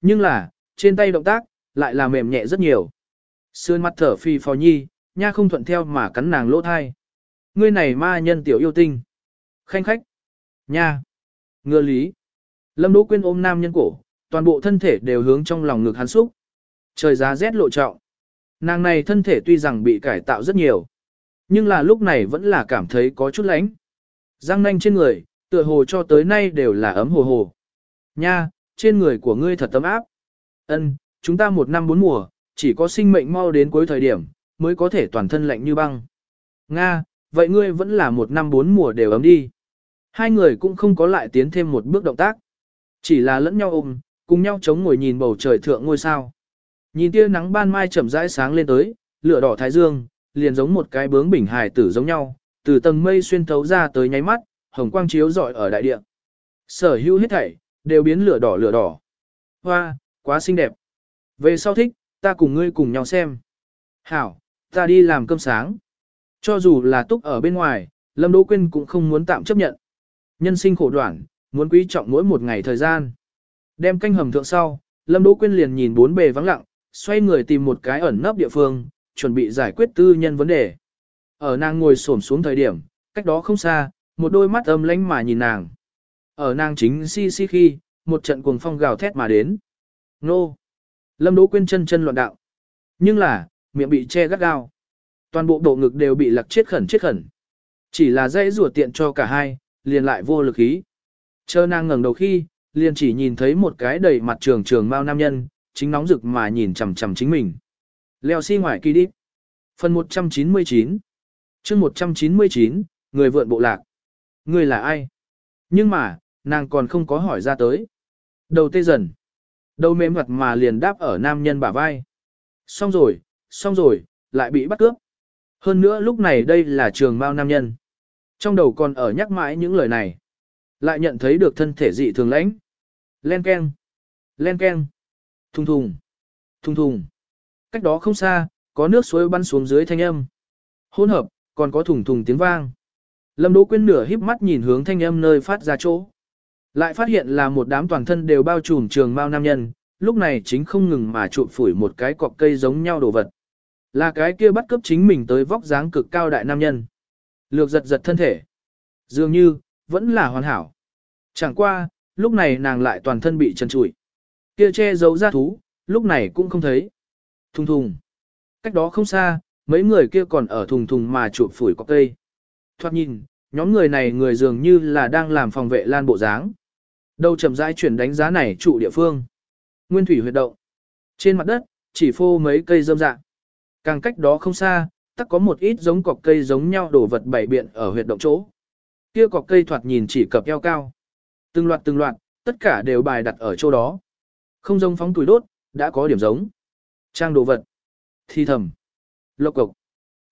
Nhưng là, trên tay động tác, lại là mềm nhẹ rất nhiều. Sườn mặt thở phì phò nhi, nha không thuận theo mà cắn nàng lỗ thai. Ngươi này ma nhân tiểu yêu tinh. Khanh khách. Nha. Ngựa lý. Lâm Đỗ Quyên ôm nam nhân cổ, toàn bộ thân thể đều hướng trong lòng ngực hắn xúc. Trời giá rét lộ trọng. Nàng này thân thể tuy rằng bị cải tạo rất nhiều, nhưng là lúc này vẫn là cảm thấy có chút lánh. Răng nanh trên người, tựa hồ cho tới nay đều là ấm hồ hồ. Nha, trên người của ngươi thật tấm áp. Ân, chúng ta một năm bốn mùa, chỉ có sinh mệnh mau đến cuối thời điểm, mới có thể toàn thân lạnh như băng. Nga, vậy ngươi vẫn là một năm bốn mùa đều ấm đi. Hai người cũng không có lại tiến thêm một bước động tác. Chỉ là lẫn nhau ôm, cùng nhau chống ngồi nhìn bầu trời thượng ngôi sao. Nhìn tia nắng ban mai chậm rãi sáng lên tới, lửa đỏ thái dương, liền giống một cái bướng bình hài tử giống nhau, từ tầng mây xuyên thấu ra tới nháy mắt, hồng quang chiếu rọi ở đại địa. Sở hữu hết thảy, đều biến lửa đỏ lửa đỏ. Hoa, quá xinh đẹp. Về sau thích, ta cùng ngươi cùng nhau xem. Hảo, ta đi làm cơm sáng. Cho dù là túc ở bên ngoài, Lâm Đỗ Quyên cũng không muốn tạm chấp nhận. Nhân sinh khổ đoạn, muốn quý trọng mỗi một ngày thời gian. Đem canh hầm thượng sau, Lâm Đỗ Quyên liền nhìn bốn bề vắng lặng, xoay người tìm một cái ẩn nấp địa phương, chuẩn bị giải quyết tư nhân vấn đề. Ở nàng ngồi xổm xuống thời điểm, cách đó không xa, một đôi mắt âm lánh mà nhìn nàng. Ở nàng chính si si khi, một trận cuồng phong gào thét mà đến. Nô! Lâm Đỗ Quyên chân chân loạn đạo. Nhưng là, miệng bị che gắt gao. Toàn bộ độ ngực đều bị lặc chết khẩn chết khẩn. Chỉ là dây rùa tiện cho cả hai, liền lại vô lực ý Chờ nàng ngẩng đầu khi, liền chỉ nhìn thấy một cái đầy mặt trường trường mao nam nhân, chính nóng rực mà nhìn chằm chằm chính mình. Leo xi si ngoài kỳ đi. Phần 199 chương 199, người vượn bộ lạc. Người là ai? Nhưng mà, nàng còn không có hỏi ra tới. Đầu tê dần. Đầu mềm mặt mà liền đáp ở nam nhân bả vai. Xong rồi, xong rồi, lại bị bắt cướp. Hơn nữa lúc này đây là trường mao nam nhân. Trong đầu còn ở nhắc mãi những lời này. Lại nhận thấy được thân thể dị thường lãnh. Len keng. Len keng. Thùng thùng. Thùng thùng. Cách đó không xa, có nước suối bắn xuống dưới thanh âm. Hỗn hợp, còn có thùng thùng tiếng vang. Lâm Đỗ Quyên nửa híp mắt nhìn hướng thanh âm nơi phát ra chỗ. Lại phát hiện là một đám toàn thân đều bao trùm trường mao nam nhân, lúc này chính không ngừng mà trụm phủi một cái cọc cây giống nhau đồ vật. Là cái kia bắt cướp chính mình tới vóc dáng cực cao đại nam nhân. Lược giật giật thân thể. Dường như, vẫn là hoàn hảo. Chẳng qua, lúc này nàng lại toàn thân bị trần trụi. Kia che giấu ra thú, lúc này cũng không thấy. Thùng thùng. Cách đó không xa, mấy người kia còn ở thùng thùng mà chụp phủi cọc cây. Thoát nhìn, nhóm người này người dường như là đang làm phòng vệ lan bộ dáng. Đâu chậm rãi chuyển đánh giá này trụ địa phương. Nguyên thủy huyệt động. Trên mặt đất, chỉ phô mấy cây rơm dạ. Càng cách đó không xa, tắc có một ít giống cọc cây giống nhau đổ vật bảy biện ở huyệt động chỗ. Kia cọc cây thoạt nhìn chỉ cập eo cao. Từng loạt từng loạt, tất cả đều bài đặt ở chỗ đó. Không giống phóng tuổi đốt, đã có điểm giống. Trang đồ vật. Thi thầm. Lộc cục.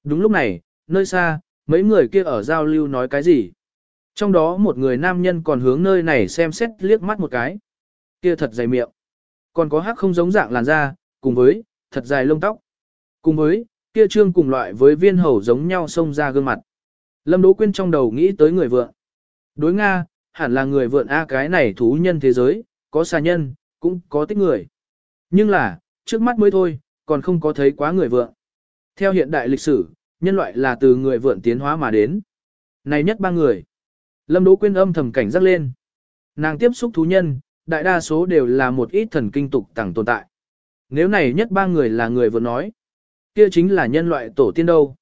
Đúng lúc này, nơi xa, mấy người kia ở giao lưu nói cái gì. Trong đó một người nam nhân còn hướng nơi này xem xét liếc mắt một cái. Kia thật dày miệng. Còn có hắc không giống dạng làn da, cùng với, thật dài lông tóc. Cùng với, kia trương cùng loại với viên hầu giống nhau xông ra gương mặt. Lâm Đỗ Quyên trong đầu nghĩ tới người vượng. Đối Nga, hẳn là người vượn A cái này thú nhân thế giới, có xà nhân, cũng có tích người. Nhưng là, trước mắt mới thôi, còn không có thấy quá người vượn. Theo hiện đại lịch sử, nhân loại là từ người vượn tiến hóa mà đến. Này nhất ba người. Lâm Đỗ Quyên âm thầm cảnh giác lên. Nàng tiếp xúc thú nhân, đại đa số đều là một ít thần kinh tục tẳng tồn tại. Nếu này nhất ba người là người vừa nói, kia chính là nhân loại tổ tiên đâu.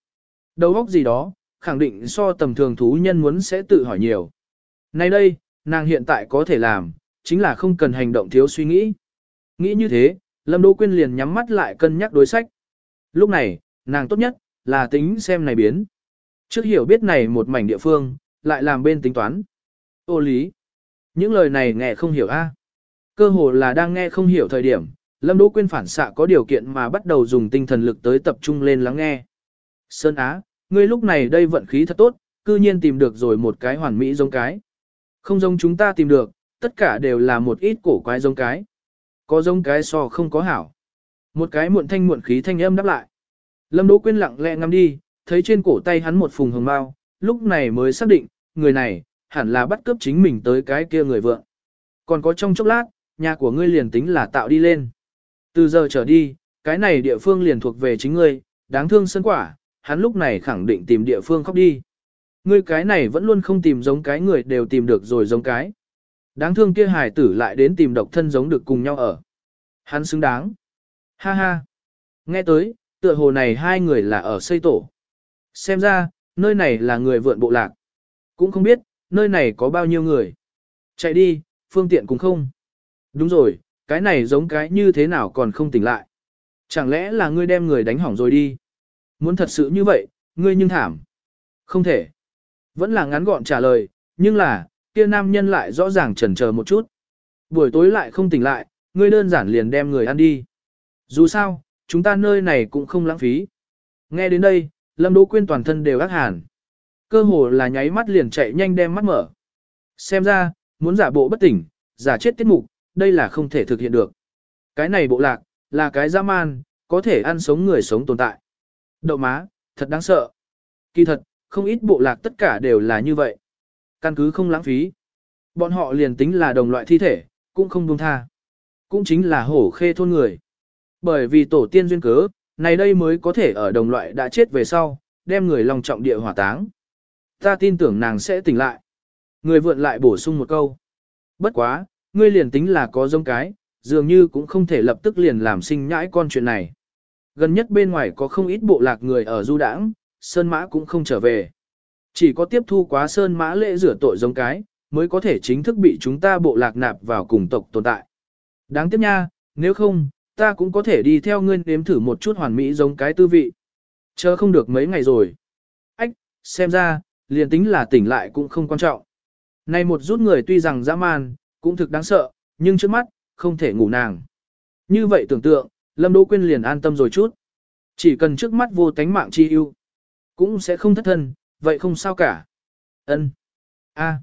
Đầu óc gì đó, khẳng định so tầm thường thú nhân muốn sẽ tự hỏi nhiều. Nay đây, nàng hiện tại có thể làm, chính là không cần hành động thiếu suy nghĩ. Nghĩ như thế, Lâm Đỗ Quyên liền nhắm mắt lại cân nhắc đối sách. Lúc này, nàng tốt nhất, là tính xem này biến. Trước hiểu biết này một mảnh địa phương, lại làm bên tính toán. Ô lý. Những lời này nghe không hiểu a. Cơ hồ là đang nghe không hiểu thời điểm, Lâm Đỗ Quyên phản xạ có điều kiện mà bắt đầu dùng tinh thần lực tới tập trung lên lắng nghe. Sơn Á, ngươi lúc này đây vận khí thật tốt, cư nhiên tìm được rồi một cái hoàn mỹ giống cái. Không giống chúng ta tìm được, tất cả đều là một ít cổ quái giống cái. Có giống cái so không có hảo. Một cái muộn thanh muộn khí thanh âm đáp lại. Lâm Đỗ Quyên lặng lẽ ngắm đi, thấy trên cổ tay hắn một phùng hồng mao, lúc này mới xác định, người này, hẳn là bắt cướp chính mình tới cái kia người vượng. Còn có trong chốc lát, nhà của ngươi liền tính là tạo đi lên. Từ giờ trở đi, cái này địa phương liền thuộc về chính ngươi, đáng thương sân quả, hắn lúc này khẳng định tìm địa phương khóc đi. Ngươi cái này vẫn luôn không tìm giống cái người đều tìm được rồi giống cái. Đáng thương kia hài tử lại đến tìm độc thân giống được cùng nhau ở. Hắn xứng đáng. Ha ha. Nghe tới, tựa hồ này hai người là ở xây tổ. Xem ra, nơi này là người vượn bộ lạc. Cũng không biết, nơi này có bao nhiêu người. Chạy đi, phương tiện cũng không. Đúng rồi, cái này giống cái như thế nào còn không tỉnh lại. Chẳng lẽ là ngươi đem người đánh hỏng rồi đi? Muốn thật sự như vậy, ngươi nhưng thảm. Không thể. Vẫn là ngắn gọn trả lời, nhưng là, kia nam nhân lại rõ ràng chần chờ một chút. Buổi tối lại không tỉnh lại, ngươi đơn giản liền đem người ăn đi. Dù sao, chúng ta nơi này cũng không lãng phí. Nghe đến đây, Lâm Đỗ Quyên toàn thân đều ác hàn. Cơ hồ là nháy mắt liền chạy nhanh đem mắt mở. Xem ra, muốn giả bộ bất tỉnh, giả chết tiết mục, đây là không thể thực hiện được. Cái này bộ lạc, là cái dã man, có thể ăn sống người sống tồn tại. Đậu má, thật đáng sợ. Kỳ thật, không ít bộ lạc tất cả đều là như vậy. Căn cứ không lãng phí. Bọn họ liền tính là đồng loại thi thể, cũng không buông tha. Cũng chính là hổ khê thôn người. Bởi vì tổ tiên duyên cớ, này đây mới có thể ở đồng loại đã chết về sau, đem người lòng trọng địa hỏa táng. Ta tin tưởng nàng sẽ tỉnh lại. Người vượn lại bổ sung một câu. Bất quá, ngươi liền tính là có giống cái, dường như cũng không thể lập tức liền làm sinh nhãi con chuyện này. Gần nhất bên ngoài có không ít bộ lạc người ở du đãng, Sơn Mã cũng không trở về. Chỉ có tiếp thu quá Sơn Mã lễ rửa tội giống cái, mới có thể chính thức bị chúng ta bộ lạc nạp vào cùng tộc tồn tại. Đáng tiếc nha, nếu không, ta cũng có thể đi theo ngươi nếm thử một chút hoàn mỹ giống cái tư vị. Chờ không được mấy ngày rồi. Ách, xem ra, liền tính là tỉnh lại cũng không quan trọng. Này một rút người tuy rằng dã man, cũng thực đáng sợ, nhưng trước mắt, không thể ngủ nàng. Như vậy tưởng tượng, Lâm Đỗ Quyên liền an tâm rồi chút. Chỉ cần trước mắt vô tánh mạng chi ưu, cũng sẽ không thất thân, vậy không sao cả. Ân. A.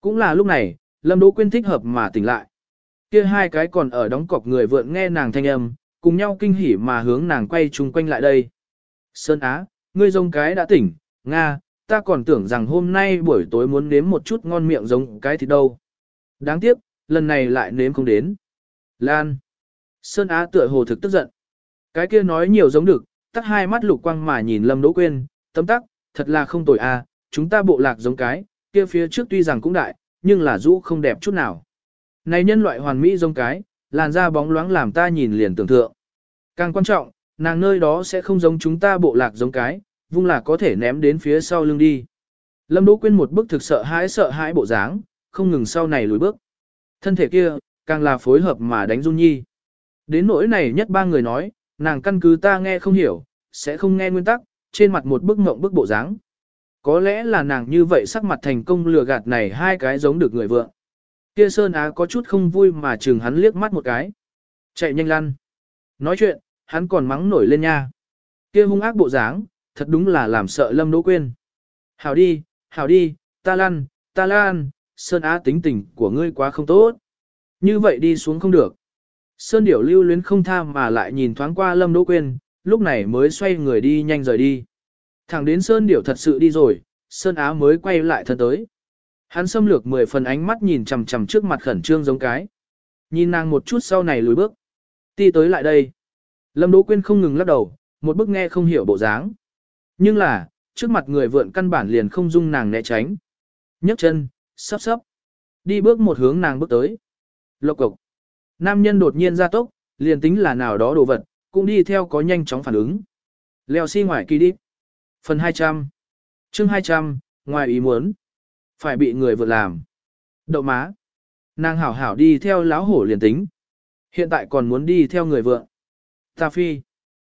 Cũng là lúc này, Lâm Đỗ Quyên thích hợp mà tỉnh lại. Kia hai cái còn ở đóng cọc người vượn nghe nàng thanh âm, cùng nhau kinh hỉ mà hướng nàng quay chung quanh lại đây. Sơn Á, ngươi rông cái đã tỉnh, Nga, ta còn tưởng rằng hôm nay buổi tối muốn nếm một chút ngon miệng giống cái thịt đâu. Đáng tiếc, lần này lại nếm không đến. Lan. Sơn Á tựa hồ thực tức giận. Cái kia nói nhiều giống được, tắt hai mắt lục quang mà nhìn Lâm Đỗ Quyên, tấm tắc, thật là không tồi a, à, chúng ta bộ lạc giống cái, kia phía trước tuy rằng cũng đại, nhưng là rũ không đẹp chút nào. Này nhân loại hoàn mỹ giống cái, làn da bóng loáng làm ta nhìn liền tưởng tượng. Càng quan trọng, nàng nơi đó sẽ không giống chúng ta bộ lạc giống cái, vung là có thể ném đến phía sau lưng đi. Lâm Đỗ Quyên một bước thực sợ hãi sợ hãi bộ dáng, không ngừng sau này lùi bước. Thân thể kia, càng là phối hợp mà đánh Dung Nhi. Đến nỗi này nhất ba người nói, nàng căn cứ ta nghe không hiểu, sẽ không nghe nguyên tắc, trên mặt một bức ngộng bức bộ dáng. Có lẽ là nàng như vậy sắc mặt thành công lừa gạt này hai cái giống được người vượng. Kia Sơn Á có chút không vui mà chừng hắn liếc mắt một cái. Chạy nhanh lăn. Nói chuyện, hắn còn mắng nổi lên nha. Kia hung ác bộ dáng, thật đúng là làm sợ Lâm Đỗ Quyên. Hảo đi, hảo đi, ta Lan, ta lan, Sơn Á tính tình của ngươi quá không tốt. Như vậy đi xuống không được. Sơn Điểu lưu luyến không tha mà lại nhìn thoáng qua Lâm Đỗ Quyên, lúc này mới xoay người đi nhanh rời đi. Thẳng đến Sơn Điểu thật sự đi rồi, Sơn Á mới quay lại thân tới. Hắn xâm lược mười phần ánh mắt nhìn chằm chằm trước mặt khẩn trương giống cái. Nhìn nàng một chút sau này lùi bước. Ti tới lại đây. Lâm Đỗ Quyên không ngừng lắc đầu, một bức nghe không hiểu bộ dáng. Nhưng là, trước mặt người vượn căn bản liền không dung nàng né tránh. nhấc chân, sắp sắp. Đi bước một hướng nàng bước tới. Lộc cộc. Nam nhân đột nhiên ra tốc, liền tính là nào đó đồ vật, cũng đi theo có nhanh chóng phản ứng. Leo xi si ngoài kỳ đi. Phần 200. chương 200, ngoài ý muốn. Phải bị người vượt làm. Đậu má. Nàng hảo hảo đi theo láo hổ liền tính. Hiện tại còn muốn đi theo người vượng. Ta phi.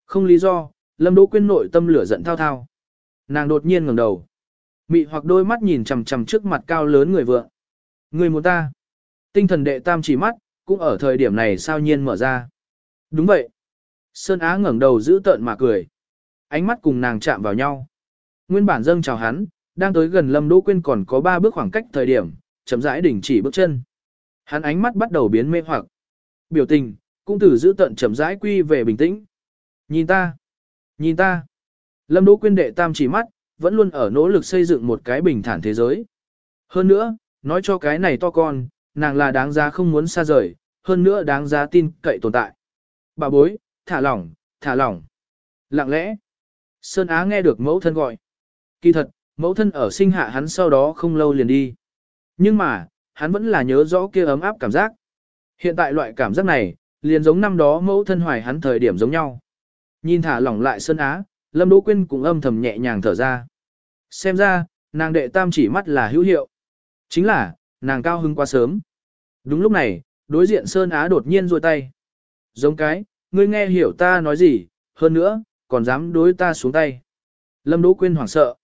Không lý do, Lâm Đỗ Quyên nội tâm lửa giận thao thao. Nàng đột nhiên ngẩng đầu. Mị hoặc đôi mắt nhìn chằm chằm trước mặt cao lớn người vượng. Người muốn ta. Tinh thần đệ tam chỉ mắt, cũng ở thời điểm này sao nhiên mở ra. Đúng vậy. Sơn Á ngẩng đầu giữ tợn mà cười. Ánh mắt cùng nàng chạm vào nhau. Nguyên bản dâng chào hắn, đang tới gần Lâm Đỗ Quyên còn có ba bước khoảng cách thời điểm, chậm rãi đỉnh chỉ bước chân. Hắn ánh mắt bắt đầu biến mê hoặc. Biểu tình, cũng từ giữ tận chậm rãi quy về bình tĩnh. Nhìn ta, nhìn ta. Lâm Đỗ Quyên đệ tam chỉ mắt, vẫn luôn ở nỗ lực xây dựng một cái bình thản thế giới. Hơn nữa, nói cho cái này to con, nàng là đáng giá không muốn xa rời, hơn nữa đáng giá tin cậy tồn tại. Bà bối, thả lỏng, thả lỏng. Lặng lẽ, Sơn Á nghe được mẫu thân gọi. Kỳ thật, mẫu thân ở sinh hạ hắn sau đó không lâu liền đi. Nhưng mà, hắn vẫn là nhớ rõ kia ấm áp cảm giác. Hiện tại loại cảm giác này, liền giống năm đó mẫu thân hoài hắn thời điểm giống nhau. Nhìn thả lỏng lại Sơn Á, Lâm Đỗ Quyên cũng âm thầm nhẹ nhàng thở ra. Xem ra, nàng đệ tam chỉ mắt là hữu hiệu. Chính là, nàng cao hưng quá sớm. Đúng lúc này, đối diện Sơn Á đột nhiên rôi tay. Giống cái, ngươi nghe hiểu ta nói gì, hơn nữa, còn dám đối ta xuống tay. Lâm Đỗ Quyên hoảng sợ.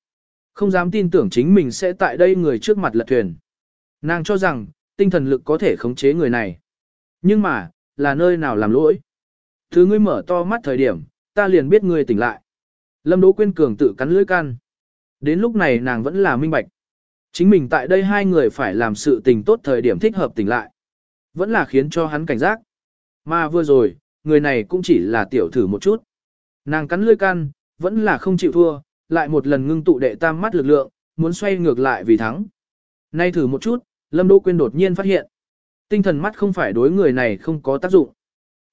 Không dám tin tưởng chính mình sẽ tại đây người trước mặt lật thuyền. Nàng cho rằng, tinh thần lực có thể khống chế người này. Nhưng mà, là nơi nào làm lỗi. Thứ ngươi mở to mắt thời điểm, ta liền biết ngươi tỉnh lại. Lâm Đỗ Quyên cường tự cắn lưỡi can. Đến lúc này nàng vẫn là minh bạch. Chính mình tại đây hai người phải làm sự tình tốt thời điểm thích hợp tỉnh lại. Vẫn là khiến cho hắn cảnh giác. Mà vừa rồi, người này cũng chỉ là tiểu thử một chút. Nàng cắn lưỡi can, vẫn là không chịu thua, lại một lần ngưng tụ đệ tam mắt lực lượng, muốn xoay ngược lại vì thắng. Nay thử một chút, Lâm Đỗ Quyên đột nhiên phát hiện. Tinh thần mắt không phải đối người này không có tác dụng,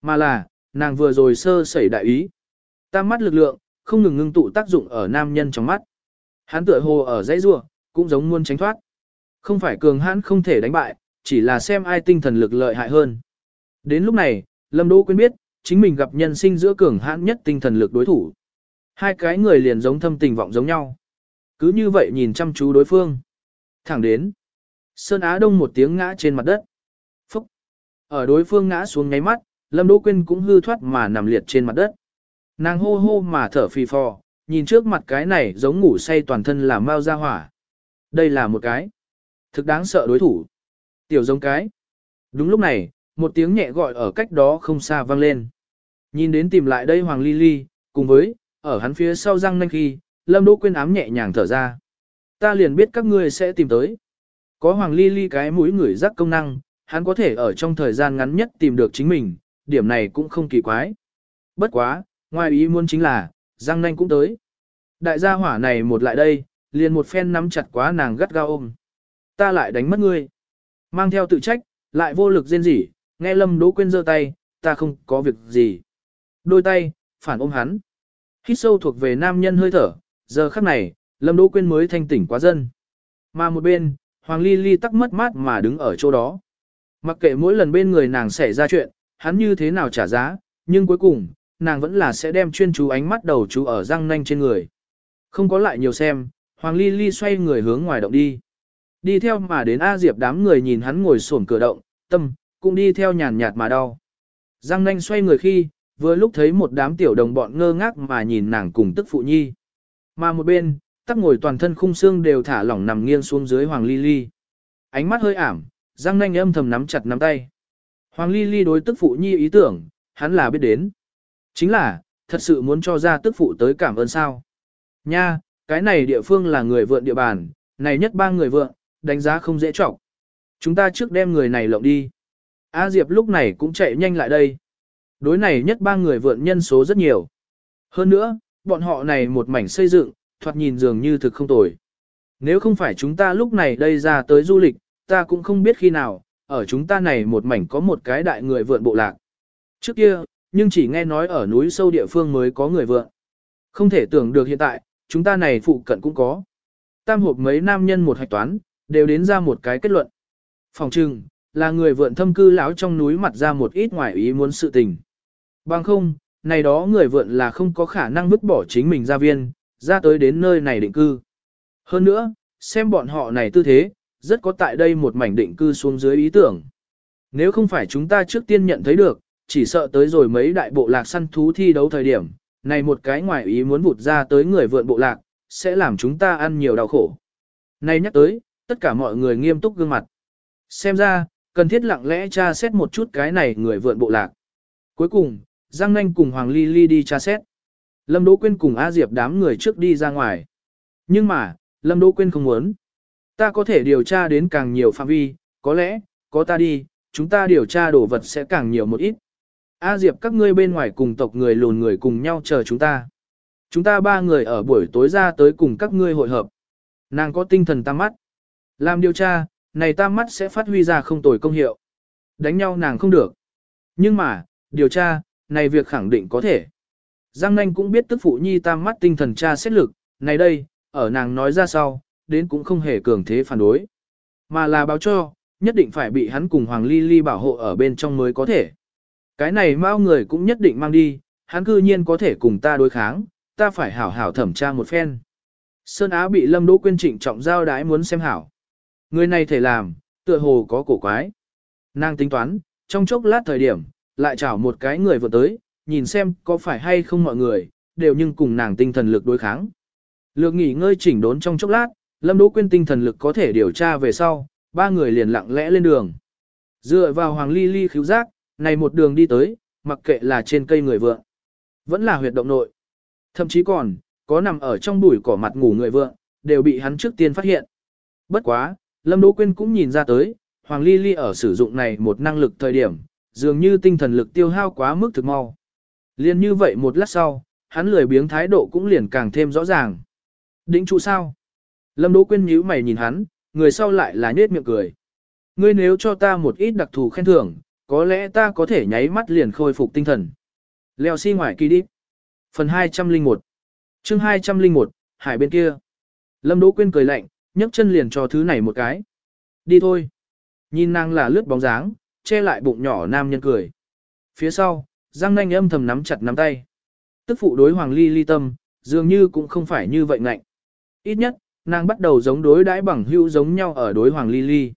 mà là, nàng vừa rồi sơ sẩy đại ý. Tam mắt lực lượng, không ngừng ngưng tụ tác dụng ở nam nhân trong mắt. Hắn tựa hồ ở dãy rua, cũng giống muốn tránh thoát. Không phải cường hãn không thể đánh bại, chỉ là xem ai tinh thần lực lợi hại hơn. Đến lúc này, Lâm Đỗ Quyên biết, chính mình gặp nhân sinh giữa cường hãn nhất tinh thần lực đối thủ. Hai cái người liền giống thâm tình vọng giống nhau. Cứ như vậy nhìn chăm chú đối phương. Thẳng đến. Sơn Á Đông một tiếng ngã trên mặt đất. Phúc. Ở đối phương ngã xuống ngáy mắt, Lâm Đỗ Quyên cũng hư thoát mà nằm liệt trên mặt đất. Nàng hô hô mà thở phì phò, nhìn trước mặt cái này giống ngủ say toàn thân là mau ra hỏa. Đây là một cái. Thực đáng sợ đối thủ. Tiểu giống cái. Đúng lúc này, một tiếng nhẹ gọi ở cách đó không xa vang lên. Nhìn đến tìm lại đây Hoàng Ly Ly, cùng với, ở hắn phía sau răng nanh khi, Lâm Đỗ Quyên ám nhẹ nhàng thở ra. Ta liền biết các ngươi sẽ tìm tới. Có Hoàng Ly Ly cái mũi người rắc công năng, hắn có thể ở trong thời gian ngắn nhất tìm được chính mình, điểm này cũng không kỳ quái. Bất quá, ngoài ý muốn chính là, răng nanh cũng tới. Đại gia hỏa này một lại đây, liền một phen nắm chặt quá nàng gắt gao ôm. Ta lại đánh mất ngươi. Mang theo tự trách, lại vô lực rên rỉ, nghe Lâm Đỗ Quyên giơ tay, ta không có việc gì. Đôi tay, phản ôm hắn. Hít sâu thuộc về nam nhân hơi thở, giờ khắc này, Lâm Đỗ Quyên mới thanh tỉnh quá dân. Mà một bên, Hoàng Ly Ly tắc mất mát mà đứng ở chỗ đó. Mặc kệ mỗi lần bên người nàng xảy ra chuyện, hắn như thế nào trả giá, nhưng cuối cùng, nàng vẫn là sẽ đem chuyên chú ánh mắt đầu chú ở răng nanh trên người. Không có lại nhiều xem, Hoàng Ly Ly xoay người hướng ngoài động đi. Đi theo mà đến A Diệp đám người nhìn hắn ngồi sổn cửa động, tâm, cũng đi theo nhàn nhạt mà đau. Giang nanh xoay người khi, vừa lúc thấy một đám tiểu đồng bọn ngơ ngác mà nhìn nàng cùng tức phụ nhi. Mà một bên, tắc ngồi toàn thân khung xương đều thả lỏng nằm nghiêng xuống dưới Hoàng Ly Ly. Ánh mắt hơi ảm, Giang nanh âm thầm nắm chặt nắm tay. Hoàng Ly Ly đối tức phụ nhi ý tưởng, hắn là biết đến. Chính là, thật sự muốn cho ra tức phụ tới cảm ơn sao. Nha, cái này địa phương là người vượn địa bàn, này nhất ba người vượn, đánh giá không dễ trọng. Chúng ta trước đem người này lộng đi. A Diệp lúc này cũng chạy nhanh lại đây. Đối này nhất ba người vượn nhân số rất nhiều. Hơn nữa, bọn họ này một mảnh xây dựng, thoạt nhìn dường như thực không tồi. Nếu không phải chúng ta lúc này đây ra tới du lịch, ta cũng không biết khi nào, ở chúng ta này một mảnh có một cái đại người vượn bộ lạc. Trước kia, nhưng chỉ nghe nói ở núi sâu địa phương mới có người vượng, Không thể tưởng được hiện tại, chúng ta này phụ cận cũng có. Tam hộp mấy nam nhân một hạch toán, đều đến ra một cái kết luận. Phòng trừng, là người vượn thâm cư lão trong núi mặt ra một ít ngoài ý muốn sự tình. Bằng không, này đó người vượn là không có khả năng vứt bỏ chính mình ra viên, ra tới đến nơi này định cư. Hơn nữa, xem bọn họ này tư thế, rất có tại đây một mảnh định cư xuống dưới ý tưởng. Nếu không phải chúng ta trước tiên nhận thấy được, chỉ sợ tới rồi mấy đại bộ lạc săn thú thi đấu thời điểm, này một cái ngoài ý muốn vụt ra tới người vượn bộ lạc, sẽ làm chúng ta ăn nhiều đau khổ. Này nhắc tới, tất cả mọi người nghiêm túc gương mặt. Xem ra, cần thiết lặng lẽ tra xét một chút cái này người vượn bộ lạc. Cuối cùng, Giang Nanh cùng Hoàng Ly Ly đi tra xét. Lâm Đỗ Quyên cùng A Diệp đám người trước đi ra ngoài. Nhưng mà, Lâm Đỗ Quyên không muốn. Ta có thể điều tra đến càng nhiều phạm vi, có lẽ, có ta đi, chúng ta điều tra đồ vật sẽ càng nhiều một ít. A Diệp các ngươi bên ngoài cùng tộc người lùn người cùng nhau chờ chúng ta. Chúng ta ba người ở buổi tối ra tới cùng các ngươi hội hợp. Nàng có tinh thần tam mắt. Làm điều tra, này tam mắt sẽ phát huy ra không tồi công hiệu. Đánh nhau nàng không được. Nhưng mà, điều tra, này việc khẳng định có thể. Giang Nanh cũng biết tức phụ nhi tam mắt tinh thần tra xét lực, này đây, ở nàng nói ra sau, đến cũng không hề cường thế phản đối. Mà là báo cho, nhất định phải bị hắn cùng Hoàng Ly Ly bảo hộ ở bên trong mới có thể. Cái này mau người cũng nhất định mang đi, hắn cư nhiên có thể cùng ta đối kháng, ta phải hảo hảo thẩm tra một phen. Sơn Á bị Lâm Đỗ Quyên trịnh trọng giao đái muốn xem hảo. Người này thể làm, tựa hồ có cổ quái. Nàng tính toán, trong chốc lát thời điểm, lại chào một cái người vừa tới, nhìn xem có phải hay không mọi người, đều nhưng cùng nàng tinh thần lực đối kháng. Lược nghỉ ngơi chỉnh đốn trong chốc lát, Lâm Đỗ Quyên tinh thần lực có thể điều tra về sau, ba người liền lặng lẽ lên đường. Dựa vào Hoàng Ly Ly khíu giác, này một đường đi tới, mặc kệ là trên cây người vượng, vẫn là huyệt động nội. Thậm chí còn, có nằm ở trong bụi cỏ mặt ngủ người vượng, đều bị hắn trước tiên phát hiện. Bất quá, Lâm Đỗ Quyên cũng nhìn ra tới, Hoàng Ly Ly ở sử dụng này một năng lực thời điểm, dường như tinh thần lực tiêu hao quá mức thực mau. Liên như vậy một lát sau, hắn lười biếng thái độ cũng liền càng thêm rõ ràng. Đỉnh trụ sao? Lâm Đỗ Quyên nhíu mày nhìn hắn, người sau lại là nhếch miệng cười. Ngươi nếu cho ta một ít đặc thù khen thưởng, có lẽ ta có thể nháy mắt liền khôi phục tinh thần. Leo xi si ngoài kỳ đi. Phần 201 chương 201, hải bên kia. Lâm Đỗ Quyên cười lạnh, nhấc chân liền cho thứ này một cái. Đi thôi. Nhìn nàng là lướt bóng dáng, che lại bụng nhỏ nam nhân cười. Phía sau, Giang Nanh âm thầm nắm chặt nắm tay. Tức phụ đối Hoàng Ly ly tâm, dường như cũng không phải như vậy ngạnh. Ít nhất, nàng bắt đầu giống đối đãi bằng hữu giống nhau ở đối Hoàng Ly ly.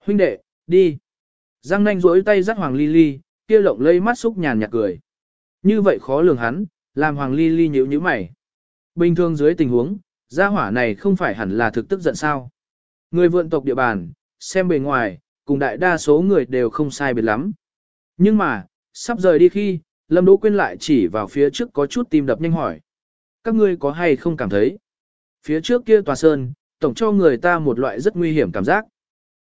Huynh đệ, đi. Giang Nanh duỗi tay dắt Hoàng Ly ly, kia lộng lây mắt xúc nhàn nhạt cười. Như vậy khó lường hắn, làm Hoàng Ly ly nhíu nhíu mày. Bình thường dưới tình huống, gia hỏa này không phải hẳn là thực tức giận sao. Người vượn tộc địa bàn, xem bề ngoài, cùng đại đa số người đều không sai biệt lắm. Nhưng mà, sắp rời đi khi, Lâm Đỗ Quyên lại chỉ vào phía trước có chút tim đập nhanh hỏi. Các ngươi có hay không cảm thấy? Phía trước kia tòa sơn, tổng cho người ta một loại rất nguy hiểm cảm giác.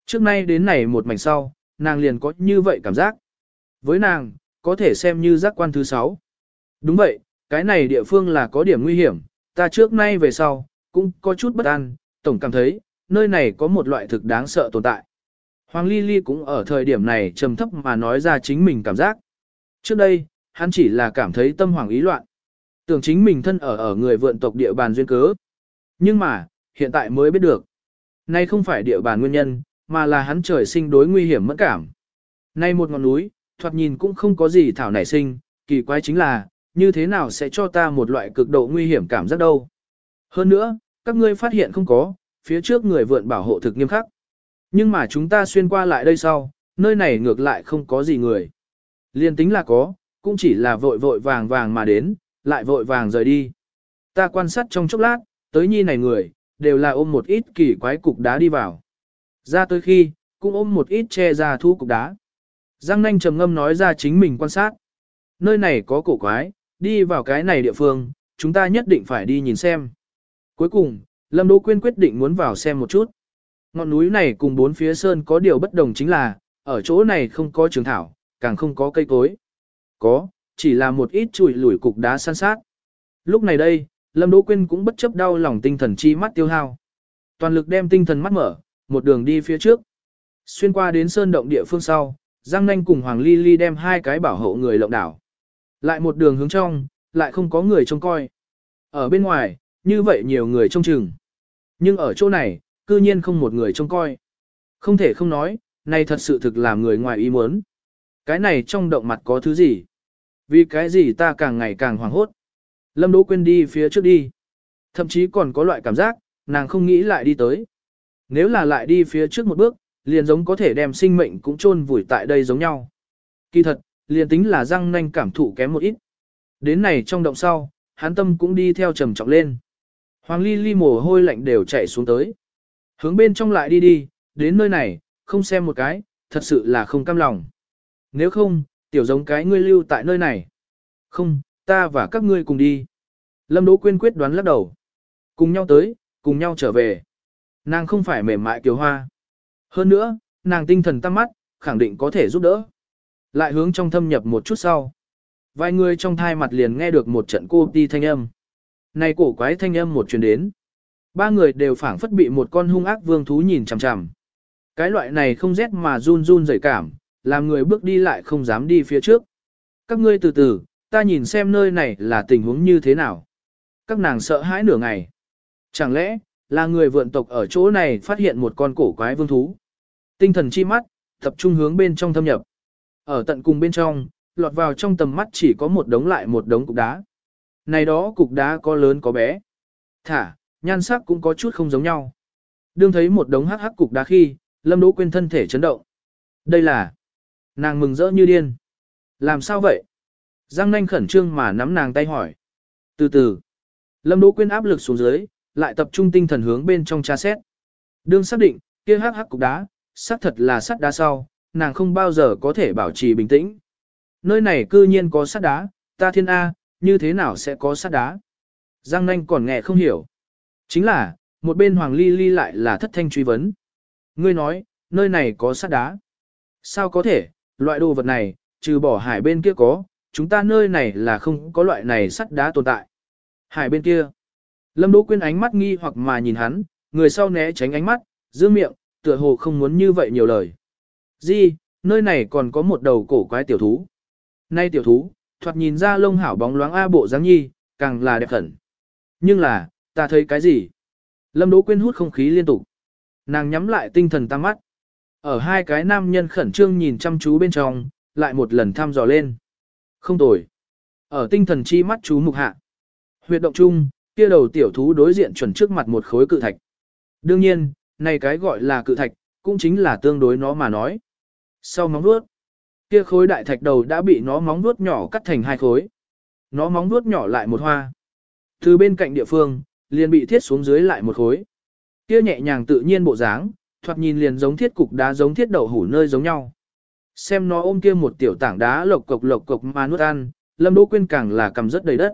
Trước nay đến này một mảnh sau, nàng liền có như vậy cảm giác. Với nàng, có thể xem như giác quan thứ sáu. Đúng vậy, cái này địa phương là có điểm nguy hiểm, ta trước nay về sau, cũng có chút bất an, tổng cảm thấy, nơi này có một loại thực đáng sợ tồn tại. Hoàng Ly Ly cũng ở thời điểm này trầm thấp mà nói ra chính mình cảm giác. Trước đây, hắn chỉ là cảm thấy tâm hoàng ý loạn. Tưởng chính mình thân ở ở người vượn tộc địa bàn duyên cớ. Nhưng mà, hiện tại mới biết được. Nay không phải địa bàn nguyên nhân, mà là hắn trời sinh đối nguy hiểm mẫn cảm. Nay một ngọn núi, thoạt nhìn cũng không có gì thảo nảy sinh, kỳ quái chính là, như thế nào sẽ cho ta một loại cực độ nguy hiểm cảm giác đâu. Hơn nữa, các ngươi phát hiện không có, phía trước người vượn bảo hộ thực nghiêm khắc. Nhưng mà chúng ta xuyên qua lại đây sau, nơi này ngược lại không có gì người. Liên tính là có, cũng chỉ là vội vội vàng vàng mà đến, lại vội vàng rời đi. Ta quan sát trong chốc lát, tới nhi này người, đều là ôm một ít kỳ quái cục đá đi vào. Ra tới khi, cũng ôm một ít che ra thu cục đá. Giang nanh trầm ngâm nói ra chính mình quan sát. Nơi này có cổ quái, đi vào cái này địa phương, chúng ta nhất định phải đi nhìn xem. Cuối cùng, Lâm Đỗ Quyên quyết định muốn vào xem một chút. Ngọn núi này cùng bốn phía sơn có điều bất đồng chính là, ở chỗ này không có trường thảo, càng không có cây cối. Có, chỉ là một ít chùi lủi cục đá san sát. Lúc này đây, Lâm Đỗ Quyên cũng bất chấp đau lòng tinh thần chi mắt tiêu hao. Toàn lực đem tinh thần mắt mở, một đường đi phía trước. Xuyên qua đến sơn động địa phương sau, Giang Nanh cùng Hoàng Ly Ly đem hai cái bảo hộ người lộng đảo. Lại một đường hướng trong, lại không có người trông coi. Ở bên ngoài, như vậy nhiều người trông chừng. Nhưng ở chỗ này, cư nhiên không một người trông coi. Không thể không nói, này thật sự thực làm người ngoài ý muốn. Cái này trong động mặt có thứ gì? Vì cái gì ta càng ngày càng hoảng hốt. Lâm Đỗ Quyên đi phía trước đi. Thậm chí còn có loại cảm giác, nàng không nghĩ lại đi tới. Nếu là lại đi phía trước một bước, liền giống có thể đem sinh mệnh cũng chôn vùi tại đây giống nhau. Kỳ thật, liền tính là răng nanh cảm thụ kém một ít. Đến này trong động sau, hắn tâm cũng đi theo trầm trọng lên. Hoàng ly ly mồ hôi lạnh đều chạy xuống tới. Hướng bên trong lại đi đi, đến nơi này, không xem một cái, thật sự là không cam lòng. Nếu không, tiểu giống cái ngươi lưu tại nơi này. Không, ta và các ngươi cùng đi. Lâm Đỗ Quyên quyết đoán lắc đầu. Cùng nhau tới, cùng nhau trở về. Nàng không phải mềm mại kiều hoa. Hơn nữa, nàng tinh thần tăm mắt, khẳng định có thể giúp đỡ. Lại hướng trong thâm nhập một chút sau. Vài người trong thai mặt liền nghe được một trận cô ti thanh âm. Này cổ quái thanh âm một truyền đến. Ba người đều phảng phất bị một con hung ác vương thú nhìn chằm chằm. Cái loại này không rét mà run run rẩy cảm, làm người bước đi lại không dám đi phía trước. Các ngươi từ từ, ta nhìn xem nơi này là tình huống như thế nào. Các nàng sợ hãi nửa ngày. Chẳng lẽ, là người vượn tộc ở chỗ này phát hiện một con cổ quái vương thú. Tinh thần chi mắt, tập trung hướng bên trong thâm nhập. Ở tận cùng bên trong, lọt vào trong tầm mắt chỉ có một đống lại một đống cục đá. Này đó cục đá có lớn có bé. Thả, nhan sắc cũng có chút không giống nhau. Đương thấy một đống hắc hắc cục đá khi, Lâm Đỗ Quyên thân thể chấn động. Đây là... Nàng mừng rỡ như điên. Làm sao vậy? Giang nanh khẩn trương mà nắm nàng tay hỏi. Từ từ. Lâm Đỗ Quyên áp lực xuống dưới, lại tập trung tinh thần hướng bên trong tra xét. Đương xác định, kia hắc hắc cục đá, xác thật là sắt đá sau, nàng không bao giờ có thể bảo trì bình tĩnh. Nơi này cư nhiên có sắt đá, ta thiên A, như thế nào sẽ có sắt đá? Giang nanh còn nghe không hiểu. Chính là, một bên Hoàng Ly Ly lại là thất thanh truy vấn. Ngươi nói, nơi này có sắt đá. Sao có thể, loại đồ vật này, trừ bỏ hải bên kia có, chúng ta nơi này là không có loại này sắt đá tồn tại. Hải bên kia. Lâm Đỗ Quyên ánh mắt nghi hoặc mà nhìn hắn, người sau né tránh ánh mắt, giữ miệng, tựa hồ không muốn như vậy nhiều lời. Di, nơi này còn có một đầu cổ quái tiểu thú. Nay tiểu thú, thoạt nhìn ra lông hảo bóng loáng A bộ dáng nhi, càng là đẹp khẩn. Nhưng là, ta thấy cái gì? Lâm Đỗ Quyên hút không khí liên tục. Nàng nhắm lại tinh thần tăng mắt. Ở hai cái nam nhân khẩn trương nhìn chăm chú bên trong, lại một lần thăm dò lên. Không tồi. Ở tinh thần chi mắt chú mục hạ. Huyệt động chung, kia đầu tiểu thú đối diện chuẩn trước mặt một khối cự thạch. Đương nhiên, này cái gọi là cự thạch, cũng chính là tương đối nó mà nói. Sau móng vuốt, kia khối đại thạch đầu đã bị nó móng vuốt nhỏ cắt thành hai khối. Nó móng vuốt nhỏ lại một hoa. Từ bên cạnh địa phương, liền bị thiết xuống dưới lại một khối. Kia nhẹ nhàng tự nhiên bộ dáng, thoạt nhìn liền giống thiết cục đá giống thiết đậu hủ nơi giống nhau. Xem nó ôm kia một tiểu tảng đá lộc cộc lộc cộc mà nuốt ăn, Lâm Đỗ Quyên càng là cầm rất đầy đất.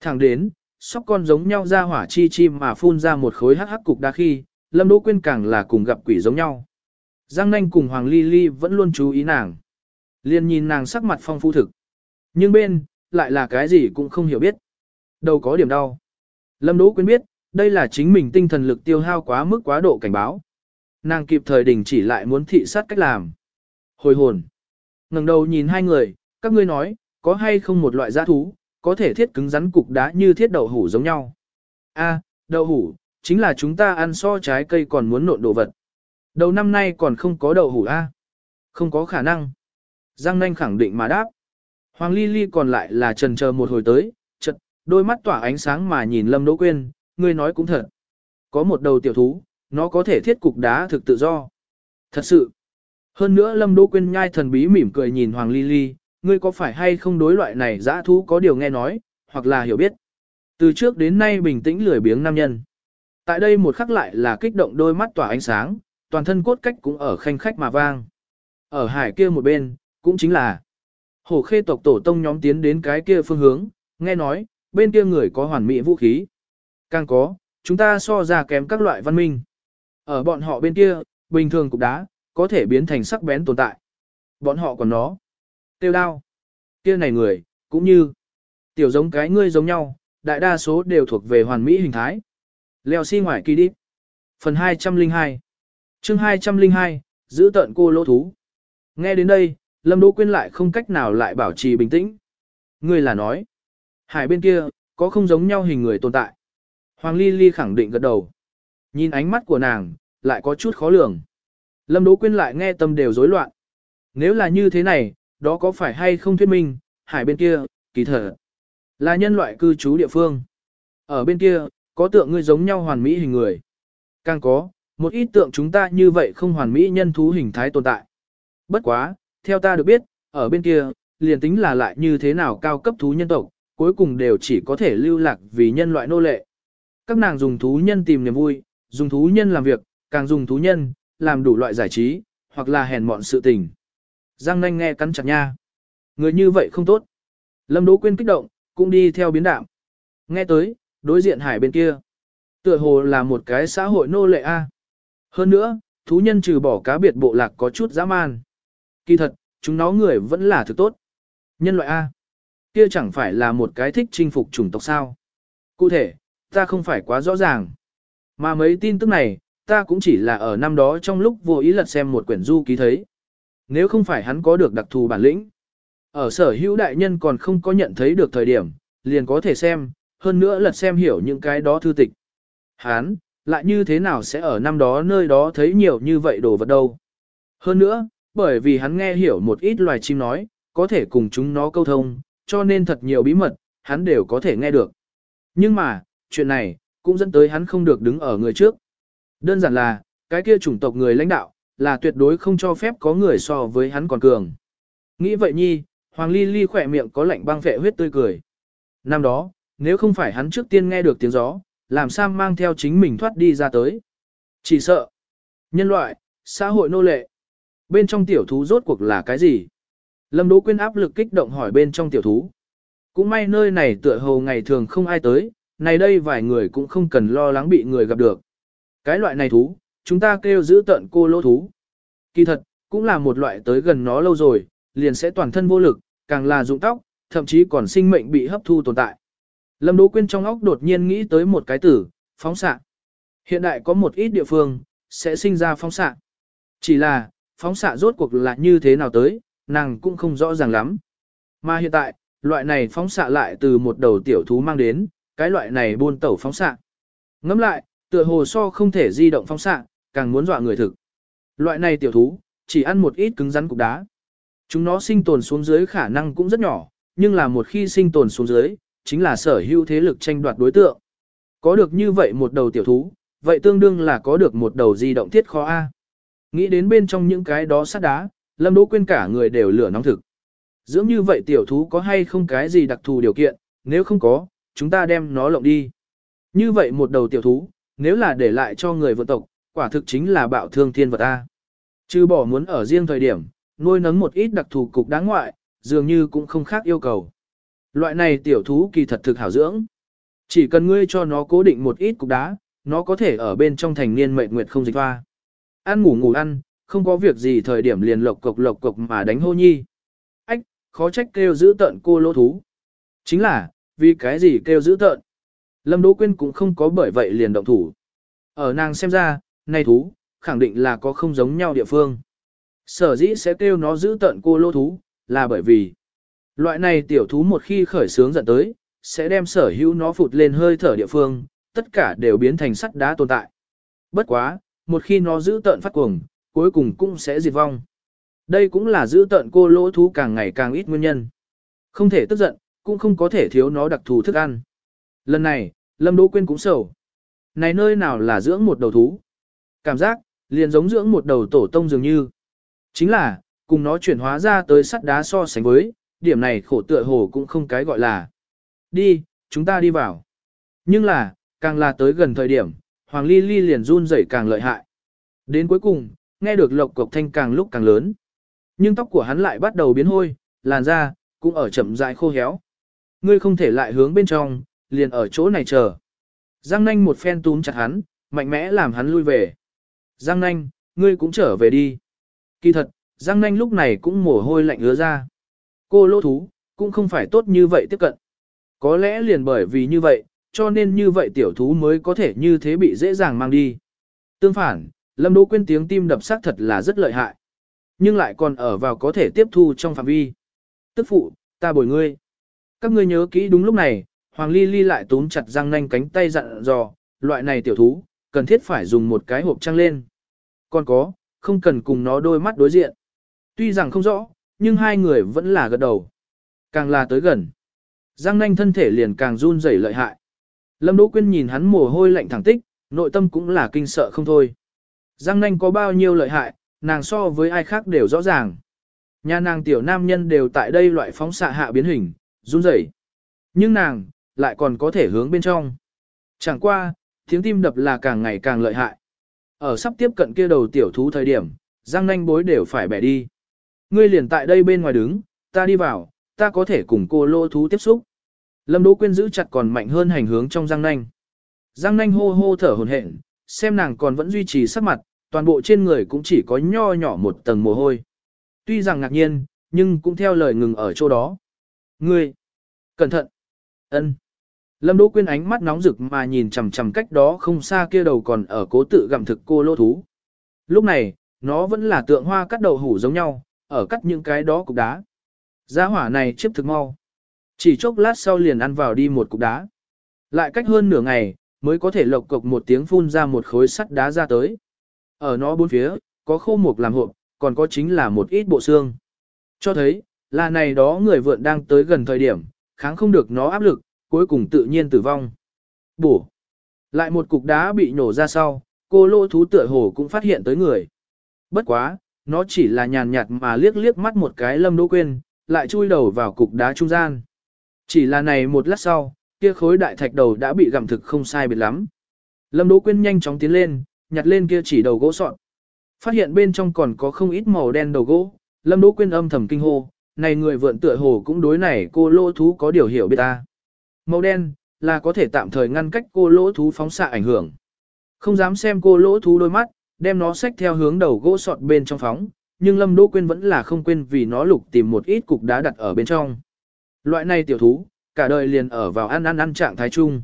Thẳng đến, sóc con giống nhau ra hỏa chi chim mà phun ra một khối hắc hắc cục đá khi, Lâm Đỗ Quyên càng là cùng gặp quỷ giống nhau. Giang Nanh cùng Hoàng Ly Ly vẫn luôn chú ý nàng. Liên nhìn nàng sắc mặt phong phú thực. Nhưng bên, lại là cái gì cũng không hiểu biết. Đâu có điểm đau. Lâm Đỗ Quyên biết, đây là chính mình tinh thần lực tiêu hao quá mức quá độ cảnh báo. Nàng kịp thời đình chỉ lại muốn thị sát cách làm. Hồi hồn. ngẩng đầu nhìn hai người, các ngươi nói, có hay không một loại giá thú, có thể thiết cứng rắn cục đá như thiết đậu hủ giống nhau. A, đậu hủ, chính là chúng ta ăn so trái cây còn muốn nộn đồ vật. Đầu năm nay còn không có đậu hủ A. Không có khả năng. Giang nanh khẳng định mà đáp. Hoàng Ly Ly còn lại là trần chờ một hồi tới, chật, đôi mắt tỏa ánh sáng mà nhìn Lâm Đỗ Quyên, ngươi nói cũng thật. Có một đầu tiểu thú, nó có thể thiết cục đá thực tự do. Thật sự. Hơn nữa Lâm Đỗ Quyên nhai thần bí mỉm cười nhìn Hoàng Ly Ly, ngươi có phải hay không đối loại này dã thú có điều nghe nói, hoặc là hiểu biết. Từ trước đến nay bình tĩnh lười biếng nam nhân. Tại đây một khắc lại là kích động đôi mắt tỏa ánh sáng, toàn thân cốt cách cũng ở khanh khách mà vang. Ở hải kia một bên, cũng chính là hổ khê tộc tổ tông nhóm tiến đến cái kia phương hướng, nghe nói, bên kia người có hoàn mỹ vũ khí. Càng có, chúng ta so ra kém các loại văn minh. Ở bọn họ bên kia, bình thường cục đá, có thể biến thành sắc bén tồn tại. Bọn họ còn nó. Tiêu đao. Kia này người, cũng như tiểu giống cái ngươi giống nhau, đại đa số đều thuộc về hoàn mỹ hình thái. Leo xi si ngoài kỳ đi. Phần 202 chương 202, giữ tận cô lỗ thú. Nghe đến đây, Lâm Đỗ Quyên lại không cách nào lại bảo trì bình tĩnh. Ngươi là nói, hải bên kia, có không giống nhau hình người tồn tại. Hoàng Ly Ly khẳng định gật đầu. Nhìn ánh mắt của nàng, lại có chút khó lường. Lâm Đỗ Quyên lại nghe tâm đều rối loạn. Nếu là như thế này, đó có phải hay không thuyết minh, hải bên kia, kỳ thở là nhân loại cư trú địa phương. Ở bên kia, có tượng ngươi giống nhau hoàn mỹ hình người. Càng có, một ít tượng chúng ta như vậy không hoàn mỹ nhân thú hình thái tồn tại. Bất quá, theo ta được biết, ở bên kia, liền tính là lại như thế nào cao cấp thú nhân tộc, cuối cùng đều chỉ có thể lưu lạc vì nhân loại nô lệ. Các nàng dùng thú nhân tìm niềm vui, dùng thú nhân làm việc, càng dùng thú nhân, làm đủ loại giải trí, hoặc là hèn mọn sự tình. Giang nanh nghe cắn chặt nha. Người như vậy không tốt. Lâm Đỗ Quyên kích động, cũng đi theo biến đạm. Nghe tới, đối diện hải bên kia. Tựa hồ là một cái xã hội nô lệ A. Hơn nữa, thú nhân trừ bỏ cá biệt bộ lạc có chút dã man. Kỳ thật, chúng nó người vẫn là thực tốt. Nhân loại A. Kia chẳng phải là một cái thích chinh phục chủng tộc sao. Cụ thể, ta không phải quá rõ ràng. Mà mấy tin tức này, ta cũng chỉ là ở năm đó trong lúc vô ý lật xem một quyển du ký thấy nếu không phải hắn có được đặc thù bản lĩnh. Ở sở hữu đại nhân còn không có nhận thấy được thời điểm, liền có thể xem, hơn nữa lật xem hiểu những cái đó thư tịch. Hắn, lại như thế nào sẽ ở năm đó nơi đó thấy nhiều như vậy đồ vật đâu. Hơn nữa, bởi vì hắn nghe hiểu một ít loài chim nói, có thể cùng chúng nó câu thông, cho nên thật nhiều bí mật, hắn đều có thể nghe được. Nhưng mà, chuyện này, cũng dẫn tới hắn không được đứng ở người trước. Đơn giản là, cái kia chủng tộc người lãnh đạo, là tuyệt đối không cho phép có người so với hắn còn cường. Nghĩ vậy nhi, Hoàng Ly Ly khỏe miệng có lạnh băng vệ huyết tươi cười. Năm đó, nếu không phải hắn trước tiên nghe được tiếng gió, làm sao mang theo chính mình thoát đi ra tới. Chỉ sợ. Nhân loại, xã hội nô lệ. Bên trong tiểu thú rốt cuộc là cái gì? Lâm Đỗ Quyên áp lực kích động hỏi bên trong tiểu thú. Cũng may nơi này tựa hồ ngày thường không ai tới, này đây vài người cũng không cần lo lắng bị người gặp được. Cái loại này thú, chúng ta kêu giữ tận cô lô thú. Kỳ thật, cũng là một loại tới gần nó lâu rồi, liền sẽ toàn thân vô lực, càng là rụng tóc, thậm chí còn sinh mệnh bị hấp thu tồn tại. Lâm Đỗ Quyên trong óc đột nhiên nghĩ tới một cái từ, phóng xạ. Hiện đại có một ít địa phương, sẽ sinh ra phóng xạ. Chỉ là, phóng xạ rốt cuộc là như thế nào tới, nàng cũng không rõ ràng lắm. Mà hiện tại, loại này phóng xạ lại từ một đầu tiểu thú mang đến, cái loại này buôn tẩu phóng xạ. Ngắm lại, tựa hồ so không thể di động phóng xạ, càng muốn dọa người thực. Loại này tiểu thú, chỉ ăn một ít cứng rắn cục đá. Chúng nó sinh tồn xuống dưới khả năng cũng rất nhỏ, nhưng là một khi sinh tồn xuống dưới, chính là sở hữu thế lực tranh đoạt đối tượng. Có được như vậy một đầu tiểu thú, vậy tương đương là có được một đầu di động thiết khó A. Nghĩ đến bên trong những cái đó sắt đá, Lâm Đỗ Quyên cả người đều lửa nóng thực. Dưỡng như vậy tiểu thú có hay không cái gì đặc thù điều kiện, nếu không có, chúng ta đem nó lộng đi. Như vậy một đầu tiểu thú, nếu là để lại cho người vượt tộc, quả thực chính là bạo thương thiên vật A. Chứ bỏ muốn ở riêng thời điểm, nuôi nấng một ít đặc thù cục đáng ngoại, dường như cũng không khác yêu cầu. Loại này tiểu thú kỳ thật thực hảo dưỡng. Chỉ cần ngươi cho nó cố định một ít cục đá, nó có thể ở bên trong thành niên mệnh nguyệt không dịch hoa. Ăn ngủ ngủ ăn, không có việc gì thời điểm liền lộc cộc lộc cộc mà đánh hô nhi. Ách, khó trách kêu giữ tận cô lô thú. Chính là, vì cái gì kêu giữ tận. Lâm Đỗ Quyên cũng không có bởi vậy liền động thủ. Ở nàng xem ra, này thú, khẳng định là có không giống nhau địa phương. Sở dĩ sẽ kêu nó giữ tận cô lô thú, là bởi vì loại này tiểu thú một khi khởi sướng giận tới, sẽ đem sở hữu nó phụt lên hơi thở địa phương, tất cả đều biến thành sắt đá tồn tại. Bất quá, một khi nó giữ tận phát cuồng, cuối cùng cũng sẽ diệt vong. Đây cũng là giữ tận cô lỗ thú càng ngày càng ít nguyên nhân. Không thể tức giận, cũng không có thể thiếu nó đặc thù thức ăn. Lần này, Lâm Đỗ Quyên cũng sầu. Này nơi nào là dưỡng một đầu thú? Cảm giác, liền giống dưỡng một đầu tổ tông dường như. Chính là, cùng nó chuyển hóa ra tới sắt đá so sánh với, điểm này khổ tựa hồ cũng không cái gọi là. Đi, chúng ta đi vào. Nhưng là, càng là tới gần thời điểm, Hoàng Ly Ly liền run rẩy càng lợi hại. Đến cuối cùng, nghe được lộc cộc thanh càng lúc càng lớn. Nhưng tóc của hắn lại bắt đầu biến hôi, làn da, cũng ở chậm rãi khô héo. Ngươi không thể lại hướng bên trong, liền ở chỗ này chờ. Giang nanh một phen túm chặt hắn, mạnh mẽ làm hắn lui về. Giang nanh, ngươi cũng trở về đi. Kỳ thật, Giang nanh lúc này cũng mồ hôi lạnh ứa ra. Cô Lỗ thú, cũng không phải tốt như vậy tiếp cận. Có lẽ liền bởi vì như vậy, cho nên như vậy tiểu thú mới có thể như thế bị dễ dàng mang đi. Tương phản, Lâm Đỗ Quyên tiếng tim đập sắc thật là rất lợi hại. Nhưng lại còn ở vào có thể tiếp thu trong phạm vi. Tức phụ, ta bồi ngươi. Các ngươi nhớ kỹ đúng lúc này, Hoàng Ly Ly lại túm chặt răng nanh cánh tay dặn dò, loại này tiểu thú, cần thiết phải dùng một cái hộp trăng lên. Còn có, không cần cùng nó đôi mắt đối diện. Tuy rằng không rõ, nhưng hai người vẫn là gật đầu. Càng là tới gần. Giang nanh thân thể liền càng run rẩy lợi hại. Lâm Đỗ Quyên nhìn hắn mồ hôi lạnh thẳng tích, nội tâm cũng là kinh sợ không thôi. Giang nanh có bao nhiêu lợi hại, nàng so với ai khác đều rõ ràng. Nhà nàng tiểu nam nhân đều tại đây loại phóng xạ hạ biến hình, run rẩy. Nhưng nàng, lại còn có thể hướng bên trong. Chẳng qua, tiếng tim đập là càng ngày càng lợi hại. Ở sắp tiếp cận kia đầu tiểu thú thời điểm, Giang nanh bối đều phải bẻ đi. Ngươi liền tại đây bên ngoài đứng, ta đi vào, ta có thể cùng cô lô thú tiếp xúc. Lâm Đỗ Quyên giữ chặt còn mạnh hơn hành hướng trong Giang nanh. Giang nanh hô hô thở hổn hển, xem nàng còn vẫn duy trì sắc mặt, toàn bộ trên người cũng chỉ có nho nhỏ một tầng mồ hôi. Tuy rằng ngạc nhiên, nhưng cũng theo lời ngừng ở chỗ đó. Ngươi, cẩn thận, ân. Lâm Đỗ Quyên ánh mắt nóng rực mà nhìn chằm chằm cách đó không xa kia đầu còn ở cố tự gặm thực cô lô thú. Lúc này, nó vẫn là tượng hoa cắt đầu hủ giống nhau, ở cắt những cái đó cục đá. Gia hỏa này chiếp thực mau. Chỉ chốc lát sau liền ăn vào đi một cục đá. Lại cách hơn nửa ngày, mới có thể lộc cộc một tiếng phun ra một khối sắt đá ra tới. Ở nó bốn phía, có khô mục làm hộp, còn có chính là một ít bộ xương. Cho thấy, là này đó người vượn đang tới gần thời điểm, kháng không được nó áp lực, cuối cùng tự nhiên tử vong. Bổ. Lại một cục đá bị nổ ra sau, cô lô thú tựa hồ cũng phát hiện tới người. Bất quá, nó chỉ là nhàn nhạt mà liếc liếc mắt một cái lâm đỗ quên, lại chui đầu vào cục đá trung gian. Chỉ là này một lát sau, kia khối đại thạch đầu đã bị gặm thực không sai biệt lắm. Lâm Đỗ Quyên nhanh chóng tiến lên, nhặt lên kia chỉ đầu gỗ sọn. Phát hiện bên trong còn có không ít màu đen đầu gỗ, Lâm Đỗ Quyên âm thầm kinh hô, này người vượn tựa hồ cũng đối này cô lô thú có điều hiểu biết ta. Màu đen, là có thể tạm thời ngăn cách cô lỗ thú phóng xạ ảnh hưởng. Không dám xem cô lỗ thú đôi mắt, đem nó xách theo hướng đầu gỗ sọt bên trong phóng, nhưng Lâm Đỗ Quyên vẫn là không quên vì nó lục tìm một ít cục đá đặt ở bên trong. Loại này tiểu thú, cả đời liền ở vào ăn ăn ăn trạng thái chung.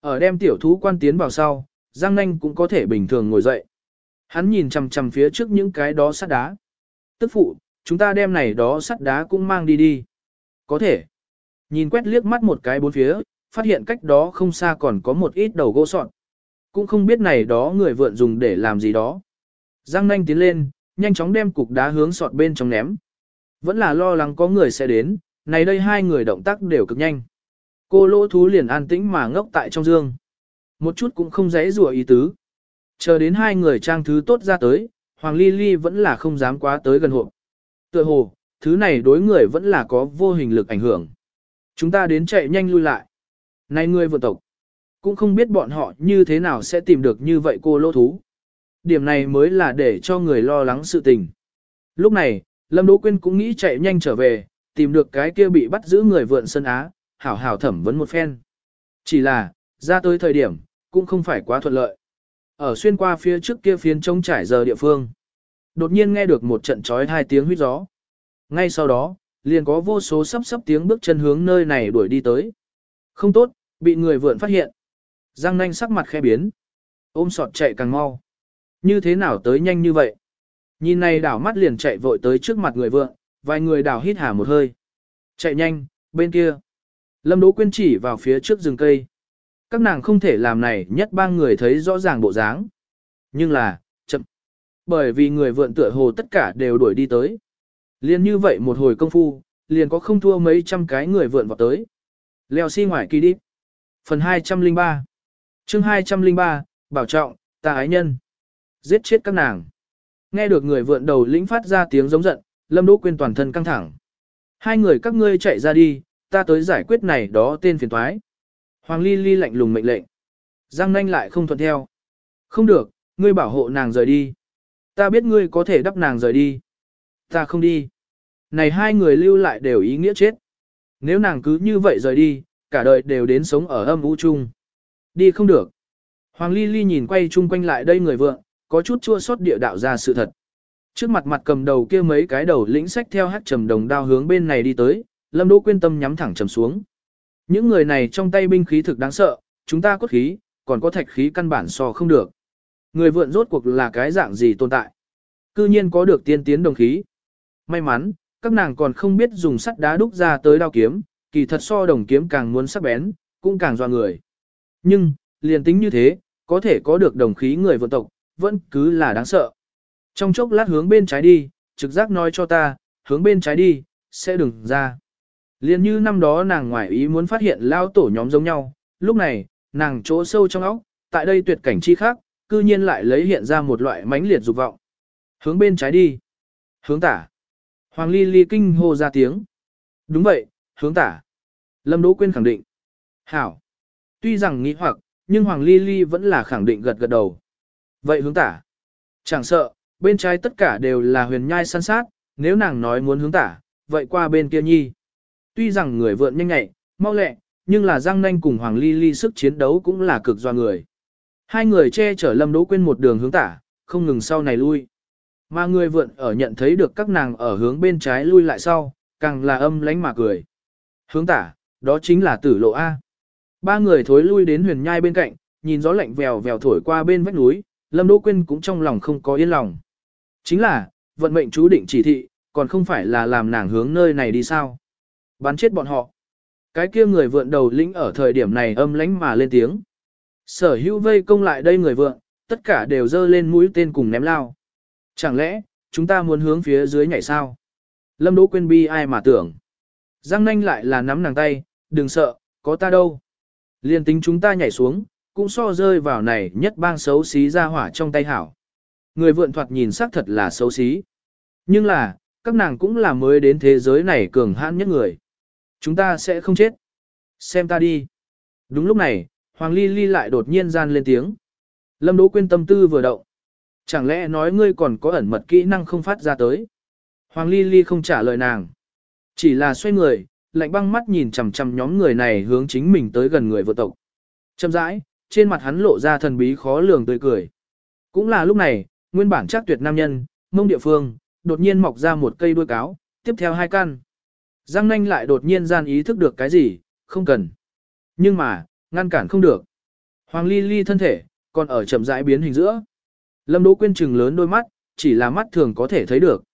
Ở đem tiểu thú quan tiến vào sau, Giang Nanh cũng có thể bình thường ngồi dậy. Hắn nhìn chằm chằm phía trước những cái đó sắt đá. Tức phụ, chúng ta đem này đó sắt đá cũng mang đi đi. Có thể. Nhìn quét liếc mắt một cái bốn phía, phát hiện cách đó không xa còn có một ít đầu gỗ sọn. Cũng không biết này đó người vượn dùng để làm gì đó. Giang nanh tiến lên, nhanh chóng đem cục đá hướng sọt bên trong ném. Vẫn là lo lắng có người sẽ đến, này đây hai người động tác đều cực nhanh. Cô lỗ thú liền an tĩnh mà ngốc tại trong dương. Một chút cũng không dễ rùa ý tứ. Chờ đến hai người trang thứ tốt ra tới, Hoàng Ly Ly vẫn là không dám quá tới gần hộp. Tựa hồ, thứ này đối người vẫn là có vô hình lực ảnh hưởng. Chúng ta đến chạy nhanh lui lại. Này ngươi vượt tộc, cũng không biết bọn họ như thế nào sẽ tìm được như vậy cô lỗ thú. Điểm này mới là để cho người lo lắng sự tình. Lúc này, Lâm Đỗ Quyên cũng nghĩ chạy nhanh trở về, tìm được cái kia bị bắt giữ người vượn sân á, hảo hảo thẩm vấn một phen. Chỉ là, ra tới thời điểm, cũng không phải quá thuận lợi. Ở xuyên qua phía trước kia phiến trông trải giờ địa phương. Đột nhiên nghe được một trận chói hai tiếng huyết gió. Ngay sau đó, liền có vô số sắp sắp tiếng bước chân hướng nơi này đuổi đi tới. Không tốt, bị người vượn phát hiện. Giang nanh sắc mặt khe biến. Ôm sọt chạy càng mau. Như thế nào tới nhanh như vậy? Nhìn này đảo mắt liền chạy vội tới trước mặt người vượng, vài người đảo hít hà một hơi. Chạy nhanh, bên kia. Lâm Đỗ Quyên chỉ vào phía trước rừng cây. Các nàng không thể làm này nhất ba người thấy rõ ràng bộ dáng. Nhưng là, chậm. Bởi vì người vượn tựa hồ tất cả đều đuổi đi tới. Liên như vậy một hồi công phu, liền có không thua mấy trăm cái người vượn vào tới. Leo xi si ngoài kỳ đi. Phần 203 chương 203, Bảo trọng, ta ái nhân. Giết chết các nàng. Nghe được người vượn đầu lĩnh phát ra tiếng giống giận, Lâm Đỗ Quyên toàn thân căng thẳng. Hai người các ngươi chạy ra đi, ta tới giải quyết này đó tên phiền toái. Hoàng Ly Ly lạnh lùng mệnh lệnh. Giang nanh lại không thuận theo. Không được, ngươi bảo hộ nàng rời đi. Ta biết ngươi có thể đắp nàng rời đi. Ta không đi. Này hai người lưu lại đều ý nghĩa chết. Nếu nàng cứ như vậy rời đi, cả đời đều đến sống ở âm u chung. Đi không được. Hoàng Ly Ly nhìn quay chung quanh lại đây người vượng, có chút chua xót địa đạo ra sự thật. Trước mặt mặt cầm đầu kia mấy cái đầu lĩnh sách theo hát trầm đồng đao hướng bên này đi tới, Lâm Đỗ quyên tâm nhắm thẳng trầm xuống. Những người này trong tay binh khí thực đáng sợ, chúng ta cốt khí, còn có thạch khí căn bản so không được. Người vượn rốt cuộc là cái dạng gì tồn tại. Cư nhiên có được tiên tiến đồng khí. May mắn, các nàng còn không biết dùng sắt đá đúc ra tới đao kiếm, kỳ thật so đồng kiếm càng muốn sắc bén, cũng càng doa người. Nhưng, liền tính như thế, có thể có được đồng khí người vượt tộc, vẫn cứ là đáng sợ. Trong chốc lát hướng bên trái đi, trực giác nói cho ta, hướng bên trái đi, sẽ đừng ra. liền như năm đó nàng ngoài ý muốn phát hiện lao tổ nhóm giống nhau, lúc này, nàng chỗ sâu trong óc, tại đây tuyệt cảnh chi khác, cư nhiên lại lấy hiện ra một loại mãnh liệt dục vọng. Hướng bên trái đi. Hướng tả. Hoàng Ly Ly kinh hô ra tiếng. Đúng vậy, hướng tả. Lâm Đỗ Quyên khẳng định. Hảo. Tuy rằng nghĩ hoặc, nhưng Hoàng Ly Ly vẫn là khẳng định gật gật đầu. Vậy hướng tả. Chẳng sợ, bên trái tất cả đều là huyền nhai săn sát, nếu nàng nói muốn hướng tả, vậy qua bên kia nhi. Tuy rằng người vượn nhanh nhạy, mau lẹ, nhưng là Giang Nanh cùng Hoàng Ly Ly sức chiến đấu cũng là cực doa người. Hai người che chở Lâm Đỗ Quyên một đường hướng tả, không ngừng sau này lui. Mà người vượn ở nhận thấy được các nàng ở hướng bên trái lui lại sau, càng là âm lánh mà cười. Hướng tả, đó chính là tử lộ A. Ba người thối lui đến huyền nhai bên cạnh, nhìn gió lạnh vèo vèo thổi qua bên vách núi, Lâm Đỗ Quyên cũng trong lòng không có yên lòng. Chính là, vận mệnh chú định chỉ thị, còn không phải là làm nàng hướng nơi này đi sao. Bắn chết bọn họ. Cái kia người vượn đầu lĩnh ở thời điểm này âm lánh mà lên tiếng. Sở hữu vây công lại đây người vượn, tất cả đều dơ lên mũi tên cùng ném lao. Chẳng lẽ, chúng ta muốn hướng phía dưới nhảy sao? Lâm Đỗ quên bi ai mà tưởng. Giang nanh lại là nắm nàng tay, đừng sợ, có ta đâu. Liên tính chúng ta nhảy xuống, cũng so rơi vào này nhất bang xấu xí ra hỏa trong tay hảo. Người vượn thoạt nhìn sắc thật là xấu xí. Nhưng là, các nàng cũng là mới đến thế giới này cường hãn nhất người. Chúng ta sẽ không chết. Xem ta đi. Đúng lúc này, Hoàng Ly Ly lại đột nhiên gian lên tiếng. Lâm Đỗ Quyên tâm tư vừa động. Chẳng lẽ nói ngươi còn có ẩn mật kỹ năng không phát ra tới? Hoàng Ly Ly không trả lời nàng. Chỉ là xoay người, lạnh băng mắt nhìn chằm chằm nhóm người này hướng chính mình tới gần người vợ tộc. Chậm rãi, trên mặt hắn lộ ra thần bí khó lường tươi cười. Cũng là lúc này, nguyên bản chắc tuyệt nam nhân, mông địa phương, đột nhiên mọc ra một cây đuôi cáo, tiếp theo hai căn. Giang nanh lại đột nhiên gian ý thức được cái gì, không cần. Nhưng mà, ngăn cản không được. Hoàng ly ly thân thể, còn ở chậm rãi biến hình giữa. Lâm Đỗ Quyên trừng lớn đôi mắt, chỉ là mắt thường có thể thấy được.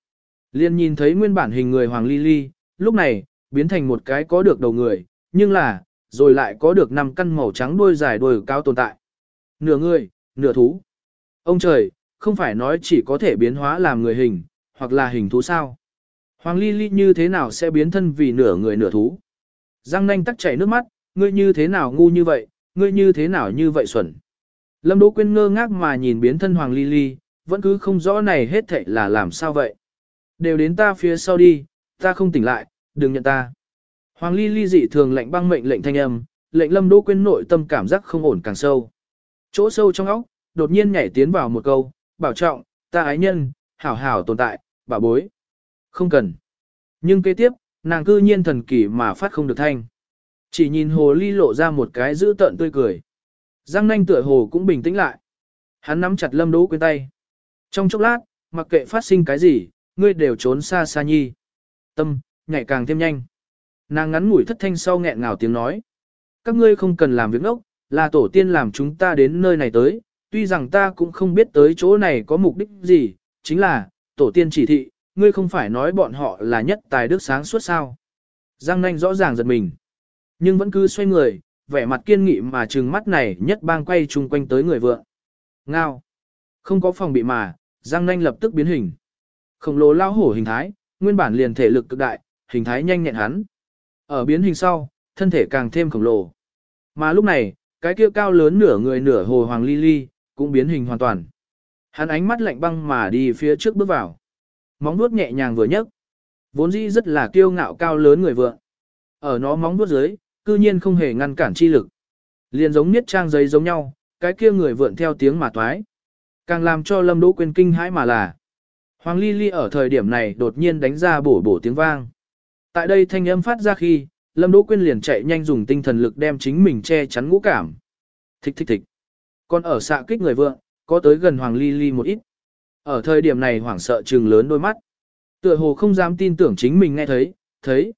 Liên nhìn thấy nguyên bản hình người Hoàng Ly Ly, lúc này, biến thành một cái có được đầu người, nhưng là, rồi lại có được năm căn màu trắng đuôi dài đuôi cao tồn tại. Nửa người, nửa thú. Ông trời, không phải nói chỉ có thể biến hóa làm người hình, hoặc là hình thú sao. Hoàng Ly Ly như thế nào sẽ biến thân vì nửa người nửa thú? Giang nanh tắc chảy nước mắt, ngươi như thế nào ngu như vậy, ngươi như thế nào như vậy xuẩn. Lâm Đỗ Quyên ngơ ngác mà nhìn biến thân Hoàng Ly Ly, vẫn cứ không rõ này hết thảy là làm sao vậy. Đều đến ta phía sau đi, ta không tỉnh lại, đừng nhận ta. Hoàng Ly Ly dị thường lệnh băng mệnh lệnh thanh âm, lệnh Lâm Đỗ Quyên nội tâm cảm giác không ổn càng sâu. Chỗ sâu trong óc, đột nhiên nhảy tiến vào một câu, bảo trọng, ta ái nhân, hảo hảo tồn tại, bà bối. Không cần. Nhưng kế tiếp, nàng cư nhiên thần kỳ mà phát không được thanh. Chỉ nhìn hồ ly lộ ra một cái giữ tợn tươi cười. Giang nanh tựa hồ cũng bình tĩnh lại. Hắn nắm chặt lâm đỗ quên tay. Trong chốc lát, mặc kệ phát sinh cái gì, ngươi đều trốn xa xa nhi. Tâm, nhảy càng thêm nhanh. Nàng ngắn ngủi thất thanh sau nghẹn ngào tiếng nói. Các ngươi không cần làm việc ngốc, là tổ tiên làm chúng ta đến nơi này tới, tuy rằng ta cũng không biết tới chỗ này có mục đích gì, chính là, tổ tiên chỉ thị, ngươi không phải nói bọn họ là nhất tài đức sáng suốt sao. Giang nanh rõ ràng giật mình, nhưng vẫn cứ xoay người, vẻ mặt kiên nghị mà trừng mắt này nhất bang quay chung quanh tới người vượng. Ngao. Không có phòng bị mà, Giang nanh lập tức biến hình. Khổng lồ lao hổ hình thái, nguyên bản liền thể lực cực đại, hình thái nhanh nhẹn hắn. Ở biến hình sau, thân thể càng thêm khổng lồ. Mà lúc này, cái kia cao lớn nửa người nửa hồ hoàng ly ly, cũng biến hình hoàn toàn. Hắn ánh mắt lạnh băng mà đi phía trước bước vào. Móng vuốt nhẹ nhàng vừa nhấc. Vốn dĩ rất là kiêu ngạo cao lớn người vượng. Ở nó móng vuốt dưới, cư nhiên không hề ngăn cản chi lực. Liền giống niết trang giấy giống nhau, cái kia người vượn theo tiếng mà toái. Càng làm cho Lâm Đỗ quên kinh hãi mà là. Hoàng Ly Ly ở thời điểm này đột nhiên đánh ra bổ bổ tiếng vang. Tại đây thanh âm phát ra khi, Lâm Đỗ Quyên liền chạy nhanh dùng tinh thần lực đem chính mình che chắn ngũ cảm. Thích thích thích. Còn ở xạ kích người vượng, có tới gần Hoàng Ly Ly một ít. Ở thời điểm này hoảng sợ trừng lớn đôi mắt. Tựa hồ không dám tin tưởng chính mình nghe thấy, thấy.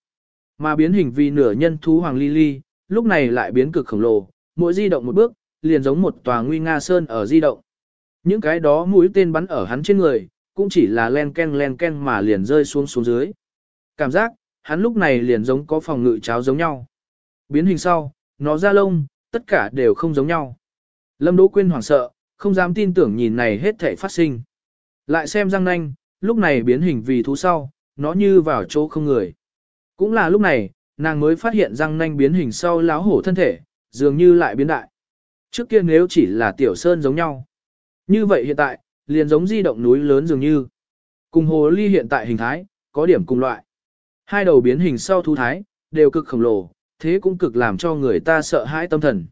Mà biến hình vì nửa nhân thú Hoàng Ly Ly, lúc này lại biến cực khổng lồ, mỗi di động một bước, liền giống một tòa nguy nga sơn ở di động. Những cái đó mũi tên bắn ở hắn trên người, cũng chỉ là len ken len ken mà liền rơi xuống xuống dưới. Cảm giác, hắn lúc này liền giống có phòng ngự cháo giống nhau. Biến hình sau, nó ra lông, tất cả đều không giống nhau. Lâm Đỗ Quyên hoảng sợ, không dám tin tưởng nhìn này hết thể phát sinh. Lại xem răng nanh, lúc này biến hình vì thú sau, nó như vào chỗ không người. Cũng là lúc này, nàng mới phát hiện răng nanh biến hình sau láo hổ thân thể, dường như lại biến đại. Trước kia nếu chỉ là tiểu sơn giống nhau. Như vậy hiện tại, liền giống di động núi lớn dường như. Cùng hồ ly hiện tại hình thái, có điểm cùng loại. Hai đầu biến hình sau thú thái, đều cực khổng lồ, thế cũng cực làm cho người ta sợ hãi tâm thần.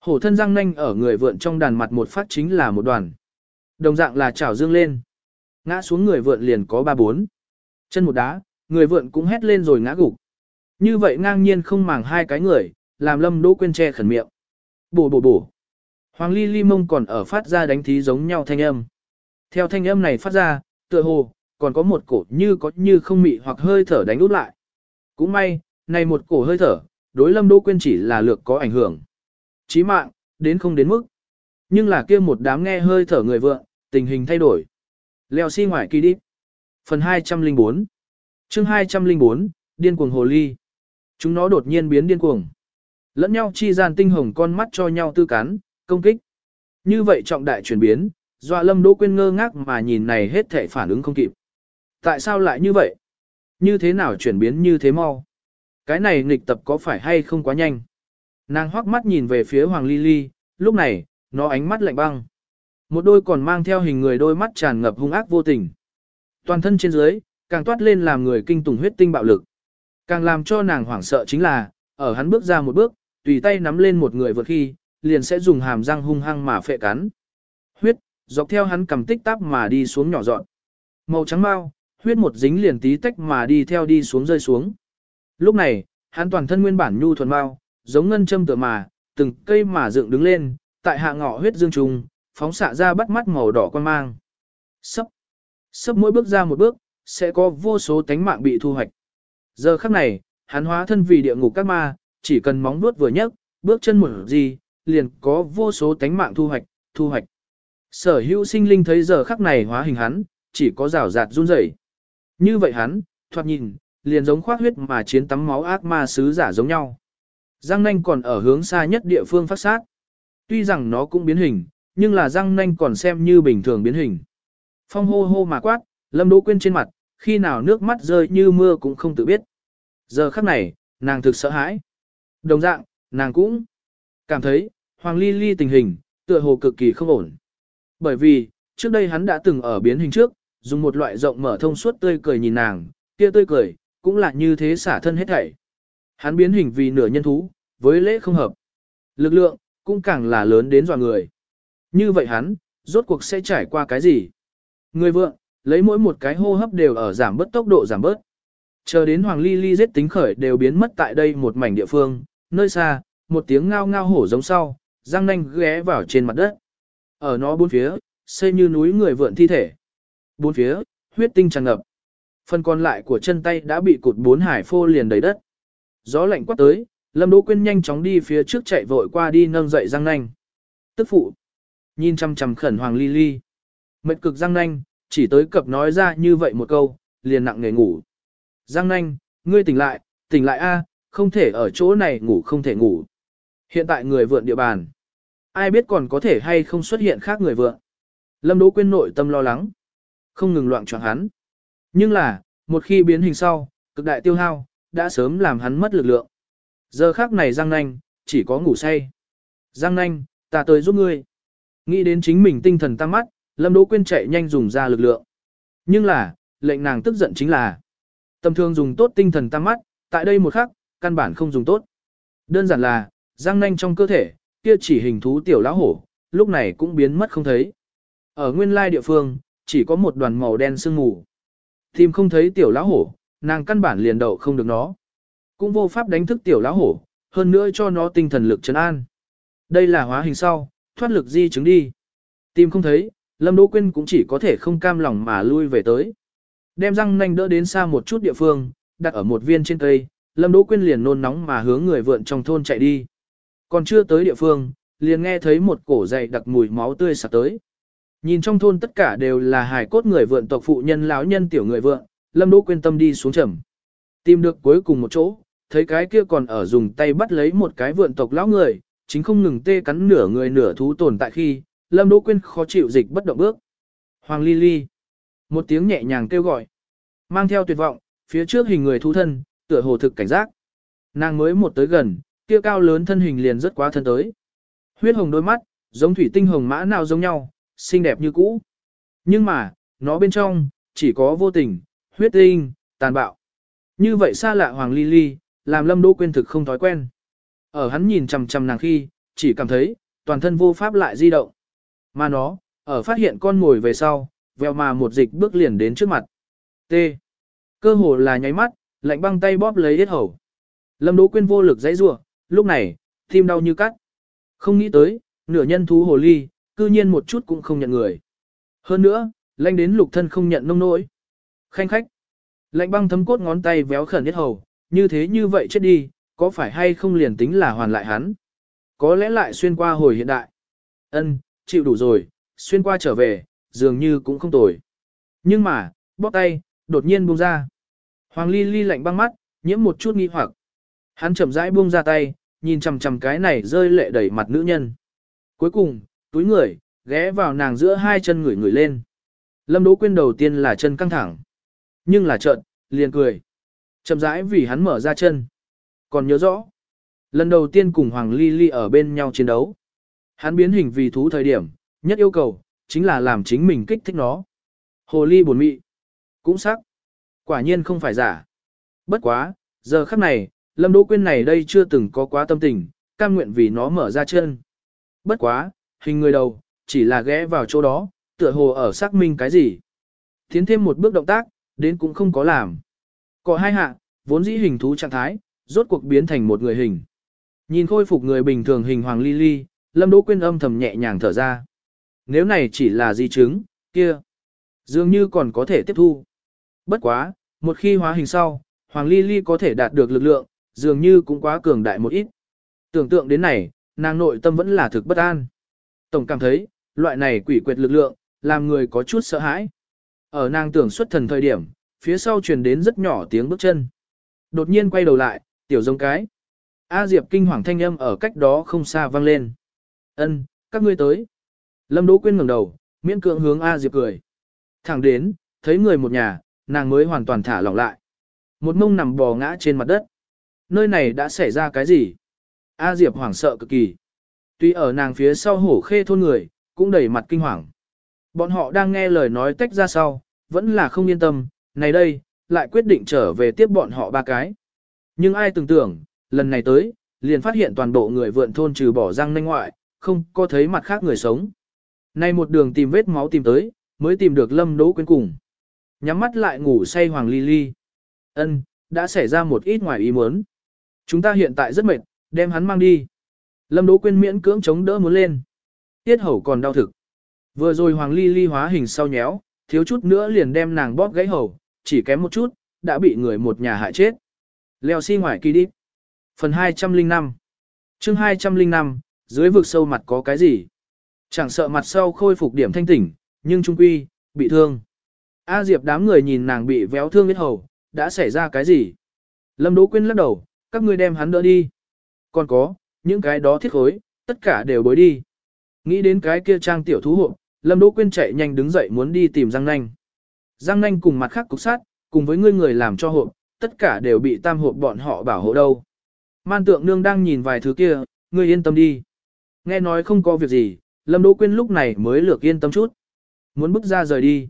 Hổ thân răng nanh ở người vượn trong đàn mặt một phát chính là một đoàn. Đồng dạng là chảo dương lên. Ngã xuống người vượn liền có ba bốn. Chân một đá, người vượn cũng hét lên rồi ngã gục. Như vậy ngang nhiên không màng hai cái người, làm lâm đỗ quên che khẩn miệng. Bổ bổ bổ. Hoàng ly ly mông còn ở phát ra đánh thí giống nhau thanh âm. Theo thanh âm này phát ra, tựa hồ, còn có một cổ như có như không mị hoặc hơi thở đánh út lại. Cũng may, này một cổ hơi thở, đối lâm đỗ quên chỉ là lược có ảnh hưởng. Chí mạng, đến không đến mức. Nhưng là kia một đám nghe hơi thở người vượng, tình hình thay đổi. Leo xi si ngoài kỳ đi. Phần 204 chương 204, điên cuồng hồ ly. Chúng nó đột nhiên biến điên cuồng. Lẫn nhau chi gian tinh hồng con mắt cho nhau tư cắn, công kích. Như vậy trọng đại chuyển biến, dọa lâm đỗ quên ngơ ngác mà nhìn này hết thể phản ứng không kịp. Tại sao lại như vậy? Như thế nào chuyển biến như thế mau? Cái này nghịch tập có phải hay không quá nhanh? Nàng hoắc mắt nhìn về phía Hoàng Ly Ly, lúc này, nó ánh mắt lạnh băng. Một đôi còn mang theo hình người đôi mắt tràn ngập hung ác vô tình. Toàn thân trên dưới, càng toát lên làm người kinh tủng huyết tinh bạo lực. Càng làm cho nàng hoảng sợ chính là, ở hắn bước ra một bước, tùy tay nắm lên một người vượt khi, liền sẽ dùng hàm răng hung hăng mà phệ cắn. Huyết, dọc theo hắn cầm tích tắp mà đi xuống nhỏ dọn. Màu trắng mau, huyết một dính liền tí tách mà đi theo đi xuống rơi xuống. Lúc này, hắn toàn thân nguyên bản nhu thuần mau, giống ngân châm tựa mà, từng cây mà dựng đứng lên, tại hạ ngọ huyết dương trùng, phóng xạ ra bắt mắt màu đỏ quan mang. Sấp. Sấp mỗi bước ra một bước, sẽ có vô số tánh mạng bị thu hoạch. Giờ khắc này, hắn hóa thân vì địa ngục các ma, chỉ cần móng vuốt vừa nhấc, bước chân một gì, liền có vô số tánh mạng thu hoạch, thu hoạch. Sở hữu sinh linh thấy giờ khắc này hóa hình hắn, chỉ có rào rạt run rẩy. Như vậy hắn, thoạt nhìn, liền giống khoác huyết mà chiến tắm máu ác ma sứ giả giống nhau. Giang nanh còn ở hướng xa nhất địa phương phát sát. Tuy rằng nó cũng biến hình, nhưng là răng nanh còn xem như bình thường biến hình. Phong hô hô mà quát, lâm đỗ quyên trên mặt, khi nào nước mắt rơi như mưa cũng không tự biết. Giờ khắc này, nàng thực sợ hãi. Đồng dạng, nàng cũng cảm thấy, Hoàng Ly Ly tình hình, tựa hồ cực kỳ không ổn. Bởi vì, trước đây hắn đã từng ở biến hình trước, dùng một loại rộng mở thông suốt tươi cười nhìn nàng, kia tươi cười, cũng là như thế xả thân hết thảy. Hắn biến hình vì nửa nhân thú, với lễ không hợp. Lực lượng, cũng càng là lớn đến dò người. Như vậy hắn, rốt cuộc sẽ trải qua cái gì? Người vượng, lấy mỗi một cái hô hấp đều ở giảm bớt tốc độ giảm bớt. Chờ đến Hoàng Ly Ly giết tính khởi đều biến mất tại đây một mảnh địa phương, nơi xa, một tiếng ngao ngao hổ giống sau, răng nanh ghé vào trên mặt đất. Ở nó bốn phía, xây như núi người vượn thi thể. Bốn phía, huyết tinh tràn ngập. Phần còn lại của chân tay đã bị cụt bốn hải phô liền đầy đất. Gió lạnh quát tới, Lâm Đỗ Quyên nhanh chóng đi phía trước chạy vội qua đi nâng dậy răng nanh. Tức phụ. Nhìn chăm chăm khẩn Hoàng Ly Ly. Mệt cực răng nanh, chỉ tới cập nói ra như vậy một câu, liền nặng nề ngủ. Giang nanh, ngươi tỉnh lại, tỉnh lại a, không thể ở chỗ này ngủ không thể ngủ. Hiện tại người vượn địa bàn. Ai biết còn có thể hay không xuất hiện khác người vượn. Lâm Đỗ Quyên nội tâm lo lắng. Không ngừng loạn choạng hắn. Nhưng là, một khi biến hình sau, cực đại tiêu hao, đã sớm làm hắn mất lực lượng. Giờ khác này Giang Nanh, chỉ có ngủ say. Giang Nanh, ta tới giúp ngươi. Nghĩ đến chính mình tinh thần tăng mắt, Lâm Đỗ Quyên chạy nhanh dùng ra lực lượng. Nhưng là, lệnh nàng tức giận chính là Tầm thường dùng tốt tinh thần tăng mắt, tại đây một khắc, căn bản không dùng tốt. Đơn giản là, răng nanh trong cơ thể, kia chỉ hình thú tiểu lão hổ, lúc này cũng biến mất không thấy. Ở nguyên lai địa phương, chỉ có một đoàn màu đen sương mù. Tìm không thấy tiểu lão hổ, nàng căn bản liền đậu không được nó. Cũng vô pháp đánh thức tiểu lão hổ, hơn nữa cho nó tinh thần lực trấn an. Đây là hóa hình sau, thoát lực di chứng đi. Tìm không thấy, Lâm Đỗ Quyên cũng chỉ có thể không cam lòng mà lui về tới. Đem răng nanh đỡ đến xa một chút địa phương, đặt ở một viên trên cây, Lâm Đỗ Quyên liền nôn nóng mà hướng người vượn trong thôn chạy đi. Còn chưa tới địa phương, liền nghe thấy một cổ dày đặc mùi máu tươi sạt tới. Nhìn trong thôn tất cả đều là hài cốt người vượn tộc phụ nhân lão nhân tiểu người vượn, Lâm Đỗ Quyên tâm đi xuống trầm. Tìm được cuối cùng một chỗ, thấy cái kia còn ở dùng tay bắt lấy một cái vượn tộc lão người, chính không ngừng tê cắn nửa người nửa thú tồn tại khi, Lâm Đỗ Quyên khó chịu dịch bất động bước. Hoàng Ly Ly. Một tiếng nhẹ nhàng kêu gọi. Mang theo tuyệt vọng, phía trước hình người thu thân, tựa hồ thực cảnh giác. Nàng mới một tới gần, kia cao lớn thân hình liền rất quá thân tới. Huyết hồng đôi mắt, giống thủy tinh hồng mã nào giống nhau, xinh đẹp như cũ. Nhưng mà, nó bên trong, chỉ có vô tình, huyết tinh, tàn bạo. Như vậy xa lạ Hoàng Ly Ly, làm Lâm Đỗ Quyên thực không thói quen. Ở hắn nhìn chằm chằm nàng khi, chỉ cảm thấy, toàn thân vô pháp lại di động. Mà nó, ở phát hiện con ngồi về sau, vèo mà một dịch bước liền đến trước mặt. T. Cơ hồ là nháy mắt, lạnh băng tay bóp lấy yết hầu. Lâm Đỗ Quyên vô lực dãy rủa, lúc này, tim đau như cắt. Không nghĩ tới, nửa nhân thú hồ ly, cư nhiên một chút cũng không nhận người. Hơn nữa, lạnh đến lục thân không nhận nông nỗi. Khanh khách. Lạnh băng thấm cốt ngón tay véo khẩn yết hầu, như thế như vậy chết đi, có phải hay không liền tính là hoàn lại hắn? Có lẽ lại xuyên qua hồi hiện đại. Ân, chịu đủ rồi, xuyên qua trở về, dường như cũng không tồi. Nhưng mà, bóp tay, đột nhiên buông ra. Hoàng Ly Ly lạnh băng mắt, nhiễm một chút nghi hoặc. Hắn chậm rãi buông ra tay, nhìn chằm chằm cái này rơi lệ đẩy mặt nữ nhân. Cuối cùng, túi người, ghé vào nàng giữa hai chân người người lên. Lâm Đỗ Quyên đầu tiên là chân căng thẳng, nhưng là trợn, liền cười. Chậm rãi vì hắn mở ra chân. Còn nhớ rõ, lần đầu tiên cùng Hoàng Ly Ly ở bên nhau chiến đấu. Hắn biến hình vì thú thời điểm, nhất yêu cầu, chính là làm chính mình kích thích nó. Hồ ly buồn mị, cũng sắc. Quả nhiên không phải giả. Bất quá, giờ khắc này, Lâm Đỗ Quyên này đây chưa từng có quá tâm tình, cam nguyện vì nó mở ra chân. Bất quá, hình người đầu, chỉ là ghé vào chỗ đó, tựa hồ ở xác minh cái gì. Tiến thêm một bước động tác, đến cũng không có làm. Có hai hạ, vốn dĩ hình thú trạng thái, rốt cuộc biến thành một người hình. Nhìn khôi phục người bình thường hình hoàng ly ly, Lâm Đỗ Quyên âm thầm nhẹ nhàng thở ra. Nếu này chỉ là di chứng, kia, dường như còn có thể tiếp thu. Bất quá, một khi hóa hình sau, Hoàng Ly Ly có thể đạt được lực lượng, dường như cũng quá cường đại một ít. Tưởng tượng đến này, nàng nội tâm vẫn là thực bất an. Tổng cảm thấy, loại này quỷ quyệt lực lượng, làm người có chút sợ hãi. Ở nàng tưởng xuất thần thời điểm, phía sau truyền đến rất nhỏ tiếng bước chân. Đột nhiên quay đầu lại, tiểu giống cái. A Diệp kinh hoàng thanh âm ở cách đó không xa vang lên. Ân, các ngươi tới. Lâm Đỗ Quyên ngẩng đầu, miễn cưỡng hướng A Diệp cười. Thẳng đến, thấy người một nhà, nàng mới hoàn toàn thả lỏng lại. Một mông nằm bò ngã trên mặt đất. Nơi này đã xảy ra cái gì? A Diệp hoảng sợ cực kỳ. Tuy ở nàng phía sau hổ khê thôn người, cũng đầy mặt kinh hoàng. Bọn họ đang nghe lời nói tách ra sau, vẫn là không yên tâm, này đây, lại quyết định trở về tiếp bọn họ ba cái. Nhưng ai tưởng tưởng, lần này tới, liền phát hiện toàn bộ người vượn thôn trừ bỏ răng nanh ngoại, không có thấy mặt khác người sống. Nay một đường tìm vết máu tìm tới, mới tìm được Lâm Đỗ Quyên cùng. Nhắm mắt lại ngủ say Hoàng Ly Ly. Ân, đã xảy ra một ít ngoài ý muốn. Chúng ta hiện tại rất mệt, đem hắn mang đi. Lâm Đỗ Quyên miễn cưỡng chống đỡ muốn lên. Tiết hầu còn đau thực. Vừa rồi Hoàng Ly Ly hóa hình sau nhéo, thiếu chút nữa liền đem nàng bóp gãy hầu, chỉ kém một chút, đã bị người một nhà hại chết. Leo xi si ngoài kỳ đi. Phần 205 chương 205, dưới vực sâu mặt có cái gì? Chẳng sợ mặt sau khôi phục điểm thanh tỉnh, nhưng trung quy, bị thương. A Diệp đám người nhìn nàng bị véo thương biết hầu, đã xảy ra cái gì? Lâm Đỗ Quyên lắc đầu, các ngươi đem hắn đỡ đi. Còn có, những cái đó thiết khối, tất cả đều bối đi. Nghĩ đến cái kia trang tiểu thú hộ, Lâm Đỗ Quyên chạy nhanh đứng dậy muốn đi tìm Giang Nanh. Giang Nanh cùng mặt khác cục sát, cùng với ngươi người làm cho hộ, tất cả đều bị tam hộ bọn họ bảo hộ đâu. Man tượng nương đang nhìn vài thứ kia, ngươi yên tâm đi. Nghe nói không có việc gì, Lâm Đỗ Quyên lúc này mới lược yên tâm chút. Muốn bước ra rời đi.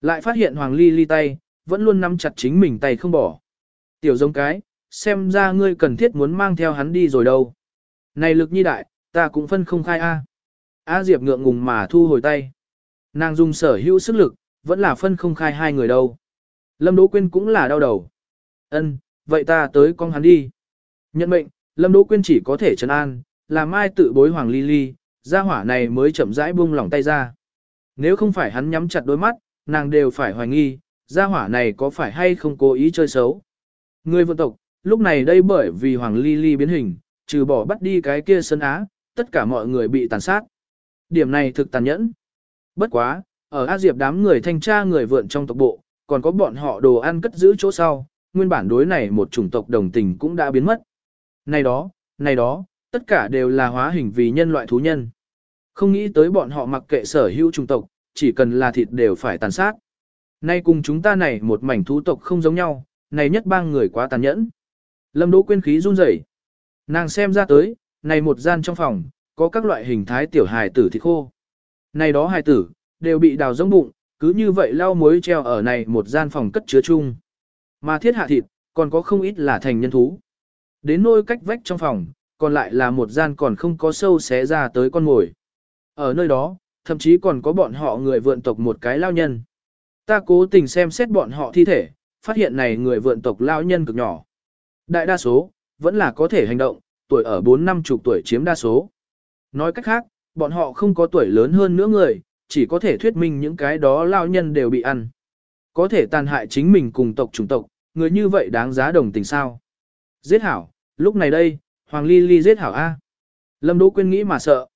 Lại phát hiện Hoàng Ly ly tay, vẫn luôn nắm chặt chính mình tay không bỏ. Tiểu giống cái, xem ra ngươi cần thiết muốn mang theo hắn đi rồi đâu. Này lực nhi đại, ta cũng phân không khai a. A Diệp ngượng ngùng mà thu hồi tay. Nàng dùng sở hữu sức lực, vẫn là phân không khai hai người đâu. Lâm Đỗ Quyên cũng là đau đầu. Ân, vậy ta tới con hắn đi. Nhận mệnh, Lâm Đỗ Quyên chỉ có thể trấn an, là mai tự bối Hoàng Ly Ly, gia hỏa này mới chậm rãi buông lỏng tay ra. Nếu không phải hắn nhắm chặt đôi mắt, nàng đều phải hoài nghi, gia hỏa này có phải hay không cố ý chơi xấu. Người vượn tộc, lúc này đây bởi vì Hoàng Ly Ly biến hình, trừ bỏ bắt đi cái kia sân á, tất cả mọi người bị tàn sát. Điểm này thực tàn nhẫn. Bất quá, ở A Diệp đám người thanh tra người vượn trong tộc bộ, còn có bọn họ đồ ăn cất giữ chỗ sau, nguyên bản đối này một chủng tộc đồng tình cũng đã biến mất. Này đó, này đó, tất cả đều là hóa hình vì nhân loại thú nhân. Không nghĩ tới bọn họ mặc kệ sở hữu trung tộc, chỉ cần là thịt đều phải tàn sát. Nay cùng chúng ta này một mảnh thú tộc không giống nhau, này nhất bang người quá tàn nhẫn. Lâm Đỗ Quyên khí run rẩy. Nàng xem ra tới, này một gian trong phòng, có các loại hình thái tiểu hài tử thịt khô. Này đó hài tử, đều bị đào rỗng bụng, cứ như vậy lau muối treo ở này một gian phòng cất chứa chung. Mà thiết hạ thịt, còn có không ít là thành nhân thú. Đến nôi cách vách trong phòng, còn lại là một gian còn không có sâu xé ra tới con mồi. Ở nơi đó, thậm chí còn có bọn họ người vượn tộc một cái lao nhân. Ta cố tình xem xét bọn họ thi thể, phát hiện này người vượn tộc lao nhân cực nhỏ. Đại đa số, vẫn là có thể hành động, tuổi ở 4 năm chục tuổi chiếm đa số. Nói cách khác, bọn họ không có tuổi lớn hơn nữa người, chỉ có thể thuyết minh những cái đó lao nhân đều bị ăn. Có thể tàn hại chính mình cùng tộc chủng tộc, người như vậy đáng giá đồng tình sao. Giết hảo, lúc này đây, Hoàng Ly Ly giết hảo A. Lâm Đỗ Quyên nghĩ mà sợ.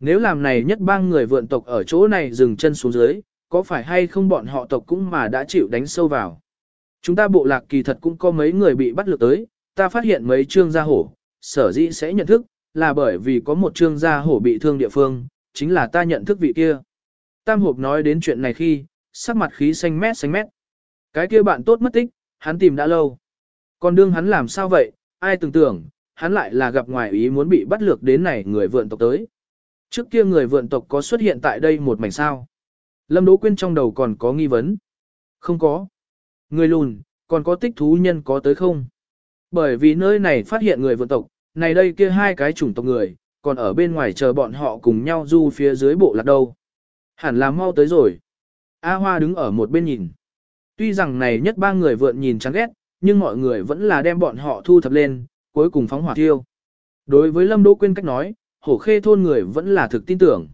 Nếu làm này nhất bang người vượn tộc ở chỗ này dừng chân xuống dưới, có phải hay không bọn họ tộc cũng mà đã chịu đánh sâu vào. Chúng ta bộ lạc kỳ thật cũng có mấy người bị bắt lược tới, ta phát hiện mấy trương gia hổ, sở dĩ sẽ nhận thức, là bởi vì có một trương gia hổ bị thương địa phương, chính là ta nhận thức vị kia. Tam hộp nói đến chuyện này khi, sắc mặt khí xanh mét xanh mét. Cái kia bạn tốt mất tích, hắn tìm đã lâu. Còn đương hắn làm sao vậy, ai tưởng tưởng, hắn lại là gặp ngoài ý muốn bị bắt lược đến này người vượn tộc tới. Trước kia người vượn tộc có xuất hiện tại đây một mảnh sao. Lâm Đỗ Quyên trong đầu còn có nghi vấn. Không có. Người lùn, còn có tích thú nhân có tới không? Bởi vì nơi này phát hiện người vượn tộc, này đây kia hai cái chủng tộc người, còn ở bên ngoài chờ bọn họ cùng nhau du phía dưới bộ lạc đâu. Hẳn là mau tới rồi. A Hoa đứng ở một bên nhìn. Tuy rằng này nhất ba người vượn nhìn chán ghét, nhưng mọi người vẫn là đem bọn họ thu thập lên, cuối cùng phóng hỏa thiêu. Đối với Lâm Đỗ Quyên cách nói, hổ khê thôn người vẫn là thực tin tưởng.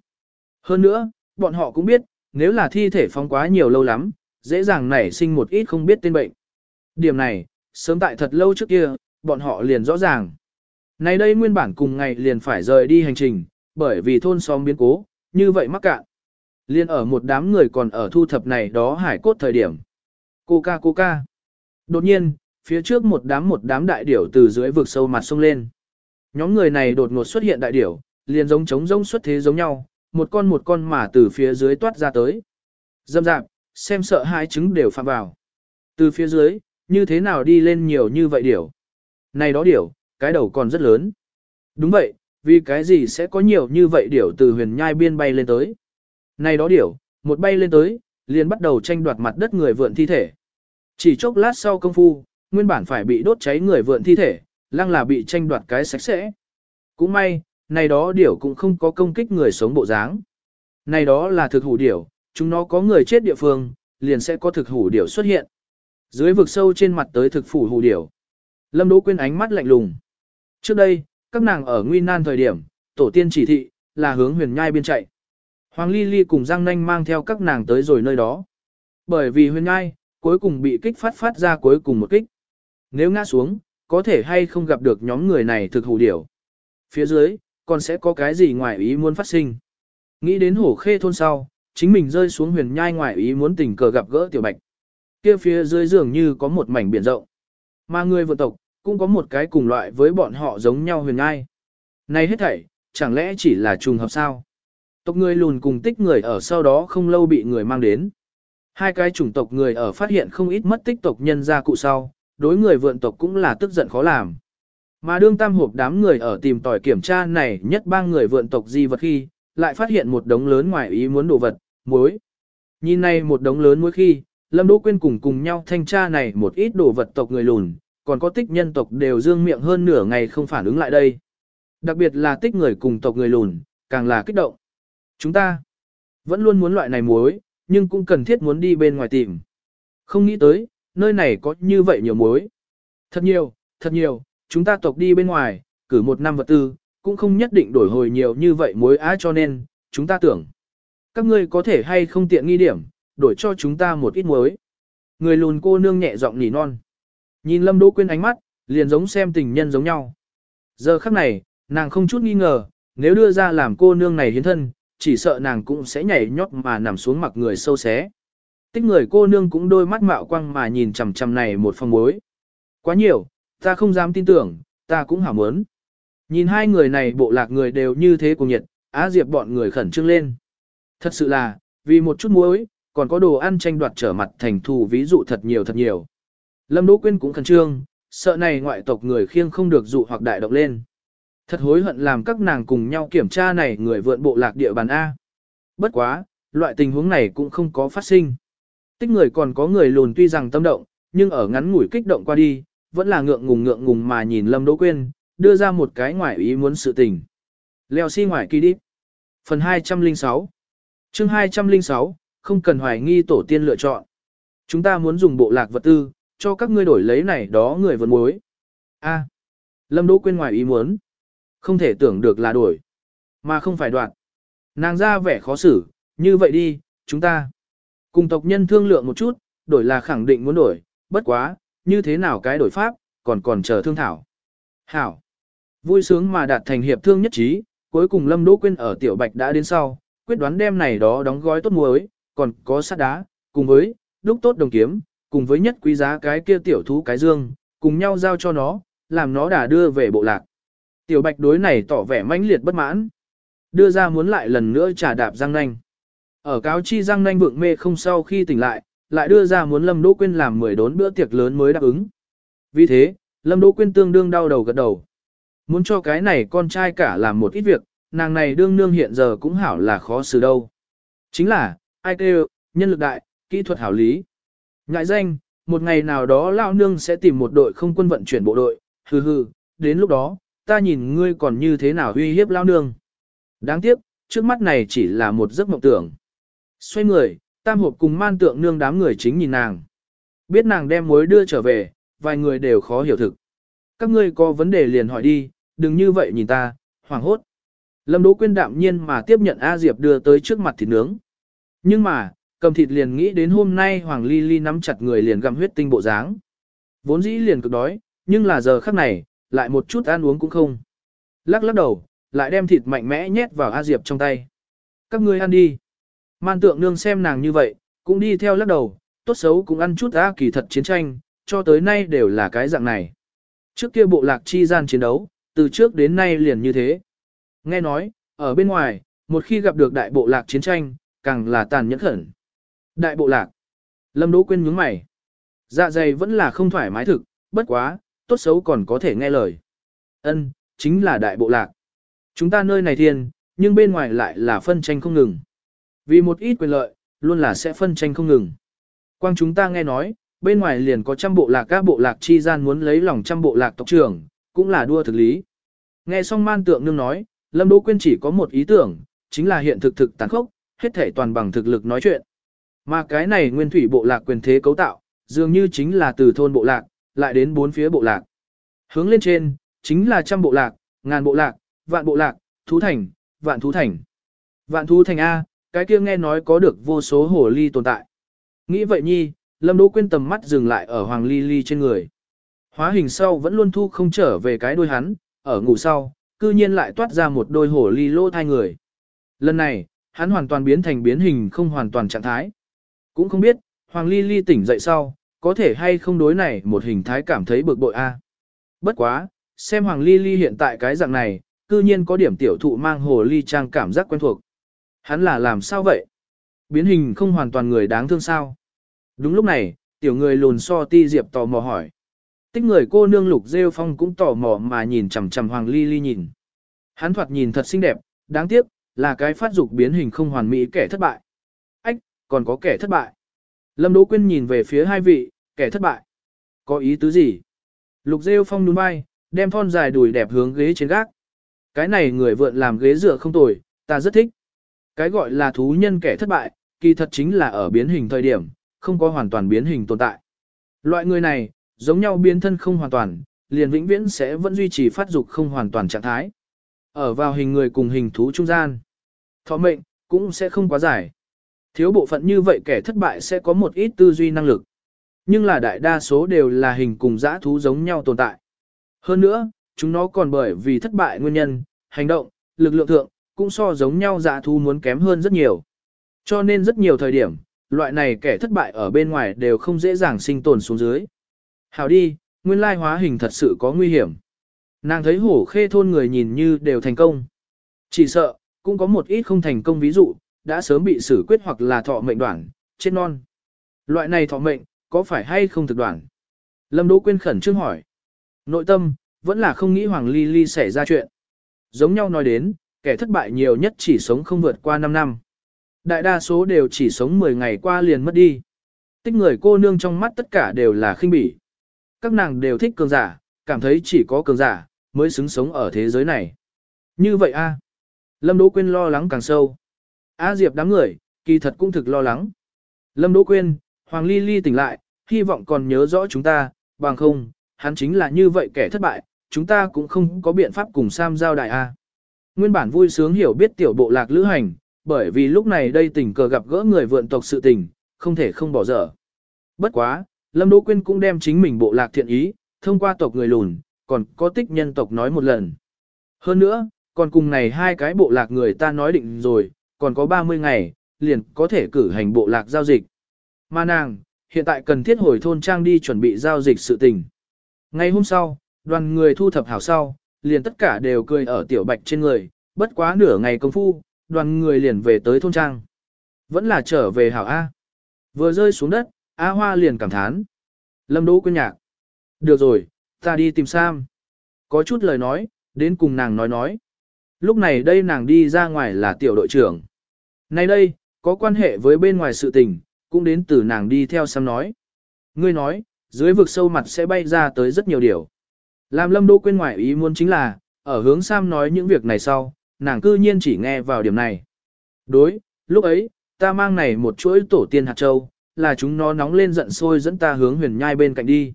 Hơn nữa, bọn họ cũng biết, nếu là thi thể phóng quá nhiều lâu lắm, dễ dàng nảy sinh một ít không biết tên bệnh. Điểm này, sớm tại thật lâu trước kia, bọn họ liền rõ ràng. Này đây nguyên bản cùng ngày liền phải rời đi hành trình, bởi vì thôn xóm biến cố, như vậy mắc cạn. Liên ở một đám người còn ở thu thập này đó hải cốt thời điểm. Coca Coca. Đột nhiên, phía trước một đám một đám đại điểu từ dưới vực sâu mặt sông lên. Nhóm người này đột ngột xuất hiện đại điểu, liền giống trống rông xuất thế giống nhau, một con một con mà từ phía dưới toát ra tới. Dâm dạp, xem sợ hai trứng đều phạm vào. Từ phía dưới, như thế nào đi lên nhiều như vậy điểu. Này đó điểu, cái đầu còn rất lớn. Đúng vậy, vì cái gì sẽ có nhiều như vậy điểu từ huyền nhai biên bay lên tới. Này đó điểu, một bay lên tới, liền bắt đầu tranh đoạt mặt đất người vượn thi thể. Chỉ chốc lát sau công phu, nguyên bản phải bị đốt cháy người vượn thi thể, lăng là bị tranh đoạt cái sạch sẽ. Cũng may, này đó điểu cũng không có công kích người sống bộ dáng. Này đó là thực hủ điểu, chúng nó có người chết địa phương, liền sẽ có thực hủ điểu xuất hiện. Dưới vực sâu trên mặt tới thực phủ hủ điểu. Lâm Đỗ Quyên ánh mắt lạnh lùng. Trước đây, các nàng ở nguy nan thời điểm, tổ tiên chỉ thị, là hướng huyền nhai biên chạy. Hoàng Ly Ly cùng Giang Nanh mang theo các nàng tới rồi nơi đó. Bởi vì huyền nhai, cuối cùng bị kích phát phát ra cuối cùng một kích. Nếu ngã xuống, có thể hay không gặp được nhóm người này thực hủ điểu. Phía dưới, còn sẽ có cái gì ngoài ý muốn phát sinh. Nghĩ đến hổ khê thôn sau, chính mình rơi xuống huyền nhai ngoài ý muốn tình cờ gặp gỡ tiểu bạch. Kia phía dưới dường như có một mảnh biển rộng. Mà người vượt tộc, cũng có một cái cùng loại với bọn họ giống nhau huyền nhai. Này hết thảy, chẳng lẽ chỉ là trùng hợp sao? Tộc người lùn cùng tích người ở sau đó không lâu bị người mang đến. Hai cái chủng tộc người ở phát hiện không ít mất tích tộc nhân ra cụ sau, đối người vượn tộc cũng là tức giận khó làm. Mà đương tam hộp đám người ở tìm tòi kiểm tra này nhất ba người vượn tộc di vật khi, lại phát hiện một đống lớn ngoài ý muốn đồ vật, muối. Nhìn này một đống lớn muối khi, Lâm Đỗ Quyên cùng cùng nhau thanh tra này một ít đồ vật tộc người lùn, còn có tích nhân tộc đều dương miệng hơn nửa ngày không phản ứng lại đây. Đặc biệt là tích người cùng tộc người lùn, càng là kích động. Chúng ta vẫn luôn muốn loại này muối, nhưng cũng cần thiết muốn đi bên ngoài tìm. Không nghĩ tới, nơi này có như vậy nhiều muối. Thật nhiều, thật nhiều, chúng ta tộc đi bên ngoài, cử một năm vật tư, cũng không nhất định đổi hồi nhiều như vậy muối á cho nên, chúng ta tưởng. Các ngươi có thể hay không tiện nghi điểm, đổi cho chúng ta một ít muối. Người lùn cô nương nhẹ giọng nỉ non. Nhìn Lâm Đỗ Quyên ánh mắt, liền giống xem tình nhân giống nhau. Giờ khắc này, nàng không chút nghi ngờ, nếu đưa ra làm cô nương này hiến thân, chỉ sợ nàng cũng sẽ nhảy nhót mà nằm xuống mặc người sâu xé. Tích người cô nương cũng đôi mắt mạo quăng mà nhìn chằm chằm này một phòng mối. Quá nhiều, ta không dám tin tưởng, ta cũng hảo muốn. Nhìn hai người này bộ lạc người đều như thế cùng nhiệt, Á Diệp bọn người khẩn trương lên. Thật sự là, vì một chút muối, còn có đồ ăn tranh đoạt trở mặt thành thù ví dụ thật nhiều thật nhiều. Lâm Đỗ Quyên cũng khẩn trương, sợ này ngoại tộc người khiêng không được dụ hoặc đại động lên. Thật hối hận làm các nàng cùng nhau kiểm tra này người vượn bộ lạc địa bàn A. Bất quá, loại tình huống này cũng không có phát sinh. Tích người còn có người lùn tuy rằng tâm động, nhưng ở ngắn ngủi kích động qua đi, vẫn là ngượng ngùng ngượng ngùng mà nhìn Lâm Đỗ Quyên, đưa ra một cái ngoại ý muốn sự tình. Leo xi si ngoại kỳ đi. Phần 206 chương 206, không cần hoài nghi tổ tiên lựa chọn. Chúng ta muốn dùng bộ lạc vật tư, cho các ngươi đổi lấy này đó người vượn muối. A. Lâm Đỗ Quyên ngoài ý muốn. Không thể tưởng được là đổi. Mà không phải đoạn Nàng ra vẻ khó xử, như vậy đi, chúng ta. Cùng tộc nhân thương lượng một chút, đổi là khẳng định muốn đổi, bất quá, như thế nào cái đổi pháp, còn còn chờ thương thảo. Hảo. Vui sướng mà đạt thành hiệp thương nhất trí, cuối cùng Lâm Đỗ Quyên ở Tiểu Bạch đã đến sau, quyết đoán đem này đó đóng gói tốt muối, còn có sắt đá, cùng với đúc tốt đồng kiếm, cùng với nhất quý giá cái kia tiểu thú cái dương, cùng nhau giao cho nó, làm nó đã đưa về bộ lạc. Tiểu bạch đối này tỏ vẻ mãnh liệt bất mãn. Đưa ra muốn lại lần nữa trả đạp răng nanh. Ở cáo chi răng nanh vượng mê không sau khi tỉnh lại, lại đưa ra muốn Lâm Đỗ Quyên làm 10 đốn bữa tiệc lớn mới đáp ứng. Vì thế, Lâm Đỗ Quyên tương đương đau đầu gật đầu. Muốn cho cái này con trai cả làm một ít việc, nàng này đương nương hiện giờ cũng hảo là khó xử đâu. Chính là, ai kêu, nhân lực đại, kỹ thuật hảo lý. Ngại danh, một ngày nào đó lão nương sẽ tìm một đội không quân vận chuyển bộ đội, hừ hừ, đến lúc đó, ta nhìn ngươi còn như thế nào uy hiếp lão nương. Đáng tiếc, trước mắt này chỉ là một giấc mộng tưởng. Xoay người, tam hộp cùng man tượng nương đám người chính nhìn nàng. Biết nàng đem mối đưa trở về, vài người đều khó hiểu thực. Các ngươi có vấn đề liền hỏi đi, đừng như vậy nhìn ta, hoảng hốt. Lâm Đỗ Quyên đạm nhiên mà tiếp nhận A Diệp đưa tới trước mặt thịt nướng. Nhưng mà, cầm thịt liền nghĩ đến hôm nay Hoàng Ly Ly nắm chặt người liền gặm huyết tinh bộ dáng. Vốn dĩ liền cực đói, nhưng là giờ khắc này, lại một chút ăn uống cũng không. Lắc lắc đầu, lại đem thịt mạnh mẽ nhét vào A Diệp trong tay. Các ngươi ăn đi. Man tượng nương xem nàng như vậy, cũng đi theo lắc đầu, tốt xấu cũng ăn chút A kỳ thật chiến tranh, cho tới nay đều là cái dạng này. Trước kia bộ lạc chi gian chiến đấu, từ trước đến nay liền như thế. Nghe nói, ở bên ngoài, một khi gặp được đại bộ lạc chiến tranh, càng là tàn nhẫn khẩn. Đại bộ lạc. Lâm Đỗ Quyên nhướng mày. Dạ dày vẫn là không thoải mái thực, bất quá, tốt xấu còn có thể nghe lời. Ân, chính là đại bộ lạc. Chúng ta nơi này thiên, nhưng bên ngoài lại là phân tranh không ngừng. Vì một ít quyền lợi, luôn là sẽ phân tranh không ngừng. Quang chúng ta nghe nói, bên ngoài liền có trăm bộ lạc các bộ lạc chi gian muốn lấy lòng trăm bộ lạc tộc trưởng, cũng là đua thực lý. Nghe xong man tượng nương nói, Lâm Đỗ Quyên chỉ có một ý tưởng, chính là hiện thực thực tàn khốc, hết thể toàn bằng thực lực nói chuyện. Mà cái này nguyên thủy bộ lạc quyền thế cấu tạo, dường như chính là từ thôn bộ lạc, lại đến bốn phía bộ lạc. Hướng lên trên, chính là trăm bộ lạc, ngàn bộ lạc, vạn bộ lạc, thú thành, vạn thú thành. Vạn thú thành A, cái kia nghe nói có được vô số hồ ly tồn tại. Nghĩ vậy nhi, Lâm Đỗ Quyên tầm mắt dừng lại ở Hoàng Ly Ly trên người. Hóa hình sau vẫn luôn thu không trở về cái đôi hắn, ở ngủ sau, cư nhiên lại toát ra một đôi hồ ly lô thai người. Lần này, hắn hoàn toàn biến thành biến hình không hoàn toàn trạng thái. Cũng không biết, Hoàng Ly Ly tỉnh dậy sau, có thể hay không đối này một hình thái cảm thấy bực bội a. Bất quá, xem Hoàng Ly Ly hiện tại cái dạng này, cư nhiên có điểm tiểu thụ mang hồ ly trang cảm giác quen thuộc. Hắn là làm sao vậy? Biến hình không hoàn toàn người đáng thương sao? Đúng lúc này, tiểu người lùn so ti diệp tò mò hỏi. Tích người cô nương lục rêu phong cũng tò mò mà nhìn chằm chằm Hoàng Ly Ly nhìn. Hắn thoạt nhìn thật xinh đẹp, đáng tiếc, là cái phát dục biến hình không hoàn mỹ kẻ thất bại. Ách, còn có kẻ thất bại. Lâm Đỗ Quyên nhìn về phía hai vị, kẻ thất bại. Có ý tứ gì? Lục rêu phong nhún vai, đem thon dài đùi đẹp hướng ghế trên gác. Cái này người vượn làm ghế dựa không tồi, ta rất thích. Cái gọi là thú nhân kẻ thất bại, kỳ thật chính là ở biến hình thời điểm, không có hoàn toàn biến hình tồn tại. Loại người này, giống nhau biến thân không hoàn toàn, liền vĩnh viễn sẽ vẫn duy trì phát dục không hoàn toàn trạng thái. Ở vào hình người cùng hình thú trung gian. Thọ mệnh, cũng sẽ không quá dài. Thiếu bộ phận như vậy kẻ thất bại sẽ có một ít tư duy năng lực. Nhưng là đại đa số đều là hình cùng dã thú giống nhau tồn tại. Hơn nữa, chúng nó còn bởi vì thất bại nguyên nhân, hành động, lực lượng thượng, cũng so giống nhau dạ thú muốn kém hơn rất nhiều. Cho nên rất nhiều thời điểm, loại này kẻ thất bại ở bên ngoài đều không dễ dàng sinh tồn xuống dưới. Hảo đi, nguyên lai hóa hình thật sự có nguy hiểm. Nàng thấy hổ khê thôn người nhìn như đều thành công. Chỉ sợ, cũng có một ít không thành công ví dụ, đã sớm bị xử quyết hoặc là thọ mệnh đoạn, chết non. Loại này thọ mệnh, có phải hay không thực đoạn? Lâm Đỗ Quyên khẩn trương hỏi. Nội tâm, vẫn là không nghĩ Hoàng Ly Ly xảy ra chuyện. Giống nhau nói đến, kẻ thất bại nhiều nhất chỉ sống không vượt qua 5 năm. Đại đa số đều chỉ sống 10 ngày qua liền mất đi. Tích người cô nương trong mắt tất cả đều là khinh bỉ. Các nàng đều thích cường giả, cảm thấy chỉ có cường giả, mới xứng sống ở thế giới này. Như vậy a Lâm Đỗ Quyên lo lắng càng sâu. A Diệp đám người, kỳ thật cũng thực lo lắng. Lâm Đỗ Quyên, Hoàng Ly Ly tỉnh lại, hy vọng còn nhớ rõ chúng ta, bằng không, hắn chính là như vậy kẻ thất bại, chúng ta cũng không có biện pháp cùng Sam giao đại A. Nguyên bản vui sướng hiểu biết tiểu bộ lạc lữ hành, bởi vì lúc này đây tình cờ gặp gỡ người vượn tộc sự tình, không thể không bỏ dở. Bất quá, Lâm Đỗ Quyên cũng đem chính mình bộ lạc thiện ý, thông qua tộc người lùn, còn có tích nhân tộc nói một lần. Hơn nữa, còn cùng này hai cái bộ lạc người ta nói định rồi, còn có 30 ngày, liền có thể cử hành bộ lạc giao dịch. Mà nàng, Hiện tại cần thiết hồi thôn trang đi chuẩn bị giao dịch sự tình. Ngày hôm sau, đoàn người thu thập hảo sau, liền tất cả đều cười ở tiểu bạch trên người, bất quá nửa ngày công phu, đoàn người liền về tới thôn trang. Vẫn là trở về hảo A. Vừa rơi xuống đất, A Hoa liền cảm thán. Lâm Đỗ quên nhạc. Được rồi, ta đi tìm Sam. Có chút lời nói, đến cùng nàng nói nói. Lúc này đây nàng đi ra ngoài là tiểu đội trưởng. Nay đây, có quan hệ với bên ngoài sự tình, cũng đến từ nàng đi theo Sam nói. Ngươi nói, dưới vực sâu mặt sẽ bay ra tới rất nhiều điều. Làm lâm đỗ quên ngoại ý muốn chính là, ở hướng Sam nói những việc này sau, nàng cư nhiên chỉ nghe vào điểm này. Đối, lúc ấy, ta mang này một chuỗi tổ tiên hạt châu, là chúng nó nóng lên giận sôi dẫn ta hướng huyền nhai bên cạnh đi.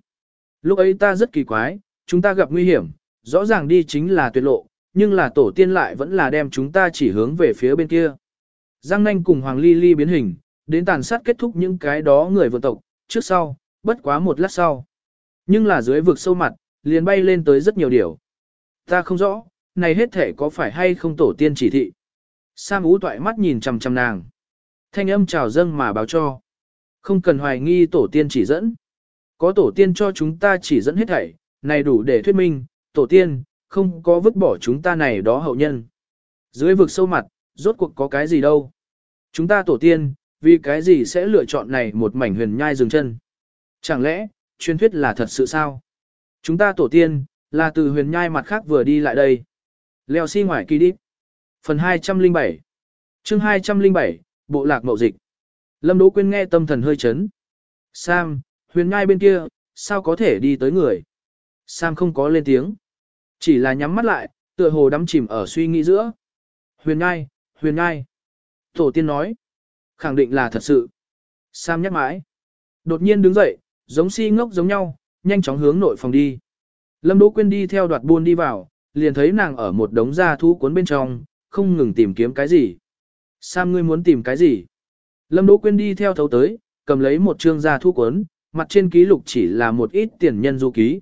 Lúc ấy ta rất kỳ quái, chúng ta gặp nguy hiểm, rõ ràng đi chính là tuyệt lộ, nhưng là tổ tiên lại vẫn là đem chúng ta chỉ hướng về phía bên kia. Giang nanh cùng Hoàng Ly Ly biến hình, đến tàn sát kết thúc những cái đó người vượt tộc, trước sau, bất quá một lát sau. Nhưng là dưới vực sâu mặt, liền bay lên tới rất nhiều điều. Ta không rõ, này hết thể có phải hay không tổ tiên chỉ thị. Sam ú toại mắt nhìn chằm chằm nàng. Thanh âm chào dâng mà báo cho. Không cần hoài nghi tổ tiên chỉ dẫn. Có tổ tiên cho chúng ta chỉ dẫn hết thảy, này đủ để thuyết minh, tổ tiên, không có vứt bỏ chúng ta này đó hậu nhân. Dưới vực sâu mặt, rốt cuộc có cái gì đâu. Chúng ta tổ tiên, vì cái gì sẽ lựa chọn này một mảnh huyền nhai dừng chân. Chẳng lẽ, truyền thuyết là thật sự sao? Chúng ta tổ tiên, là từ huyền nhai mặt khác vừa đi lại đây. Leo xi si ngoài kỳ đi. Phần 207 chương 207, Bộ lạc mậu dịch. Lâm Đỗ Quyên nghe tâm thần hơi chấn. Sam, huyền nhai bên kia, sao có thể đi tới người? Sam không có lên tiếng. Chỉ là nhắm mắt lại, tựa hồ đắm chìm ở suy nghĩ giữa. Huyền nhai, huyền nhai. Tổ tiên nói. Khẳng định là thật sự. Sam nhắc mãi. Đột nhiên đứng dậy, giống si ngốc giống nhau, nhanh chóng hướng nội phòng đi. Lâm Đỗ Quyên đi theo đoạt buôn đi vào, liền thấy nàng ở một đống da thú cuốn bên trong, không ngừng tìm kiếm cái gì. Sam ngươi muốn tìm cái gì? Lâm Đỗ Quyên đi theo thấu tới, cầm lấy một trương da thú cuốn, mặt trên ký lục chỉ là một ít tiền nhân du ký.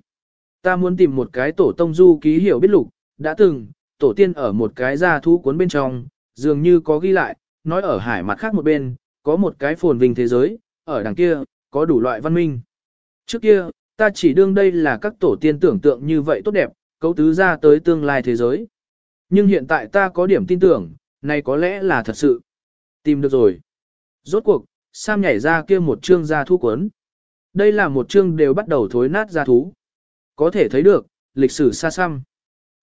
Ta muốn tìm một cái tổ tông du ký hiểu biết lục, đã từng, tổ tiên ở một cái da thú cuốn bên trong, dường như có ghi lại, nói ở hải mặt khác một bên, có một cái phồn vinh thế giới, ở đằng kia, có đủ loại văn minh. Trước kia, ta chỉ đương đây là các tổ tiên tưởng tượng như vậy tốt đẹp, cấu tứ ra tới tương lai thế giới. Nhưng hiện tại ta có điểm tin tưởng, này có lẽ là thật sự. Tìm được rồi. Rốt cuộc, Sam nhảy ra kia một chương gia thú cuốn. Đây là một chương đều bắt đầu thối nát gia thú. Có thể thấy được, lịch sử xa xăm.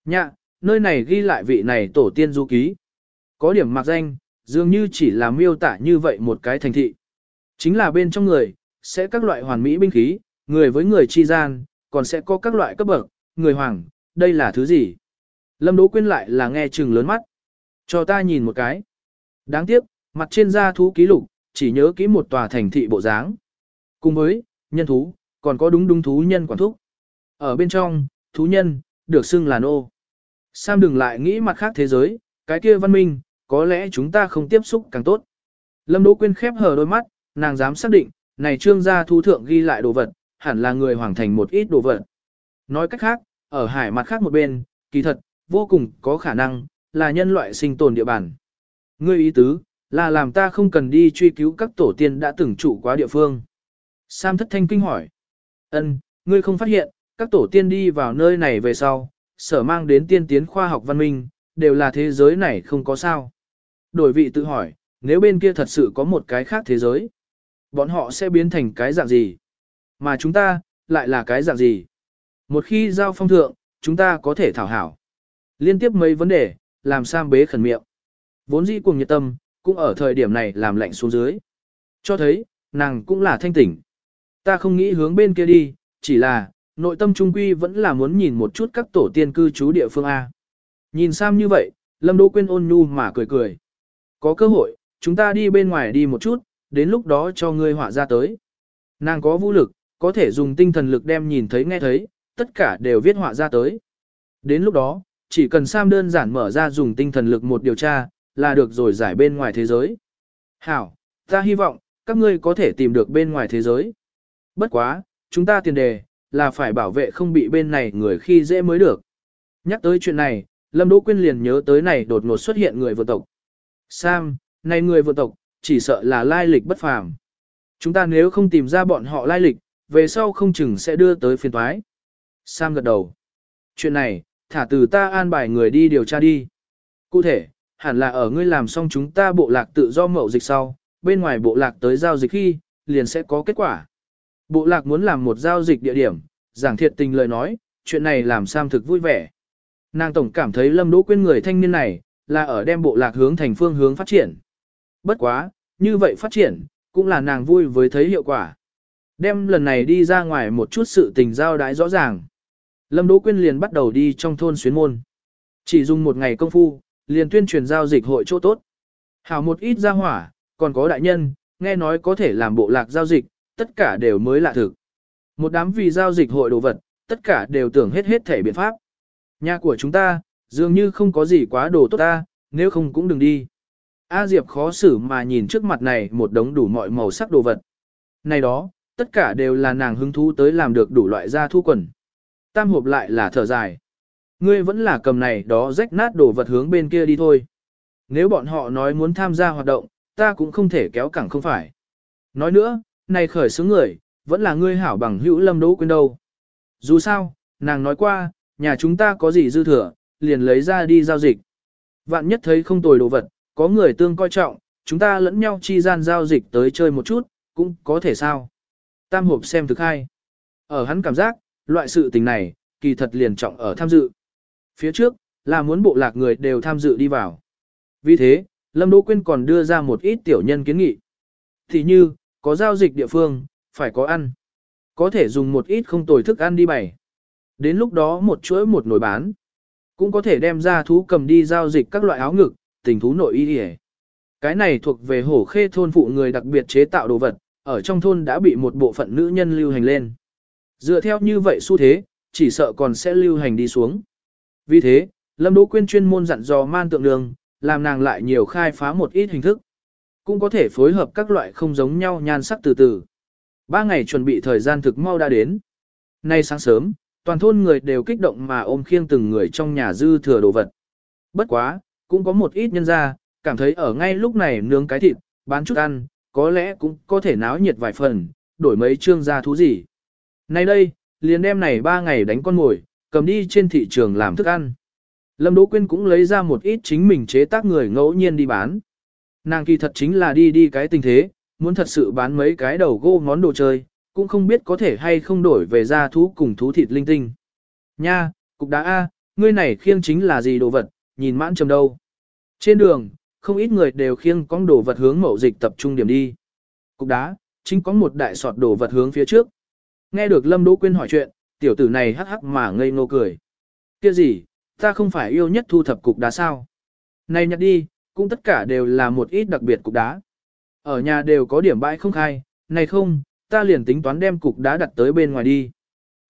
Nhạ, nơi này ghi lại vị này tổ tiên du ký. Có điểm mặc danh, dường như chỉ là miêu tả như vậy một cái thành thị. Chính là bên trong người, sẽ các loại hoàn mỹ binh khí, người với người chi gian, còn sẽ có các loại cấp bậc, người hoàng, đây là thứ gì? Lâm Đỗ Quyên lại là nghe chừng lớn mắt. Cho ta nhìn một cái. Đáng tiếc, mặt trên da thú ký lục, chỉ nhớ kỹ một tòa thành thị bộ dáng. Cùng với, nhân thú, còn có đúng đúng thú nhân quản thúc. Ở bên trong, thú nhân, được xưng là nô. Sam đừng lại nghĩ mặt khác thế giới, cái kia văn minh, có lẽ chúng ta không tiếp xúc càng tốt. Lâm Đỗ Quyên khép hờ đôi mắt, nàng dám xác định, này trương gia thú thượng ghi lại đồ vật, hẳn là người hoàng thành một ít đồ vật. Nói cách khác, ở hải mặt khác một bên, kỳ thật, vô cùng có khả năng, là nhân loại sinh tồn địa bàn. Ngươi ý tứ, là làm ta không cần đi truy cứu các tổ tiên đã từng trụ quá địa phương. Sam thất thanh kinh hỏi. Ân, ngươi không phát hiện, các tổ tiên đi vào nơi này về sau, sở mang đến tiên tiến khoa học văn minh, đều là thế giới này không có sao. Đổi vị tự hỏi, nếu bên kia thật sự có một cái khác thế giới, bọn họ sẽ biến thành cái dạng gì? Mà chúng ta, lại là cái dạng gì? Một khi giao phong thượng, chúng ta có thể thảo hảo. Liên tiếp mấy vấn đề, làm Sam bế khẩn miệng. Vốn dĩ cuồng nhiệt tâm, cũng ở thời điểm này làm lạnh xuống dưới. Cho thấy, nàng cũng là thanh tỉnh. Ta không nghĩ hướng bên kia đi, chỉ là, nội tâm trung quy vẫn là muốn nhìn một chút các tổ tiên cư trú địa phương A. Nhìn Sam như vậy, Lâm Đỗ Quyên ôn nhu mà cười cười. Có cơ hội, chúng ta đi bên ngoài đi một chút, đến lúc đó cho ngươi họa ra tới. Nàng có vũ lực, có thể dùng tinh thần lực đem nhìn thấy nghe thấy, tất cả đều viết họa ra tới. Đến lúc đó, chỉ cần Sam đơn giản mở ra dùng tinh thần lực một điều tra, là được rồi giải bên ngoài thế giới. Hảo, ta hy vọng, các ngươi có thể tìm được bên ngoài thế giới. Bất quá, chúng ta tiền đề, là phải bảo vệ không bị bên này người khi dễ mới được. Nhắc tới chuyện này, Lâm Đỗ Quyên liền nhớ tới này đột ngột xuất hiện người vượt tộc. Sam, này người vượt tộc, chỉ sợ là lai lịch bất phàm. Chúng ta nếu không tìm ra bọn họ lai lịch, về sau không chừng sẽ đưa tới phiền toái. Sam gật đầu. Chuyện này, thả từ ta an bài người đi điều tra đi. Cụ thể, hẳn là ở ngươi làm xong chúng ta bộ lạc tự do mậu dịch sau, bên ngoài bộ lạc tới giao dịch khi, liền sẽ có kết quả. Bộ lạc muốn làm một giao dịch địa điểm, giảng thiệt tình lời nói, chuyện này làm Sam thực vui vẻ. Nàng tổng cảm thấy Lâm Đỗ Quyên người thanh niên này, là ở đem bộ lạc hướng thành phương hướng phát triển. Bất quá, như vậy phát triển, cũng là nàng vui với thấy hiệu quả. Đem lần này đi ra ngoài một chút sự tình giao đái rõ ràng. Lâm Đỗ Quyên liền bắt đầu đi trong thôn xuyến môn. Chỉ dùng một ngày công phu, liền tuyên truyền giao dịch hội chỗ tốt. Hảo một ít gia hỏa, còn có đại nhân, nghe nói có thể làm bộ lạc giao dịch, tất cả đều mới lạ thực. Một đám vì giao dịch hội đồ vật, tất cả đều tưởng hết hết thể biện pháp. Nhà của chúng ta, dường như không có gì quá đồ tốt ta, nếu không cũng đừng đi. A Diệp khó xử mà nhìn trước mặt này một đống đủ mọi màu sắc đồ vật. Này đó, tất cả đều là nàng hứng thú tới làm được đủ loại da thu quần. Tam hộp lại là thở dài. Ngươi vẫn là cầm này đó rách nát đồ vật hướng bên kia đi thôi. Nếu bọn họ nói muốn tham gia hoạt động, ta cũng không thể kéo cẳng không phải. Nói nữa, này khởi xướng người, vẫn là ngươi hảo bằng hữu lâm đỗ quên đâu. Dù sao, nàng nói qua, nhà chúng ta có gì dư thừa, liền lấy ra đi giao dịch. Vạn nhất thấy không tồi đồ vật, có người tương coi trọng, chúng ta lẫn nhau chi gian giao dịch tới chơi một chút, cũng có thể sao. Tam hộp xem thực hai. Ở hắn cảm giác, loại sự tình này, kỳ thật liền trọng ở tham dự. Phía trước, là muốn bộ lạc người đều tham dự đi vào. Vì thế, Lâm Đỗ Quyên còn đưa ra một ít tiểu nhân kiến nghị. Thì như, có giao dịch địa phương, phải có ăn. Có thể dùng một ít không tồi thức ăn đi bày. Đến lúc đó một chuỗi một nồi bán. Cũng có thể đem ra thú cầm đi giao dịch các loại áo ngực, tình thú nội y hề. Cái này thuộc về hổ khê thôn phụ người đặc biệt chế tạo đồ vật, ở trong thôn đã bị một bộ phận nữ nhân lưu hành lên. Dựa theo như vậy xu thế, chỉ sợ còn sẽ lưu hành đi xuống. Vì thế, Lâm Đỗ Quyên chuyên môn dặn dò man tượng đường, làm nàng lại nhiều khai phá một ít hình thức. Cũng có thể phối hợp các loại không giống nhau nhan sắc từ từ. Ba ngày chuẩn bị thời gian thực mau đã đến. Nay sáng sớm, toàn thôn người đều kích động mà ôm khiêng từng người trong nhà dư thừa đồ vật. Bất quá, cũng có một ít nhân gia, cảm thấy ở ngay lúc này nướng cái thịt, bán chút ăn, có lẽ cũng có thể náo nhiệt vài phần, đổi mấy chương gia thú gì. Nay đây, liền đem này ba ngày đánh con mồi, cầm đi trên thị trường làm thức ăn. Lâm Đỗ Quyên cũng lấy ra một ít chính mình chế tác người ngẫu nhiên đi bán. Nàng kỳ thật chính là đi đi cái tình thế, muốn thật sự bán mấy cái đầu gỗ ngón đồ chơi, cũng không biết có thể hay không đổi về gia thú cùng thú thịt linh tinh. Nha, cục đá A, ngươi này khiêng chính là gì đồ vật, nhìn mãn trầm đâu. Trên đường, không ít người đều khiêng con đồ vật hướng mậu dịch tập trung điểm đi. Cục đá, chính có một đại sọt đồ vật hướng phía trước. Nghe được Lâm Đỗ Quyên hỏi chuyện, tiểu tử này hắc hắc mà ngây ngô cười. Kia gì, ta không phải yêu nhất thu thập cục đá sao? Này nhặt đi, cũng tất cả đều là một ít đặc biệt cục đá. Ở nhà đều có điểm bãi không khai, này không, ta liền tính toán đem cục đá đặt tới bên ngoài đi.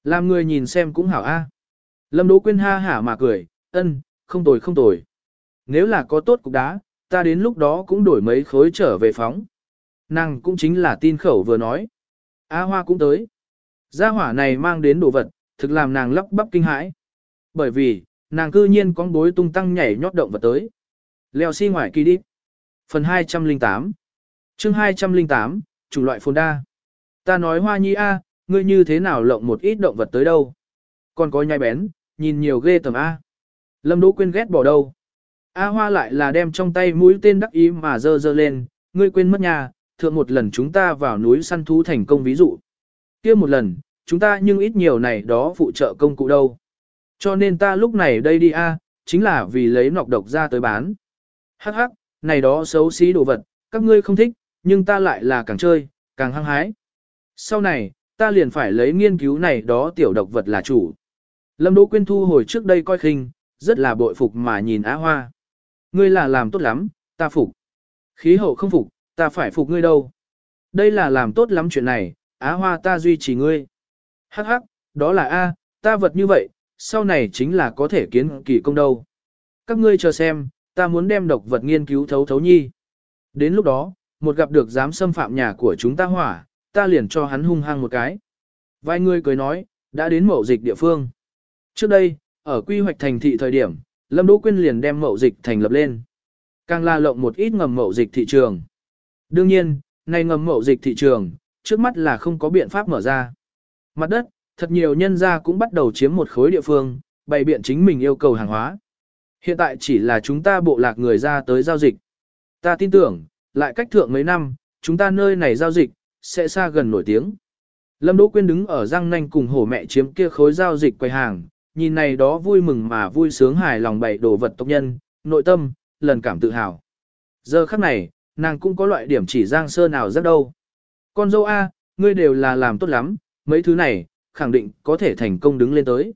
Làm người nhìn xem cũng hảo a. Lâm Đỗ Quyên ha hả mà cười, ân, không tồi không tồi. Nếu là có tốt cục đá, ta đến lúc đó cũng đổi mấy khối trở về phóng. Nàng cũng chính là tin khẩu vừa nói. A Hoa cũng tới. Gia hỏa này mang đến đồ vật, thực làm nàng lắp bắp kinh hãi. Bởi vì, nàng cư nhiên con bối tung tăng nhảy nhót động vật tới. Leo xi si ngoài kỳ đi. Phần 208 chương 208, chủng loại phồn đa. Ta nói hoa nhi a, ngươi như thế nào lộng một ít động vật tới đâu. Còn có nhai bén, nhìn nhiều ghê tầm A. Lâm Đỗ Quyên ghét bỏ đâu. A hoa lại là đem trong tay mũi tên đắc ý mà dơ dơ lên, ngươi quên mất nhà, thượng một lần chúng ta vào núi săn thú thành công ví dụ. kia một lần, chúng ta nhưng ít nhiều này đó phụ trợ công cụ đâu. Cho nên ta lúc này đây đi a, chính là vì lấy nọc độc ra tới bán. Hắc hắc, này đó xấu xí đồ vật, các ngươi không thích, nhưng ta lại là càng chơi, càng hăng hái. Sau này, ta liền phải lấy nghiên cứu này đó tiểu độc vật là chủ. Lâm Đỗ Quyên thu hồi trước đây coi khinh, rất là bội phục mà nhìn Á Hoa. Ngươi là làm tốt lắm, ta phục. Khí hậu không phục, ta phải phục ngươi đâu. Đây là làm tốt lắm chuyện này, Á Hoa ta duy trì ngươi. Hắc hắc, đó là A, ta vật như vậy, sau này chính là có thể kiến kỳ công đâu. Các ngươi chờ xem, ta muốn đem độc vật nghiên cứu thấu thấu nhi. Đến lúc đó, một gặp được dám xâm phạm nhà của chúng ta hỏa, ta liền cho hắn hung hăng một cái. Vài người cười nói, đã đến mậu dịch địa phương. Trước đây, ở quy hoạch thành thị thời điểm, Lâm Đỗ Quyên liền đem mậu dịch thành lập lên. Càng la lộng một ít ngầm mậu dịch thị trường. Đương nhiên, Này ngầm mậu dịch thị trường, trước mắt là không có biện pháp mở ra. Mặt đất, thật nhiều nhân gia cũng bắt đầu chiếm một khối địa phương, bày biện chính mình yêu cầu hàng hóa. Hiện tại chỉ là chúng ta bộ lạc người ra tới giao dịch. Ta tin tưởng, lại cách thượng mấy năm, chúng ta nơi này giao dịch, sẽ xa gần nổi tiếng. Lâm Đỗ Quyên đứng ở răng nanh cùng hổ mẹ chiếm kia khối giao dịch quầy hàng, nhìn này đó vui mừng mà vui sướng hài lòng bày đồ vật tộc nhân, nội tâm, lần cảm tự hào. Giờ khắc này, nàng cũng có loại điểm chỉ giang sơ nào rất đâu. Con dâu A, ngươi đều là làm tốt lắm, mấy thứ này, khẳng định có thể thành công đứng lên tới.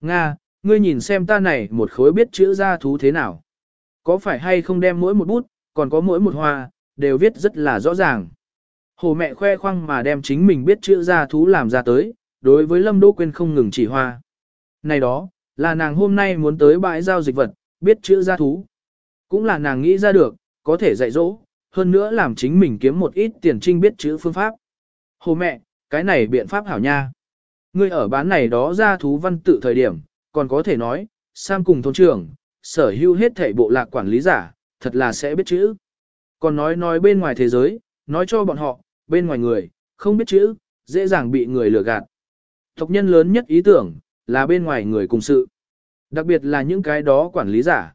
Nga, ngươi nhìn xem ta này một khối biết chữ ra thú thế nào. Có phải hay không đem mỗi một bút, còn có mỗi một hoa, đều viết rất là rõ ràng. Hồ mẹ khoe khoang mà đem chính mình biết chữ ra thú làm ra tới, đối với Lâm Đỗ Quyên không ngừng chỉ hoa. Này đó, là nàng hôm nay muốn tới bãi giao dịch vật, biết chữ gia thú. Cũng là nàng nghĩ ra được, có thể dạy dỗ, hơn nữa làm chính mình kiếm một ít tiền trinh biết chữ phương pháp. Hồ mẹ, cái này biện pháp hảo nha. Ngươi ở bán này đó ra thú văn tự thời điểm, còn có thể nói, Sam cùng thôn trưởng, sở hữu hết thảy bộ lạc quản lý giả, thật là sẽ biết chữ. Còn nói nói bên ngoài thế giới, nói cho bọn họ, bên ngoài người, không biết chữ, dễ dàng bị người lừa gạt. Tộc nhân lớn nhất ý tưởng, là bên ngoài người cùng sự. Đặc biệt là những cái đó quản lý giả.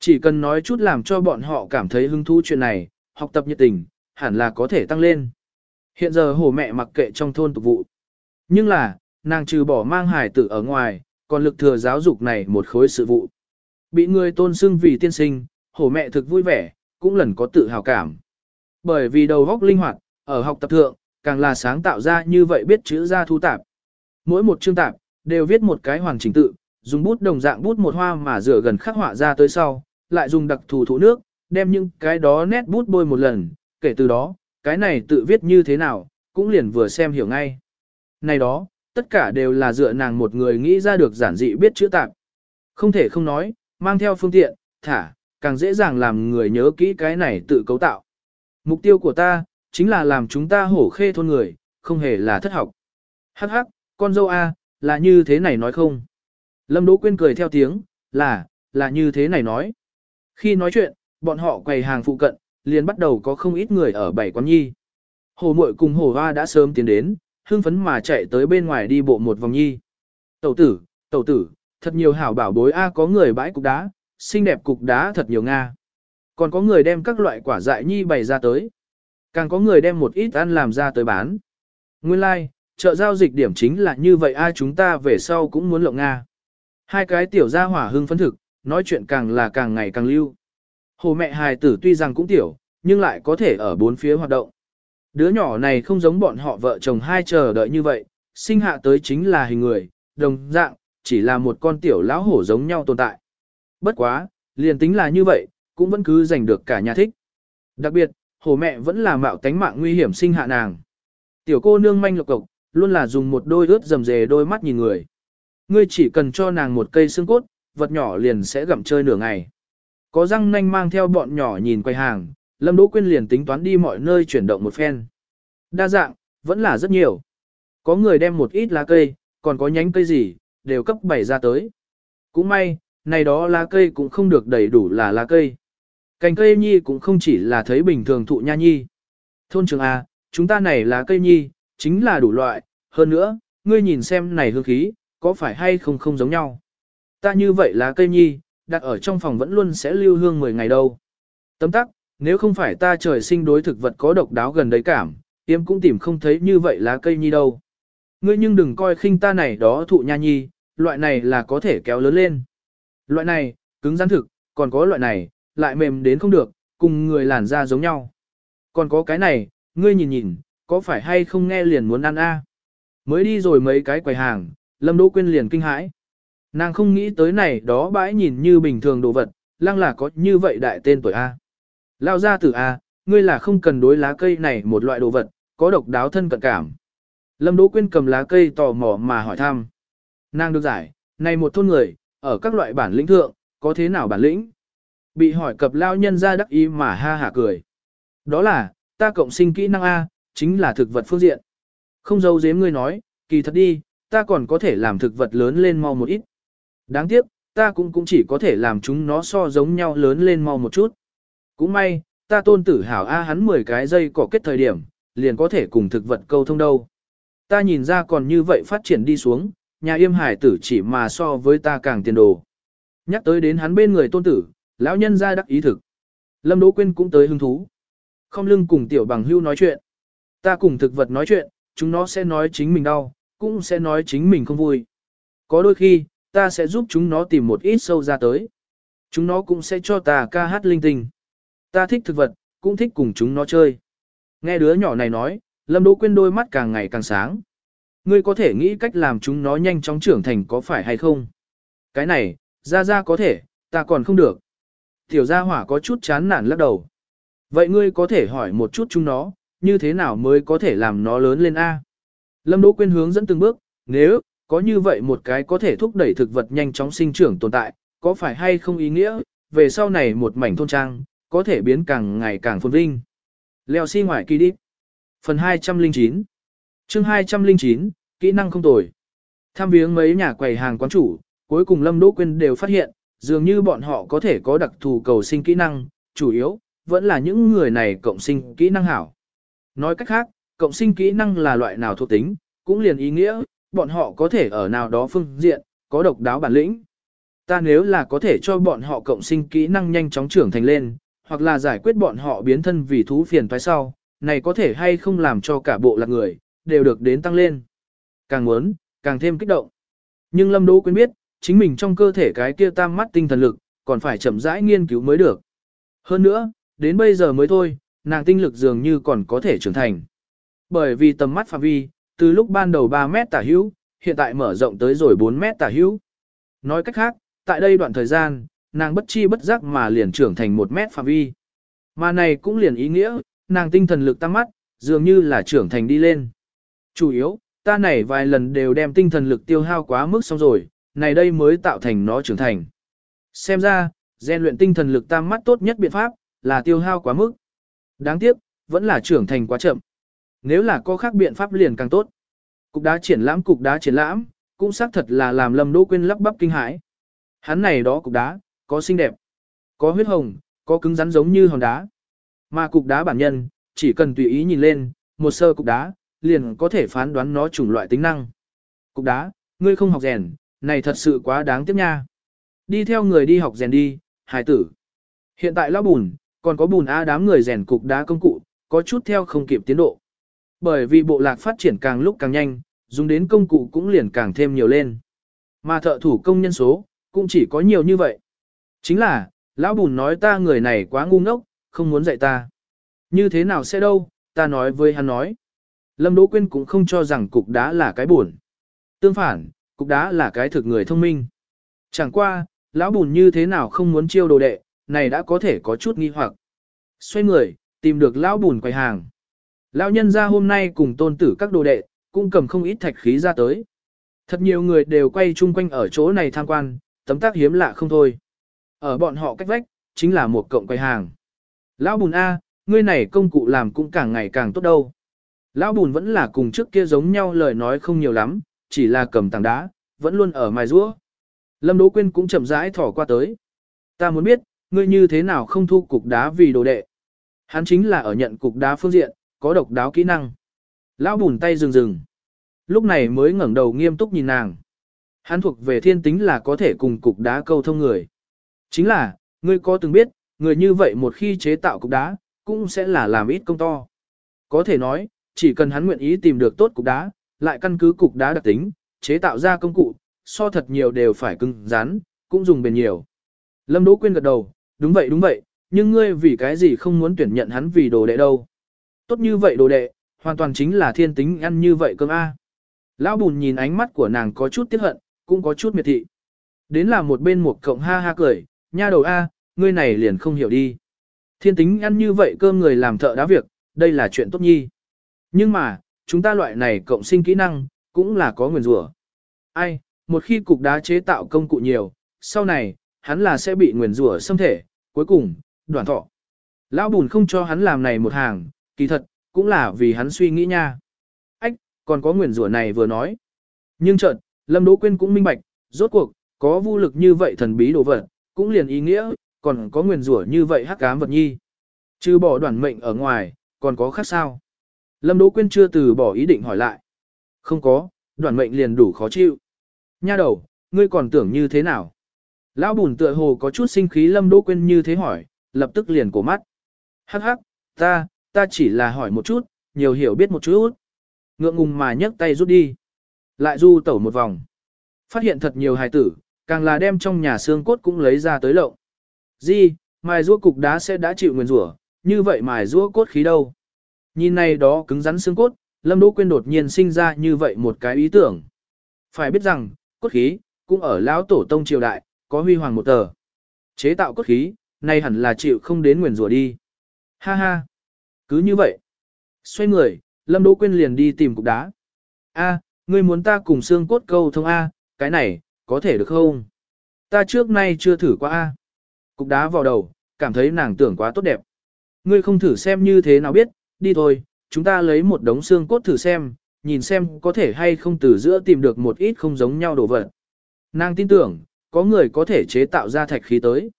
Chỉ cần nói chút làm cho bọn họ cảm thấy hứng thú chuyện này, học tập nhiệt tình, hẳn là có thể tăng lên. Hiện giờ hổ mẹ mặc kệ trong thôn tục vụ. Nhưng là, nàng trừ bỏ mang hải tử ở ngoài, còn lực thừa giáo dục này một khối sự vụ. Bị người tôn xưng vì tiên sinh, hổ mẹ thực vui vẻ, cũng lần có tự hào cảm. Bởi vì đầu góc linh hoạt, ở học tập thượng, càng là sáng tạo ra như vậy biết chữ ra thu tạp. Mỗi một chương tạp, đều viết một cái hoàn chỉnh tự, dùng bút đồng dạng bút một hoa mà rửa gần khắc họa ra tới sau, lại dùng đặc thù thủ nước, đem những cái đó nét bút bôi một lần, kể từ đó, cái này tự viết như thế nào, cũng liền vừa xem hiểu ngay. Này đó, tất cả đều là dựa nàng một người nghĩ ra được giản dị biết chữ tạp. Không thể không nói, mang theo phương tiện, thả, càng dễ dàng làm người nhớ kỹ cái này tự cấu tạo. Mục tiêu của ta, chính là làm chúng ta hổ khê thôn người, không hề là thất học. Hắc hắc, con dâu A, là như thế này nói không? Lâm Đỗ Quyên cười theo tiếng, là, là như thế này nói. Khi nói chuyện, bọn họ quầy hàng phụ cận, liền bắt đầu có không ít người ở bảy quán nhi. Hồ muội cùng hồ hoa đã sớm tiến đến, hưng phấn mà chạy tới bên ngoài đi bộ một vòng nhi. Tẩu tử, tẩu tử, thật nhiều hảo bảo bối A có người bãi cục đá, xinh đẹp cục đá thật nhiều Nga. Còn có người đem các loại quả dại nhi bày ra tới. Càng có người đem một ít ăn làm ra tới bán. Nguyên lai, like, chợ giao dịch điểm chính là như vậy ai chúng ta về sau cũng muốn lộng Nga. Hai cái tiểu gia hỏa hưng phấn thực, nói chuyện càng là càng ngày càng lưu. Hồ mẹ hài tử tuy rằng cũng tiểu, nhưng lại có thể ở bốn phía hoạt động. Đứa nhỏ này không giống bọn họ vợ chồng hai chờ đợi như vậy, sinh hạ tới chính là hình người, đồng dạng, chỉ là một con tiểu lão hổ giống nhau tồn tại. Bất quá, liền tính là như vậy, cũng vẫn cứ giành được cả nhà thích. Đặc biệt, hổ mẹ vẫn là mạo tánh mạng nguy hiểm sinh hạ nàng. Tiểu cô nương manh lộc cộc, luôn là dùng một đôi ướt rầm rề đôi mắt nhìn người. Ngươi chỉ cần cho nàng một cây xương cốt, vật nhỏ liền sẽ gặm chơi nửa ngày. Có răng nanh mang theo bọn nhỏ nhìn quay hàng, Lâm Đỗ Quyên liền tính toán đi mọi nơi chuyển động một phen. Đa dạng, vẫn là rất nhiều. Có người đem một ít lá cây, còn có nhánh cây gì, đều cấp bày ra tới. Cũng may, này đó lá cây cũng không được đầy đủ là lá cây. Cành cây nhi cũng không chỉ là thấy bình thường thụ nha nhi. Thôn trường A, à, chúng ta này là cây nhi, chính là đủ loại, hơn nữa, ngươi nhìn xem này hương khí, có phải hay không không giống nhau. Ta như vậy là cây nhi, đặt ở trong phòng vẫn luôn sẽ lưu hương 10 ngày đâu. Tấm tắc, nếu không phải ta trời sinh đối thực vật có độc đáo gần đấy cảm, tiêm cũng tìm không thấy như vậy lá cây nhi đâu. Ngươi nhưng đừng coi khinh ta này đó thụ nha nhi, loại này là có thể kéo lớn lên. Loại này, cứng rắn thực, còn có loại này, lại mềm đến không được, cùng người làn da giống nhau. Còn có cái này, ngươi nhìn nhìn, có phải hay không nghe liền muốn ăn a? Mới đi rồi mấy cái quầy hàng, Lâm Đỗ Quyên liền kinh hãi. Nàng không nghĩ tới này đó bãi nhìn như bình thường đồ vật, lăng là có như vậy đại tên tuổi A. Lao ra tử A, ngươi là không cần đối lá cây này một loại đồ vật, có độc đáo thân cận cảm. Lâm Đỗ Quyên cầm lá cây tò mò mà hỏi thăm. Nàng được giải, này một thôn người, ở các loại bản lĩnh thượng, có thế nào bản lĩnh? Bị hỏi cập lao nhân ra đắc ý mà ha hả cười. Đó là, ta cộng sinh kỹ năng A, chính là thực vật phương diện. Không dâu dếm ngươi nói, kỳ thật đi, ta còn có thể làm thực vật lớn lên mau một ít. Đáng tiếc, ta cũng cũng chỉ có thể làm chúng nó so giống nhau lớn lên mau một chút. Cũng may, ta tôn tử hảo A hắn 10 cái dây cỏ kết thời điểm, liền có thể cùng thực vật câu thông đâu. Ta nhìn ra còn như vậy phát triển đi xuống, nhà yêm hải tử chỉ mà so với ta càng tiền đồ. Nhắc tới đến hắn bên người tôn tử, lão nhân ra đắc ý thực. Lâm Đỗ Quyên cũng tới hứng thú. Không lưng cùng tiểu bằng hưu nói chuyện. Ta cùng thực vật nói chuyện, chúng nó sẽ nói chính mình đau, cũng sẽ nói chính mình không vui. Có đôi khi, ta sẽ giúp chúng nó tìm một ít sâu ra tới. Chúng nó cũng sẽ cho ta ca hát linh tinh. Ta thích thực vật, cũng thích cùng chúng nó chơi. Nghe đứa nhỏ này nói, Lâm Đỗ Quyên đôi mắt càng ngày càng sáng. Ngươi có thể nghĩ cách làm chúng nó nhanh chóng trưởng thành có phải hay không? Cái này, ra ra có thể, ta còn không được. Tiểu gia hỏa có chút chán nản lắc đầu. Vậy ngươi có thể hỏi một chút chúng nó, như thế nào mới có thể làm nó lớn lên A? Lâm Đỗ Quyên hướng dẫn từng bước, nếu, có như vậy một cái có thể thúc đẩy thực vật nhanh chóng sinh trưởng tồn tại, có phải hay không ý nghĩa, về sau này một mảnh thôn trang, có thể biến càng ngày càng phồn vinh. Leo xi si ngoài kỳ đi. Phần 209 chương 209, kỹ năng không tồi. Tham viếng mấy nhà quầy hàng quán chủ, cuối cùng Lâm Đỗ Quyên đều phát hiện, dường như bọn họ có thể có đặc thù cầu sinh kỹ năng, chủ yếu, vẫn là những người này cộng sinh kỹ năng hảo. Nói cách khác, cộng sinh kỹ năng là loại nào thuộc tính, cũng liền ý nghĩa, bọn họ có thể ở nào đó phương diện, có độc đáo bản lĩnh. Ta nếu là có thể cho bọn họ cộng sinh kỹ năng nhanh chóng trưởng thành lên, hoặc là giải quyết bọn họ biến thân vì thú phiền toái sau, này có thể hay không làm cho cả bộ lạc người, đều được đến tăng lên. Càng muốn, càng thêm kích động. Nhưng Lâm Đỗ Quyên biết, chính mình trong cơ thể cái kia tam mắt tinh thần lực, còn phải chậm rãi nghiên cứu mới được. Hơn nữa, đến bây giờ mới thôi, nàng tinh lực dường như còn có thể trưởng thành. Bởi vì tầm mắt phạm vi, từ lúc ban đầu 3 mét tả hữu, hiện tại mở rộng tới rồi 4 mét tả hữu. Nói cách khác, tại đây đoạn thời gian, nàng bất chi bất giác mà liền trưởng thành 1 mét phạm vi. Mà này cũng liền ý nghĩa, nàng tinh thần lực tăng mắt, dường như là trưởng thành đi lên. Chủ yếu, ta này vài lần đều đem tinh thần lực tiêu hao quá mức xong rồi, này đây mới tạo thành nó trưởng thành. Xem ra, rèn luyện tinh thần lực tam mắt tốt nhất biện pháp, là tiêu hao quá mức. Đáng tiếc, vẫn là trưởng thành quá chậm. Nếu là có khác biện pháp liền càng tốt. Cục đá triển lãm cục đá triển lãm, cũng xác thật là làm Lâm Đỗ Quyên lắp bắp kinh hãi. Hắn này đó cục đá, có xinh đẹp, có huyết hồng, có cứng rắn giống như hòn đá. Mà cục đá bản nhân, chỉ cần tùy ý nhìn lên, một sơ cục đá, liền có thể phán đoán nó chủng loại tính năng. Cục đá, ngươi không học rèn, này thật sự quá đáng tiếc nha. Đi theo người đi học rèn đi, hải tử. Hiện tại lão bùn, còn có bùn A đám người rèn cục đá công cụ, có chút theo không kịp tiến độ. Bởi vì bộ lạc phát triển càng lúc càng nhanh, dùng đến công cụ cũng liền càng thêm nhiều lên. Mà thợ thủ công nhân số, cũng chỉ có nhiều như vậy. Chính là, lão bùn nói ta người này quá ngu ngốc, không muốn dạy ta. Như thế nào sẽ đâu, ta nói với hắn nói. Lâm Đỗ Quyên cũng không cho rằng cục đá là cái buồn. Tương phản, cục đá là cái thực người thông minh. Chẳng qua, lão bùn như thế nào không muốn chiêu đồ đệ, này đã có thể có chút nghi hoặc. Xoay người, tìm được lão bùn quầy hàng. Lão nhân ra hôm nay cùng tôn tử các đồ đệ, cũng cầm không ít thạch khí ra tới. Thật nhiều người đều quay chung quanh ở chỗ này tham quan, tấm tác hiếm lạ không thôi. Ở bọn họ cách vách, chính là một cộng quầy hàng. Lão bùn A, ngươi này công cụ làm cũng càng ngày càng tốt đâu. Lão bùn vẫn là cùng trước kia giống nhau lời nói không nhiều lắm, chỉ là cầm tảng đá, vẫn luôn ở mài rũa. Lâm Đỗ Quyên cũng chậm rãi thỏ qua tới. Ta muốn biết, ngươi như thế nào không thu cục đá vì đồ đệ. Hắn chính là ở nhận cục đá phương diện, có độc đáo kỹ năng. Lão bùn tay rừng rừng. Lúc này mới ngẩng đầu nghiêm túc nhìn nàng. Hắn thuộc về thiên tính là có thể cùng cục đá câu thông người. Chính là, ngươi có từng biết, người như vậy một khi chế tạo cục đá, cũng sẽ là làm ít công to. Có thể nói, chỉ cần hắn nguyện ý tìm được tốt cục đá, lại căn cứ cục đá đặc tính, chế tạo ra công cụ, so thật nhiều đều phải cứng rắn, cũng dùng bền nhiều. Lâm Đỗ Quyên gật đầu, đúng vậy đúng vậy, nhưng ngươi vì cái gì không muốn tuyển nhận hắn vì đồ đệ đâu. Tốt như vậy đồ đệ, hoàn toàn chính là thiên tính ăn như vậy cơm A. Lão bùn nhìn ánh mắt của nàng có chút tiếc hận, cũng có chút miệt thị. Đến là một bên một cộng ha ha cười, nha đầu A, ngươi này liền không hiểu đi. Thiên tính ăn như vậy cơm người làm thợ đá việc, đây là chuyện tốt nhi. Nhưng mà, chúng ta loại này cộng sinh kỹ năng, cũng là có nguyền rủa. Ai, một khi cục đá chế tạo công cụ nhiều, sau này, hắn là sẽ bị nguyền rủa xâm thể, cuối cùng, đoàn thọ. Lão bùn không cho hắn làm này một hàng, kỳ thật, cũng là vì hắn suy nghĩ nha. Ách, còn có nguyền rủa này vừa nói. Nhưng chợt, Lâm Đỗ Quyên cũng minh bạch, rốt cuộc, có vô lực như vậy thần bí đồ vật, cũng liền ý nghĩa, còn có nguyền rủa như vậy hắc ám vật nhi. Trừ bỏ đoàn mệnh ở ngoài, còn có khác sao? Lâm Đỗ Quyên chưa từ bỏ ý định hỏi lại. Không có, đoàn mệnh liền đủ khó chịu. Nha đầu, ngươi còn tưởng như thế nào? Lão bùn tựa hồ có chút sinh khí Lâm Đỗ Quyên như thế hỏi, lập tức liền cổ mắt. Hắc hắc, ta, ta chỉ là hỏi một chút, nhiều hiểu biết một chút. Ngượng ngùng mà nhấc tay rút đi. Lại du tẩu một vòng. Phát hiện thật nhiều hài tử, càng là đem trong nhà xương cốt cũng lấy ra tới lộng. Di, mài rua cục đá sẽ đã chịu nguyên rủa, như vậy mài rua cốt khí đâu? Nhìn này đó cứng rắn xương cốt, Lâm Đỗ Quyên đột nhiên sinh ra như vậy một cái ý tưởng. Phải biết rằng, cốt khí, cũng ở lão tổ tông triều đại, có huy hoàng một tờ. Chế tạo cốt khí, nay hẳn là chịu không đến nguyền rủa đi. Ha ha. Cứ như vậy. Xoay người, Lâm Đỗ Quyên liền đi tìm cục đá. A, ngươi muốn ta cùng xương cốt câu thông A, cái này, có thể được không? Ta trước nay chưa thử qua A. Cục đá vào đầu, cảm thấy nàng tưởng quá tốt đẹp. Ngươi không thử xem như thế nào biết, đi thôi, chúng ta lấy một đống xương cốt thử xem, nhìn xem có thể hay không từ giữa tìm được một ít không giống nhau đồ vật. Nàng tin tưởng, có người có thể chế tạo ra thạch khí tới.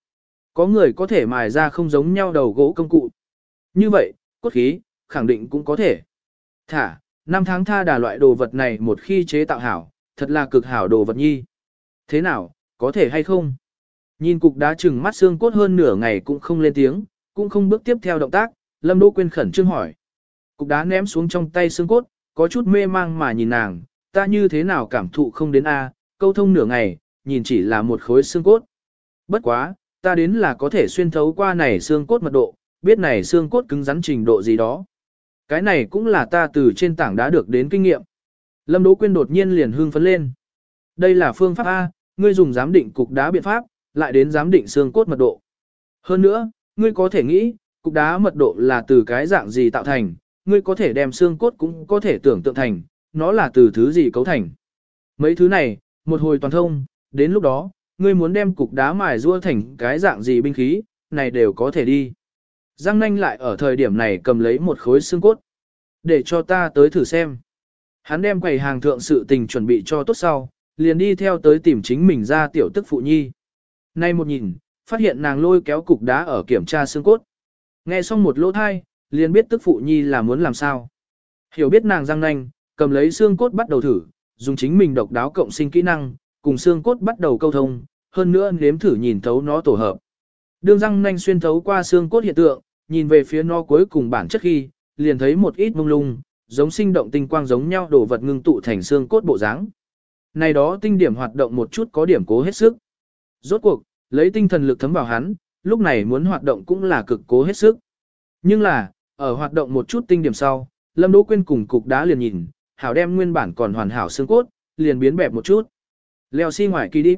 Có người có thể mài ra không giống nhau đầu gỗ công cụ. Như vậy, cốt khí, khẳng định cũng có thể. Thả, năm tháng tha đà loại đồ vật này một khi chế tạo hảo, thật là cực hảo đồ vật nhi. Thế nào, có thể hay không? Nhìn cục đá chừng mắt xương cốt hơn nửa ngày cũng không lên tiếng, cũng không bước tiếp theo động tác, Lâm Đỗ Quyên khẩn trương hỏi. Cục đá ném xuống trong tay xương cốt, có chút mê mang mà nhìn nàng, ta như thế nào cảm thụ không đến A, câu thông nửa ngày, nhìn chỉ là một khối xương cốt. Bất quá, ta đến là có thể xuyên thấu qua này xương cốt mật độ, biết này xương cốt cứng rắn trình độ gì đó. Cái này cũng là ta từ trên tảng đá được đến kinh nghiệm. Lâm Đỗ Quyên đột nhiên liền hưng phấn lên. Đây là phương pháp A, ngươi dùng giám định cục đá biện pháp, lại đến giám định xương cốt mật độ. Hơn nữa, ngươi có thể nghĩ, cục đá mật độ là từ cái dạng gì tạo thành, ngươi có thể đem xương cốt cũng có thể tưởng tượng thành, nó là từ thứ gì cấu thành. Mấy thứ này, một hồi toàn thông, đến lúc đó, ngươi muốn đem cục đá mài rua thành cái dạng gì binh khí, này đều có thể đi. Giang nanh lại ở thời điểm này cầm lấy một khối xương cốt. Để cho ta tới thử xem. Hắn đem quầy hàng thượng sự tình chuẩn bị cho tốt sau, liền đi theo tới tìm chính mình ra tiểu tức phụ nhi. Nay một nhìn, phát hiện nàng lôi kéo cục đá ở kiểm tra xương cốt. Nghe xong một lỗ thai, liền biết tức phụ nhi là muốn làm sao. Hiểu biết nàng răng nanh, cầm lấy xương cốt bắt đầu thử, dùng chính mình độc đáo cộng sinh kỹ năng, cùng xương cốt bắt đầu câu thông, hơn nữa nếm thử nhìn thấu nó tổ hợp. Đường răng nanh xuyên thấu qua xương cốt hiện tượng, nhìn về phía nó cuối cùng bản chất khi, liền thấy một ít mông lung, giống sinh động tinh quang giống nhau đổ vật ngưng tụ thành xương cốt bộ dáng. Này đó tinh điểm hoạt động một chút có điểm cố hết sức. Rốt cuộc, lấy tinh thần lực thấm vào hắn, lúc này muốn hoạt động cũng là cực cố hết sức. Nhưng là, ở hoạt động một chút tinh điểm sau, Lâm Đỗ Quyên cùng cục đá liền nhìn, hảo đem nguyên bản còn hoàn hảo xương cốt, liền biến bẹp một chút. Leo xi si ngoài kỳ đi.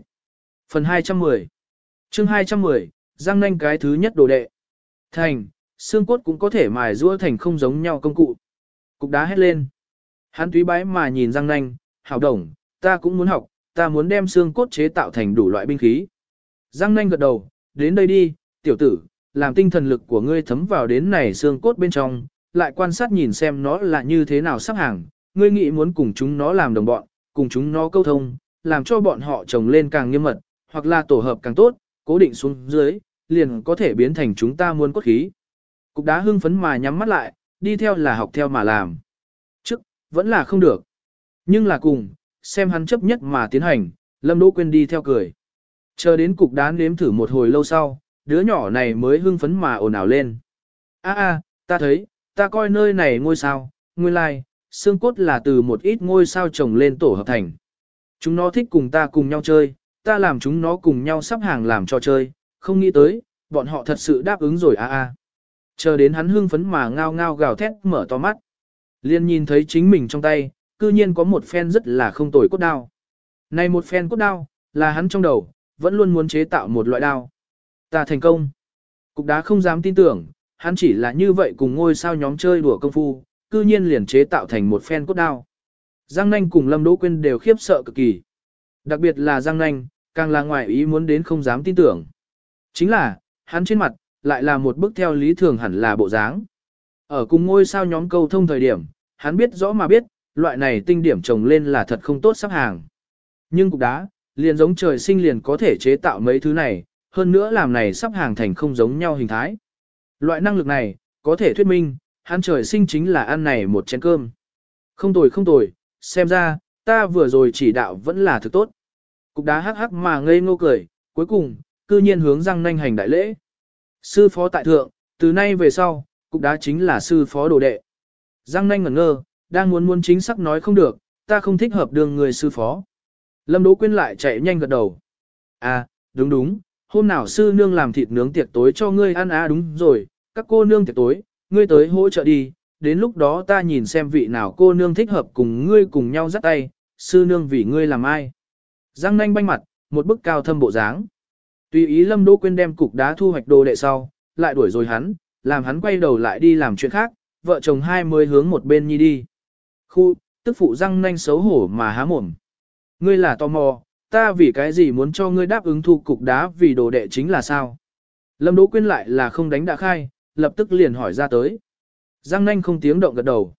Phần 210 chương 210, răng nanh cái thứ nhất đồ đệ. Thành, xương cốt cũng có thể mài rũa thành không giống nhau công cụ. Cục đá hét lên. Hắn túy bái mà nhìn răng nanh, hảo đồng, ta cũng muốn học, ta muốn đem xương cốt chế tạo thành đủ loại binh khí. Răng nanh gật đầu, đến đây đi, tiểu tử, làm tinh thần lực của ngươi thấm vào đến này xương cốt bên trong, lại quan sát nhìn xem nó là như thế nào sắp hàng, ngươi nghĩ muốn cùng chúng nó làm đồng bọn, cùng chúng nó câu thông, làm cho bọn họ trồng lên càng nghiêm mật, hoặc là tổ hợp càng tốt, cố định xuống dưới, liền có thể biến thành chúng ta muôn cốt khí. Cục đá hưng phấn mà nhắm mắt lại, đi theo là học theo mà làm. Trước, vẫn là không được. Nhưng là cùng, xem hắn chấp nhất mà tiến hành, Lâm Đỗ Quyên đi theo cười. Chờ đến cục đá nếm thử một hồi lâu sau, đứa nhỏ này mới hưng phấn mà ồn ào lên. A a, ta thấy, ta coi nơi này ngôi sao, nguyên lai, like, xương cốt là từ một ít ngôi sao trồng lên tổ hợp thành. Chúng nó thích cùng ta cùng nhau chơi, ta làm chúng nó cùng nhau sắp hàng làm trò chơi, không nghĩ tới, bọn họ thật sự đáp ứng rồi a a. Chờ đến hắn hưng phấn mà ngao ngao gào thét mở to mắt. Liên nhìn thấy chính mình trong tay, cư nhiên có một phen rất là không tồi cốt đao. Này một phen cốt đao, là hắn trong đầu, vẫn luôn muốn chế tạo một loại đao. Ta thành công. Cục đá không dám tin tưởng, hắn chỉ là như vậy cùng ngôi sao nhóm chơi đùa công phu, cư nhiên liền chế tạo thành một phen cốt đao. Giang Nanh cùng Lâm Đỗ Quyên đều khiếp sợ cực kỳ. Đặc biệt là Giang Nanh, càng là ngoài ý muốn đến không dám tin tưởng. Chính là, hắn trên mặt, lại là một bức theo lý thường hẳn là bộ dáng. Ở cùng ngôi sao nhóm câu thông thời điểm, hắn biết rõ mà biết, loại này tinh điểm trồng lên là thật không tốt sắp hàng. Nhưng cục đá, liền giống trời sinh liền có thể chế tạo mấy thứ này, hơn nữa làm này sắp hàng thành không giống nhau hình thái. Loại năng lực này, có thể thuyết minh, hắn trời sinh chính là ăn này một chén cơm. Không tồi không tồi, xem ra, ta vừa rồi chỉ đạo vẫn là thực tốt. Cục đá hắc hắc mà ngây ngô cười, cuối cùng, cư nhiên hướng răng nanh hành đại lễ. Sư phó tại thượng, từ nay về sau, cục đá chính là sư phó đồ đệ. Giang nanh ngẩn ngơ, đang muốn muốn chính xác nói không được, ta không thích hợp đường người sư phó. Lâm Đỗ Quyên lại chạy nhanh gật đầu. À, đúng đúng, hôm nào sư nương làm thịt nướng tiệc tối cho ngươi ăn à đúng rồi, các cô nương tiệc tối, ngươi tới hỗ trợ đi, đến lúc đó ta nhìn xem vị nào cô nương thích hợp cùng ngươi cùng nhau dắt tay, sư nương vì ngươi làm ai. Giang nanh banh mặt, một bức cao thâm bộ dáng. Tùy ý Lâm Đỗ Quyên đem cục đá thu hoạch đồ đệ sau, lại đuổi rồi hắn, làm hắn quay đầu lại đi làm chuyện khác, vợ chồng hai mới hướng một bên nhi đi. Khu, tức phụ răng nanh xấu hổ mà há mồm. Ngươi là tò mò, ta vì cái gì muốn cho ngươi đáp ứng thu cục đá vì đồ đệ chính là sao? Lâm Đỗ Quyên lại là không đánh đã khai, lập tức liền hỏi ra tới. Giang nanh không tiếng động gật đầu.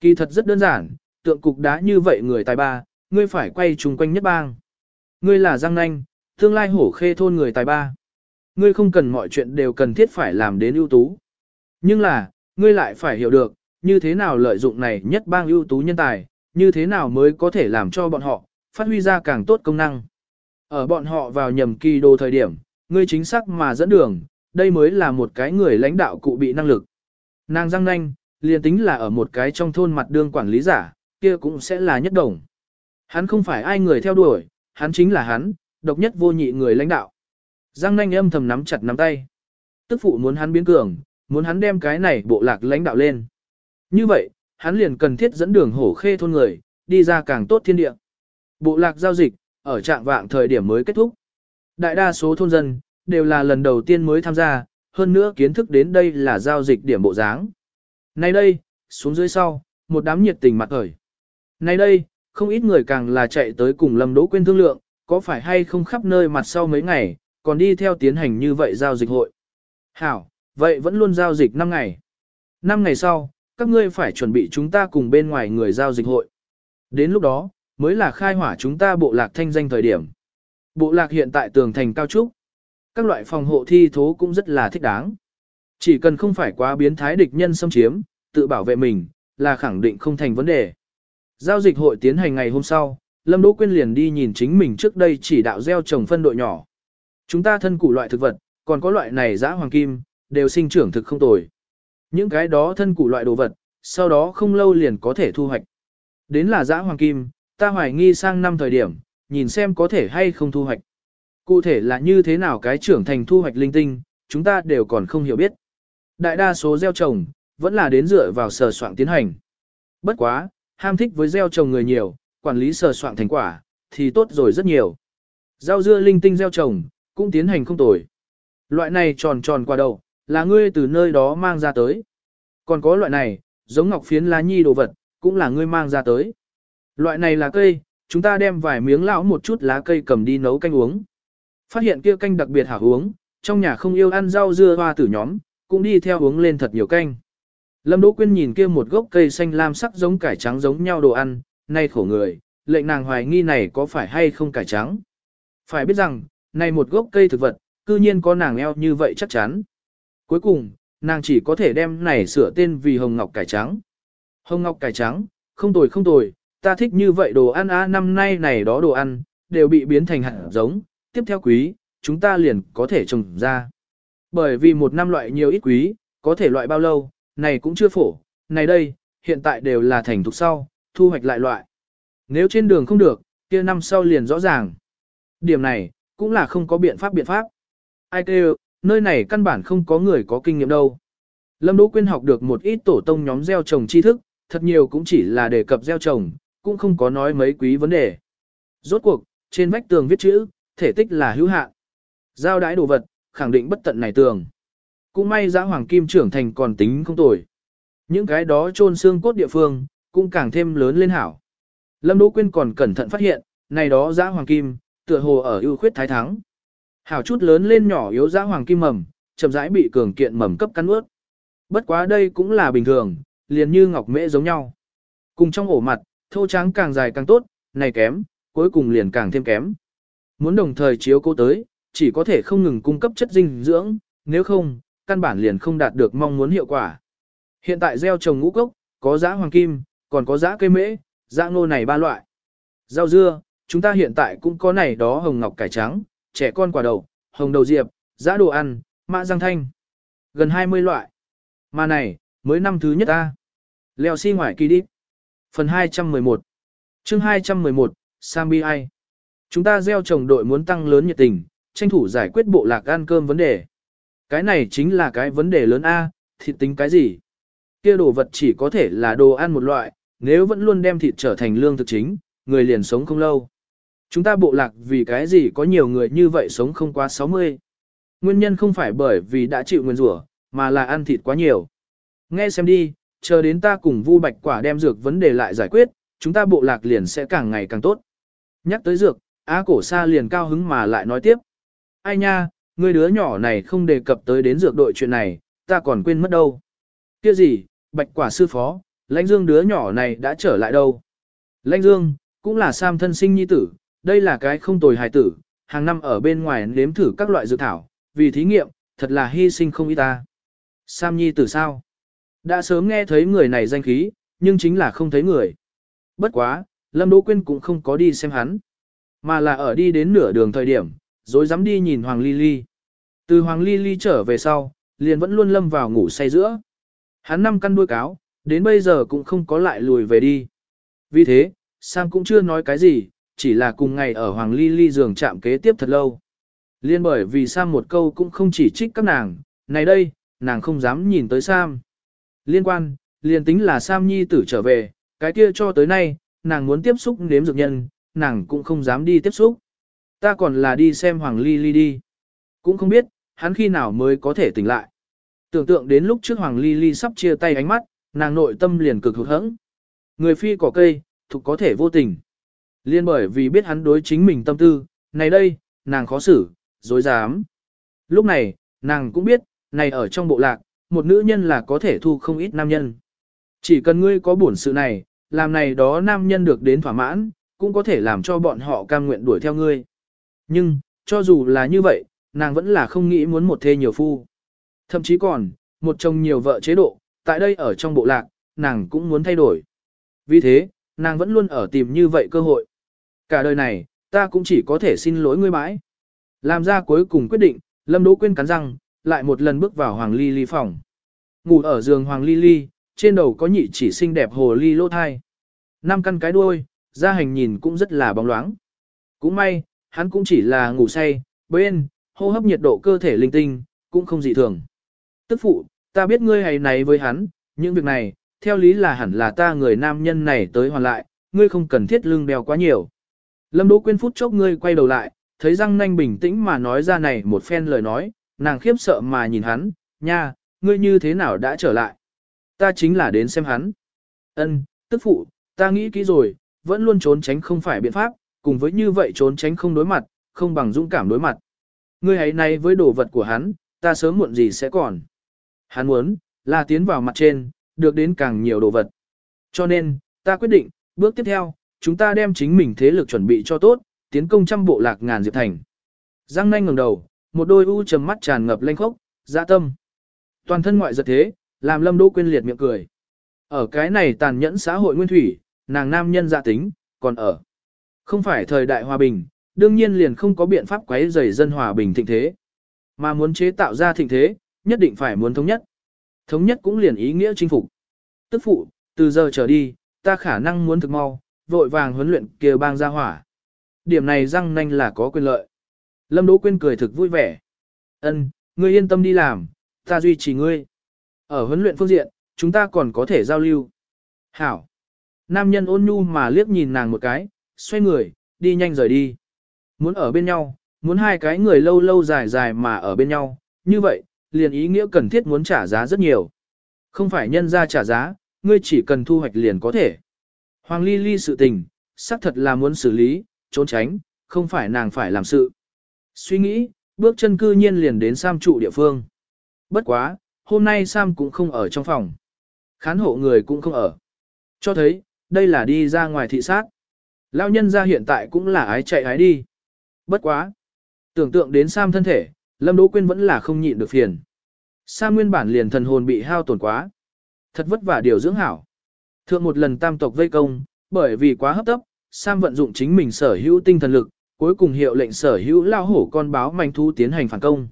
Kỳ thật rất đơn giản, tượng cục đá như vậy người tài ba, ngươi phải quay chung quanh nhất bang. Ngươi là Giang nanh, tương lai hổ khê thôn người tài ba. Ngươi không cần mọi chuyện đều cần thiết phải làm đến ưu tú. Nhưng là, ngươi lại phải hiểu được, như thế nào lợi dụng này nhất bang ưu tú nhân tài, như thế nào mới có thể làm cho bọn họ, phát huy ra càng tốt công năng. Ở bọn họ vào nhầm kỳ đồ thời điểm, ngươi chính xác mà dẫn đường, đây mới là một cái người lãnh đạo cụ bị năng lực. Nàng răng nanh, liền tính là ở một cái trong thôn mặt đương quản lý giả, kia cũng sẽ là nhất đồng. Hắn không phải ai người theo đuổi, hắn chính là hắn, độc nhất vô nhị người lãnh đạo. Giang nanh âm thầm nắm chặt nắm tay. Tức phụ muốn hắn biến cường, muốn hắn đem cái này bộ lạc lãnh đạo lên. Như vậy, hắn liền cần thiết dẫn đường hổ khê thôn người, đi ra càng tốt thiên địa. Bộ lạc giao dịch, ở trạng vạng thời điểm mới kết thúc. Đại đa số thôn dân, đều là lần đầu tiên mới tham gia, hơn nữa kiến thức đến đây là giao dịch điểm bộ dáng. Nay đây, xuống dưới sau, một đám nhiệt tình mặt khởi. Nay đây, không ít người càng là chạy tới cùng Lâm Đỗ Quyên thương lượng, có phải hay không khắp nơi mặt sau mấy ngày, còn đi theo tiến hành như vậy giao dịch hội. Hảo, vậy vẫn luôn giao dịch 5 ngày. 5 ngày sau, các ngươi phải chuẩn bị chúng ta cùng bên ngoài người giao dịch hội. Đến lúc đó, mới là khai hỏa chúng ta bộ lạc thanh danh thời điểm. Bộ lạc hiện tại tường thành cao trúc. Các loại phòng hộ thi thố cũng rất là thích đáng. Chỉ cần không phải quá biến thái địch nhân xâm chiếm, tự bảo vệ mình, là khẳng định không thành vấn đề. Giao dịch hội tiến hành ngày hôm sau, Lâm Đỗ Quyên liền đi nhìn chính mình trước đây chỉ đạo gieo trồng phân đội nhỏ. Chúng ta thân củ loại thực vật, còn có loại này giã hoàng kim, đều sinh trưởng thực không tồi. Những cái đó thân củ loại đồ vật, sau đó không lâu liền có thể thu hoạch. Đến là giã hoàng kim, ta hoài nghi sang năm thời điểm, nhìn xem có thể hay không thu hoạch. Cụ thể là như thế nào cái trưởng thành thu hoạch linh tinh, chúng ta đều còn không hiểu biết. Đại đa số gieo trồng, vẫn là đến dựa vào sờ soạn tiến hành. Bất quá, ham thích với gieo trồng người nhiều, quản lý sờ soạn thành quả, thì tốt rồi rất nhiều. Rau dưa linh tinh gieo trồng, cũng tiến hành không tồi. Loại này tròn tròn qua đầu, là ngươi từ nơi đó mang ra tới. Còn có loại này, giống ngọc phiến lá nhi đồ vật, cũng là ngươi mang ra tới. Loại này là cây, chúng ta đem vài miếng lão một chút lá cây cầm đi nấu canh uống. Phát hiện kia canh đặc biệt hảo uống, trong nhà không yêu ăn rau dưa hoa tử nhóm, cũng đi theo uống lên thật nhiều canh. Lâm Đỗ Quyên nhìn kia một gốc cây xanh lam sắc giống cải trắng giống nhau đồ ăn, nay khổ người, lệnh nàng hoài nghi này có phải hay không cải trắng. Phải biết rằng, này một gốc cây thực vật, cư nhiên có nàng eo như vậy chắc chắn. Cuối cùng, nàng chỉ có thể đem này sửa tên vì hồng ngọc cải trắng. Hồng ngọc cải trắng, không tồi không tồi, ta thích như vậy đồ ăn á năm nay này đó đồ ăn, đều bị biến thành hạt giống, tiếp theo quý, chúng ta liền có thể trồng ra. Bởi vì một năm loại nhiều ít quý, có thể loại bao lâu, này cũng chưa phổ, này đây, hiện tại đều là thành thục sau, thu hoạch lại loại. Nếu trên đường không được, kia năm sau liền rõ ràng. Điểm này, cũng là không có biện pháp biện pháp. Ai kêu, nơi này căn bản không có người có kinh nghiệm đâu. Lâm Đỗ Quyên học được một ít tổ tông nhóm gieo trồng tri thức, thật nhiều cũng chỉ là đề cập gieo trồng, cũng không có nói mấy quý vấn đề. Rốt cuộc, trên vách tường viết chữ, thể tích là hữu hạn. Giao đái đồ vật, khẳng định bất tận này tường. Cũng may giá hoàng kim trưởng thành còn tính không tồi. Những cái đó trôn xương cốt địa phương, cũng càng thêm lớn lên hảo. Lâm Đỗ Quyên còn cẩn thận phát hiện, này đó giá hoàng kim, tựa hồ ở ưu khuyết thái thắng. Hảo chút lớn lên nhỏ yếu giá hoàng kim mầm, chậm rãi bị cường kiện mầm cấp cắn ướt. Bất quá đây cũng là bình thường, liền như ngọc mễ giống nhau. Cùng trong ổ mặt, thô trắng càng dài càng tốt, này kém, cuối cùng liền càng thêm kém. Muốn đồng thời chiếu cố tới, chỉ có thể không ngừng cung cấp chất dinh dưỡng, nếu không, căn bản liền không đạt được mong muốn hiệu quả. Hiện tại gieo trồng ngũ cốc, có giá hoàng kim, còn có giá cây mễ, giá ngô này ba loại. Rau dưa, chúng ta hiện tại cũng có này đó hồng ngọc cải trắng, trẻ con quả đậu, hồng đầu diệp, giá đồ ăn, mã răng thanh. Gần 20 loại. Mà này, mới năm thứ nhất ta. Leo xi si ngoài kỳ đi. Phần 211 chương 211, Sambi ai? Chúng ta gieo trồng đội muốn tăng lớn nhiệt tình, tranh thủ giải quyết bộ lạc ăn cơm vấn đề. Cái này chính là cái vấn đề lớn A, thịt tính cái gì? Kia đồ vật chỉ có thể là đồ ăn một loại, nếu vẫn luôn đem thịt trở thành lương thực chính, người liền sống không lâu. Chúng ta bộ lạc vì cái gì có nhiều người như vậy sống không quá 60. Nguyên nhân không phải bởi vì đã chịu nguyên rủa, mà là ăn thịt quá nhiều. Nghe xem đi, chờ đến ta cùng Vu Bạch Quả đem dược vấn đề lại giải quyết, chúng ta bộ lạc liền sẽ càng ngày càng tốt. Nhắc tới dược, Á cổ sa liền cao hứng mà lại nói tiếp. Ai nha, người đứa nhỏ này không đề cập tới đến dược đội chuyện này, ta còn quên mất đâu. Kia gì, Bạch Quả sư phó, Lãnh Dương đứa nhỏ này đã trở lại đâu. Lãnh Dương, cũng là Sam thân sinh nhi tử, đây là cái không tồi hài tử, hàng năm ở bên ngoài nếm thử các loại dược thảo, vì thí nghiệm, thật là hy sinh không ít ta. Sam nhi tử sao? Đã sớm nghe thấy người này danh khí, nhưng chính là không thấy người. Bất quá, Lâm Đỗ Quyên cũng không có đi xem hắn, mà là ở đi đến nửa đường thời điểm, rồi dám đi nhìn Hoàng Ly Ly. Từ Hoàng Ly Ly trở về sau, liền vẫn luôn lâm vào ngủ say giữa. Hắn năm căn đuôi cáo, đến bây giờ cũng không có lại lùi về đi. Vì thế, Sam cũng chưa nói cái gì, chỉ là cùng ngày ở Hoàng Ly Ly giường chạm kế tiếp thật lâu. Liên bởi vì Sam một câu cũng không chỉ trích các nàng, này đây, nàng không dám nhìn tới Sam. Liên quan, liền tính là Sam Nhi tử trở về, cái kia cho tới nay, nàng muốn tiếp xúc nếm dược nhân, nàng cũng không dám đi tiếp xúc. Ta còn là đi xem Hoàng Ly Ly đi. Cũng không biết, hắn khi nào mới có thể tỉnh lại. Tưởng tượng đến lúc trước Hoàng Ly Ly sắp chia tay ánh mắt, nàng nội tâm liền cực hụt hẫng. Người phi cỏ cây, thuộc có thể vô tình. Liên bởi vì biết hắn đối chính mình tâm tư, này đây, nàng khó xử, dối dám. Lúc này, nàng cũng biết, này ở trong bộ lạc, một nữ nhân là có thể thu không ít nam nhân. Chỉ cần ngươi có bổn sự này, làm này đó nam nhân được đến thỏa mãn, cũng có thể làm cho bọn họ cam nguyện đuổi theo ngươi. Nhưng, cho dù là như vậy, nàng vẫn là không nghĩ muốn một thê nhiều phu. Thậm chí còn, một chồng nhiều vợ chế độ, tại đây ở trong bộ lạc, nàng cũng muốn thay đổi. Vì thế, nàng vẫn luôn ở tìm như vậy cơ hội. Cả đời này, ta cũng chỉ có thể xin lỗi ngươi mãi. Làm ra cuối cùng quyết định, Lâm Đỗ Quyên cắn răng, lại một lần bước vào Hoàng Ly Ly phòng. Ngủ ở giường Hoàng Ly Ly, trên đầu có nhị chỉ xinh đẹp hồ ly lô thai. Năm căn cái đuôi, ra hành nhìn cũng rất là bóng loáng. Cũng may, hắn cũng chỉ là ngủ say, bên, hô hấp nhiệt độ cơ thể linh tinh, cũng không dị thường. Tức phụ, ta biết ngươi hay này với hắn, những việc này, theo lý là hẳn là ta người nam nhân này tới hoàn lại, ngươi không cần thiết lưng đeo quá nhiều. Lâm Đỗ Quyên phút chốc ngươi quay đầu lại, thấy răng nanh bình tĩnh mà nói ra này một phen lời nói, nàng khiếp sợ mà nhìn hắn, nha, ngươi như thế nào đã trở lại. Ta chính là đến xem hắn. Ân, tức phụ, ta nghĩ kỹ rồi, vẫn luôn trốn tránh không phải biện pháp, cùng với như vậy trốn tránh không đối mặt, không bằng dũng cảm đối mặt. Ngươi hãy này với đồ vật của hắn, ta sớm muộn gì sẽ còn. Hắn muốn, là tiến vào mặt trên, được đến càng nhiều đồ vật. Cho nên, ta quyết định, bước tiếp theo, chúng ta đem chính mình thế lực chuẩn bị cho tốt, tiến công trăm bộ lạc ngàn diệp thành. Giang nanh ngẩng đầu, một đôi u trầm mắt tràn ngập lanh khốc, dạ tâm. Toàn thân ngoại giật thế, làm Lâm Đỗ Quyên liệt miệng cười. Ở cái này tàn nhẫn xã hội nguyên thủy, nàng nam nhân dạ tính, còn ở. Không phải thời đại hòa bình, đương nhiên liền không có biện pháp quấy rầy dân hòa bình thịnh thế. Mà muốn chế tạo ra thịnh thế, nhất định phải muốn thống nhất. Thống nhất cũng liền ý nghĩa chinh phục. Tức phụ, từ giờ trở đi, ta khả năng muốn thực mau, vội vàng huấn luyện kia bang ra hỏa. Điểm này răng nanh là có quyền lợi. Lâm Đỗ Quyên cười thực vui vẻ. Ân, ngươi yên tâm đi làm, ta duy trì ngươi. Ở huấn luyện phương diện, chúng ta còn có thể giao lưu. Hảo. Nam nhân ôn nhu mà liếc nhìn nàng một cái, xoay người, đi nhanh rời đi. Muốn ở bên nhau, muốn hai cái người lâu lâu dài dài mà ở bên nhau, như vậy, liền ý nghĩa cần thiết muốn trả giá rất nhiều. Không phải nhân ra trả giá, ngươi chỉ cần thu hoạch liền có thể. Hoàng Ly Ly sự tình, xác thật là muốn xử lý, trốn tránh, không phải nàng phải làm sự. Suy nghĩ, bước chân cư nhiên liền đến Sam trụ địa phương. Bất quá, hôm nay Sam cũng không ở trong phòng. Khán hộ người cũng không ở. Cho thấy, đây là đi ra ngoài thị sát. Lao nhân ra hiện tại cũng là ái chạy ái đi. Bất quá. Tưởng tượng đến Sam thân thể, Lâm Đỗ Quyên vẫn là không nhịn được phiền. Sam nguyên bản liền thần hồn bị hao tổn quá. Thật vất vả điều dưỡng hảo. Thượng một lần tam tộc vây công, bởi vì quá hấp tấp, Sam vận dụng chính mình sở hữu tinh thần lực, cuối cùng hiệu lệnh sở hữu lao hổ con báo manh thu tiến hành phản công.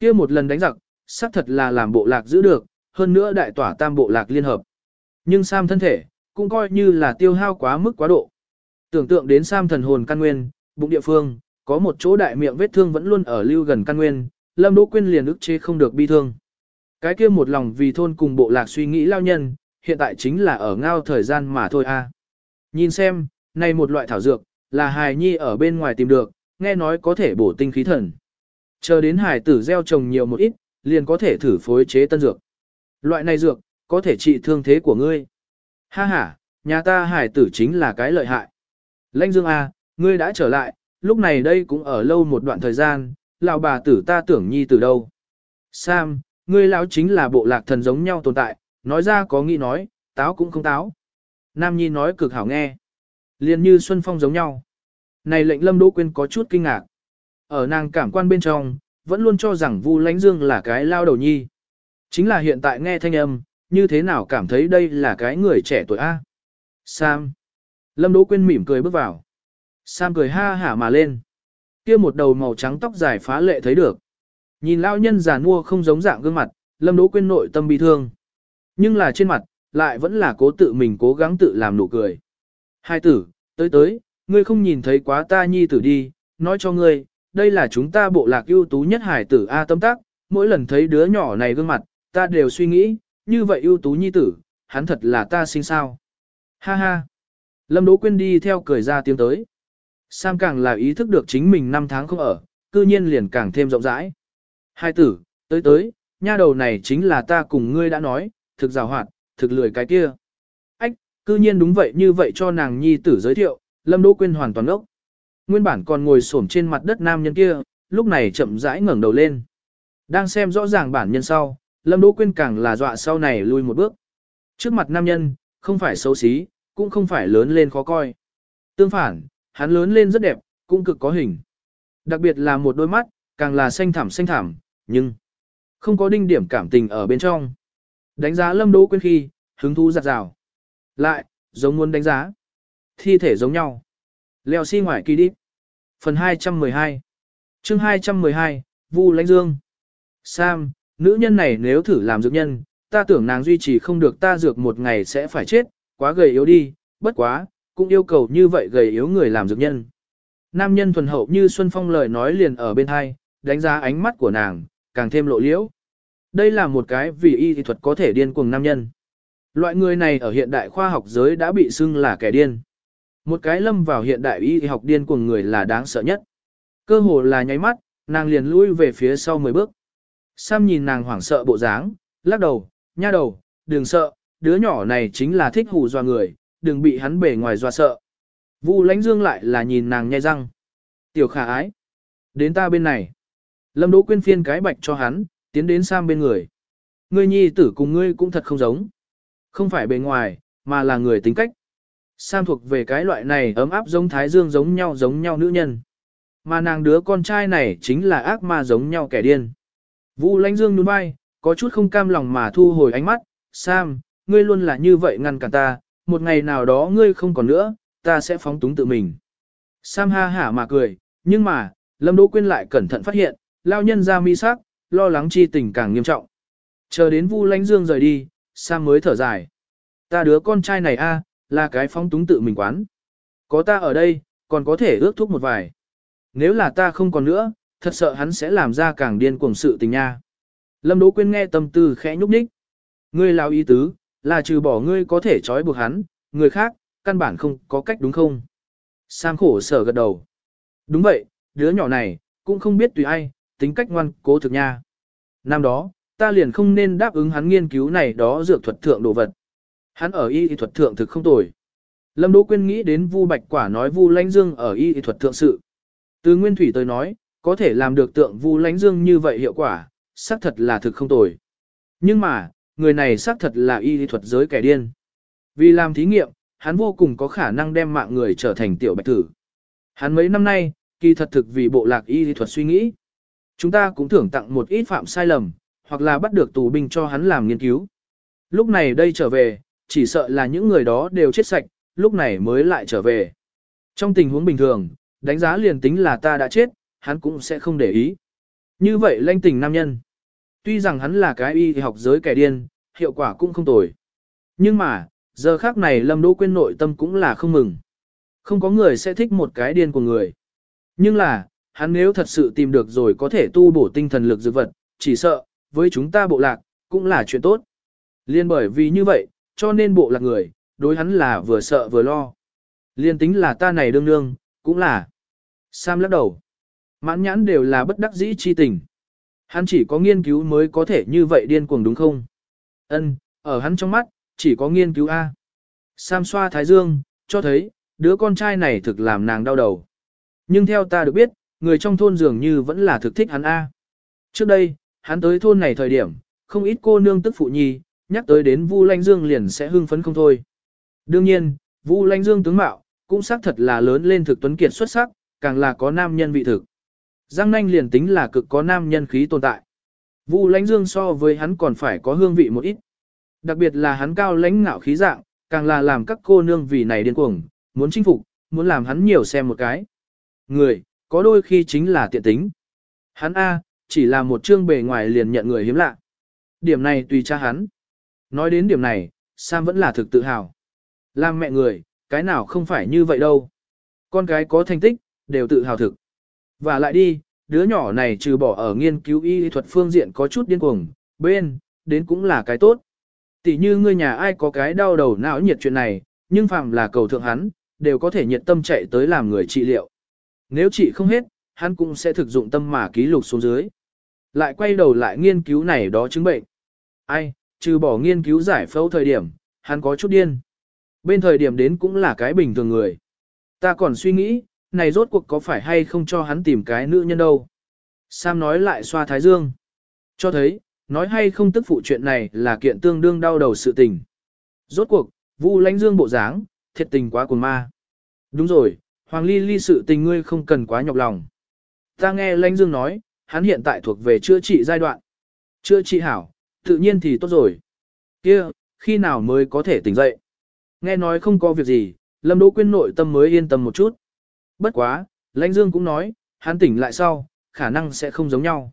kia một lần đánh giặc, xác thật là làm bộ lạc giữ được, hơn nữa đại tỏa tam bộ lạc liên hợp. Nhưng Sam thân thể, cũng coi như là tiêu hao quá mức quá độ. Tưởng tượng đến Sam thần hồn căn nguyên, bụng địa phương, có một chỗ đại miệng vết thương vẫn luôn ở lưu gần căn nguyên, Lâm Đỗ Quyên liền ức chế không được bi thương. Cái kia một lòng vì thôn cùng bộ lạc suy nghĩ lao nhân, hiện tại chính là ở ngao thời gian mà thôi a. Nhìn xem, này một loại thảo dược, là hài nhi ở bên ngoài tìm được, nghe nói có thể bổ tinh khí thần. Chờ đến hài tử gieo trồng nhiều một ít, liền có thể thử phối chế tân dược. Loại này dược, có thể trị thương thế của ngươi. Ha ha, nhà ta hải tử chính là cái lợi hại. Lanh Dương A, ngươi đã trở lại, lúc này đây cũng ở lâu một đoạn thời gian, lão bà tử ta tưởng nhi từ đâu. Sam, ngươi lão chính là bộ lạc thần giống nhau tồn tại, nói ra có nghĩ nói, táo cũng không táo. Nam nhi nói cực hảo nghe. Liền như Xuân Phong giống nhau. Này lệnh Lâm Đỗ Quyên có chút kinh ngạc. Ở nàng cảm quan bên trong, vẫn luôn cho rằng Vu Lánh Dương là cái lao đầu nhi. Chính là hiện tại nghe thanh âm, như thế nào cảm thấy đây là cái người trẻ tuổi A. Sam. Lâm Đỗ Quyên mỉm cười bước vào. Sam cười ha hả mà lên. kia một đầu màu trắng tóc dài phá lệ thấy được. Nhìn lão nhân già nua không giống dạng gương mặt, Lâm Đỗ Quyên nội tâm bi thương. Nhưng là trên mặt, lại vẫn là cố tự mình cố gắng tự làm nụ cười. Hai tử, tới tới, ngươi không nhìn thấy quá ta nhi tử đi, nói cho ngươi, đây là chúng ta bộ lạc ưu tú nhất hải tử A tâm tác, mỗi lần thấy đứa nhỏ này gương mặt, ta đều suy nghĩ, như vậy ưu tú nhi tử, hắn thật là ta sinh sao. Ha ha. Lâm Đỗ Quyên đi theo cười ra tiếng tới. Sam càng là ý thức được chính mình năm tháng không ở, cư nhiên liền càng thêm rộng rãi. Hai tử, tới tới, nha đầu này chính là ta cùng ngươi đã nói, thực rào hoạt, thực lười cái kia. Ách, cư nhiên đúng vậy như vậy cho nàng nhi tử giới thiệu, Lâm Đỗ Quyên hoàn toàn ốc. Nguyên bản còn ngồi xổm trên mặt đất nam nhân kia, lúc này chậm rãi ngẩng đầu lên. Đang xem rõ ràng bản nhân sau, Lâm Đỗ Quyên càng là dọa sau này lui một bước. Trước mặt nam nhân, không phải xấu xí, cũng không phải lớn lên khó coi. Tương phản, hắn lớn lên rất đẹp, cũng cực có hình. Đặc biệt là một đôi mắt, càng là xanh thẳm xanh thẳm, nhưng không có đinh điểm cảm tình ở bên trong. Đánh giá Lâm Đỗ Quyên khi, hứng thú giặt rào. Lại, giống muốn đánh giá. Thi thể giống nhau. Leo xi si ngoài kỳ đi. Phần 212 chương 212, Vu Lãnh Dương Sam, nữ nhân này nếu thử làm dược nhân, ta tưởng nàng duy trì không được ta dược một ngày sẽ phải chết, quá gầy yếu đi, bất quá, cũng yêu cầu như vậy gầy yếu người làm dược nhân. Nam nhân thuần hậu như Xuân Phong lời nói liền ở bên hai, đánh giá ánh mắt của nàng, càng thêm lộ liễu. Đây là một cái vì y thuật có thể điên cuồng nam nhân. Loại người này ở hiện đại khoa học giới đã bị xưng là kẻ điên. Một cái lâm vào hiện đại y học điên cuồng người là đáng sợ nhất. Cơ hồ là nháy mắt, nàng liền lui về phía sau 10 bước. Sam nhìn nàng hoảng sợ bộ dáng, lắc đầu, nha đầu, đừng sợ, đứa nhỏ này chính là thích hù dọa người, đừng bị hắn bể ngoài dọa sợ. Vu lãnh dương lại là nhìn nàng nhai răng. Tiểu khả ái. Đến ta bên này. Lâm Đỗ Quyên phiên cái bạch cho hắn, tiến đến Sam bên người. Ngươi nhi tử cùng ngươi cũng thật không giống. Không phải bề ngoài, mà là người tính cách. Sam thuộc về cái loại này ấm áp giống Thái Dương giống nhau giống nhau nữ nhân. Mà nàng đứa con trai này chính là ác ma giống nhau kẻ điên. Vu lãnh dương nhún vai, có chút không cam lòng mà thu hồi ánh mắt. Sam, ngươi luôn là như vậy ngăn cản ta, một ngày nào đó ngươi không còn nữa, ta sẽ phóng túng tự mình. Sam ha hả mà cười, nhưng mà, Lâm Đỗ Quyên lại cẩn thận phát hiện, lao nhân ra mi sắc, lo lắng chi tình càng nghiêm trọng. Chờ đến Vu Lãnh Dương rời đi, Sam mới thở dài. Ta đứa con trai này a, là cái phóng túng tự mình quán. Có ta ở đây, còn có thể ước thúc một vài. Nếu là ta không còn nữa, thật sợ hắn sẽ làm ra càng điên cuồng sự tình nha. Lâm Đỗ Quyên nghe tâm tư khẽ nhúc nhích. Ngươi lao ý tứ, là trừ bỏ ngươi có thể trói buộc hắn, người khác, căn bản không có cách đúng không? Sam khổ sở gật đầu. Đúng vậy, đứa nhỏ này, cũng không biết tùy ai, tính cách ngoan cố thực nha. Năm đó, ta liền không nên đáp ứng hắn nghiên cứu này đó dược thuật thượng đồ vật. Hắn ở y thuật thượng thực không tồi. Lâm Đỗ Quyên nghĩ đến Vu Bạch Quả nói Vu Lãnh Dương ở y thuật thượng sự. Từ Nguyên Thủy tới nói, có thể làm được tượng Vu lánh Dương như vậy hiệu quả, xác thật là thực không tồi. Nhưng mà, người này xác thật là y thuật giới kẻ điên. Vì làm thí nghiệm, hắn vô cùng có khả năng đem mạng người trở thành tiểu bạch tử. Hắn mấy năm nay, kỳ thật thực vì bộ lạc y thuật suy nghĩ. Chúng ta cũng thưởng tặng một ít phạm sai lầm, hoặc là bắt được tù binh cho hắn làm nghiên cứu. Lúc này đây trở về, chỉ sợ là những người đó đều chết sạch, lúc này mới lại trở về. Trong tình huống bình thường, đánh giá liền tính là ta đã chết, hắn cũng sẽ không để ý. Như vậy lanh tình nam nhân. Tuy rằng hắn là cái y học giới kẻ điên, hiệu quả cũng không tồi. Nhưng mà, giờ khác này Lâm Đỗ Quyên nội tâm cũng là không mừng. Không có người sẽ thích một cái điên của người. Nhưng là, hắn nếu thật sự tìm được rồi có thể tu bổ tinh thần lực dược vật, chỉ sợ, với chúng ta bộ lạc, cũng là chuyện tốt. Liên bởi vì như vậy, cho nên bộ lạc người, đối hắn là vừa sợ vừa lo. Liên tính là ta này đương đương, cũng là. Sam lắc đầu. Mãn nhãn đều là bất đắc dĩ chi tình. Hắn chỉ có nghiên cứu mới có thể như vậy điên cuồng đúng không? Ân, ở hắn trong mắt, chỉ có nghiên cứu A. Sam xoa thái dương, cho thấy, đứa con trai này thực làm nàng đau đầu. Nhưng theo ta được biết, người trong thôn dường như vẫn là thực thích hắn A. Trước đây, hắn tới thôn này thời điểm, không ít cô nương tức phụ nhi, nhắc tới đến Vu Lanh Dương liền sẽ hưng phấn không thôi. Đương nhiên, Vu Lanh Dương tướng mạo, cũng xác thật là lớn lên thực tuấn kiệt xuất sắc, càng là có nam nhân vị thực. Giang nanh liền tính là cực có nam nhân khí tồn tại. Vu Lãnh Dương so với hắn còn phải có hương vị một ít. Đặc biệt là hắn cao lãnh ngạo khí dạng, càng là làm các cô nương vì này điên cuồng, muốn chinh phục, muốn làm hắn nhiều xem một cái. Người, có đôi khi chính là tiện tính. Hắn A, chỉ là một chương bề ngoài liền nhận người hiếm lạ. Điểm này tùy cha hắn. Nói đến điểm này, Sam vẫn là thực tự hào. Làm mẹ người, cái nào không phải như vậy đâu. Con cái có thành tích, đều tự hào thực. Và lại đi, đứa nhỏ này trừ bỏ ở nghiên cứu y thuật phương diện có chút điên cuồng, bên, đến cũng là cái tốt. Tỷ như ngươi nhà ai có cái đau đầu não nhiệt chuyện này, nhưng phàm là cầu thượng hắn, đều có thể nhiệt tâm chạy tới làm người trị liệu. Nếu trị không hết, hắn cũng sẽ thực dụng tâm mà ký lục xuống dưới. Lại quay đầu lại nghiên cứu này đó chứng bệnh. Ai, trừ bỏ nghiên cứu giải phẫu thời điểm, hắn có chút điên. Bên thời điểm đến cũng là cái bình thường người. Ta còn suy nghĩ, này rốt cuộc có phải hay không cho hắn tìm cái nữ nhân đâu. Sam nói lại xoa thái dương. Cho thấy, nói hay không tức phụ chuyện này là kiện tương đương đau đầu sự tình. Rốt cuộc, Vu lãnh dương bộ dáng, thiệt tình quá cuồng ma. Đúng rồi, Hoàng Ly Ly sự tình ngươi không cần quá nhọc lòng. Ta nghe lãnh dương nói, hắn hiện tại thuộc về chữa trị giai đoạn. Chữa trị hảo, tự nhiên thì tốt rồi. Kia, khi nào mới có thể tỉnh dậy? Nghe nói không có việc gì, Lâm Đỗ Quyên nội tâm mới yên tâm một chút. Bất quá, lãnh dương cũng nói, hắn tỉnh lại sau, khả năng sẽ không giống nhau.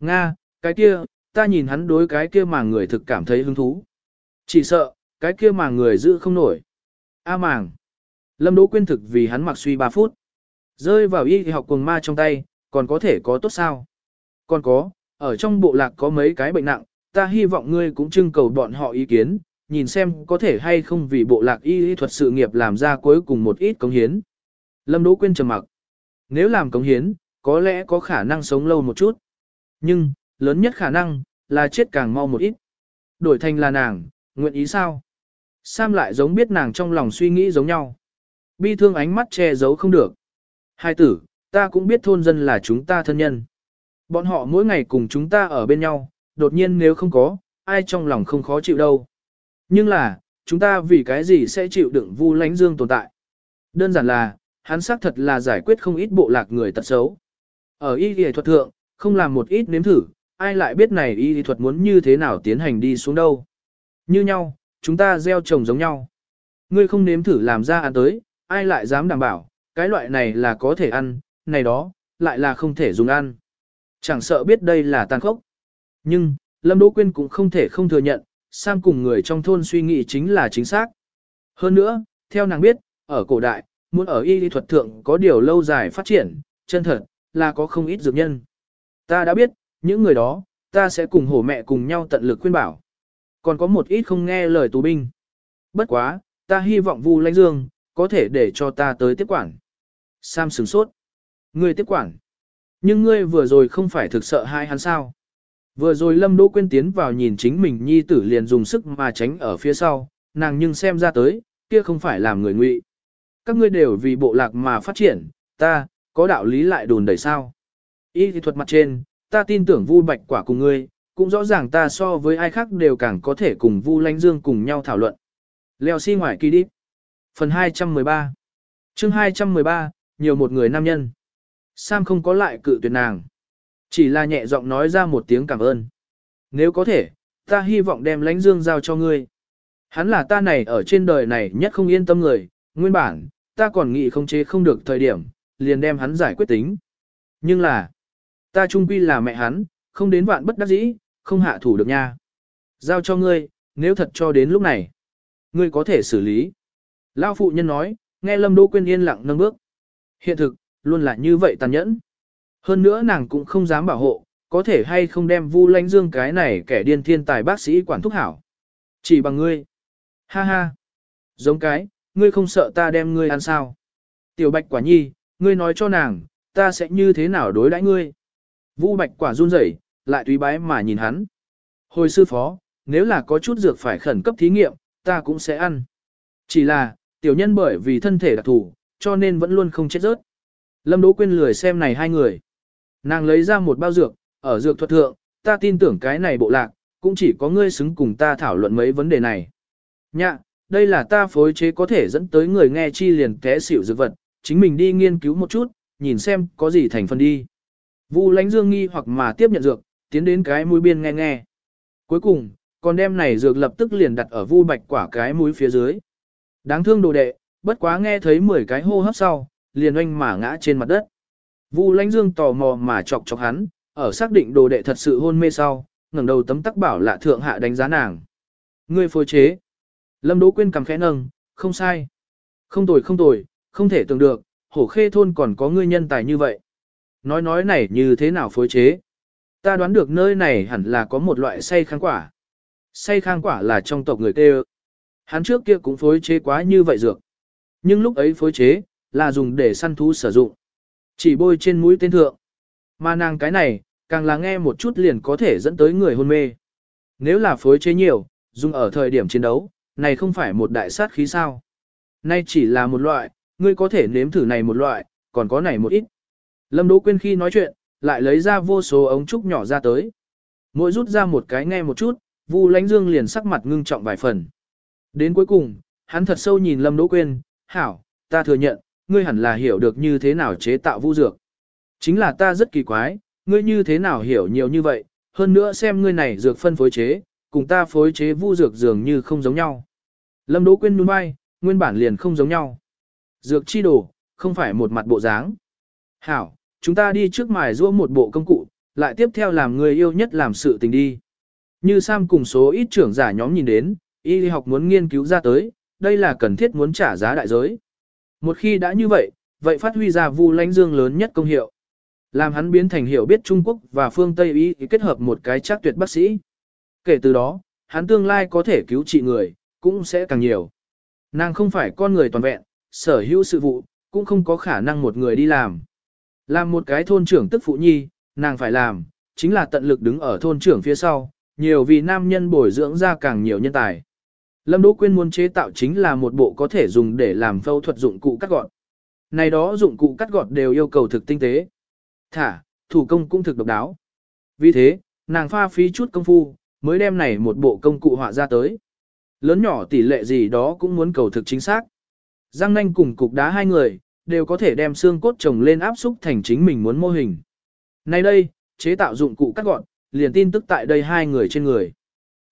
Nga, cái kia, ta nhìn hắn đối cái kia mà người thực cảm thấy hứng thú. Chỉ sợ, cái kia mà người giữ không nổi. A màng. Lâm Đỗ Quyên thực vì hắn mặc suy 3 phút. Rơi vào y học cùng ma trong tay, còn có thể có tốt sao? Còn có, ở trong bộ lạc có mấy cái bệnh nặng, ta hy vọng ngươi cũng trưng cầu bọn họ ý kiến, nhìn xem có thể hay không vì bộ lạc y thuật sự nghiệp làm ra cuối cùng một ít công hiến. Lâm Đỗ Quyên trầm mặc. Nếu làm cống hiến, có lẽ có khả năng sống lâu một chút. Nhưng, lớn nhất khả năng, là chết càng mau một ít. Đổi thành là nàng, nguyện ý sao? Sam lại giống biết nàng trong lòng suy nghĩ giống nhau. Bi thương ánh mắt che giấu không được. Hai tử, ta cũng biết thôn dân là chúng ta thân nhân. Bọn họ mỗi ngày cùng chúng ta ở bên nhau, đột nhiên nếu không có, ai trong lòng không khó chịu đâu. Nhưng là, chúng ta vì cái gì sẽ chịu đựng vu lánh dương tồn tại? Đơn giản là, hắn xác thật là giải quyết không ít bộ lạc người tật xấu. Ở y y thuật thượng, không làm một ít nếm thử, ai lại biết này y y thuật muốn như thế nào tiến hành đi xuống đâu. Như nhau, chúng ta gieo trồng giống nhau. Ngươi không nếm thử làm ra ăn tới, ai lại dám đảm bảo, cái loại này là có thể ăn, này đó, lại là không thể dùng ăn. Chẳng sợ biết đây là tàn khốc. Nhưng, Lâm Đỗ Quyên cũng không thể không thừa nhận, Sam cùng người trong thôn suy nghĩ chính là chính xác. Hơn nữa, theo nàng biết, ở cổ đại, muốn ở y lý thuật thượng có điều lâu dài phát triển, chân thật, là có không ít dược nhân. Ta đã biết, những người đó, ta sẽ cùng hổ mẹ cùng nhau tận lực khuyên bảo. Còn có một ít không nghe lời tù binh. Bất quá, ta hy vọng Vu Lãnh Dương, có thể để cho ta tới tiếp quản. Sam sửng sốt. Ngươi tiếp quản. Nhưng ngươi vừa rồi không phải thực sợ hai hắn sao. Vừa rồi Lâm Đỗ Quyên tiến vào nhìn chính mình nhi tử liền dùng sức mà tránh ở phía sau, nàng nhưng xem ra tới, kia không phải làm người ngụy. Các ngươi đều vì bộ lạc mà phát triển, ta, có đạo lý lại đồn đẩy sao. Y thì thuật mặt trên, ta tin tưởng Vu Bạch Quả cùng ngươi, cũng rõ ràng ta so với ai khác đều càng có thể cùng Vu Lanh Dương cùng nhau thảo luận. Leo xi si ngoài kỳ đi. Phần 213 chương 213, nhiều một người nam nhân. Sam không có lại cự tuyệt nàng. Chỉ là nhẹ giọng nói ra một tiếng cảm ơn. Nếu có thể, ta hy vọng đem lãnh dương giao cho ngươi. Hắn là ta này ở trên đời này nhất không yên tâm người, nguyên bản, ta còn nghĩ không chế không được thời điểm, liền đem hắn giải quyết tính. Nhưng là, ta trung quy là mẹ hắn, không đến vạn bất đắc dĩ, không hạ thủ được nha. Giao cho ngươi, nếu thật cho đến lúc này, ngươi có thể xử lý. Lao phụ nhân nói, nghe Lâm Đỗ Quyên yên lặng nâng bước. Hiện thực, luôn là như vậy tàn nhẫn. Hơn nữa nàng cũng không dám bảo hộ, có thể hay không đem Vu Lãnh Dương cái này kẻ điên thiên tài bác sĩ quản thúc hảo. Chỉ bằng ngươi. Ha ha. Giống cái, ngươi không sợ ta đem ngươi ăn sao. Tiểu Bạch Quả Nhi, ngươi nói cho nàng, ta sẽ như thế nào đối đãi ngươi. Vu Bạch Quả run rẩy, lại tùy bái mà nhìn hắn. Hồi sư phó, nếu là có chút dược phải khẩn cấp thí nghiệm, ta cũng sẽ ăn. Chỉ là, tiểu nhân bởi vì thân thể đặc thù, cho nên vẫn luôn không chết rớt. Lâm Đỗ Quyên lười xem này hai người. Nàng lấy ra một bao dược, ở dược thuật thượng, ta tin tưởng cái này bộ lạc, cũng chỉ có ngươi xứng cùng ta thảo luận mấy vấn đề này. Nhạ, đây là ta phối chế có thể dẫn tới người nghe chi liền té xỉu dược vật, chính mình đi nghiên cứu một chút, nhìn xem có gì thành phần đi. Vu lánh dương nghi hoặc mà tiếp nhận dược, tiến đến cái mũi biên nghe nghe. Cuối cùng, con đem này dược lập tức liền đặt ở vu bạch quả cái mũi phía dưới. Đáng thương đồ đệ, bất quá nghe thấy 10 cái hô hấp sau, liền oanh mà ngã trên mặt đất. Vu Lánh dương tò mò mà chọc chọc hắn, ở xác định đồ đệ thật sự hôn mê sau, ngẩng đầu tấm tắc bảo lạ thượng hạ đánh giá nàng. Ngươi phối chế. Lâm Đỗ Quyên cầm khẽ nâng, không sai. Không tồi không tồi, không thể tưởng được, hổ khê thôn còn có ngươi nhân tài như vậy. Nói nói này như thế nào phối chế. Ta đoán được nơi này hẳn là có một loại say kháng quả. Say kháng quả là trong tộc người tê. Hắn trước kia cũng phối chế quá như vậy dược. Nhưng lúc ấy phối chế, là dùng để săn thú sử dụng. Chỉ bôi trên mũi tên thượng. Mà nàng cái này, càng là nghe một chút liền có thể dẫn tới người hôn mê. Nếu là phối chế nhiều, dùng ở thời điểm chiến đấu, này không phải một đại sát khí sao. Nay chỉ là một loại, ngươi có thể nếm thử này một loại, còn có này một ít. Lâm Đỗ Quyên khi nói chuyện, lại lấy ra vô số ống trúc nhỏ ra tới. Mỗi rút ra một cái nghe một chút, Vu Lánh Dương liền sắc mặt ngưng trọng vài phần. Đến cuối cùng, hắn thật sâu nhìn Lâm Đỗ Quyên, hảo, ta thừa nhận, ngươi hẳn là hiểu được như thế nào chế tạo vu dược. Chính là ta rất kỳ quái, ngươi như thế nào hiểu nhiều như vậy, hơn nữa xem ngươi này dược phân phối chế, cùng ta phối chế vu dược dường như không giống nhau. Lâm Đỗ Quyên nhún vai, nguyên bản liền không giống nhau. Dược chi đồ, không phải một mặt bộ dáng. Hảo, chúng ta đi trước mài giũa một bộ công cụ, lại tiếp theo làm người yêu nhất làm sự tình đi. Như Sam cùng số ít trưởng giả nhóm nhìn đến, y học muốn nghiên cứu ra tới, đây là cần thiết muốn trả giá đại giới. Một khi đã như vậy, vậy phát huy ra vu lãnh dương lớn nhất công hiệu. Làm hắn biến thành hiểu biết Trung Quốc và phương Tây y kết hợp một cái chắc tuyệt bác sĩ. Kể từ đó, hắn tương lai có thể cứu trị người, cũng sẽ càng nhiều. Nàng không phải con người toàn vẹn, sở hữu sự vụ, cũng không có khả năng một người đi làm. Làm một cái thôn trưởng tức phụ nhi, nàng phải làm, chính là tận lực đứng ở thôn trưởng phía sau, nhiều vì nam nhân bồi dưỡng ra càng nhiều nhân tài. Lâm Đỗ Quyên muốn chế tạo chính là một bộ có thể dùng để làm phẫu thuật dụng cụ cắt gọt. Này đó dụng cụ cắt gọt đều yêu cầu thực tinh tế. Thả, thủ công cũng thực độc đáo. Vì thế, nàng pha phí chút công phu, mới đem này một bộ công cụ họa ra tới. Lớn nhỏ tỷ lệ gì đó cũng muốn cầu thực chính xác. Giang nanh cùng cục đá hai người, đều có thể đem xương cốt trồng lên áp xúc thành chính mình muốn mô hình. Nay đây, chế tạo dụng cụ cắt gọn, liền tin tức tại đây hai người trên người.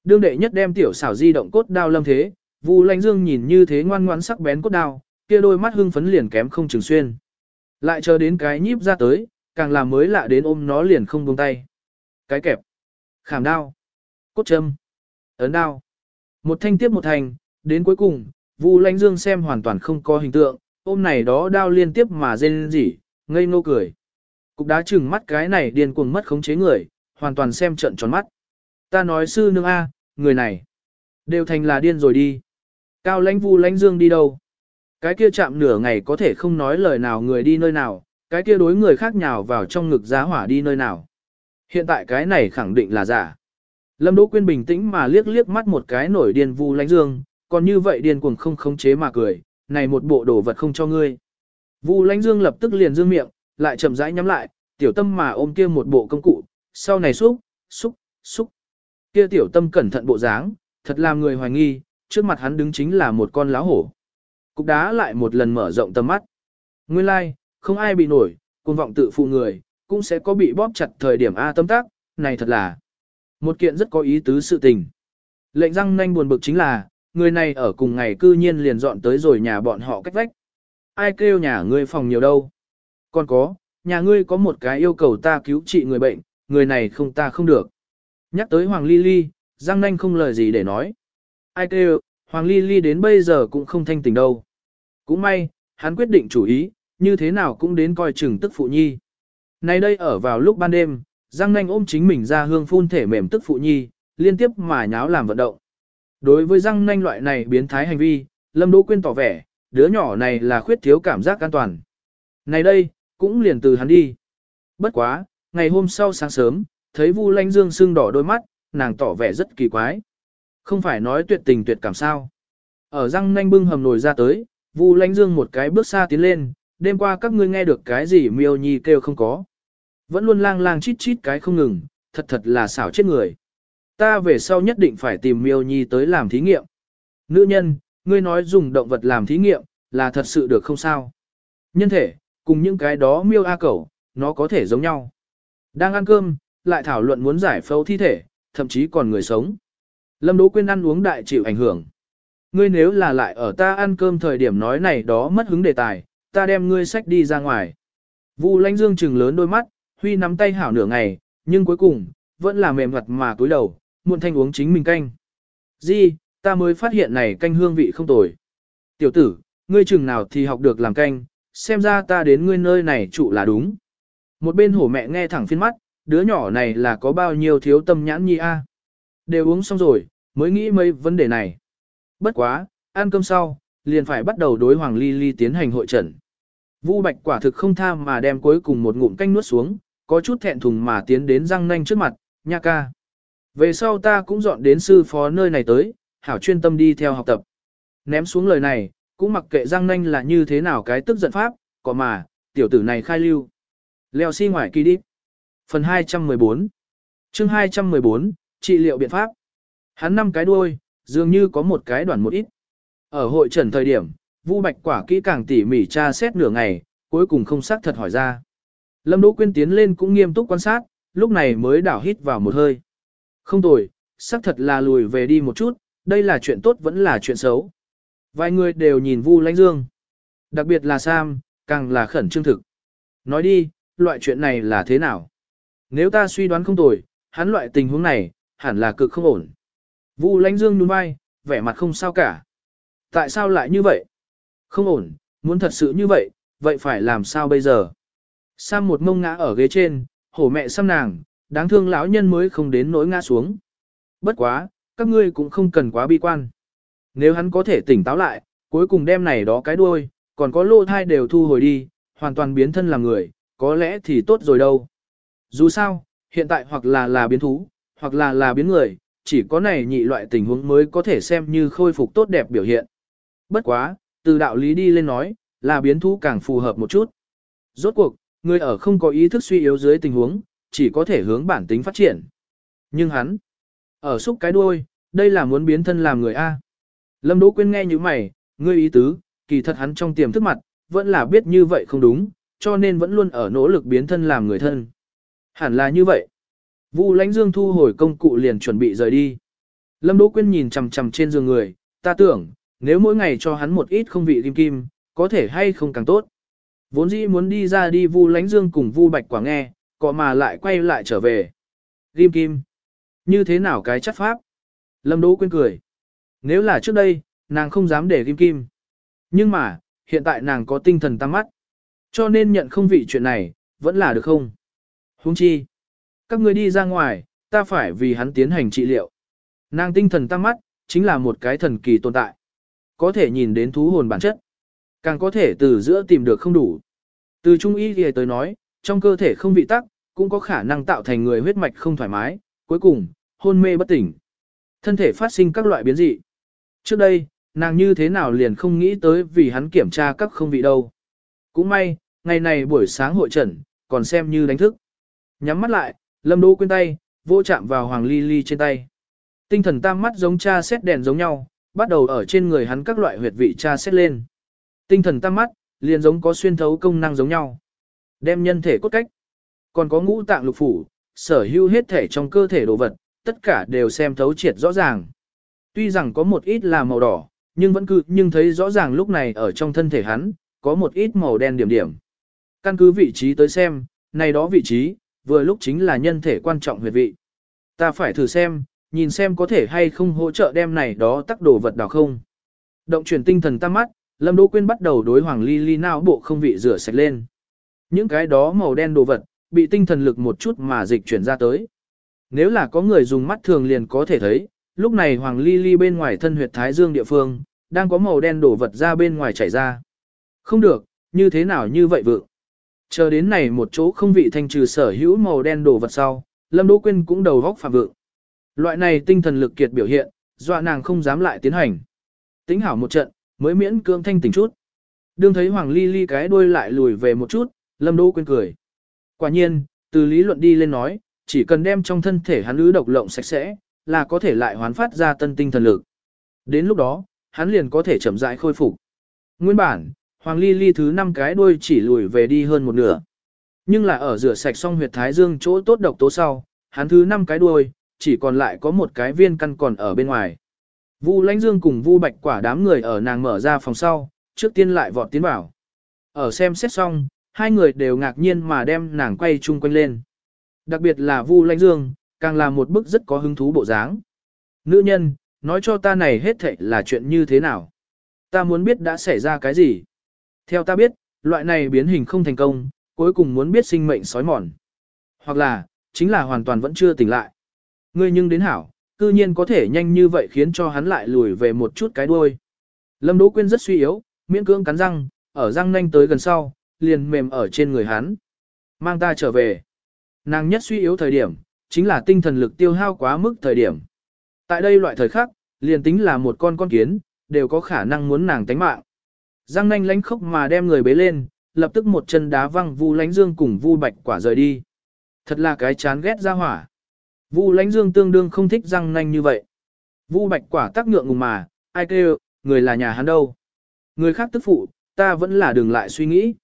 Đương đệ nhất đem tiểu xảo di động cốt đao lâm thế, Vu Lãnh Dương nhìn như thế ngoan ngoãn sắc bén cốt đao, kia đôi mắt hưng phấn liền kém không chừng xuyên. Lại chờ đến cái nhíp ra tới, càng làm mới lạ đến ôm nó liền không buông tay. Cái kẹp, khảm đao, cốt châm, ấn đao. Một thanh tiếp một thanh, đến cuối cùng, Vu Lãnh Dương xem hoàn toàn không có hình tượng, ôm này đó đao liên tiếp mà rên rỉ, ngây ngô cười. Cục đá chừng mắt cái này điên cuồng mất khống chế người, hoàn toàn xem trận tròn mắt. Ta nói sư nương A, người này, đều thành là điên rồi đi. Cao lãnh vu lãnh dương đi đâu? Cái kia chạm nửa ngày có thể không nói lời nào người đi nơi nào, cái kia đối người khác nhào vào trong ngực giá hỏa đi nơi nào. Hiện tại cái này khẳng định là giả. Lâm Đỗ Quyên bình tĩnh mà liếc liếc mắt một cái nổi điên vu lánh dương, còn như vậy điên cuồng không khống chế mà cười, này một bộ đồ vật không cho ngươi. Vu lánh dương lập tức liền dương miệng, lại chậm rãi nhắm lại, tiểu tâm mà ôm kia một bộ công cụ, sau này xúc, xúc, xúc. Kia tiểu tâm cẩn thận bộ dáng, thật làm người hoài nghi, trước mặt hắn đứng chính là một con láo hổ. Cục đá lại một lần mở rộng tầm mắt. Nguyên lai, like, không ai bị nổi, cuồng vọng tự phụ người, cũng sẽ có bị bóp chặt thời điểm A tâm tác, này thật là. Một kiện rất có ý tứ sự tình. Lệnh răng nanh buồn bực chính là, người này ở cùng ngày cư nhiên liền dọn tới rồi nhà bọn họ cách vách. Ai kêu nhà ngươi phòng nhiều đâu. Còn có, nhà ngươi có một cái yêu cầu ta cứu trị người bệnh, người này không ta không được. Nhắc tới Hoàng Ly Ly, Giang Nanh không lời gì để nói. Ai kêu, Hoàng Ly Ly đến bây giờ cũng không thanh tỉnh đâu. Cũng may, hắn quyết định chủ ý, như thế nào cũng đến coi chừng tức phụ nhi. Nay đây ở vào lúc ban đêm, Giang Nanh ôm chính mình ra hương phun thể mềm tức phụ nhi, liên tiếp mà nháo làm vận động. Đối với Giang Nanh loại này biến thái hành vi, Lâm Đỗ Quyên tỏ vẻ, đứa nhỏ này là khuyết thiếu cảm giác an toàn. Này đây, cũng liền từ hắn đi. Bất quá, ngày hôm sau sáng sớm, thấy Vu Lanh Dương sưng đỏ đôi mắt, nàng tỏ vẻ rất kỳ quái. Không phải nói tuyệt tình tuyệt cảm sao. Ở răng nanh bưng hầm nồi ra tới, Vu Lanh Dương một cái bước xa tiến lên, đêm qua các ngươi nghe được cái gì miêu nhi kêu không có. Vẫn luôn lang lang chít chít cái không ngừng, thật thật là xảo chết người. Ta về sau nhất định phải tìm miêu nhi tới làm thí nghiệm. Nữ nhân, ngươi nói dùng động vật làm thí nghiệm, là thật sự được không sao? Nhân thể, cùng những cái đó miêu a cẩu, nó có thể giống nhau. Đang ăn cơm, lại thảo luận muốn giải phẫu thi thể, thậm chí còn người sống. Lâm Đỗ Quyên ăn uống đại chịu ảnh hưởng. Ngươi nếu là lại ở ta ăn cơm thời điểm nói này đó mất hứng đề tài, ta đem ngươi sách đi ra ngoài. Vu Lãnh Dương trừng lớn đôi mắt, Huy nắm tay hảo nửa ngày, nhưng cuối cùng, vẫn là mềm mặt mà cúi đầu, muộn thanh uống chính mình canh. Di, ta mới phát hiện này canh hương vị không tồi. Tiểu tử, ngươi chừng nào thì học được làm canh, xem ra ta đến ngươi nơi này trụ là đúng. Một bên hổ mẹ nghe thẳng phiên mắt, đứa nhỏ này là có bao nhiêu thiếu tâm nhãn nhi a? À? Đều uống xong rồi, mới nghĩ mấy vấn đề này. Bất quá, ăn cơm sau, liền phải bắt đầu đối Hoàng Ly Ly tiến hành hội trần. Vu Bạch quả thực không tham mà đem cuối cùng một ngụm canh nuốt xuống, có chút thẹn thùng mà tiến đến răng nanh trước mặt, nha ca. Về sau ta cũng dọn đến sư phó nơi này tới, hảo chuyên tâm đi theo học tập. Ném xuống lời này, cũng mặc kệ răng nanh là như thế nào cái tức giận pháp, có mà, tiểu tử này khai lưu. Leo xi si ngoài kỳ đi. Phần 214 chương 214, trị liệu biện pháp. Hắn năm cái đuôi, dường như có một cái đoạn một ít. Ở hội trần thời điểm, Vu Bạch quả kỹ càng tỉ mỉ tra xét nửa ngày, cuối cùng không xác thật hỏi ra. Lâm Đỗ Quyên tiến lên cũng nghiêm túc quan sát, lúc này mới đảo hít vào một hơi. Không tồi, xác thật là lùi về đi một chút, đây là chuyện tốt vẫn là chuyện xấu. Vài người đều nhìn Vu Lãnh Dương. Đặc biệt là Sam, càng là khẩn trương thực. Nói đi, loại chuyện này là thế nào? Nếu ta suy đoán không tồi, hắn loại tình huống này, hẳn là cực không ổn. Vu Lãnh Dương nhún vai, vẻ mặt không sao cả. Tại sao lại như vậy? Không ổn, muốn thật sự như vậy, vậy phải làm sao bây giờ? Sam một mông ngã ở ghế trên, hổ mẹ xăm nàng, đáng thương lão nhân mới không đến nỗi ngã xuống. Bất quá, các ngươi cũng không cần quá bi quan. Nếu hắn có thể tỉnh táo lại, cuối cùng đem này đó cái đuôi, còn có lô thai đều thu hồi đi, hoàn toàn biến thân làm người, có lẽ thì tốt rồi đâu. Dù sao, hiện tại hoặc là là biến thú, hoặc là là biến người, chỉ có này nhị loại tình huống mới có thể xem như khôi phục tốt đẹp biểu hiện. Bất quá, từ đạo lý đi lên nói, là biến thú càng phù hợp một chút. Rốt cuộc, người ở không có ý thức suy yếu dưới tình huống, chỉ có thể hướng bản tính phát triển. Nhưng hắn, ở xúc cái đuôi, đây là muốn biến thân làm người A. Lâm Đỗ Quyên nghe như mày, ngươi ý tứ, kỳ thật hắn trong tiềm thức mặt, vẫn là biết như vậy không đúng, cho nên vẫn luôn ở nỗ lực biến thân làm người thân. Hẳn là như vậy. Vu Lãnh Dương thu hồi công cụ liền chuẩn bị rời đi. Lâm Đỗ Quyên nhìn chằm chằm trên giường người, ta tưởng, nếu mỗi ngày cho hắn một ít không vị kim kim, có thể hay không càng tốt. Vốn dĩ muốn đi ra đi Vu Lãnh Dương cùng Vu Bạch Quả nghe, cọ mà lại quay lại trở về. Kim kim. Như thế nào cái chắc pháp? Lâm Đỗ Quyên cười. Nếu là trước đây, nàng không dám để kim kim. Nhưng mà, hiện tại nàng có tinh thần tăng mắt. Cho nên nhận không vị chuyện này, vẫn là được không? Huống chi. Các người đi ra ngoài, ta phải vì hắn tiến hành trị liệu. Nàng tinh thần tăng mắt, chính là một cái thần kỳ tồn tại. Có thể nhìn đến thú hồn bản chất. Càng có thể từ giữa tìm được không đủ. Từ trung y thì tới nói, trong cơ thể không bị tắc, cũng có khả năng tạo thành người huyết mạch không thoải mái, cuối cùng, hôn mê bất tỉnh. Thân thể phát sinh các loại biến dị. Trước đây, nàng như thế nào liền không nghĩ tới vì hắn kiểm tra các không vị đâu. Cũng may, ngày này buổi sáng hội trần, còn xem như đánh thức. Nhắm mắt lại, lâm Đỗ quên tay, vô chạm vào hoàng ly ly trên tay. Tinh thần tam mắt giống cha xét đèn giống nhau, bắt đầu ở trên người hắn các loại huyệt vị cha xét lên. Tinh thần tam mắt, liền giống có xuyên thấu công năng giống nhau. Đem nhân thể cốt cách, còn có ngũ tạng lục phủ, sở hữu hết thể trong cơ thể đồ vật, tất cả đều xem thấu triệt rõ ràng. Tuy rằng có một ít là màu đỏ, nhưng vẫn cứ nhưng thấy rõ ràng lúc này ở trong thân thể hắn, có một ít màu đen điểm điểm. Căn cứ vị trí tới xem, này đó vị trí, vừa lúc chính là nhân thể quan trọng huyệt vị. Ta phải thử xem, nhìn xem có thể hay không hỗ trợ đem này đó tắc đồ vật đào không. Động chuyển tinh thần tam mắt, Lâm Đỗ Quyên bắt đầu đối Hoàng Ly Ly não bộ không vị rửa sạch lên. Những cái đó màu đen đồ vật, bị tinh thần lực một chút mà dịch chuyển ra tới. Nếu là có người dùng mắt thường liền có thể thấy, lúc này Hoàng Ly Ly bên ngoài thân huyệt Thái Dương địa phương, đang có màu đen đổ vật ra bên ngoài chảy ra. Không được, như thế nào như vậy vượng. Chờ đến này một chỗ không vị thanh trừ sở hữu màu đen đổ vật sau, Lâm Đỗ Quyên cũng đầu góc phạm vượng. Loại này tinh thần lực kiệt biểu hiện, dọa nàng không dám lại tiến hành. Tính hảo một trận, mới miễn cưỡng thanh tỉnh chút. Đương thấy Hoàng Ly Ly cái đuôi lại lùi về một chút, Lâm Đỗ quên cười. Quả nhiên, từ lý luận đi lên nói, chỉ cần đem trong thân thể hắn ứ độc lộng sạch sẽ, là có thể lại hoán phát ra tân tinh thần lực. Đến lúc đó, hắn liền có thể chậm rãi khôi phục. Nguyên bản, Hoàng Ly Ly thứ năm cái đuôi chỉ lùi về đi hơn một nửa. Nhưng là ở rửa sạch xong huyệt thái dương chỗ tốt độc tố sau, hắn thứ năm cái đuôi, chỉ còn lại có một cái viên căn còn ở bên ngoài. Vu Lãnh Dương cùng Vu Bạch Quả đám người ở nàng mở ra phòng sau, trước tiên lại vọt tiến vào. Ở xem xét xong, hai người đều ngạc nhiên mà đem nàng quay chung quanh lên. Đặc biệt là Vu Lãnh Dương, càng là một bức rất có hứng thú bộ dáng. Nữ nhân, nói cho ta này hết thảy là chuyện như thế nào. Ta muốn biết đã xảy ra cái gì. Theo ta biết, loại này biến hình không thành công, cuối cùng muốn biết sinh mệnh sói mòn. Hoặc là, chính là hoàn toàn vẫn chưa tỉnh lại. Ngươi nhưng đến hảo, cư nhiên có thể nhanh như vậy khiến cho hắn lại lùi về một chút cái đuôi. Lâm Đỗ Quyên rất suy yếu, miễn cưỡng cắn răng, ở răng nanh tới gần sau, liền mềm ở trên người hắn. Mang ta trở về. Nàng nhất suy yếu thời điểm, chính là tinh thần lực tiêu hao quá mức thời điểm. Tại đây loại thời khắc, liền tính là một con con kiến, đều có khả năng muốn nàng tánh mạng. Giang nanh lánh khốc mà đem người bế lên, lập tức một chân đá văng Vu Lánh Dương cùng Vu Bạch Quả rời đi. Thật là cái chán ghét ra hỏa. Vu Lãnh Dương tương đương không thích răng nanh như vậy. Vu Bạch Quả tác ngượng ngùng mà, ai kêu, người là nhà hắn đâu. Người khác tức phụ, ta vẫn là đừng lại suy nghĩ.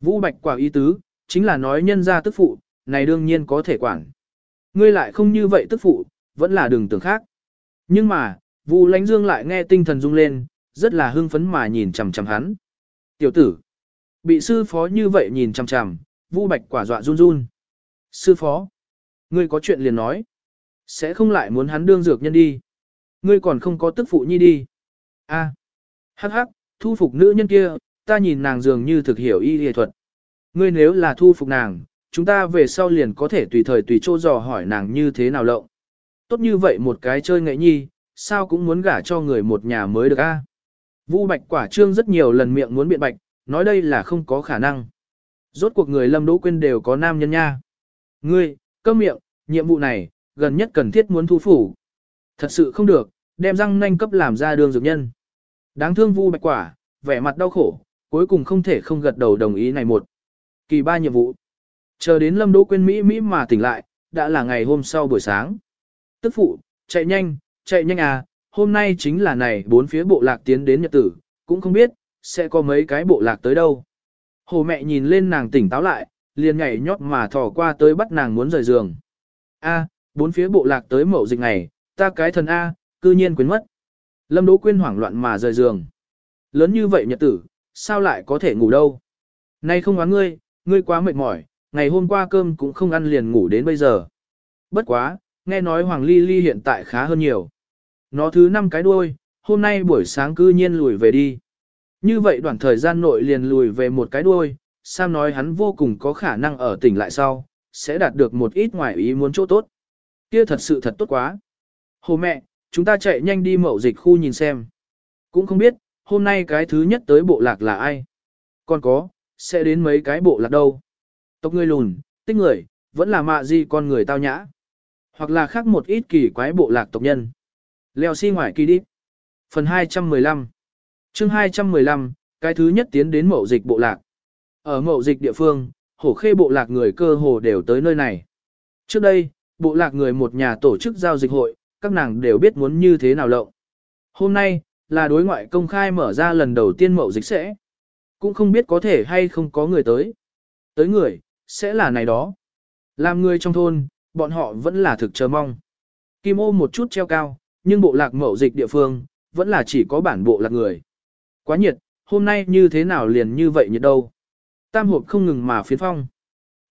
Vu Bạch Quả ý tứ, chính là nói nhân ra tức phụ, này đương nhiên có thể quản. Ngươi lại không như vậy tức phụ, vẫn là đừng tưởng khác. Nhưng mà, Vu Lánh Dương lại nghe tinh thần rung lên, rất là hưng phấn mà nhìn chằm chằm hắn. Tiểu tử, bị sư phó như vậy nhìn chằm chằm, Vu Bạch quả dọa run run. Sư phó, ngươi có chuyện liền nói, sẽ không lại muốn hắn đương dược nhân đi. Ngươi còn không có tức phụ nhi đi. A, hắc hắc, thu phục nữ nhân kia, ta nhìn nàng dường như thực hiểu y y thuật. Ngươi nếu là thu phục nàng, chúng ta về sau liền có thể tùy thời tùy chỗ dò hỏi nàng như thế nào lộng. Tốt như vậy một cái chơi nghệ nhi, sao cũng muốn gả cho người một nhà mới được a. Vu Bạch Quả Trương rất nhiều lần miệng muốn biện bạch, nói đây là không có khả năng. Rốt cuộc người Lâm Đỗ Quyên đều có nam nhân nha. Ngươi, câm miệng, nhiệm vụ này, gần nhất cần thiết muốn thu phủ. Thật sự không được, đem răng nanh cấp làm ra đường dược nhân. Đáng thương Vu Bạch Quả, vẻ mặt đau khổ, cuối cùng không thể không gật đầu đồng ý này một. Kỳ ba nhiệm vụ. Chờ đến Lâm Đỗ Quyên Mỹ Mỹ mà tỉnh lại, đã là ngày hôm sau buổi sáng. Tức phụ, chạy nhanh, chạy nhanh à, hôm nay chính là này bốn phía bộ lạc tiến đến nhật tử, cũng không biết, sẽ có mấy cái bộ lạc tới đâu. Hồ mẹ nhìn lên nàng tỉnh táo lại, liền nhảy nhót mà thò qua tới bắt nàng muốn rời giường. A, bốn phía bộ lạc tới mậu dịch này, ta cái thần A, cư nhiên quên mất. Lâm Đỗ Quyên hoảng loạn mà rời giường. Lớn như vậy nhật tử, sao lại có thể ngủ đâu? Nay không oán ngươi, ngươi quá mệt mỏi, ngày hôm qua cơm cũng không ăn liền ngủ đến bây giờ. Bất quá, nghe nói Hoàng Ly Ly hiện tại khá hơn nhiều. Nó thứ năm cái đuôi, hôm nay buổi sáng cư nhiên lùi về đi. Như vậy đoạn thời gian nội liền lùi về một cái đuôi, Sam nói hắn vô cùng có khả năng ở tỉnh lại sau, sẽ đạt được một ít ngoài ý muốn chỗ tốt. Kia thật sự thật tốt quá. Hồ mẹ, chúng ta chạy nhanh đi mậu dịch khu nhìn xem. Cũng không biết, hôm nay cái thứ nhất tới bộ lạc là ai. Còn có, sẽ đến mấy cái bộ lạc đâu. Tộc người lùn, tích người, vẫn là mạ gì con người tao nhã. Hoặc là khác một ít kỳ quái bộ lạc tộc nhân. Leo xi si ngoài kỳ đi. Phần 215 chương 215, cái thứ nhất tiến đến mậu dịch bộ lạc. Ở mậu dịch địa phương, hổ khê bộ lạc người cơ hồ đều tới nơi này. Trước đây, bộ lạc người một nhà tổ chức giao dịch hội, các nàng đều biết muốn như thế nào lộng. Hôm nay, là đối ngoại công khai mở ra lần đầu tiên mậu dịch sẽ. Cũng không biết có thể hay không có người tới. Tới người, sẽ là này đó. Làm người trong thôn, bọn họ vẫn là thực chờ mong. Kim ô một chút treo cao, nhưng bộ lạc mậu dịch địa phương, vẫn là chỉ có bản bộ lạc người. Quá nhiệt, hôm nay như thế nào liền như vậy nhiệt đâu. Tam hộp không ngừng mà phiến phong.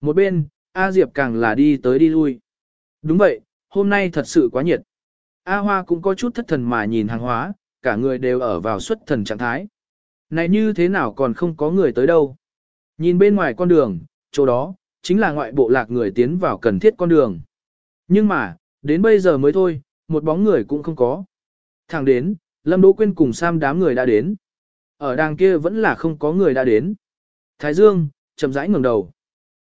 Một bên, A Diệp càng là đi tới đi lui. Đúng vậy, hôm nay thật sự quá nhiệt. A Hoa cũng có chút thất thần mà nhìn hàng hóa, cả người đều ở vào xuất thần trạng thái. Này như thế nào còn không có người tới đâu. Nhìn bên ngoài con đường, chỗ đó, chính là ngoại bộ lạc người tiến vào cần thiết con đường. Nhưng mà, đến bây giờ mới thôi, một bóng người cũng không có. Thẳng đến, Lâm Đỗ Quyên cùng Sam đám người đã đến. Ở đàng kia vẫn là không có người đã đến. Thái Dương, chậm rãi ngẩng đầu.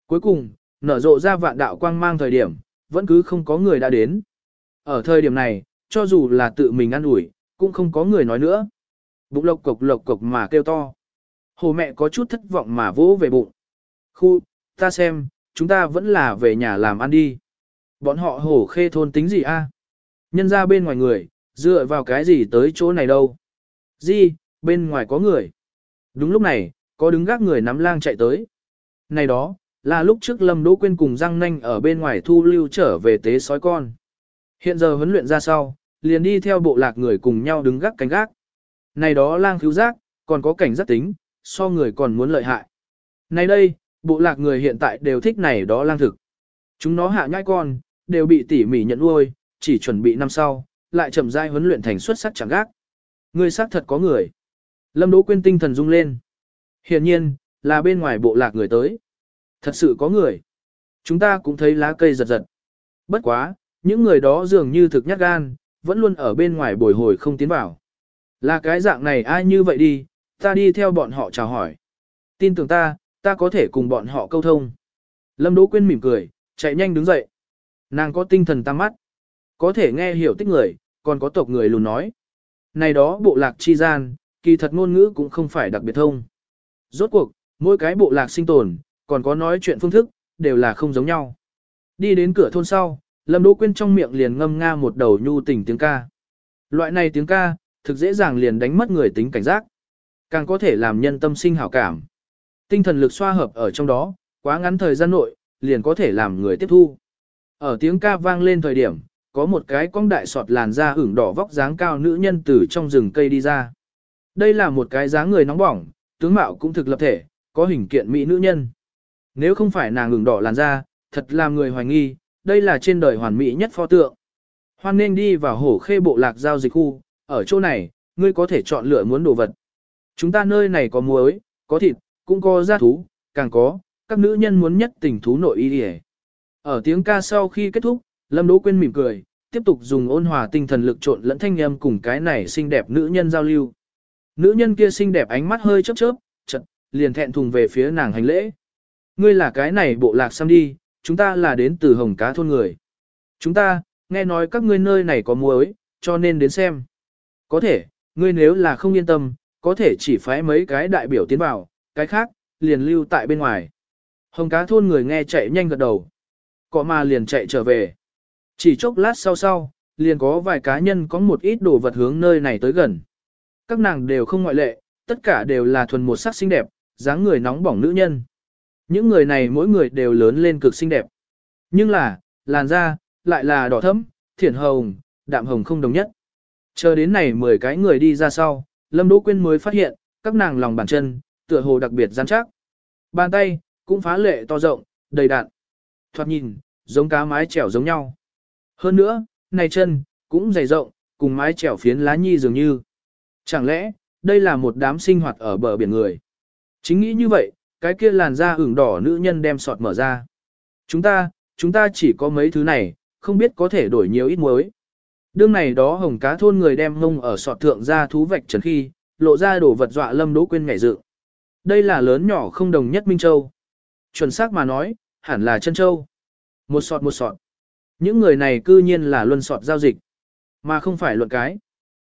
Cuối cùng, nở rộ ra vạn đạo quang mang thời điểm, vẫn cứ không có người đã đến. Ở thời điểm này, cho dù là tự mình ăn ủi, cũng không có người nói nữa. Bụng lộc cộc lộc cộc mà kêu to. Hồ mẹ có chút thất vọng mà vỗ về bụng. Khu, ta xem, chúng ta vẫn là về nhà làm ăn đi. Bọn họ hổ khê thôn tính gì a? Nhân ra bên ngoài người, dựa vào cái gì tới chỗ này đâu. Gì, bên ngoài có người. Đúng lúc này, có đứng gác người nắm lang chạy tới. Này đó, là lúc trước Lâm Đỗ Quyên cùng Giang Nanh ở bên ngoài thu lưu trở về tế sói con. Hiện giờ huấn luyện ra sau, liền đi theo bộ lạc người cùng nhau đứng gác cánh gác. Này đó lang cứu giác, còn có cảnh giác tính, so người còn muốn lợi hại. Này đây, bộ lạc người hiện tại đều thích này đó lang thực. Chúng nó hạ nhai con, đều bị tỉ mỉ nhận nuôi, chỉ chuẩn bị năm sau, lại chậm rãi huấn luyện thành xuất sắc chẳng gác. Người xác thật có người. Lâm Đỗ Quyên tinh thần rung lên. Hiện nhiên, là bên ngoài bộ lạc người tới. Thật sự có người. Chúng ta cũng thấy lá cây giật giật. Bất quá, những người đó dường như thực nhát gan, vẫn luôn ở bên ngoài bồi hồi không tiến vào. Là cái dạng này ai như vậy đi, ta đi theo bọn họ chào hỏi. Tin tưởng ta, ta có thể cùng bọn họ câu thông. Lâm Đỗ Quyên mỉm cười, chạy nhanh đứng dậy. Nàng có tinh thần tăng mắt. Có thể nghe hiểu tích người, còn có tộc người lùn nói. Này đó bộ lạc chi gian, kỳ thật ngôn ngữ cũng không phải đặc biệt thông. Rốt cuộc, mỗi cái bộ lạc sinh tồn, còn có nói chuyện phương thức, đều là không giống nhau. Đi đến cửa thôn sau, Lâm Đỗ Quyên trong miệng liền ngâm nga một đầu nhu tình tiếng ca. Loại này tiếng ca, thực dễ dàng liền đánh mất người tính cảnh giác. Càng có thể làm nhân tâm sinh hảo cảm. Tinh thần lực xoa hợp ở trong đó, quá ngắn thời gian nội, liền có thể làm người tiếp thu. Ở tiếng ca vang lên thời điểm, có một cái cong đại sọt làn da ửng đỏ vóc dáng cao nữ nhân từ trong rừng cây đi ra. Đây là một cái dáng người nóng bỏng, tướng mạo cũng thực lập thể, có hình kiện mỹ nữ nhân. Nếu không phải nàng ngừng đỏ làn da, thật làm người hoài nghi, đây là trên đời hoàn mỹ nhất pho tượng. Hoan nên đi vào hổ khê bộ lạc giao dịch khu, ở chỗ này, ngươi có thể chọn lựa muốn đồ vật. Chúng ta nơi này có muối, có thịt, cũng có gia thú, càng có, các nữ nhân muốn nhất tình thú nội y đi Ở tiếng ca sau khi kết thúc, Lâm Đỗ Quyên mỉm cười, tiếp tục dùng ôn hòa tinh thần lực trộn lẫn thanh âm cùng cái này xinh đẹp nữ nhân giao lưu. Nữ nhân kia xinh đẹp ánh mắt hơi chớp chớp, chợt liền thẹn thùng về phía nàng hành lễ. Ngươi là cái này bộ lạc xăm đi, chúng ta là đến từ hồng cá thôn người. Chúng ta, nghe nói các ngươi nơi này có muối, cho nên đến xem. Có thể, ngươi nếu là không yên tâm, có thể chỉ phái mấy cái đại biểu tiến vào, cái khác, liền lưu tại bên ngoài. Hồng cá thôn người nghe chạy nhanh gật đầu. Cọ mà liền chạy trở về. Chỉ chốc lát sau sau, liền có vài cá nhân có một ít đồ vật hướng nơi này tới gần. Các nàng đều không ngoại lệ, tất cả đều là thuần một sắc xinh đẹp, dáng người nóng bỏng nữ nhân. Những người này mỗi người đều lớn lên cực xinh đẹp. Nhưng là, làn da, lại là đỏ thẫm, thiển hồng, đạm hồng không đồng nhất. Chờ đến này 10 cái người đi ra sau, Lâm Đỗ Quyên mới phát hiện, các nàng lòng bàn chân, tựa hồ đặc biệt rắn chắc. Bàn tay, cũng phá lệ to rộng, đầy đạn. Thoạt nhìn, giống cá mái chèo giống nhau. Hơn nữa, này chân, cũng dày rộng, cùng mái chèo phiến lá nhi dường như. Chẳng lẽ, đây là một đám sinh hoạt ở bờ biển người? Chính nghĩ như vậy, cái kia làn da ửng đỏ nữ nhân đem sọt mở ra. Chúng ta, chúng ta chỉ có mấy thứ này, không biết có thể đổi nhiều ít muối. Đương này đó hồng cá thôn người đem mông ở sọt thượng ra thú vạch trần khi, lộ ra đồ vật dọa lâm đỗ quên ngảy dự. Đây là lớn nhỏ không đồng nhất Minh Châu. Chuẩn xác mà nói, hẳn là chân châu. Một sọt một sọt. Những người này cư nhiên là luân sọt giao dịch, mà không phải luận cái.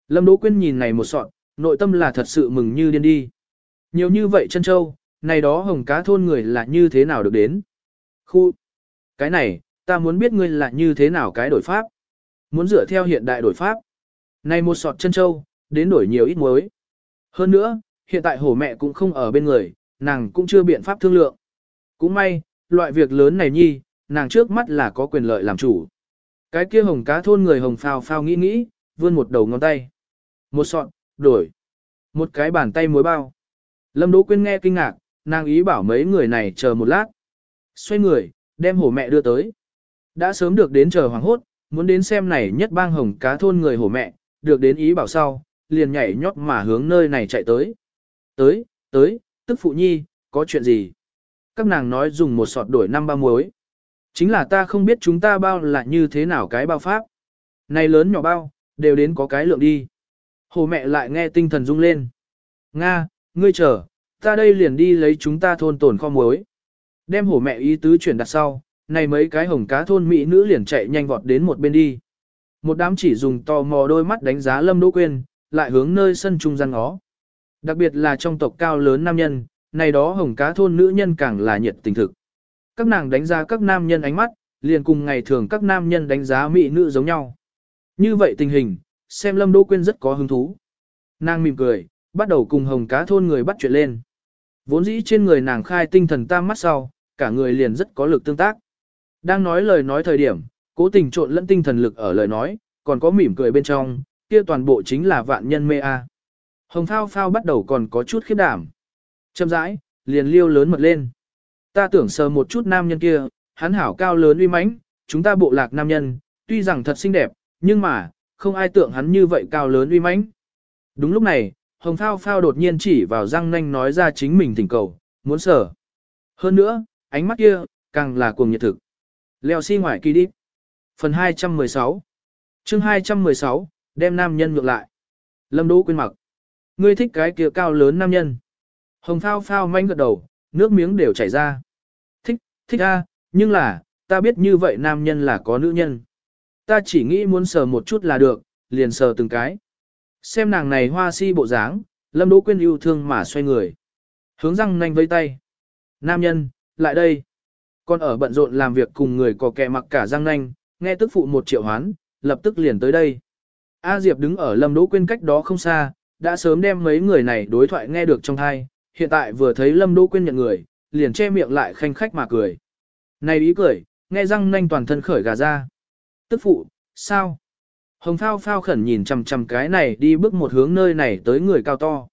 Lâm Đỗ Quyên nhìn này một sọt, nội tâm là thật sự mừng như điên đi. Nhiều như vậy chân châu, này đó hồng cá thôn người là như thế nào được đến. Khu, cái này, ta muốn biết ngươi là như thế nào cái đổi pháp. Muốn dựa theo hiện đại đổi pháp. Này một sọt chân châu, đến đổi nhiều ít muối. Hơn nữa, hiện tại hổ mẹ cũng không ở bên người, nàng cũng chưa biện pháp thương lượng. Cũng may, loại việc lớn này nhi, nàng trước mắt là có quyền lợi làm chủ. Cái kia hồng cá thôn người hồng phao phao nghĩ nghĩ, vươn một đầu ngón tay. Một sọn, đổi. Một cái bàn tay muối bao. Lâm Đỗ Quyên nghe kinh ngạc, nàng ý bảo mấy người này chờ một lát. Xoay người, đem hổ mẹ đưa tới. Đã sớm được đến chờ hoàng hốt, muốn đến xem này nhất bang hồng cá thôn người hổ mẹ, được đến ý bảo sau, liền nhảy nhót mà hướng nơi này chạy tới. Tới, tới, tức phụ nhi, có chuyện gì? Các nàng nói dùng một sọt đổi năm bao muối. Chính là ta không biết chúng ta bao là như thế nào cái bao pháp. Này lớn nhỏ bao, đều đến có cái lượng đi. Hồ mẹ lại nghe tinh thần rung lên. Nga, ngươi chờ, ta đây liền đi lấy chúng ta thôn tổn kho muối. Đem hổ mẹ ý tứ chuyển đặt sau, này mấy cái hồng cá thôn mỹ nữ liền chạy nhanh vọt đến một bên đi. Một đám chỉ dùng tò mò đôi mắt đánh giá Lâm Đỗ Quyên, lại hướng nơi sân trung gian ngó. Đặc biệt là trong tộc cao lớn nam nhân, này đó hồng cá thôn nữ nhân càng là nhiệt tình thực. Các nàng đánh giá các nam nhân ánh mắt, liền cùng ngày thường các nam nhân đánh giá mỹ nữ giống nhau. Như vậy tình hình, xem Lâm Đỗ Quyên rất có hứng thú. Nàng mỉm cười, bắt đầu cùng hồng cá thôn người bắt chuyện lên. Vốn dĩ trên người nàng khai tinh thần tam mắt sau, cả người liền rất có lực tương tác. Đang nói lời nói thời điểm, cố tình trộn lẫn tinh thần lực ở lời nói, còn có mỉm cười bên trong, kia toàn bộ chính là vạn nhân mê a. Hồng Phao Phao bắt đầu còn có chút khiếp đảm. Châm rãi, liền liêu lớn mật lên. Ta tưởng sờ một chút nam nhân kia, hắn hảo cao lớn uy mãnh, chúng ta bộ lạc nam nhân, tuy rằng thật xinh đẹp, nhưng mà, không ai tưởng hắn như vậy cao lớn uy mãnh. Đúng lúc này, Hồng Phao Phao đột nhiên chỉ vào răng nanh nói ra chính mình thỉnh cầu, muốn sở. Hơn nữa, ánh mắt kia, càng là cuồng nhiệt thực. Leo xi si ngoài kỳ đi. Phần 216 chương 216, đem nam nhân ngược lại. Lâm Đỗ quên mặc. Ngươi thích cái kia cao lớn nam nhân. Hồng Phao Phao manh gật đầu, nước miếng đều chảy ra. Thích, thích a, nhưng là, ta biết như vậy nam nhân là có nữ nhân. Ta chỉ nghĩ muốn sờ một chút là được, liền sờ từng cái. Xem nàng này hoa si bộ dáng, Lâm Đỗ Quyên yêu thương mà xoay người. Hướng răng nanh vây tay. Nam nhân, lại đây. Còn ở bận rộn làm việc cùng người có kẻ mặc cả răng nanh, nghe tức phụ một triệu hoán, lập tức liền tới đây. A Diệp đứng ở Lâm Đỗ Quyên cách đó không xa, đã sớm đem mấy người này đối thoại nghe được trong thai, hiện tại vừa thấy Lâm Đỗ Quyên nhận người, liền che miệng lại khanh khách mà cười. Này ý cười, nghe răng nanh toàn thân khởi gà ra. Tức phụ, sao? Hồng Phao Phao khẩn nhìn chằm chằm cái này đi bước một hướng nơi này tới người cao to.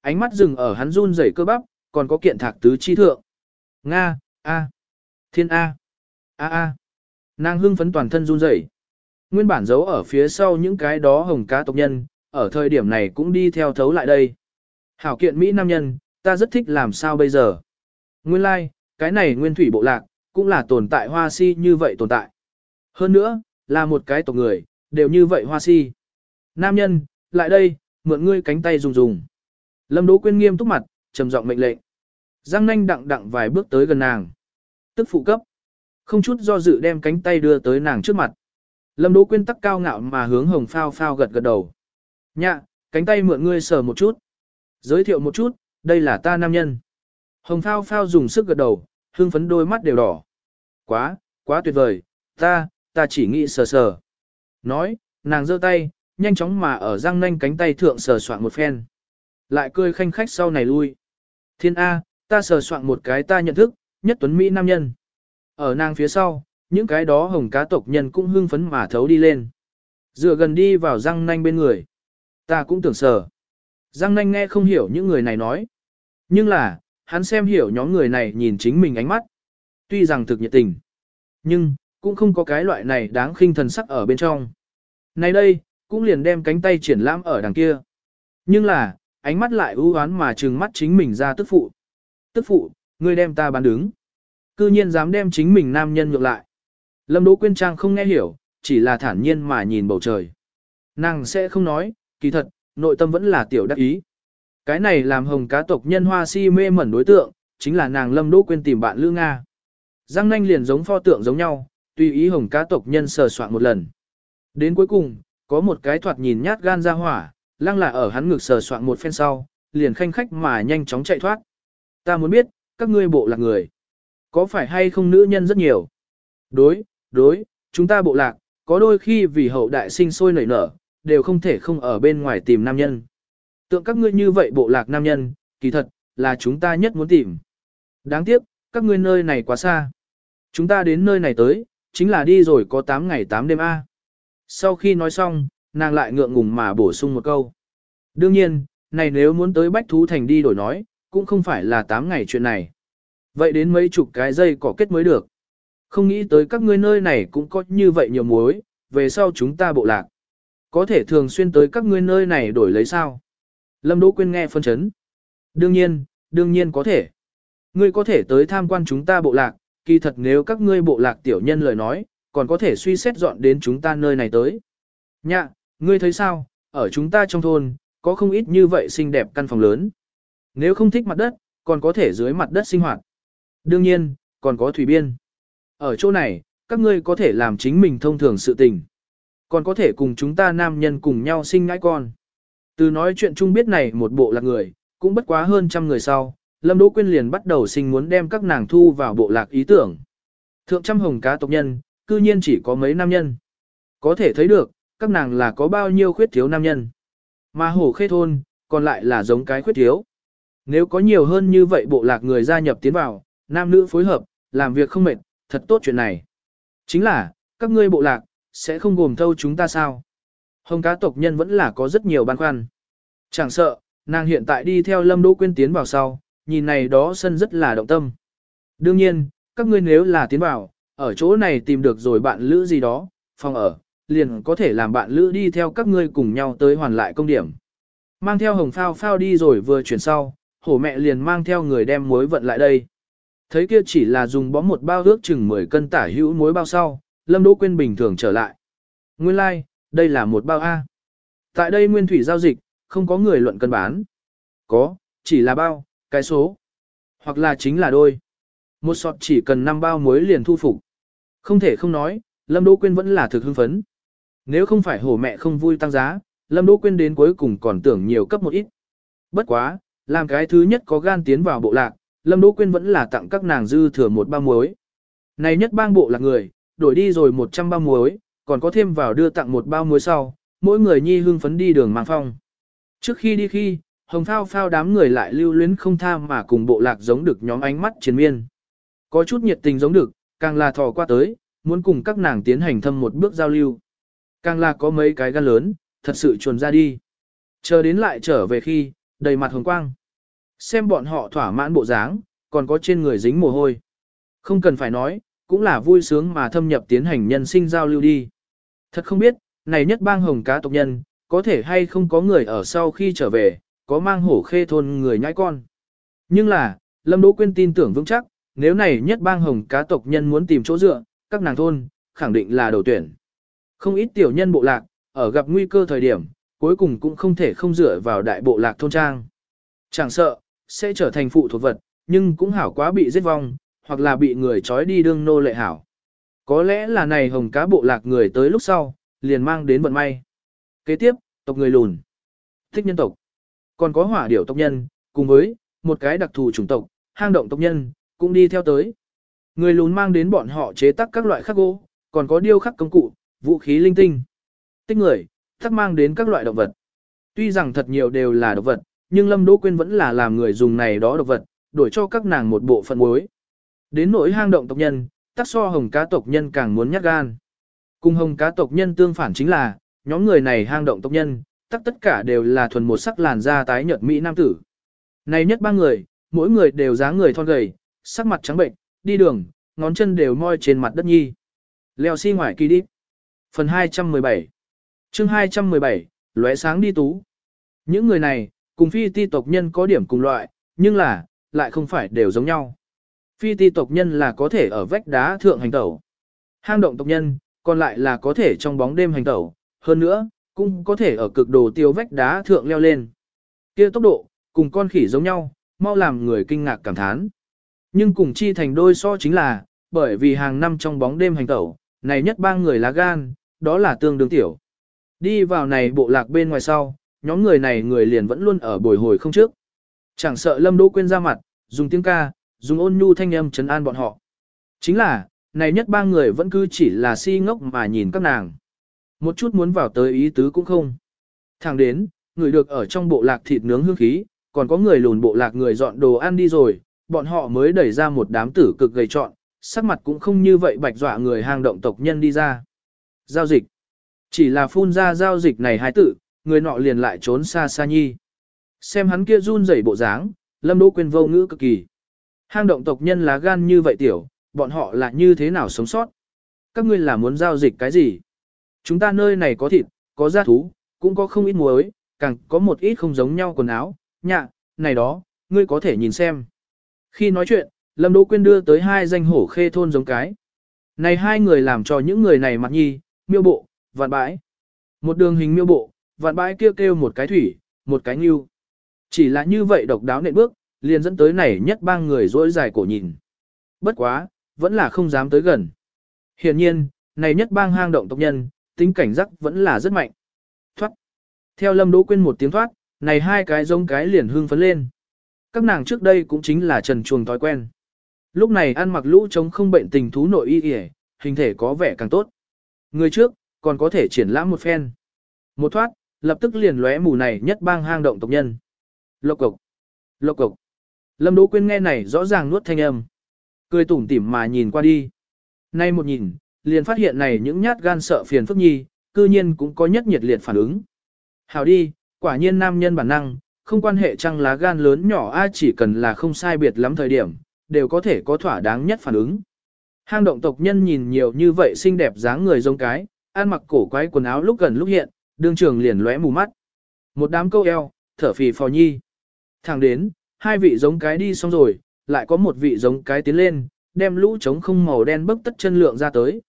Ánh mắt dừng ở hắn run rẩy cơ bắp, còn có kiện thạc tứ chi thượng. Nga, A, Thiên A, A A. Nàng hưng phấn toàn thân run rẩy. Nguyên bản giấu ở phía sau những cái đó hồng cá tộc nhân, ở thời điểm này cũng đi theo thấu lại đây. Hảo kiện Mỹ nam nhân, ta rất thích làm sao bây giờ. Nguyên lai, like, cái này nguyên thủy bộ lạc, cũng là tồn tại hoa si như vậy tồn tại. Hơn nữa, là một cái tộc người, đều như vậy hoa si. Nam nhân, lại đây, mượn ngươi cánh tay dùng dùng. Lâm Đỗ Quyên nghiêm túc mặt, trầm giọng mệnh lệnh. Giang nanh đặng đặng vài bước tới gần nàng. Tức phụ cấp. Không chút do dự đem cánh tay đưa tới nàng trước mặt. Lâm Đỗ Quyên tắc cao ngạo mà hướng hồng phao phao gật gật đầu. Nhạ, cánh tay mượn ngươi sờ một chút. Giới thiệu một chút, đây là ta nam nhân. Hồng phao phao dùng sức gật đầu, hương phấn đôi mắt đều đỏ. Quá, quá tuyệt vời, ta, ta chỉ nghĩ sờ sờ. Nói, nàng giơ tay, nhanh chóng mà ở răng nanh cánh tay thượng sờ soạn một phen. Lại cười khanh khách sau này lui. Thiên A, ta sờ soạn một cái ta nhận thức, nhất tuấn Mỹ nam nhân. Ở nàng phía sau, những cái đó hồng cá tộc nhân cũng hưng phấn mà thấu đi lên. Dựa gần đi vào răng nanh bên người. Ta cũng tưởng sờ. Răng nanh nghe không hiểu những người này nói. Nhưng là, hắn xem hiểu nhóm người này nhìn chính mình ánh mắt. Tuy rằng thực nhiệt tình. Nhưng, cũng không có cái loại này đáng khinh thần sắc ở bên trong. Nay đây, cũng liền đem cánh tay triển lãm ở đằng kia. Nhưng là, ánh mắt lại ưu oán mà trừng mắt chính mình ra tức phụ. Tức phụ, ngươi đem ta bán đứng. Cư nhiên dám đem chính mình nam nhân nhượng lại. Lâm Đỗ Quyên Trang không nghe hiểu, chỉ là thản nhiên mà nhìn bầu trời. Nàng sẽ không nói, kỳ thật, nội tâm vẫn là tiểu đắc ý. Cái này làm hồng cá tộc nhân hoa si mê mẩn đối tượng, chính là nàng Lâm Đỗ Quyên tìm bạn lư Nga. Giang nanh liền giống pho tượng giống nhau, tùy ý hồng cá tộc nhân sờ soạn một lần. Đến cuối cùng, có một cái thoạt nhìn nhát gan ra hỏa, lăng là ở hắn ngực sờ soạn một phen sau, liền khanh khách mà nhanh chóng chạy thoát. Ta muốn biết, các ngươi bộ lạc người, có phải hay không nữ nhân rất nhiều? Đối, đối, chúng ta bộ lạc, có đôi khi vì hậu đại sinh sôi nảy nở, đều không thể không ở bên ngoài tìm nam nhân. Tượng các ngươi như vậy bộ lạc nam nhân, kỳ thật, là chúng ta nhất muốn tìm. Đáng tiếc, các ngươi nơi này quá xa. Chúng ta đến nơi này tới, chính là đi rồi có 8 ngày 8 đêm A. Sau khi nói xong, nàng lại ngượng ngùng mà bổ sung một câu. Đương nhiên, này nếu muốn tới Bách Thú Thành đi đổi nói, cũng không phải là 8 ngày chuyện này. Vậy đến mấy chục cái dây cỏ kết mới được. Không nghĩ tới các ngươi nơi này cũng có như vậy nhiều muối, về sau chúng ta bộ lạc. Có thể thường xuyên tới các ngươi nơi này đổi lấy sao? Lâm Đỗ Quyên nghe phân chấn. Đương nhiên, đương nhiên có thể. Ngươi có thể tới tham quan chúng ta bộ lạc, kỳ thật nếu các ngươi bộ lạc tiểu nhân lời nói, còn có thể suy xét dọn đến chúng ta nơi này tới. Nhạ, ngươi thấy sao, ở chúng ta trong thôn, có không ít như vậy xinh đẹp căn phòng lớn. Nếu không thích mặt đất, còn có thể dưới mặt đất sinh hoạt. Đương nhiên, còn có thủy biên. Ở chỗ này, các ngươi có thể làm chính mình thông thường sự tình. Còn có thể cùng chúng ta nam nhân cùng nhau sinh ngãi con. Từ nói chuyện chung biết này một bộ lạc người, cũng bất quá hơn trăm người sau, Lâm Đỗ Quyên liền bắt đầu sinh muốn đem các nàng thu vào bộ lạc ý tưởng. Thượng trăm hồng cá tộc nhân, cư nhiên chỉ có mấy nam nhân. Có thể thấy được, các nàng là có bao nhiêu khuyết thiếu nam nhân. Mà hổ khê thôn, còn lại là giống cái khuyết thiếu. Nếu có nhiều hơn như vậy bộ lạc người gia nhập tiến vào, nam nữ phối hợp, làm việc không mệt, thật tốt chuyện này. Chính là, các ngươi bộ lạc, sẽ không gồm thâu chúng ta sao? Hồng cá tộc nhân vẫn là có rất nhiều băn khoăn. Chẳng sợ, nàng hiện tại đi theo Lâm Đỗ Quyên tiến vào sau, nhìn này đó sân rất là động tâm. Đương nhiên, các ngươi nếu là tiến vào, ở chỗ này tìm được rồi bạn lữ gì đó, phòng ở, liền có thể làm bạn lữ đi theo các ngươi cùng nhau tới hoàn lại công điểm. Mang theo hồng phao phao đi rồi vừa chuyển sau, hổ mẹ liền mang theo người đem muối vận lại đây. Thấy kia chỉ là dùng bó một bao ước chừng 10 cân tả hữu muối bao sau, Lâm Đỗ Quyên bình thường trở lại. Nguyên lai, like, đây là một bao A. Tại đây nguyên thủy giao dịch, không có người luận cân bán. Có, chỉ là bao, cái số. Hoặc là chính là đôi. Một sọt chỉ cần 5 bao muối liền thu phục. Không thể không nói, Lâm Đỗ Quyên vẫn là thực hưng phấn. Nếu không phải hổ mẹ không vui tăng giá, Lâm Đỗ Quyên đến cuối cùng còn tưởng nhiều cấp một ít. Bất quá, làm cái thứ nhất có gan tiến vào bộ lạc, Lâm Đỗ Quyên vẫn là tặng các nàng dư thừa một bao muối. Này nhất bang bộ lạc người, đổi đi rồi 100 bao muối, còn có thêm vào đưa tặng một bao muối sau, mỗi người nhi hưng phấn đi đường mang phong. Trước khi đi khi, hồng phao phao đám người lại lưu luyến không tha mà cùng bộ lạc giống được nhóm ánh mắt chiến miên. Có chút nhiệt tình giống được, càng là thò qua tới, muốn cùng các nàng tiến hành thâm một bước giao lưu. Càng là có mấy cái gan lớn, thật sự chuồn ra đi. Chờ đến lại trở về khi, đầy mặt hồng quang. Xem bọn họ thỏa mãn bộ dáng, còn có trên người dính mồ hôi. Không cần phải nói, cũng là vui sướng mà thâm nhập tiến hành nhân sinh giao lưu đi. Thật không biết, này nhất bang hồng cá tộc nhân, có thể hay không có người ở sau khi trở về, có mang hổ khê thôn người nhãi con. Nhưng là, Lâm Đỗ Quyên tin tưởng vững chắc, nếu này nhất bang hồng cá tộc nhân muốn tìm chỗ dựa, các nàng thôn, khẳng định là đầu tuyển. Không ít tiểu nhân bộ lạc, ở gặp nguy cơ thời điểm, cuối cùng cũng không thể không dựa vào đại bộ lạc thôn trang. Chẳng sợ, sẽ trở thành phụ thuộc vật, nhưng cũng hảo quá bị giết vong, hoặc là bị người trói đi đương nô lệ hảo. Có lẽ là này hồng cá bộ lạc người tới lúc sau, liền mang đến vận may. Kế tiếp, tộc người lùn, thích nhân tộc, còn có hỏa điểu tộc nhân, cùng với một cái đặc thù chủng tộc, hang động tộc nhân, cũng đi theo tới. Người lùn mang đến bọn họ chế tác các loại khắc gỗ, còn có điêu khắc công cụ, vũ khí linh tinh. Tích người, thắc mang đến các loại động vật. Tuy rằng thật nhiều đều là động vật, nhưng Lâm Đỗ Quyên vẫn là làm người dùng này đó động vật, đổi cho các nàng một bộ phận muối. Đến nỗi hang động tộc nhân, tắc so hồng cá tộc nhân càng muốn nhát gan. Cùng hồng cá tộc nhân tương phản chính là, nhóm người này hang động tộc nhân, tất tất cả đều là thuần một sắc làn da tái nhợt mỹ nam tử. Này nhất ba người, mỗi người đều dáng người thon gầy, sắc mặt trắng bệnh, đi đường, ngón chân đều moi trên mặt đất nhi. Leo xi si ngoài kỳ đi. Phần 217 chương 217, lóe sáng đi tú. Những người này, cùng phi ti tộc nhân có điểm cùng loại, nhưng là, lại không phải đều giống nhau. Phi ti tộc nhân là có thể ở vách đá thượng hành tẩu. Hang động tộc nhân, còn lại là có thể trong bóng đêm hành tẩu, hơn nữa, cũng có thể ở cực đồ tiêu vách đá thượng leo lên. kia tốc độ, cùng con khỉ giống nhau, mau làm người kinh ngạc cảm thán. Nhưng cùng chi thành đôi so chính là, bởi vì hàng năm trong bóng đêm hành tẩu, này nhất ba người lá gan, đó là tương đương tiểu. Đi vào này bộ lạc bên ngoài sau, nhóm người này người liền vẫn luôn ở bồi hồi không trước. Chẳng sợ Lâm Đỗ Quyên ra mặt, dùng tiếng ca, dùng ôn nhu thanh âm trấn an bọn họ. Chính là, này nhất ba người vẫn cứ chỉ là si ngốc mà nhìn các nàng. Một chút muốn vào tới ý tứ cũng không. Thẳng đến, người được ở trong bộ lạc thịt nướng hương khí, còn có người lùn bộ lạc người dọn đồ ăn đi rồi, bọn họ mới đẩy ra một đám tử cực gầy trọn, sắc mặt cũng không như vậy bạch dọa người hang động tộc nhân đi ra. Giao dịch. Chỉ là phun ra giao dịch này hai tự, người nọ liền lại trốn xa xa nhi. Xem hắn kia run rẩy bộ dáng, Lâm Đỗ quên vô ngữ cực kỳ. Hang động tộc nhân lá gan như vậy tiểu, bọn họ là như thế nào sống sót? Các ngươi là muốn giao dịch cái gì? Chúng ta nơi này có thịt, có gia thú, cũng có không ít muối, càng có một ít không giống nhau quần áo, nhạ, này đó, ngươi có thể nhìn xem. Khi nói chuyện, Lâm Đỗ Quyên đưa tới hai danh hổ khê thôn giống cái. Này hai người làm cho những người này mặt nhi, miêu bộ, vạn bãi. Một đường hình miêu bộ, vạn bãi kêu kêu một cái thủy, một cái ngưu. Chỉ là như vậy độc đáo nện bước, liền dẫn tới này nhất bang người dỗi dài cổ nhìn. Bất quá, vẫn là không dám tới gần. Hiển nhiên, này nhất bang hang động tộc nhân, tính cảnh giác vẫn là rất mạnh. Thoát. Theo Lâm Đỗ Quyên một tiếng thoát, này hai cái giống cái liền hương phấn lên. Các nàng trước đây cũng chính là trần chuồng thói quen. Lúc này ăn mặc lũ chống không bệnh tình thú nội y y, hình thể có vẻ càng tốt. Người trước, còn có thể triển lãm một phen. Một thoát, lập tức liền lóe mù này nhất bang hang động tộc nhân. Lộc cục, lộc cục. Lâm Đỗ Quyên nghe này rõ ràng nuốt thanh âm. Cười tủm tỉm mà nhìn qua đi. Nay một nhìn, liền phát hiện này những nhát gan sợ phiền phức nhi, cư nhiên cũng có nhất nhiệt liệt phản ứng. Hào đi, quả nhiên nam nhân bản năng, không quan hệ trăng lá gan lớn nhỏ ai chỉ cần là không sai biệt lắm thời điểm, đều có thể có thỏa đáng nhất phản ứng. Hang động tộc nhân nhìn nhiều như vậy xinh đẹp dáng người giống cái, ăn mặc cổ quái quần áo lúc gần lúc hiện, đương trường liền lóe mù mắt. Một đám câu eo, thở phì phò nhi. Thẳng đến, hai vị giống cái đi xong rồi, lại có một vị giống cái tiến lên, đem lũ trống không màu đen bức tất chân lượng ra tới.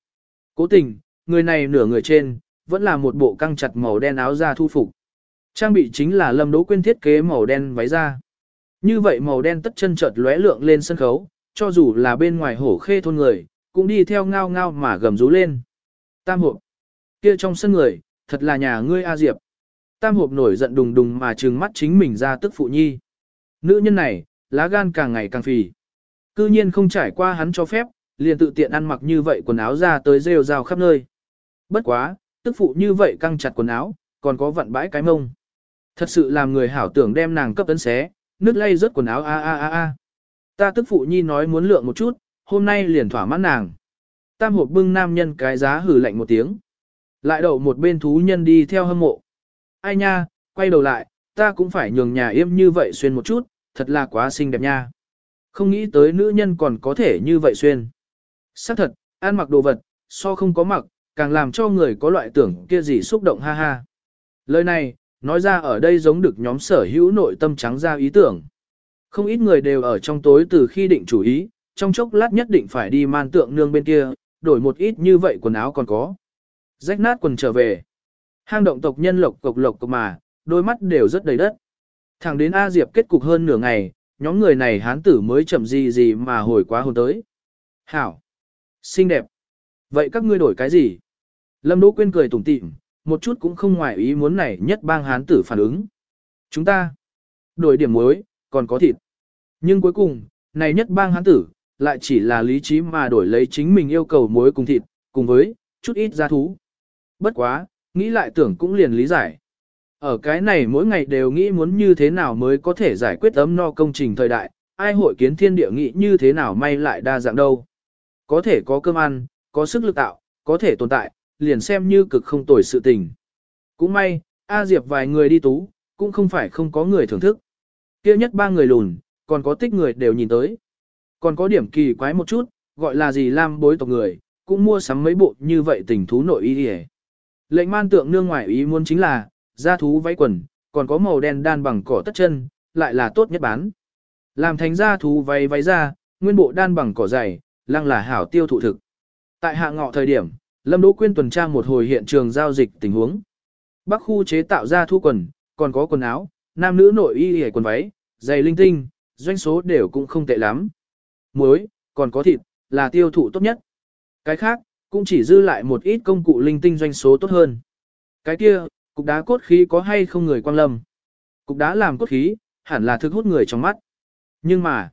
Cố tình, người này nửa người trên, vẫn là một bộ căng chặt màu đen áo da thu phục. Trang bị chính là Lâm Đỗ Quyên thiết kế màu đen váy da. Như vậy màu đen tất chân chợt lóe lượng lên sân khấu, cho dù là bên ngoài hổ khê thôn người, cũng đi theo ngao ngao mà gầm rú lên. Tam hộp. Kia trong sân người, thật là nhà ngươi A Diệp. Tam hộp nổi giận đùng đùng mà trừng mắt chính mình ra tức phụ nhi. Nữ nhân này, lá gan càng ngày càng phì. Cư nhiên không trải qua hắn cho phép, liền tự tiện ăn mặc như vậy quần áo ra tới rêu rao khắp nơi. Bất quá, tức phụ như vậy căng chặt quần áo, còn có vặn bãi cái mông. Thật sự làm người hảo tưởng đem nàng cấp tấn xé, nước lay rớt quần áo a a a a. Ta tức phụ nhi nói muốn lượng một chút, hôm nay liền thỏa mãn nàng. Tam hộp bưng nam nhân cái giá hử lạnh một tiếng. Lại đậu một bên thú nhân đi theo hâm mộ. Ai nha, quay đầu lại, ta cũng phải nhường nhà im như vậy xuyên một chút, thật là quá xinh đẹp nha. Không nghĩ tới nữ nhân còn có thể như vậy xuyên. Xác thật, ăn mặc đồ vật, so không có mặc, càng làm cho người có loại tưởng kia gì xúc động ha ha. Lời này, nói ra ở đây giống được nhóm sở hữu nội tâm trắng ra ý tưởng. Không ít người đều ở trong tối từ khi định chủ ý, trong chốc lát nhất định phải đi man tượng nương bên kia, đổi một ít như vậy quần áo còn có. Rách nát quần trở về. Hang động tộc nhân lộc cộc lộc cộc mà, đôi mắt đều rất đầy đất. Thẳng đến A Diệp kết cục hơn nửa ngày, nhóm người này hán tử mới chậm gì gì mà hồi quá hồn tới. Hảo! Xinh đẹp! Vậy các ngươi đổi cái gì? Lâm Đỗ Quyên cười tủm tỉm, một chút cũng không ngoài ý muốn này nhất bang hán tử phản ứng. Chúng ta đổi điểm muối, còn có thịt. Nhưng cuối cùng, này nhất bang hán tử, lại chỉ là lý trí mà đổi lấy chính mình yêu cầu muối cùng thịt, cùng với chút ít gia thú. Bất quá, nghĩ lại tưởng cũng liền lý giải. Ở cái này mỗi ngày đều nghĩ muốn như thế nào mới có thể giải quyết ấm no công trình thời đại, ai hội kiến thiên địa nghĩ như thế nào may lại đa dạng đâu. Có thể có cơm ăn, có sức lực tạo, có thể tồn tại, liền xem như cực không tồi sự tình. Cũng may, A Diệp vài người đi tú, cũng không phải không có người thưởng thức. kia nhất ba người lùn, còn có tích người đều nhìn tới. Còn có điểm kỳ quái một chút, gọi là gì lam bối tộc người, cũng mua sắm mấy bộ như vậy tình thú nội y đi Lệnh man tượng nương ngoài ý muốn chính là, da thú váy quần, còn có màu đen đan bằng cỏ tất chân, lại là tốt nhất bán. Làm thành da thú váy váy da, nguyên bộ đan bằng cỏ dày, lăng là hảo tiêu thụ thực. Tại hạ ngọ thời điểm, Lâm Đỗ Quyên tuần tra một hồi hiện trường giao dịch tình huống. Bắc khu chế tạo ra thu quần, còn có quần áo, nam nữ nội y hề quần váy, giày linh tinh, doanh số đều cũng không tệ lắm. Muối, còn có thịt, là tiêu thụ tốt nhất. Cái khác, cũng chỉ dư lại một ít công cụ linh tinh doanh số tốt hơn. Cái kia, cục đá cốt khí có hay không người quan lâm? Cục đá làm cốt khí, hẳn là thực hút người trong mắt. Nhưng mà,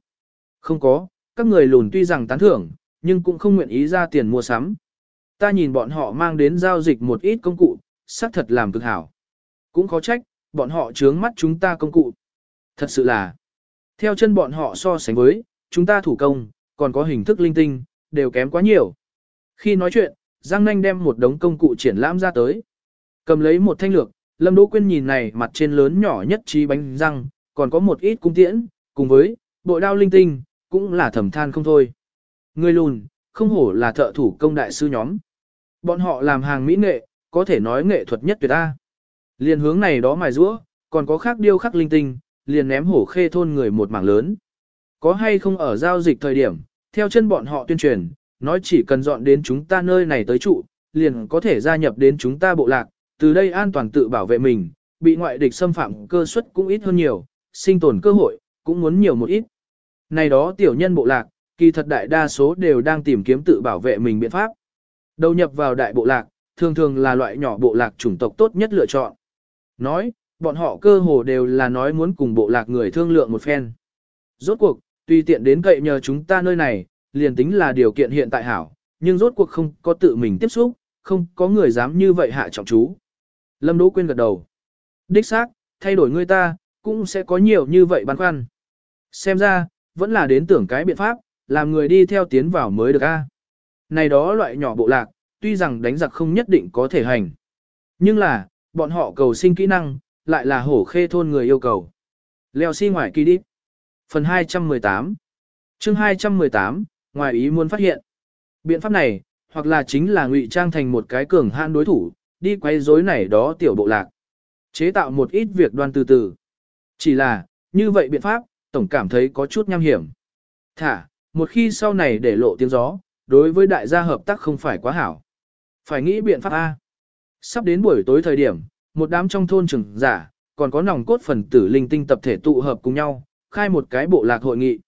không có, các người lùn tuy rằng tán thưởng, nhưng cũng không nguyện ý ra tiền mua sắm. Ta nhìn bọn họ mang đến giao dịch một ít công cụ, xác thật làm cực hảo. Cũng khó trách, bọn họ trướng mắt chúng ta công cụ. Thật sự là, theo chân bọn họ so sánh với, chúng ta thủ công, còn có hình thức linh tinh, đều kém quá nhiều. Khi nói chuyện, Giang Nanh đem một đống công cụ triển lãm ra tới. Cầm lấy một thanh lược, Lâm Đỗ Quyên nhìn này mặt trên lớn nhỏ nhất trí bánh răng, còn có một ít cung tiễn, cùng với, bội đao linh tinh, cũng là thầm than không thôi. Người lùn, không hổ là thợ thủ công đại sư nhóm. Bọn họ làm hàng mỹ nghệ, có thể nói nghệ thuật nhất tuyệt ta. Liền hướng này đó mài rũa, còn có khác điêu khắc linh tinh, liền ném hổ khê thôn người một mảng lớn. Có hay không ở giao dịch thời điểm, theo chân bọn họ tuyên truyền, nói chỉ cần dọn đến chúng ta nơi này tới trụ, liền có thể gia nhập đến chúng ta bộ lạc, từ đây an toàn tự bảo vệ mình, bị ngoại địch xâm phạm cơ suất cũng ít hơn nhiều, sinh tồn cơ hội, cũng muốn nhiều một ít. Này đó tiểu nhân bộ lạc, kỳ thật đại đa số đều đang tìm kiếm tự bảo vệ mình biện pháp. Đầu nhập vào đại bộ lạc, thường thường là loại nhỏ bộ lạc chủng tộc tốt nhất lựa chọn. Nói, bọn họ cơ hồ đều là nói muốn cùng bộ lạc người thương lượng một phen. Rốt cuộc, tùy tiện đến cậy nhờ chúng ta nơi này, liền tính là điều kiện hiện tại hảo, nhưng rốt cuộc không có tự mình tiếp xúc, không có người dám như vậy hạ trọng chú. Lâm Đỗ Quyên gật đầu. Đích xác, thay đổi người ta, cũng sẽ có nhiều như vậy băn khoăn. Xem ra, vẫn là đến tưởng cái biện pháp, làm người đi theo tiến vào mới được a. Này đó loại nhỏ bộ lạc, tuy rằng đánh giặc không nhất định có thể hành. Nhưng là, bọn họ cầu sinh kỹ năng, lại là hổ khê thôn người yêu cầu. Leo xi si ngoài kỳ đi. Phần 218 chương 218, ngoài ý muốn phát hiện. Biện pháp này, hoặc là chính là ngụy trang thành một cái cường hãn đối thủ, đi quay rối này đó tiểu bộ lạc. Chế tạo một ít việc đoan từ từ. Chỉ là, như vậy biện pháp, tổng cảm thấy có chút nham hiểm. Thả, một khi sau này để lộ tiếng gió, đối với đại gia hợp tác không phải quá hảo. Phải nghĩ biện pháp A. Sắp đến buổi tối thời điểm, một đám trong thôn trưởng giả, còn có nòng cốt phần tử linh tinh tập thể tụ hợp cùng nhau, khai một cái bộ lạc hội nghị.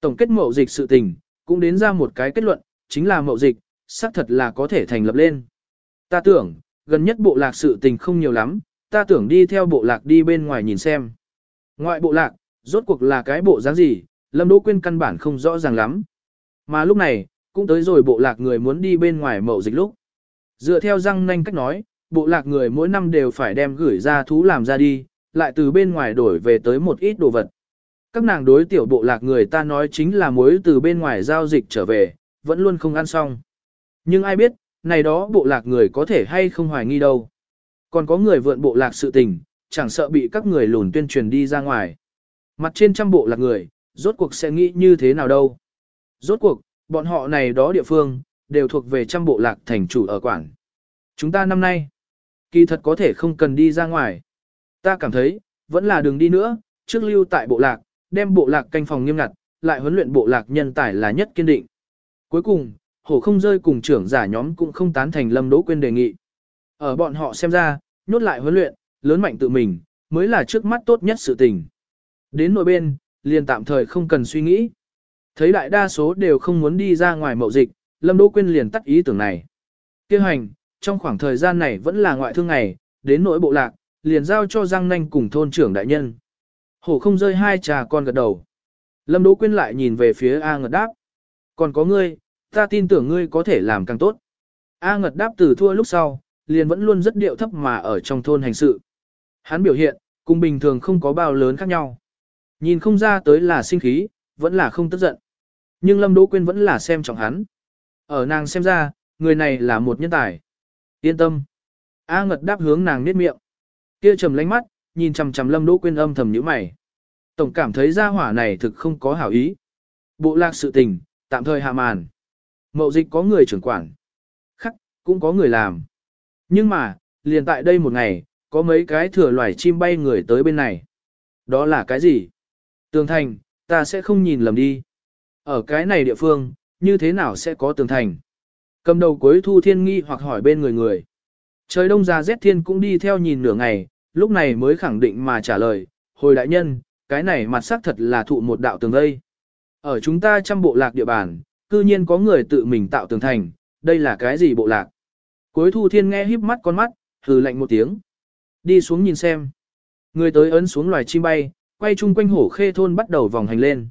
Tổng kết mậu dịch sự tình, cũng đến ra một cái kết luận, chính là mậu dịch, xác thật là có thể thành lập lên. Ta tưởng, gần nhất bộ lạc sự tình không nhiều lắm, ta tưởng đi theo bộ lạc đi bên ngoài nhìn xem. Ngoại bộ lạc, rốt cuộc là cái bộ dáng gì, Lâm Đỗ Quyên căn bản không rõ ràng lắm. Mà lúc này, cũng tới rồi bộ lạc người muốn đi bên ngoài mậu dịch lúc. Dựa theo răng nanh cách nói, bộ lạc người mỗi năm đều phải đem gửi ra thú làm ra đi, lại từ bên ngoài đổi về tới một ít đồ vật. Các nàng đối tiểu bộ lạc người ta nói chính là mối từ bên ngoài giao dịch trở về, vẫn luôn không ăn xong. Nhưng ai biết, này đó bộ lạc người có thể hay không hoài nghi đâu. Còn có người vượn bộ lạc sự tình, chẳng sợ bị các người lùn tuyên truyền đi ra ngoài. Mặt trên trăm bộ lạc người, rốt cuộc sẽ nghĩ như thế nào đâu. Rốt cuộc, bọn họ này đó địa phương, đều thuộc về trăm bộ lạc thành chủ ở quảng. Chúng ta năm nay, kỳ thật có thể không cần đi ra ngoài. Ta cảm thấy, vẫn là đường đi nữa, trước lưu tại bộ lạc, đem bộ lạc canh phòng nghiêm ngặt, lại huấn luyện bộ lạc nhân tài là nhất kiên định. Cuối cùng, hổ không rơi cùng trưởng giả nhóm cũng không tán thành Lâm Đỗ Quyên đề nghị. Ở bọn họ xem ra, nhốt lại huấn luyện, lớn mạnh tự mình, mới là trước mắt tốt nhất sự tình. Đến nội bên, liền tạm thời không cần suy nghĩ. Thấy đại đa số đều không muốn đi ra ngoài mậu dịch, Lâm Đỗ Quyên liền tắt ý tưởng này. Kêu hành, trong khoảng thời gian này vẫn là ngoại thương ngày, đến nỗi bộ lạc, liền giao cho Giang Nanh cùng thôn trưởng đại nhân. Hổ không rơi hai trà con gật đầu. Lâm Đỗ Quyên lại nhìn về phía A Ngật đáp. Còn có ngươi, ta tin tưởng ngươi có thể làm càng tốt. A Ngật đáp từ thua lúc sau, liền vẫn luôn rất điệu thấp mà ở trong thôn hành sự. Hắn biểu hiện, cùng bình thường không có bao lớn khác nhau. Nhìn không ra tới là sinh khí, vẫn là không tức giận. Nhưng Lâm Đỗ Quyên vẫn là xem trọng hắn. Ở nàng xem ra, người này là một nhân tài. Yên tâm. A Ngật đáp hướng nàng niết miệng. Kia trầm lánh mắt, nhìn chằm chằm Lâm Đỗ Quyên âm thầm nhíu mày. Tổng cảm thấy gia hỏa này thực không có hảo ý. Bộ lạc sự tình, tạm thời hạ màn. Mậu dịch có người trưởng quản. Khắc, cũng có người làm. Nhưng mà, liền tại đây một ngày, có mấy cái thừa loài chim bay người tới bên này. Đó là cái gì? Tường thành, ta sẽ không nhìn lầm đi. Ở cái này địa phương, như thế nào sẽ có tường thành? Cầm đầu cuối thu thiên nghi hoặc hỏi bên người người. Trời đông ra rét thiên cũng đi theo nhìn nửa ngày, lúc này mới khẳng định mà trả lời, hồi đại nhân, cái này mặt sắc thật là thụ một đạo tường đây. Ở chúng ta trăm bộ lạc địa bàn, cư nhiên có người tự mình tạo tường thành, đây là cái gì bộ lạc? Cuối thu thiên nghe híp mắt con mắt, hừ lạnh một tiếng. Đi xuống nhìn xem. Người tới ấn xuống loài chim bay, quay chung quanh hổ khê thôn bắt đầu vòng hành lên.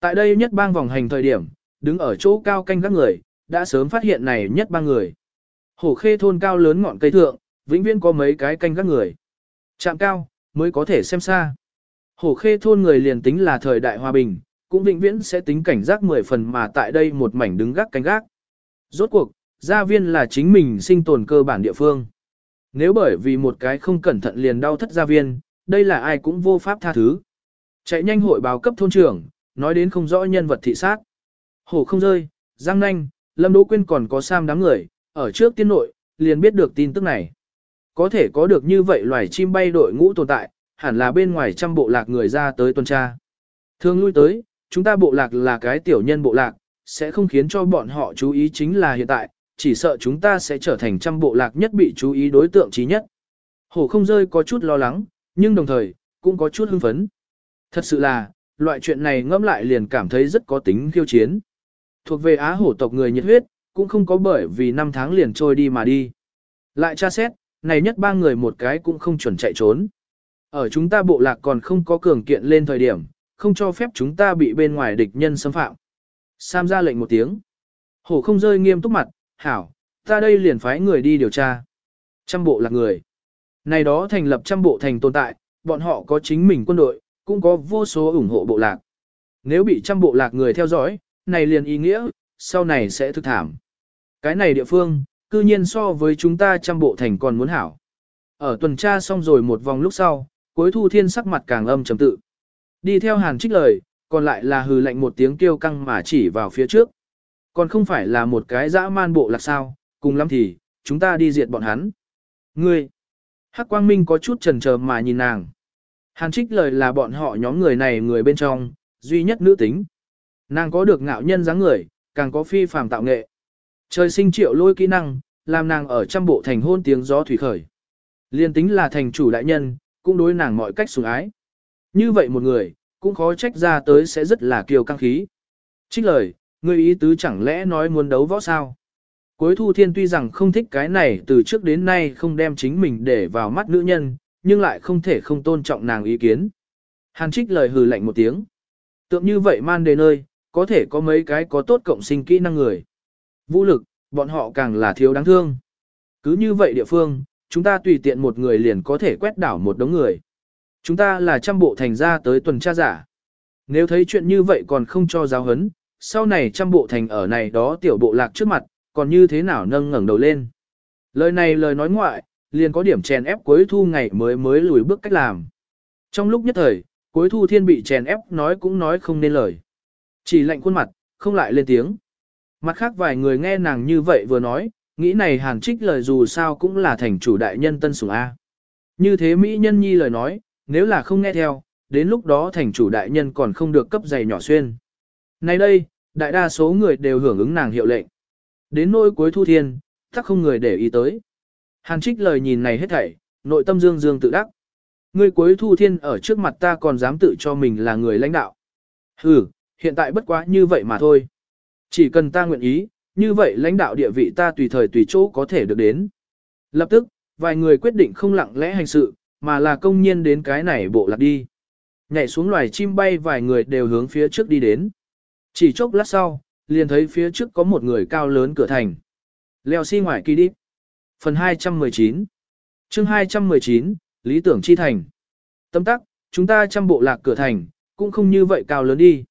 Tại đây nhất bang vòng hành thời điểm, đứng ở chỗ cao canh các người, đã sớm phát hiện này nhất ba người. Hổ khê thôn cao lớn ngọn cây thượng, vĩnh viễn có mấy cái canh các người. Chạm cao, mới có thể xem xa. Hổ khê thôn người liền tính là thời đại hòa bình, cũng vĩnh viễn sẽ tính cảnh giác mười phần mà tại đây một mảnh đứng gác canh gác. Rốt cuộc, gia viên là chính mình sinh tồn cơ bản địa phương. Nếu bởi vì một cái không cẩn thận liền đau thất gia viên, đây là ai cũng vô pháp tha thứ. Chạy nhanh hội báo cấp thôn trưởng, nói đến không rõ nhân vật thị sát. Hổ không rơi, Giang Nanh, Lâm Đỗ Quyên còn có Sam đám người, ở trước tiên nội, liền biết được tin tức này. Có thể có được như vậy loài chim bay đội ngũ tồn tại, hẳn là bên ngoài trăm bộ lạc người ra tới tuần tra. Thường lui tới, chúng ta bộ lạc là cái tiểu nhân bộ lạc, sẽ không khiến cho bọn họ chú ý chính là hiện tại, chỉ sợ chúng ta sẽ trở thành trăm bộ lạc nhất bị chú ý đối tượng trí nhất. Hổ không rơi có chút lo lắng, nhưng đồng thời, cũng có chút hưng phấn. Thật sự là, loại chuyện này ngẫm lại liền cảm thấy rất có tính khiêu chiến. Thuộc về Á hổ tộc người nhiệt huyết, cũng không có bởi vì năm tháng liền trôi đi mà đi. Lại tra xét, này nhất ba người một cái cũng không chuẩn chạy trốn. Ở chúng ta bộ lạc còn không có cường kiện lên thời điểm, không cho phép chúng ta bị bên ngoài địch nhân xâm phạm. Sam ra lệnh một tiếng. Hổ không rơi nghiêm túc mặt, hảo, ta đây liền phái người đi điều tra. Trăm bộ lạc người. Này đó thành lập trăm bộ thành tồn tại, bọn họ có chính mình quân đội, cũng có vô số ủng hộ bộ lạc. Nếu bị trăm bộ lạc người theo dõi, này liền ý nghĩa, sau này sẽ thực thảm. Cái này địa phương, cư nhiên so với chúng ta trăm bộ thành còn muốn hảo. Ở tuần tra xong rồi một vòng lúc sau, cuối thu thiên sắc mặt càng âm trầm tự. Đi theo hàn trích lời, còn lại là hừ lạnh một tiếng kêu căng mà chỉ vào phía trước. Còn không phải là một cái dã man bộ lạc sao, cùng lắm thì, chúng ta đi diệt bọn hắn. Ngươi! Hắc quang minh có chút chần chờ mà nhìn nàng. Hàn trích lời là bọn họ nhóm người này người bên trong, duy nhất nữ tính. Nàng có được ngạo nhân dáng người, càng có phi phàm tạo nghệ. Trời sinh triệu lôi kỹ năng, làm nàng ở trăm bộ thành hôn tiếng gió thủy khởi. Liên tính là thành chủ đại nhân, cũng đối nàng mọi cách sủng ái. Như vậy một người, cũng khó trách ra tới sẽ rất là kiêu căng khí. Trích lời, người ý tứ chẳng lẽ nói muốn đấu võ sao? Cuối thu thiên tuy rằng không thích cái này từ trước đến nay không đem chính mình để vào mắt nữ nhân, nhưng lại không thể không tôn trọng nàng ý kiến. Hàn trích lời hừ lạnh một tiếng. Tượng như vậy man đề nơi, có thể có mấy cái có tốt cộng sinh kỹ năng người. Vũ lực, bọn họ càng là thiếu đáng thương. Cứ như vậy địa phương, chúng ta tùy tiện một người liền có thể quét đảo một đống người. Chúng ta là trăm bộ thành ra tới tuần tra giả. Nếu thấy chuyện như vậy còn không cho giáo hấn, sau này trăm bộ thành ở này đó tiểu bộ lạc trước mặt, còn như thế nào nâng ngẩng đầu lên. Lời này lời nói ngoại, liền có điểm chèn ép cuối thu ngày mới mới lùi bước cách làm. Trong lúc nhất thời, cuối thu thiên bị chèn ép nói cũng nói không nên lời. Chỉ lạnh khuôn mặt, không lại lên tiếng. Mặt khác vài người nghe nàng như vậy vừa nói, nghĩ này hàn trích lời dù sao cũng là thành chủ đại nhân tân sủng A. Như thế Mỹ nhân nhi lời nói, nếu là không nghe theo, đến lúc đó thành chủ đại nhân còn không được cấp giày nhỏ xuyên. Nay đây, đại đa số người đều hưởng ứng nàng hiệu lệnh. Đến nỗi cuối thu thiên, tắc không người để ý tới. Hàn trích lời nhìn này hết thảy, nội tâm dương dương tự đắc. Ngươi cuối thu thiên ở trước mặt ta còn dám tự cho mình là người lãnh đạo. Hừ, hiện tại bất quá như vậy mà thôi. Chỉ cần ta nguyện ý, như vậy lãnh đạo địa vị ta tùy thời tùy chỗ có thể được đến. Lập tức, vài người quyết định không lặng lẽ hành sự, mà là công nhiên đến cái này bộ lạc đi. Nhảy xuống loài chim bay vài người đều hướng phía trước đi đến. Chỉ chốc lát sau, liền thấy phía trước có một người cao lớn cửa thành. Leo xi si ngoài kỳ đi. Phần 219 chương 219, Lý tưởng chi thành. Tâm tắc, chúng ta trăm bộ lạc cửa thành, cũng không như vậy cao lớn đi.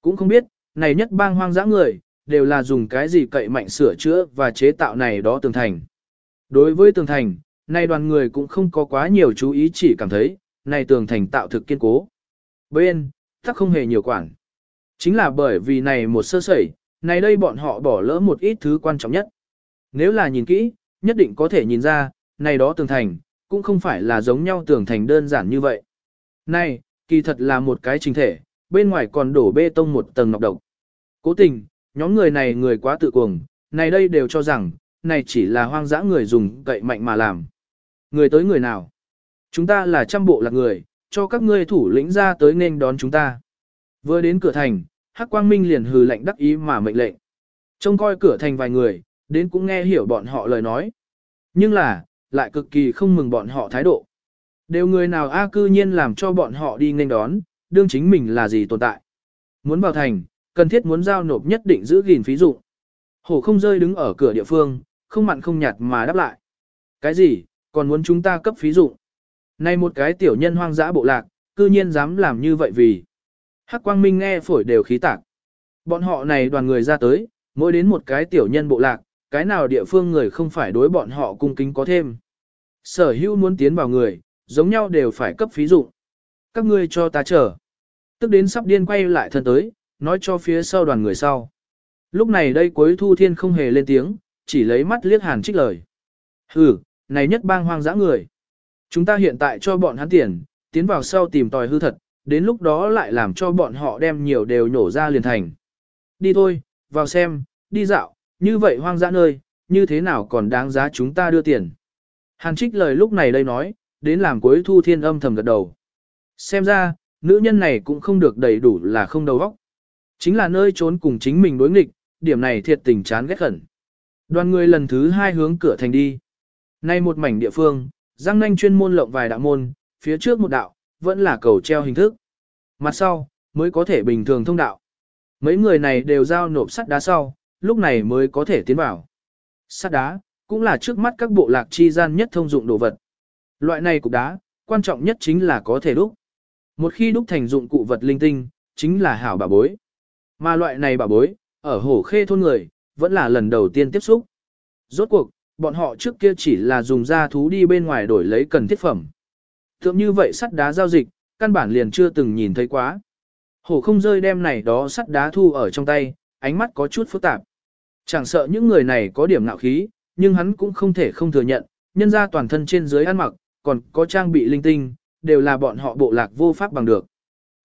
Cũng không biết, này nhất bang hoang dã người, đều là dùng cái gì cậy mạnh sửa chữa và chế tạo này đó tường thành. Đối với tường thành, nay đoàn người cũng không có quá nhiều chú ý chỉ cảm thấy, này tường thành tạo thực kiên cố. Bên, tắc không hề nhiều quản. Chính là bởi vì này một sơ sẩy, này đây bọn họ bỏ lỡ một ít thứ quan trọng nhất. Nếu là nhìn kỹ, nhất định có thể nhìn ra, này đó tường thành, cũng không phải là giống nhau tường thành đơn giản như vậy. Này, kỳ thật là một cái trình thể, bên ngoài còn đổ bê tông một tầng ngọc độc. Cố tình, nhóm người này người quá tự cuồng, này đây đều cho rằng, này chỉ là hoang dã người dùng cậy mạnh mà làm. Người tới người nào? Chúng ta là trăm bộ lạc người, cho các ngươi thủ lĩnh ra tới nên đón chúng ta. Vừa đến cửa thành, Hắc Quang Minh liền hừ lạnh đắc ý mà mệnh lệnh. Trông coi cửa thành vài người, đến cũng nghe hiểu bọn họ lời nói. Nhưng là, lại cực kỳ không mừng bọn họ thái độ. Đều người nào a cư nhiên làm cho bọn họ đi nghênh đón, đương chính mình là gì tồn tại. Muốn vào thành, cần thiết muốn giao nộp nhất định giữ gìn phí dụng. Hổ không rơi đứng ở cửa địa phương, không mặn không nhạt mà đáp lại. Cái gì, còn muốn chúng ta cấp phí dụng? Này một cái tiểu nhân hoang dã bộ lạc, cư nhiên dám làm như vậy vì. Hắc quang minh nghe phổi đều khí tạc. Bọn họ này đoàn người ra tới, mỗi đến một cái tiểu nhân bộ lạc, cái nào địa phương người không phải đối bọn họ cung kính có thêm. Sở hữu muốn tiến vào người, giống nhau đều phải cấp phí dụng. Các ngươi cho ta chờ. Tức đến sắp điên quay lại thân tới, nói cho phía sau đoàn người sau. Lúc này đây cuối thu thiên không hề lên tiếng, chỉ lấy mắt liếc hàn trích lời. Hừ, này nhất bang hoang dã người. Chúng ta hiện tại cho bọn hắn tiền, tiến vào sau tìm tòi hư thật, đến lúc đó lại làm cho bọn họ đem nhiều đều nhổ ra liền thành. Đi thôi, vào xem, đi dạo, như vậy hoang dã nơi, như thế nào còn đáng giá chúng ta đưa tiền. Hàn trích lời lúc này đây nói, đến làm cuối thu thiên âm thầm gật đầu. Xem ra, nữ nhân này cũng không được đầy đủ là không đầu óc. Chính là nơi trốn cùng chính mình đối nghịch, điểm này thiệt tình chán ghét khẩn. Đoàn người lần thứ hai hướng cửa thành đi. Nay một mảnh địa phương, Giang Nanh chuyên môn lộng vài đạo môn, phía trước một đạo, vẫn là cầu treo hình thức. Mặt sau, mới có thể bình thường thông đạo. Mấy người này đều giao nộp sắt đá sau, lúc này mới có thể tiến vào. Sắt đá, cũng là trước mắt các bộ lạc chi gian nhất thông dụng đồ vật. Loại này cục đá, quan trọng nhất chính là có thể đúc. Một khi đúc thành dụng cụ vật linh tinh, chính là hảo bà bối. Mà loại này bà bối, ở hổ khê thôn người, vẫn là lần đầu tiên tiếp xúc. Rốt cuộc, bọn họ trước kia chỉ là dùng da thú đi bên ngoài đổi lấy cần thiết phẩm. Thượng như vậy sắt đá giao dịch, căn bản liền chưa từng nhìn thấy quá. Hổ không rơi đem này đó sắt đá thu ở trong tay, ánh mắt có chút phức tạp. Chẳng sợ những người này có điểm nạo khí, nhưng hắn cũng không thể không thừa nhận, nhân ra toàn thân trên dưới ăn mặc, còn có trang bị linh tinh, đều là bọn họ bộ lạc vô pháp bằng được.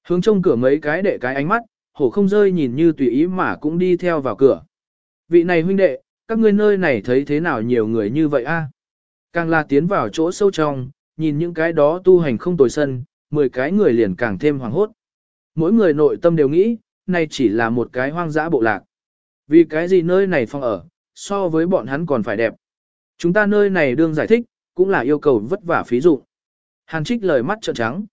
Hướng trong cửa mấy cái để cái ánh mắt, hổ không rơi nhìn như tùy ý mà cũng đi theo vào cửa. Vị này huynh đệ, các ngươi nơi này thấy thế nào nhiều người như vậy a? Càng là tiến vào chỗ sâu trong, nhìn những cái đó tu hành không tồi sân, 10 cái người liền càng thêm hoảng hốt. Mỗi người nội tâm đều nghĩ, này chỉ là một cái hoang dã bộ lạc. Vì cái gì nơi này phong ở, so với bọn hắn còn phải đẹp. Chúng ta nơi này đương giải thích, cũng là yêu cầu vất vả phí dụ. Hàn trích lời mắt trợn trắng.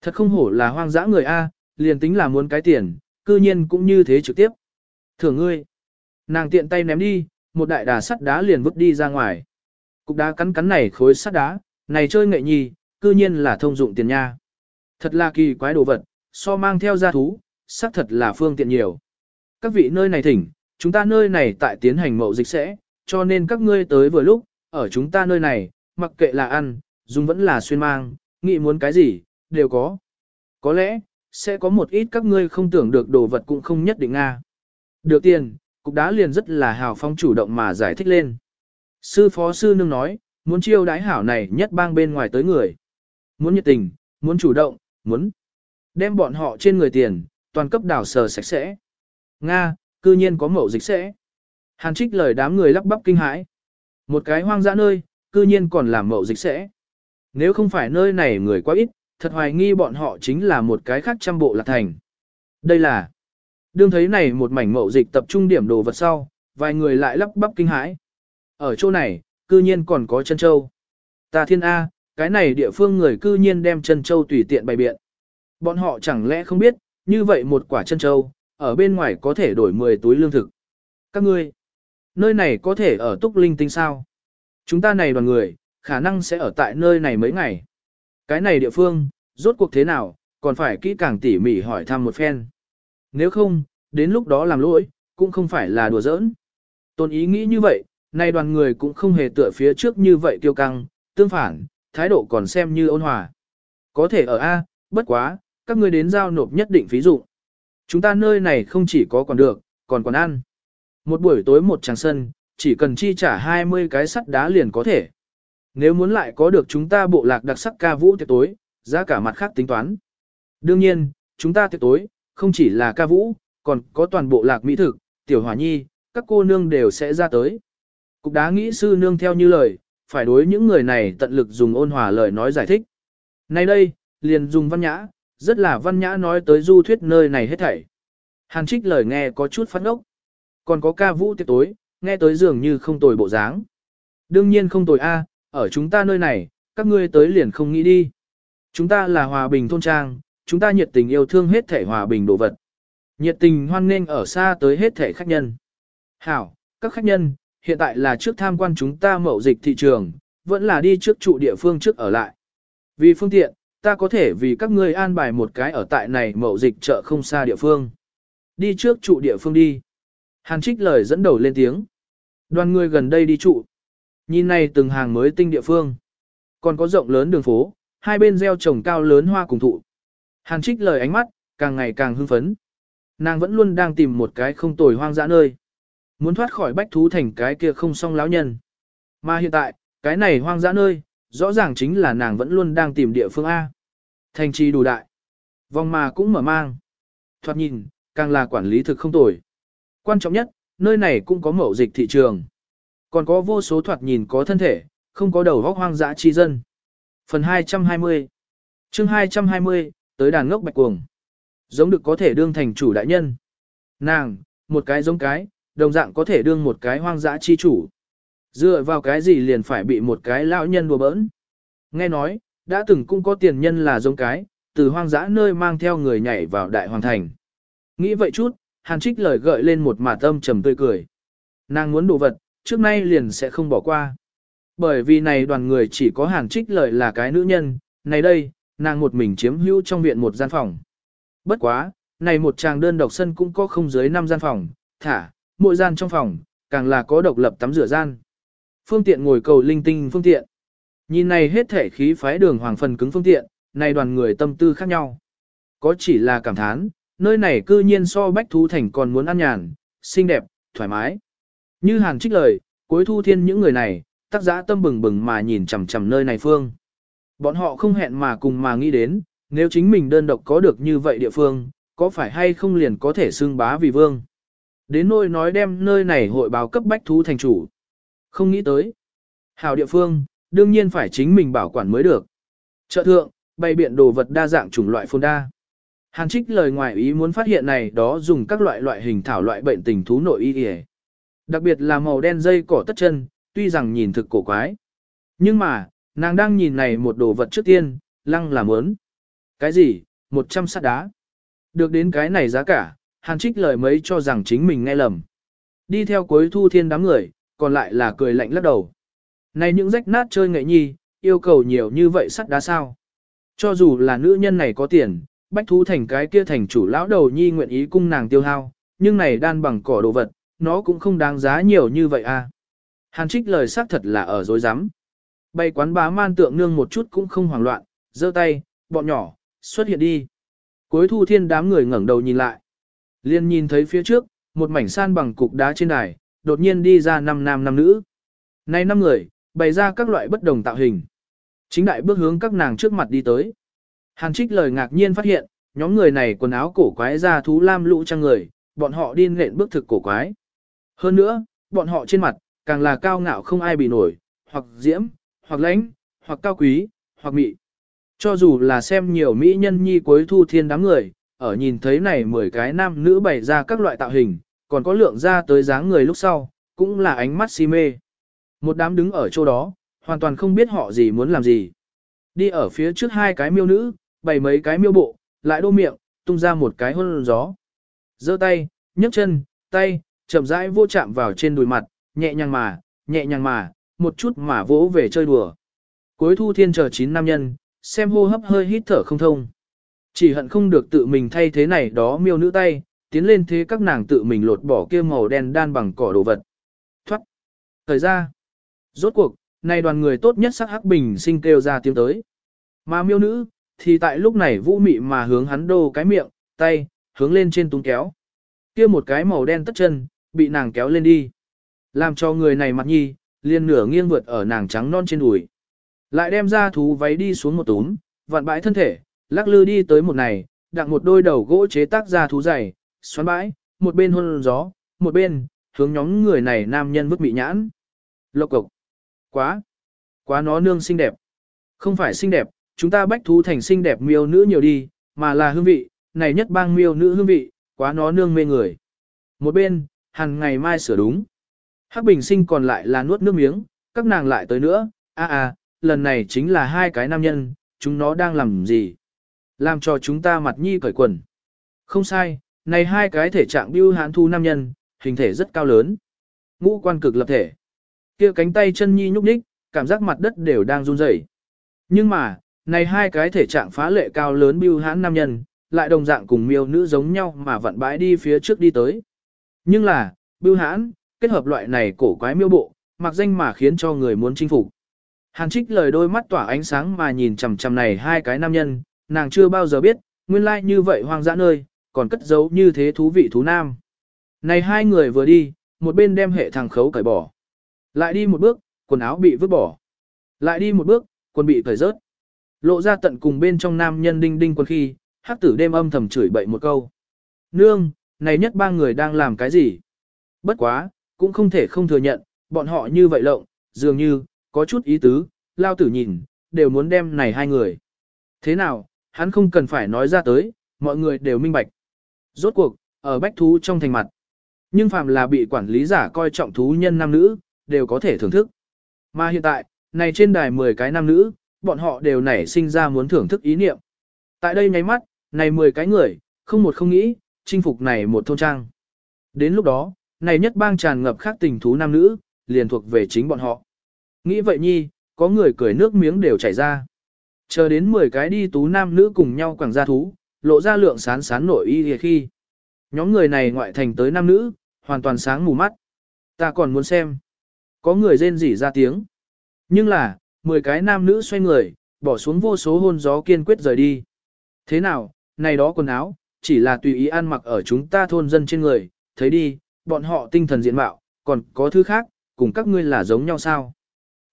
Thật không hổ là hoang dã người A, liền tính là muốn cái tiền, cư nhiên cũng như thế trực tiếp. Thưởng ngươi. Nàng tiện tay ném đi, một đại đà sắt đá liền vứt đi ra ngoài. Cục đá cắn cắn này khối sắt đá, này chơi nghệ nhi, cư nhiên là thông dụng tiền nha. Thật là kỳ quái đồ vật, so mang theo gia thú, xác thật là phương tiện nhiều. Các vị nơi này thỉnh, chúng ta nơi này tại tiến hành mậu dịch sẽ, cho nên các ngươi tới vừa lúc, ở chúng ta nơi này, mặc kệ là ăn, dùng vẫn là xuyên mang, nghĩ muốn cái gì, đều có. Có lẽ, sẽ có một ít các ngươi không tưởng được đồ vật cũng không nhất định Nga. Được tiền, cục đá liền rất là hào phong chủ động mà giải thích lên. Sư phó sư nương nói, muốn chiêu đái hảo này nhất bang bên ngoài tới người. Muốn nhiệt tình, muốn chủ động, muốn đem bọn họ trên người tiền, toàn cấp đảo sờ sạch sẽ. Nga, cư nhiên có mẫu dịch sẽ. Hàn trích lời đám người lắp bắp kinh hãi. Một cái hoang dã nơi, cư nhiên còn làm mẫu dịch sẽ. Nếu không phải nơi này người quá ít, thật hoài nghi bọn họ chính là một cái khác trăm bộ lạc thành. Đây là, đương thấy này một mảnh mậu dịch tập trung điểm đồ vật sau, vài người lại lắp bắp kinh hãi. Ở chỗ này, cư nhiên còn có chân châu. Ta thiên A, cái này địa phương người cư nhiên đem chân châu tùy tiện bày biện. Bọn họ chẳng lẽ không biết, như vậy một quả chân châu, ở bên ngoài có thể đổi 10 túi lương thực. Các ngươi, nơi này có thể ở túc linh tinh sao? Chúng ta này đoàn người, khả năng sẽ ở tại nơi này mấy ngày. Cái này địa phương, rốt cuộc thế nào, còn phải kỹ càng tỉ mỉ hỏi thăm một phen. Nếu không, đến lúc đó làm lỗi, cũng không phải là đùa giỡn. Tôn ý nghĩ như vậy, nay đoàn người cũng không hề tựa phía trước như vậy kiêu căng, tương phản, thái độ còn xem như ôn hòa. Có thể ở A, bất quá, các ngươi đến giao nộp nhất định phí dụ. Chúng ta nơi này không chỉ có còn được, còn còn ăn. Một buổi tối một tràng sân, chỉ cần chi trả 20 cái sắt đá liền có thể. Nếu muốn lại có được chúng ta bộ lạc đặc sắc ca vũ tiệc tối, giá cả mặt khác tính toán. Đương nhiên, chúng ta tiệc tối, không chỉ là ca vũ, còn có toàn bộ lạc mỹ thực, tiểu hỏa nhi, các cô nương đều sẽ ra tới. Cục đá nghĩ sư nương theo như lời, phải đối những người này tận lực dùng ôn hòa lời nói giải thích. Nay đây, liền dùng văn nhã, rất là văn nhã nói tới du thuyết nơi này hết thảy. Hàn trích lời nghe có chút phát ốc. Còn có ca vũ tiệc tối, nghe tới dường như không tồi bộ dáng. Đương nhiên không tồi a, ở chúng ta nơi này, các ngươi tới liền không nghĩ đi. Chúng ta là hòa bình thôn trang, chúng ta nhiệt tình yêu thương hết thể hòa bình đồ vật. Nhiệt tình hoan nghênh ở xa tới hết thể khách nhân. Hảo, các khách nhân, hiện tại là trước tham quan chúng ta mậu dịch thị trường, vẫn là đi trước trụ địa phương trước ở lại. Vì phương tiện, ta có thể vì các ngươi an bài một cái ở tại này mậu dịch chợ không xa địa phương. Đi trước trụ địa phương đi. Hàn trích lời dẫn đầu lên tiếng. Đoàn người gần đây đi trụ. Nhìn này từng hàng mới tinh địa phương. Còn có rộng lớn đường phố, hai bên gieo trồng cao lớn hoa cùng thụ. Hàn trích lời ánh mắt, càng ngày càng hưng phấn. Nàng vẫn luôn đang tìm một cái không tồi hoang dã nơi. Muốn thoát khỏi bách thú thành cái kia không xong lão nhân. Mà hiện tại, cái này hoang dã nơi, rõ ràng chính là nàng vẫn luôn đang tìm địa phương A. Thành trì đủ đại. Vòng mà cũng mở mang. Thoạt nhìn, càng là quản lý thực không tồi. Quan trọng nhất, nơi này cũng có mậu dịch thị trường. Còn có vô số thoạt nhìn có thân thể, không có đầu góc hoang dã chi dân. Phần 220 chương 220, tới đàn ngốc bạch cuồng. Giống được có thể đương thành chủ đại nhân. Nàng, một cái giống cái, đồng dạng có thể đương một cái hoang dã chi chủ. Dựa vào cái gì liền phải bị một cái lão nhân đùa bỡn. Nghe nói, đã từng cũng có tiền nhân là giống cái, từ hoang dã nơi mang theo người nhảy vào đại hoàng thành. Nghĩ vậy chút, hàn trích lời gợi lên một mả tâm trầm tươi cười. Nàng muốn đồ vật, trước nay liền sẽ không bỏ qua. Bởi vì này đoàn người chỉ có hàn trích lời là cái nữ nhân, này đây, nàng một mình chiếm hữu trong viện một gian phòng. Bất quá, này một chàng đơn độc sân cũng có không dưới 5 gian phòng, thả, mỗi gian trong phòng, càng là có độc lập tắm rửa gian. Phương tiện ngồi cầu linh tinh phương tiện. Nhìn này hết thể khí phái đường hoàng phần cứng phương tiện, này đoàn người tâm tư khác nhau. Có chỉ là cảm thán, nơi này cư nhiên so bách thú thành còn muốn ăn nhàn, xinh đẹp, thoải mái. Như hàn trích lời, cuối thu thiên những người này, tác giã tâm bừng bừng mà nhìn chằm chằm nơi này phương. Bọn họ không hẹn mà cùng mà nghĩ đến, nếu chính mình đơn độc có được như vậy địa phương, có phải hay không liền có thể xưng bá vì vương. Đến nôi nói đem nơi này hội báo cấp bách thú thành chủ. Không nghĩ tới. Hào địa phương, đương nhiên phải chính mình bảo quản mới được. Chợ thượng, bày biện đồ vật đa dạng chủng loại phôn đa. Hàn trích lời ngoài ý muốn phát hiện này đó dùng các loại loại hình thảo loại bệnh tình thú nội y y. Đặc biệt là màu đen dây cỏ tất chân, tuy rằng nhìn thực cổ quái. Nhưng mà, nàng đang nhìn này một đồ vật trước tiên, lăng làm mớn. Cái gì, 100 sát đá. Được đến cái này giá cả, hàn trích lời mấy cho rằng chính mình nghe lầm. Đi theo cuối thu thiên đám người, còn lại là cười lạnh lắc đầu. Này những rách nát chơi nghệ nhi, yêu cầu nhiều như vậy sắt đá sao. Cho dù là nữ nhân này có tiền, bách thú thành cái kia thành chủ lão đầu nhi nguyện ý cung nàng tiêu hao, nhưng này đan bằng cỏ đồ vật, nó cũng không đáng giá nhiều như vậy à. Hàn trích lời xác thật là ở dối rắm Bay quán bá man tượng nương một chút cũng không hoảng loạn, giơ tay, bọn nhỏ, xuất hiện đi. Cuối thu thiên đám người ngẩng đầu nhìn lại. Liên nhìn thấy phía trước, một mảnh san bằng cục đá trên đài, đột nhiên đi ra năm nam năm nữ. Này năm người, bày ra các loại bất đồng tạo hình. Chính đại bước hướng các nàng trước mặt đi tới. Hàn trích lời ngạc nhiên phát hiện, nhóm người này quần áo cổ quái ra thú lam lũ trang người, bọn họ điên lện bước thực cổ quái. Hơn nữa, bọn họ trên mặt, càng là cao ngạo không ai bị nổi, hoặc diễm, hoặc lãnh, hoặc cao quý, hoặc mị. Cho dù là xem nhiều mỹ nhân nhi cuối thu thiên đám người, ở nhìn thấy này 10 cái nam nữ bày ra các loại tạo hình, còn có lượng ra tới dáng người lúc sau, cũng là ánh mắt si mê. Một đám đứng ở chỗ đó, hoàn toàn không biết họ gì muốn làm gì. Đi ở phía trước hai cái miêu nữ, bày mấy cái miêu bộ, lại đô miệng, tung ra một cái hôn gió. giơ tay, nhấc chân, tay, chậm rãi vô chạm vào trên đùi mặt, nhẹ nhàng mà, nhẹ nhàng mà, một chút mà vỗ về chơi đùa. Cuối thu thiên chờ chín nam nhân, xem hô hấp hơi hít thở không thông. Chỉ hận không được tự mình thay thế này đó miêu nữ tay, tiến lên thế các nàng tự mình lột bỏ kia màu đen đan bằng cỏ đồ vật. Thoát. Thời ra. Rốt cuộc, này đoàn người tốt nhất sắc hắc bình sinh kêu ra tiếng tới. Mà miêu nữ, thì tại lúc này vũ mị mà hướng hắn đô cái miệng, tay, hướng lên trên tung kéo. kia một cái màu đen tất chân, bị nàng kéo lên đi. Làm cho người này mặt nhi, liền nửa nghiêng vượt ở nàng trắng non trên đùi. Lại đem ra thú váy đi xuống một túm, vặn bãi thân thể, lắc lư đi tới một này, đặng một đôi đầu gỗ chế tác ra thú dày, xoắn bãi, một bên hôn gió, một bên, hướng nhóm người này nam nhân vứt bị nhãn. Lộc cục. Quá. Quá nó nương xinh đẹp. Không phải xinh đẹp, chúng ta bách thú thành xinh đẹp miêu nữ nhiều đi, mà là hương vị, này nhất bang miêu nữ hương vị, quá nó nương mê người. Một bên, hằng ngày mai sửa đúng. Hắc bình sinh còn lại là nuốt nước miếng, các nàng lại tới nữa, a à, a, lần này chính là hai cái nam nhân, chúng nó đang làm gì? Làm cho chúng ta mặt nhi cởi quần. Không sai, này hai cái thể trạng Bưu hãn thu nam nhân, hình thể rất cao lớn. Ngũ quan cực lập thể. kia cánh tay chân nhi nhúc nhích, cảm giác mặt đất đều đang run rẩy. Nhưng mà, Này hai cái thể trạng phá lệ cao lớn bưu hãn nam nhân, lại đồng dạng cùng miêu nữ giống nhau mà vặn bãi đi phía trước đi tới. Nhưng là, bưu hãn, kết hợp loại này cổ quái miêu bộ, mặc danh mà khiến cho người muốn chinh phục. Hàn trích lời đôi mắt tỏa ánh sáng mà nhìn chằm chằm này hai cái nam nhân, nàng chưa bao giờ biết, nguyên lai like như vậy hoang dã nơi, còn cất giấu như thế thú vị thú nam. Này hai người vừa đi, một bên đem hệ thằng khấu cởi bỏ. Lại đi một bước, quần áo bị vứt bỏ. Lại đi một bước, quần bị cởi rớt. Lộ ra tận cùng bên trong nam nhân đinh đinh quần khi, hắc tử đêm âm thầm chửi bậy một câu. Nương, này nhất ba người đang làm cái gì? Bất quá, cũng không thể không thừa nhận, bọn họ như vậy lộng, dường như, có chút ý tứ, lao tử nhìn, đều muốn đem này hai người. Thế nào, hắn không cần phải nói ra tới, mọi người đều minh bạch. Rốt cuộc, ở bách thú trong thành mặt. Nhưng phàm là bị quản lý giả coi trọng thú nhân nam nữ, đều có thể thưởng thức. Mà hiện tại, này trên đài 10 cái nam nữ, bọn họ đều nảy sinh ra muốn thưởng thức ý niệm. Tại đây nháy mắt, này 10 cái người, không một không nghĩ, chinh phục này một thôn trang. Đến lúc đó, này nhất bang tràn ngập khác tình thú nam nữ, liền thuộc về chính bọn họ. Nghĩ vậy nhi, có người cười nước miếng đều chảy ra. Chờ đến 10 cái đi tú nam nữ cùng nhau quảng ra thú, lộ ra lượng sán sán nổi y khi. Nhóm người này ngoại thành tới nam nữ, hoàn toàn sáng mù mắt. Ta còn muốn xem. Có người rên rỉ ra tiếng. Nhưng là, 10 cái nam nữ xoay người, bỏ xuống vô số hôn gió kiên quyết rời đi. Thế nào, này đó quần áo, chỉ là tùy ý ăn mặc ở chúng ta thôn dân trên người, thấy đi, bọn họ tinh thần diện mạo, còn có thứ khác, cùng các ngươi là giống nhau sao?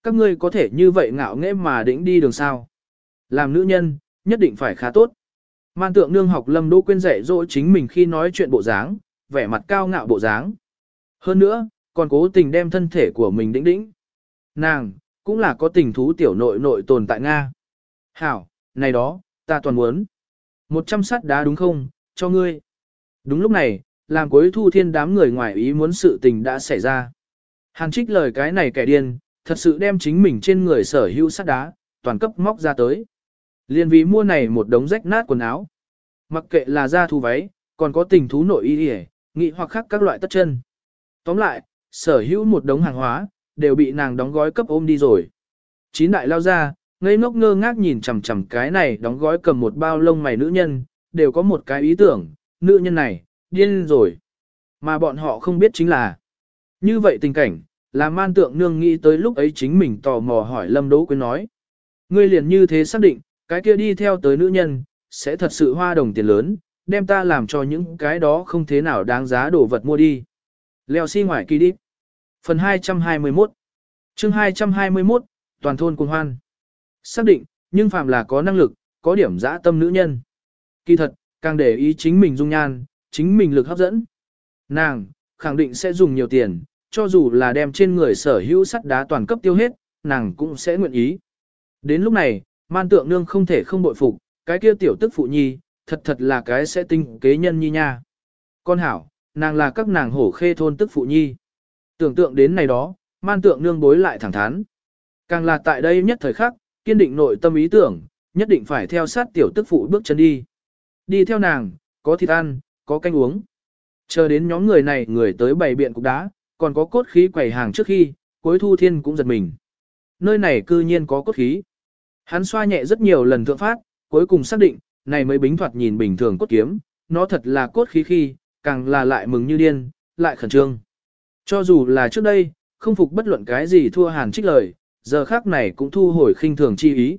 Các ngươi có thể như vậy ngạo nghễ mà đĩnh đi đường sao? Làm nữ nhân, nhất định phải khá tốt. Man tượng nương học lâm đỗ Quyên dạy dỗ chính mình khi nói chuyện bộ dáng, vẻ mặt cao ngạo bộ dáng. Hơn nữa, còn cố tình đem thân thể của mình đĩnh đĩnh. Nàng, cũng là có tình thú tiểu nội nội tồn tại Nga. Hảo, này đó, ta toàn muốn. Một trăm sắt đá đúng không, cho ngươi. Đúng lúc này, làm cuối thu thiên đám người ngoài ý muốn sự tình đã xảy ra. Hàn trích lời cái này kẻ điên, thật sự đem chính mình trên người sở hữu sắt đá, toàn cấp móc ra tới. Liên vì mua này một đống rách nát quần áo. Mặc kệ là da thu váy, còn có tình thú nội y hề, nghị hoặc khác các loại tất chân. Tóm lại, sở hữu một đống hàng hóa, đều bị nàng đóng gói cấp ôm đi rồi. Chín đại lao ra, ngây ngốc ngơ ngác nhìn chằm chằm cái này đóng gói cầm một bao lông mày nữ nhân, đều có một cái ý tưởng, nữ nhân này, điên rồi. Mà bọn họ không biết chính là, như vậy tình cảnh, là man tượng nương nghĩ tới lúc ấy chính mình tò mò hỏi Lâm Đỗ Quyên nói. Ngươi liền như thế xác định, cái kia đi theo tới nữ nhân, sẽ thật sự hoa đồng tiền lớn, đem ta làm cho những cái đó không thế nào đáng giá đổ vật mua đi. Leo xi si ngoài kỳ đi. Phần 221 chương 221, toàn thôn cùng hoan. Xác định, nhưng phạm là có năng lực, có điểm dã tâm nữ nhân. Kỳ thật, càng để ý chính mình dung nhan, chính mình lực hấp dẫn. Nàng, khẳng định sẽ dùng nhiều tiền, cho dù là đem trên người sở hữu sắt đá toàn cấp tiêu hết, nàng cũng sẽ nguyện ý. Đến lúc này, man tượng nương không thể không bội phục, cái kia tiểu tức phụ nhi, thật thật là cái sẽ tinh kế nhân nhi nha. Con hảo, nàng là các nàng hổ khê thôn tức phụ nhi. Tưởng tượng đến này đó, man tượng nương bối lại thẳng thắn. Càng là tại đây nhất thời khắc, kiên định nội tâm ý tưởng, nhất định phải theo sát tiểu tức phụ bước chân đi. Đi theo nàng, có thịt ăn, có canh uống. Chờ đến nhóm người này người tới bày biện cục đá, còn có cốt khí quầy hàng trước khi, cuối thu thiên cũng giật mình. Nơi này cư nhiên có cốt khí. Hắn xoa nhẹ rất nhiều lần thượng phát, cuối cùng xác định, này mới bính thoạt nhìn bình thường cốt kiếm, nó thật là cốt khí khi, càng là lại mừng như điên, lại khẩn trương. Cho dù là trước đây, không phục bất luận cái gì thua hàn trích lời, giờ khác này cũng thu hồi khinh thường chi ý.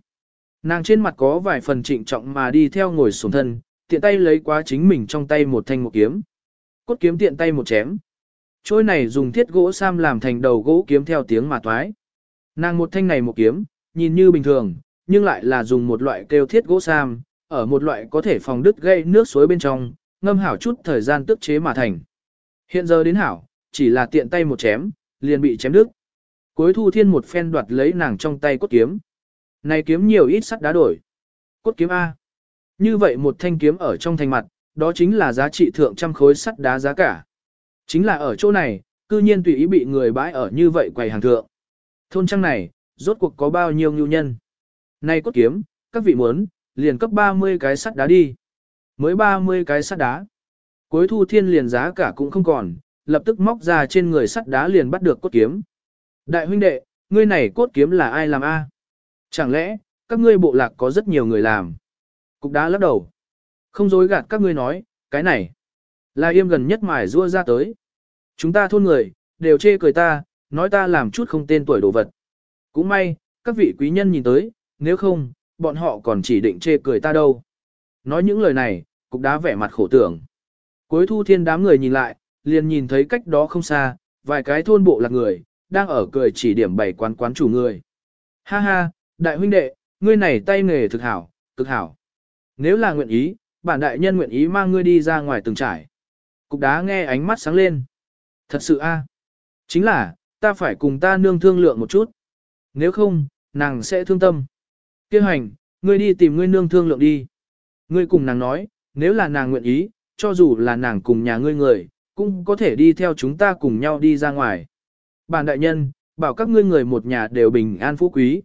Nàng trên mặt có vài phần trịnh trọng mà đi theo ngồi xuống thân, tiện tay lấy quá chính mình trong tay một thanh một kiếm. Cốt kiếm tiện tay một chém. Trôi này dùng thiết gỗ sam làm thành đầu gỗ kiếm theo tiếng mà toái. Nàng một thanh này một kiếm, nhìn như bình thường, nhưng lại là dùng một loại kêu thiết gỗ sam, ở một loại có thể phòng đứt gây nước suối bên trong, ngâm hảo chút thời gian tức chế mà thành. Hiện giờ đến hảo, chỉ là tiện tay một chém, liền bị chém đứt. Cuối thu thiên một phen đoạt lấy nàng trong tay cốt kiếm. Này kiếm nhiều ít sắt đá đổi. Cốt kiếm A. Như vậy một thanh kiếm ở trong thành mặt, đó chính là giá trị thượng trăm khối sắt đá giá cả. Chính là ở chỗ này, cư nhiên tùy ý bị người bãi ở như vậy quầy hàng thượng. Thôn trang này, rốt cuộc có bao nhiêu nhu nhân. Này cốt kiếm, các vị muốn, liền cấp 30 cái sắt đá đi. Mới 30 cái sắt đá. Cuối thu thiên liền giá cả cũng không còn, lập tức móc ra trên người sắt đá liền bắt được cốt kiếm. Đại huynh đệ, ngươi này cốt kiếm là ai làm a? Chẳng lẽ, các ngươi bộ lạc có rất nhiều người làm. Cục đá lắc đầu. Không dối gạt các ngươi nói, cái này là yêm gần nhất mài rua ra tới. Chúng ta thôn người, đều chê cười ta, nói ta làm chút không tên tuổi đồ vật. Cũng may, các vị quý nhân nhìn tới, nếu không, bọn họ còn chỉ định chê cười ta đâu. Nói những lời này, cục đá vẻ mặt khổ tưởng. Cuối thu thiên đám người nhìn lại, liền nhìn thấy cách đó không xa, vài cái thôn bộ lạc người, đang ở cười chỉ điểm bảy quán quán chủ người. Ha ha, đại huynh đệ, ngươi này tay nghề thực hảo, cực hảo. Nếu là nguyện ý, bản đại nhân nguyện ý mang ngươi đi ra ngoài từng trải. Cục đá nghe ánh mắt sáng lên. Thật sự a, Chính là, ta phải cùng ta nương thương lượng một chút. Nếu không, nàng sẽ thương tâm. Kêu hành, ngươi đi tìm ngươi nương thương lượng đi. Ngươi cùng nàng nói, nếu là nàng nguyện ý, cho dù là nàng cùng nhà ngươi người, cũng có thể đi theo chúng ta cùng nhau đi ra ngoài. Bản đại nhân, bảo các ngươi người một nhà đều bình an phú quý.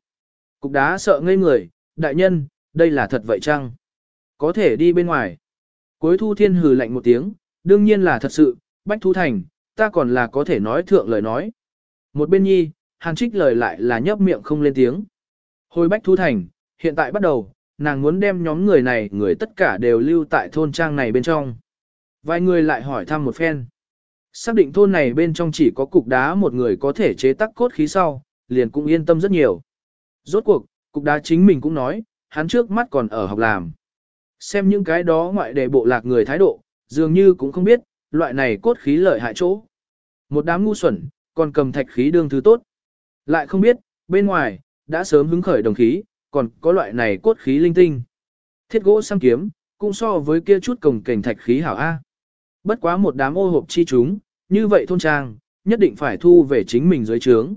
Cục đá sợ ngây người, đại nhân, đây là thật vậy chăng? Có thể đi bên ngoài. Cuối thu thiên hừ lạnh một tiếng, đương nhiên là thật sự, bách thu thành, ta còn là có thể nói thượng lời nói. Một bên nhi, hàn trích lời lại là nhấp miệng không lên tiếng. Hồi bách thu thành, hiện tại bắt đầu, nàng muốn đem nhóm người này người tất cả đều lưu tại thôn trang này bên trong. Vài người lại hỏi thăm một phen. Xác định thôn này bên trong chỉ có cục đá một người có thể chế tác cốt khí sau, liền cũng yên tâm rất nhiều. Rốt cuộc, cục đá chính mình cũng nói, hắn trước mắt còn ở học làm. Xem những cái đó ngoại đề bộ lạc người thái độ, dường như cũng không biết, loại này cốt khí lợi hại chỗ. Một đám ngu xuẩn, còn cầm thạch khí đương thứ tốt. Lại không biết, bên ngoài, đã sớm hứng khởi đồng khí, còn có loại này cốt khí linh tinh. Thiết gỗ sang kiếm, cũng so với kia chút cồng cảnh thạch khí hảo A. Bất quá một đám ô hộp chi chúng, như vậy thôn trang, nhất định phải thu về chính mình dưới trướng.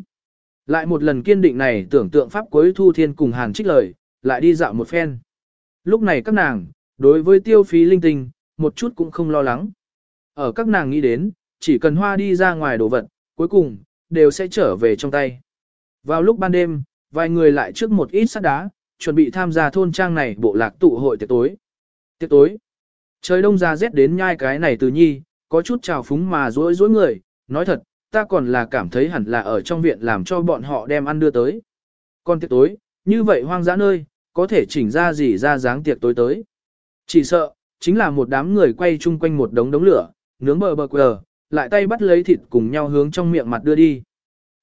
Lại một lần kiên định này tưởng tượng pháp cuối thu thiên cùng hàn trích lời, lại đi dạo một phen. Lúc này các nàng, đối với tiêu phí linh tinh, một chút cũng không lo lắng. Ở các nàng nghĩ đến, chỉ cần hoa đi ra ngoài đồ vật, cuối cùng, đều sẽ trở về trong tay. Vào lúc ban đêm, vài người lại trước một ít sắt đá, chuẩn bị tham gia thôn trang này bộ lạc tụ hội tiệc tối. Tiệc tối. Trời đông ra rét đến nhai cái này từ nhi, có chút trào phúng mà rối rối người, nói thật, ta còn là cảm thấy hẳn là ở trong viện làm cho bọn họ đem ăn đưa tới. Còn tiệc tối, như vậy hoang dã nơi, có thể chỉnh ra gì ra dáng tiệc tối tới. Chỉ sợ, chính là một đám người quay chung quanh một đống đống lửa, nướng bờ bờ quờ, lại tay bắt lấy thịt cùng nhau hướng trong miệng mặt đưa đi.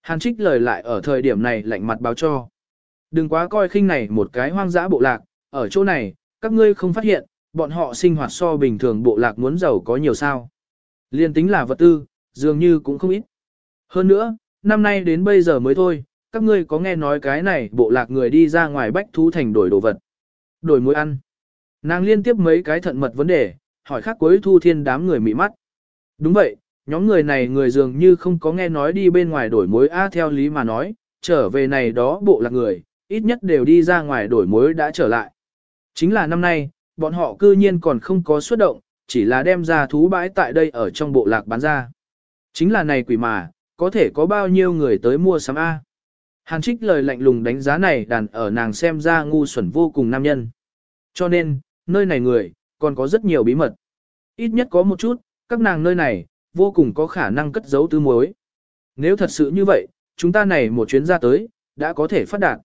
Hàn trích lời lại ở thời điểm này lạnh mặt báo cho. Đừng quá coi khinh này một cái hoang dã bộ lạc, ở chỗ này, các ngươi không phát hiện, bọn họ sinh hoạt so bình thường bộ lạc muốn giàu có nhiều sao. Liên tính là vật tư, dường như cũng không ít. Hơn nữa, năm nay đến bây giờ mới thôi, các ngươi có nghe nói cái này bộ lạc người đi ra ngoài bách thú thành đổi đồ vật. Đổi muối ăn. Nàng liên tiếp mấy cái thận mật vấn đề, hỏi khác cuối thu thiên đám người mị mắt. Đúng vậy, nhóm người này người dường như không có nghe nói đi bên ngoài đổi mối A theo lý mà nói, trở về này đó bộ lạc người, ít nhất đều đi ra ngoài đổi mối đã trở lại. Chính là năm nay, bọn họ cư nhiên còn không có xuất động, chỉ là đem ra thú bãi tại đây ở trong bộ lạc bán ra. Chính là này quỷ mà, có thể có bao nhiêu người tới mua sắm A. Hàn trích lời lạnh lùng đánh giá này đàn ở nàng xem ra ngu xuẩn vô cùng nam nhân. Cho nên, nơi này người, còn có rất nhiều bí mật. Ít nhất có một chút, các nàng nơi này, vô cùng có khả năng cất giấu tư muối. Nếu thật sự như vậy, chúng ta này một chuyến ra tới, đã có thể phát đạt.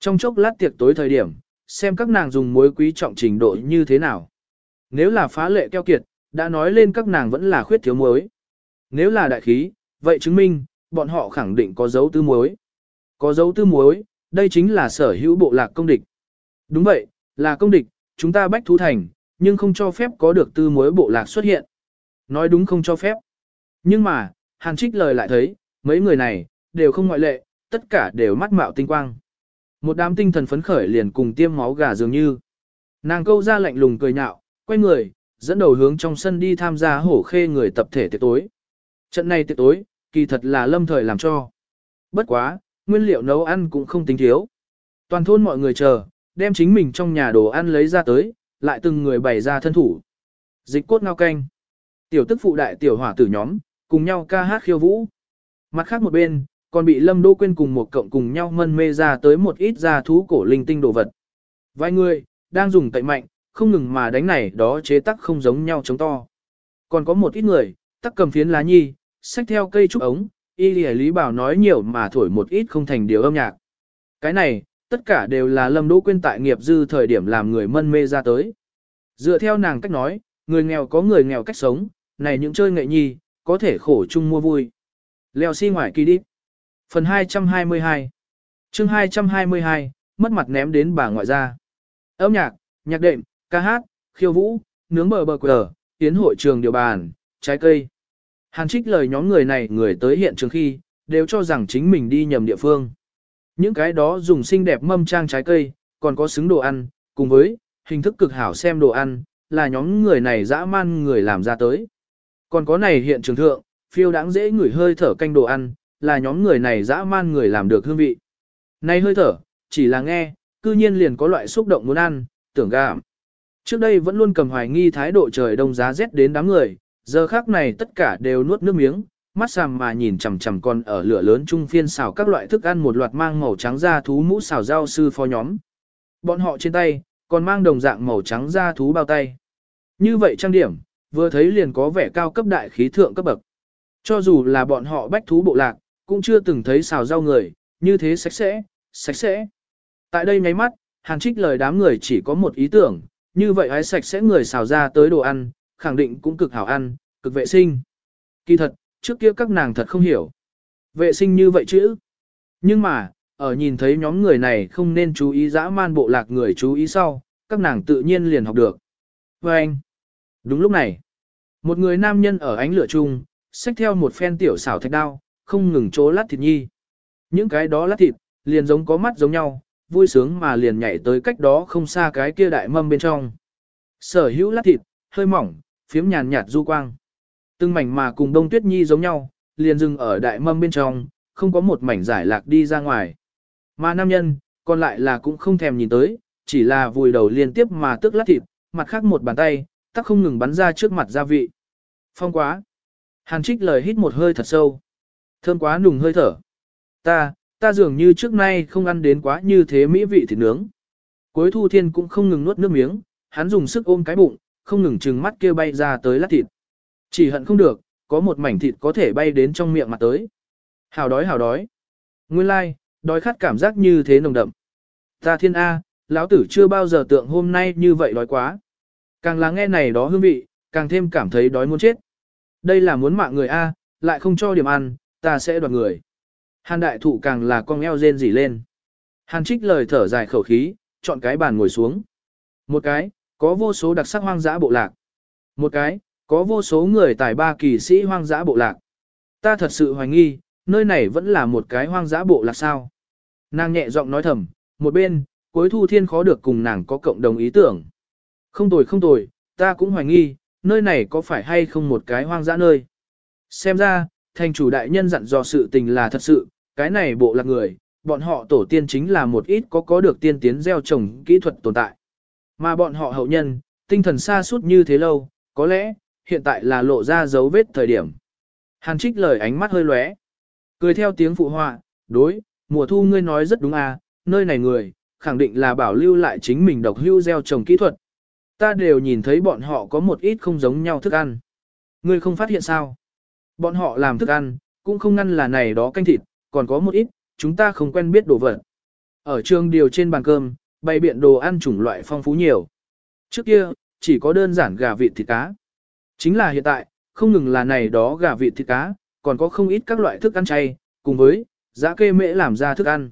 Trong chốc lát tiệc tối thời điểm, xem các nàng dùng muối quý trọng trình độ như thế nào. Nếu là phá lệ keo kiệt, đã nói lên các nàng vẫn là khuyết thiếu muối. Nếu là đại khí, vậy chứng minh, bọn họ khẳng định có dấu tư muối. Có dấu tư muối, đây chính là sở hữu bộ lạc công địch. Đúng vậy, là công địch, chúng ta bách thú thành, nhưng không cho phép có được tư muối bộ lạc xuất hiện. Nói đúng không cho phép. Nhưng mà, Hàn Trích lời lại thấy, mấy người này, đều không ngoại lệ, tất cả đều mắt mạo tinh quang. Một đám tinh thần phấn khởi liền cùng tiêm máu gà dường như. Nàng câu ra lạnh lùng cười nhạo, quay người, dẫn đầu hướng trong sân đi tham gia hổ khê người tập thể tiệc tối. Trận này tiệc tối, kỳ thật là lâm thời làm cho. Bất quá, nguyên liệu nấu ăn cũng không tính thiếu. Toàn thôn mọi người chờ, đem chính mình trong nhà đồ ăn lấy ra tới, lại từng người bày ra thân thủ. Dịch cốt ngao canh. Tiểu tức phụ đại tiểu hỏa tử nhóm, cùng nhau ca hát khiêu vũ. Mặt khác một bên, còn bị Lâm Đô Quyên cùng một cộng cùng nhau mân mê ra tới một ít gia thú cổ linh tinh đồ vật. Vài người, đang dùng cậy mạnh, không ngừng mà đánh này đó chế tắc không giống nhau chống to. Còn có một ít người, tắc cầm phiến lá nhi, xách theo cây trúc ống, y lì lý bảo nói nhiều mà thổi một ít không thành điều âm nhạc. Cái này, tất cả đều là Lâm Đỗ Quyên tại nghiệp dư thời điểm làm người mân mê ra tới. Dựa theo nàng cách nói, người nghèo có người nghèo cách sống, này những chơi nghệ nhi, có thể khổ chung mua vui. Leo xi si ngoài kỳ đi. Phần 222 chương 222, mất mặt ném đến bà ngoại ra Âm nhạc, nhạc đệm, ca hát, khiêu vũ, nướng bờ bờ quờ, tiến hội trường điều bàn, trái cây. Hàn trích lời nhóm người này người tới hiện trường khi, đều cho rằng chính mình đi nhầm địa phương. Những cái đó dùng xinh đẹp mâm trang trái cây, còn có xứng đồ ăn, cùng với hình thức cực hảo xem đồ ăn, là nhóm người này dã man người làm ra tới. Còn có này hiện trường thượng, phiêu đáng dễ ngửi hơi thở canh đồ ăn, là nhóm người này dã man người làm được hương vị. Này hơi thở, chỉ là nghe, cư nhiên liền có loại xúc động muốn ăn, tưởng gạm. Trước đây vẫn luôn cầm hoài nghi thái độ trời đông giá rét đến đám người, giờ khác này tất cả đều nuốt nước miếng, mắt sàm mà nhìn chằm chằm còn ở lửa lớn trung phiên xào các loại thức ăn một loạt mang màu trắng da thú mũ xào rau sư phó nhóm. Bọn họ trên tay, còn mang đồng dạng màu trắng da thú bao tay. Như vậy trang điểm, vừa thấy liền có vẻ cao cấp đại khí thượng cấp bậc. Cho dù là bọn họ bách thú bộ lạc, cũng chưa từng thấy xào rau người, như thế sạch sẽ, sạch sẽ. Tại đây nháy mắt, hàn trích lời đám người chỉ có một ý tưởng, như vậy ái sạch sẽ người xào ra tới đồ ăn, khẳng định cũng cực hảo ăn, cực vệ sinh. Kỳ thật, trước kia các nàng thật không hiểu. Vệ sinh như vậy chứ. Nhưng mà, ở nhìn thấy nhóm người này không nên chú ý dã man bộ lạc người chú ý sau, các nàng tự nhiên liền học được. Và anh, đúng lúc này, một người nam nhân ở ánh lửa chung, xách theo một phen tiểu xảo thạch đao, không ngừng chố lát thịt nhi. Những cái đó lát thịt, liền giống có mắt giống nhau, vui sướng mà liền nhảy tới cách đó không xa cái kia đại mâm bên trong. Sở hữu lát thịt, hơi mỏng, phiếm nhàn nhạt du quang. Từng mảnh mà cùng đông tuyết nhi giống nhau, liền dừng ở đại mâm bên trong, không có một mảnh giải lạc đi ra ngoài. Mà nam nhân, còn lại là cũng không thèm nhìn tới, chỉ là vùi đầu liên tiếp mà tức lát thịt, mặt khác một bàn tay, tắc không ngừng bắn ra trước mặt gia vị. Phong quá. Hàn trích lời hít một hơi thật sâu. Thơm quá nùng hơi thở. Ta, ta dường như trước nay không ăn đến quá như thế mỹ vị thịt nướng. Cuối thu thiên cũng không ngừng nuốt nước miếng, hắn dùng sức ôm cái bụng, không ngừng trừng mắt kia bay ra tới lát thịt. Chỉ hận không được, có một mảnh thịt có thể bay đến trong miệng mặt tới. Hào đói hào đói. Nguyên lai, like, đói khát cảm giác như thế nồng đậm. Ta thiên A, lão tử chưa bao giờ tượng hôm nay như vậy đói quá. Càng là nghe này đó hương vị, càng thêm cảm thấy đói muốn chết. Đây là muốn mạng người A, lại không cho điểm ăn, ta sẽ đoạt người. Hàn đại thụ càng là con eo rên rỉ lên. Hàn trích lời thở dài khẩu khí, chọn cái bàn ngồi xuống. Một cái, có vô số đặc sắc hoang dã bộ lạc. Một cái, có vô số người tài ba kỳ sĩ hoang dã bộ lạc. Ta thật sự hoài nghi, nơi này vẫn là một cái hoang dã bộ lạc sao. Nàng nhẹ giọng nói thầm, một bên, cuối thu thiên khó được cùng nàng có cộng đồng ý tưởng. Không tồi không tồi, ta cũng hoài nghi, nơi này có phải hay không một cái hoang dã nơi. Xem ra, thành chủ đại nhân dặn dò sự tình là thật sự, cái này bộ lạc người, bọn họ tổ tiên chính là một ít có có được tiên tiến gieo trồng kỹ thuật tồn tại. Mà bọn họ hậu nhân, tinh thần xa suốt như thế lâu, có lẽ, hiện tại là lộ ra dấu vết thời điểm. Hàn trích lời ánh mắt hơi lóe, cười theo tiếng phụ họa, đối, mùa thu ngươi nói rất đúng à, nơi này người, khẳng định là bảo lưu lại chính mình độc hưu gieo trồng kỹ thuật. Ta đều nhìn thấy bọn họ có một ít không giống nhau thức ăn. Ngươi không phát hiện sao? Bọn họ làm thức ăn, cũng không ngăn là này đó canh thịt, còn có một ít, chúng ta không quen biết đồ vật. Ở trường điều trên bàn cơm, bày biện đồ ăn chủng loại phong phú nhiều. Trước kia, chỉ có đơn giản gà vịt thịt cá. Chính là hiện tại, không ngừng là này đó gà vịt thịt cá, còn có không ít các loại thức ăn chay, cùng với, giá kê mễ làm ra thức ăn.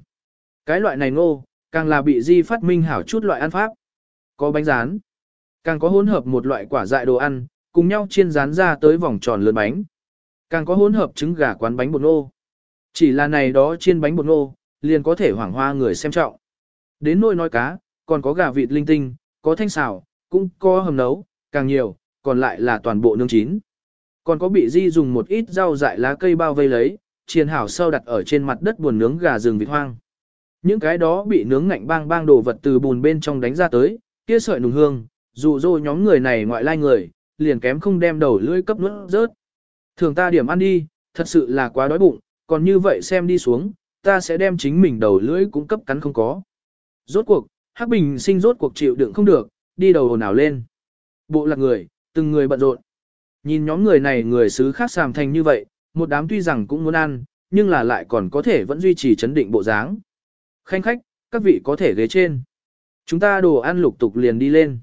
Cái loại này ngô, càng là bị di phát minh hảo chút loại ăn pháp. Có bánh rán, càng có hỗn hợp một loại quả dại đồ ăn, cùng nhau chiên rán ra tới vòng tròn lớn bánh. Càng có hỗn hợp trứng gà quán bánh bột ngô. Chỉ là này đó chiên bánh bột ngô, liền có thể hoảng hoa người xem trọng. Đến nôi nói cá, còn có gà vịt linh tinh, có thanh xào, cũng có hầm nấu, càng nhiều, còn lại là toàn bộ nướng chín. Còn có bị di dùng một ít rau dại lá cây bao vây lấy, chiên hảo sâu đặt ở trên mặt đất buồn nướng gà rừng vịt hoang. Những cái đó bị nướng ngạnh bang bang đồ vật từ bùn bên trong đánh ra tới, kia sợi nùng hương, dụ dỗ nhóm người này ngoại lai người, liền kém không đem đầu lưỡi cấp nuốt rớt. Thường ta điểm ăn đi, thật sự là quá đói bụng, còn như vậy xem đi xuống, ta sẽ đem chính mình đầu lưỡi cũng cấp cắn không có. Rốt cuộc, Hắc Bình sinh rốt cuộc chịu đựng không được, đi đầu hồn ảo lên. Bộ lạc người, từng người bận rộn. Nhìn nhóm người này người xứ khác sàm thành như vậy, một đám tuy rằng cũng muốn ăn, nhưng là lại còn có thể vẫn duy trì chấn định bộ dáng. Khanh khách, Các vị có thể ghế trên. Chúng ta đồ ăn lục tục liền đi lên.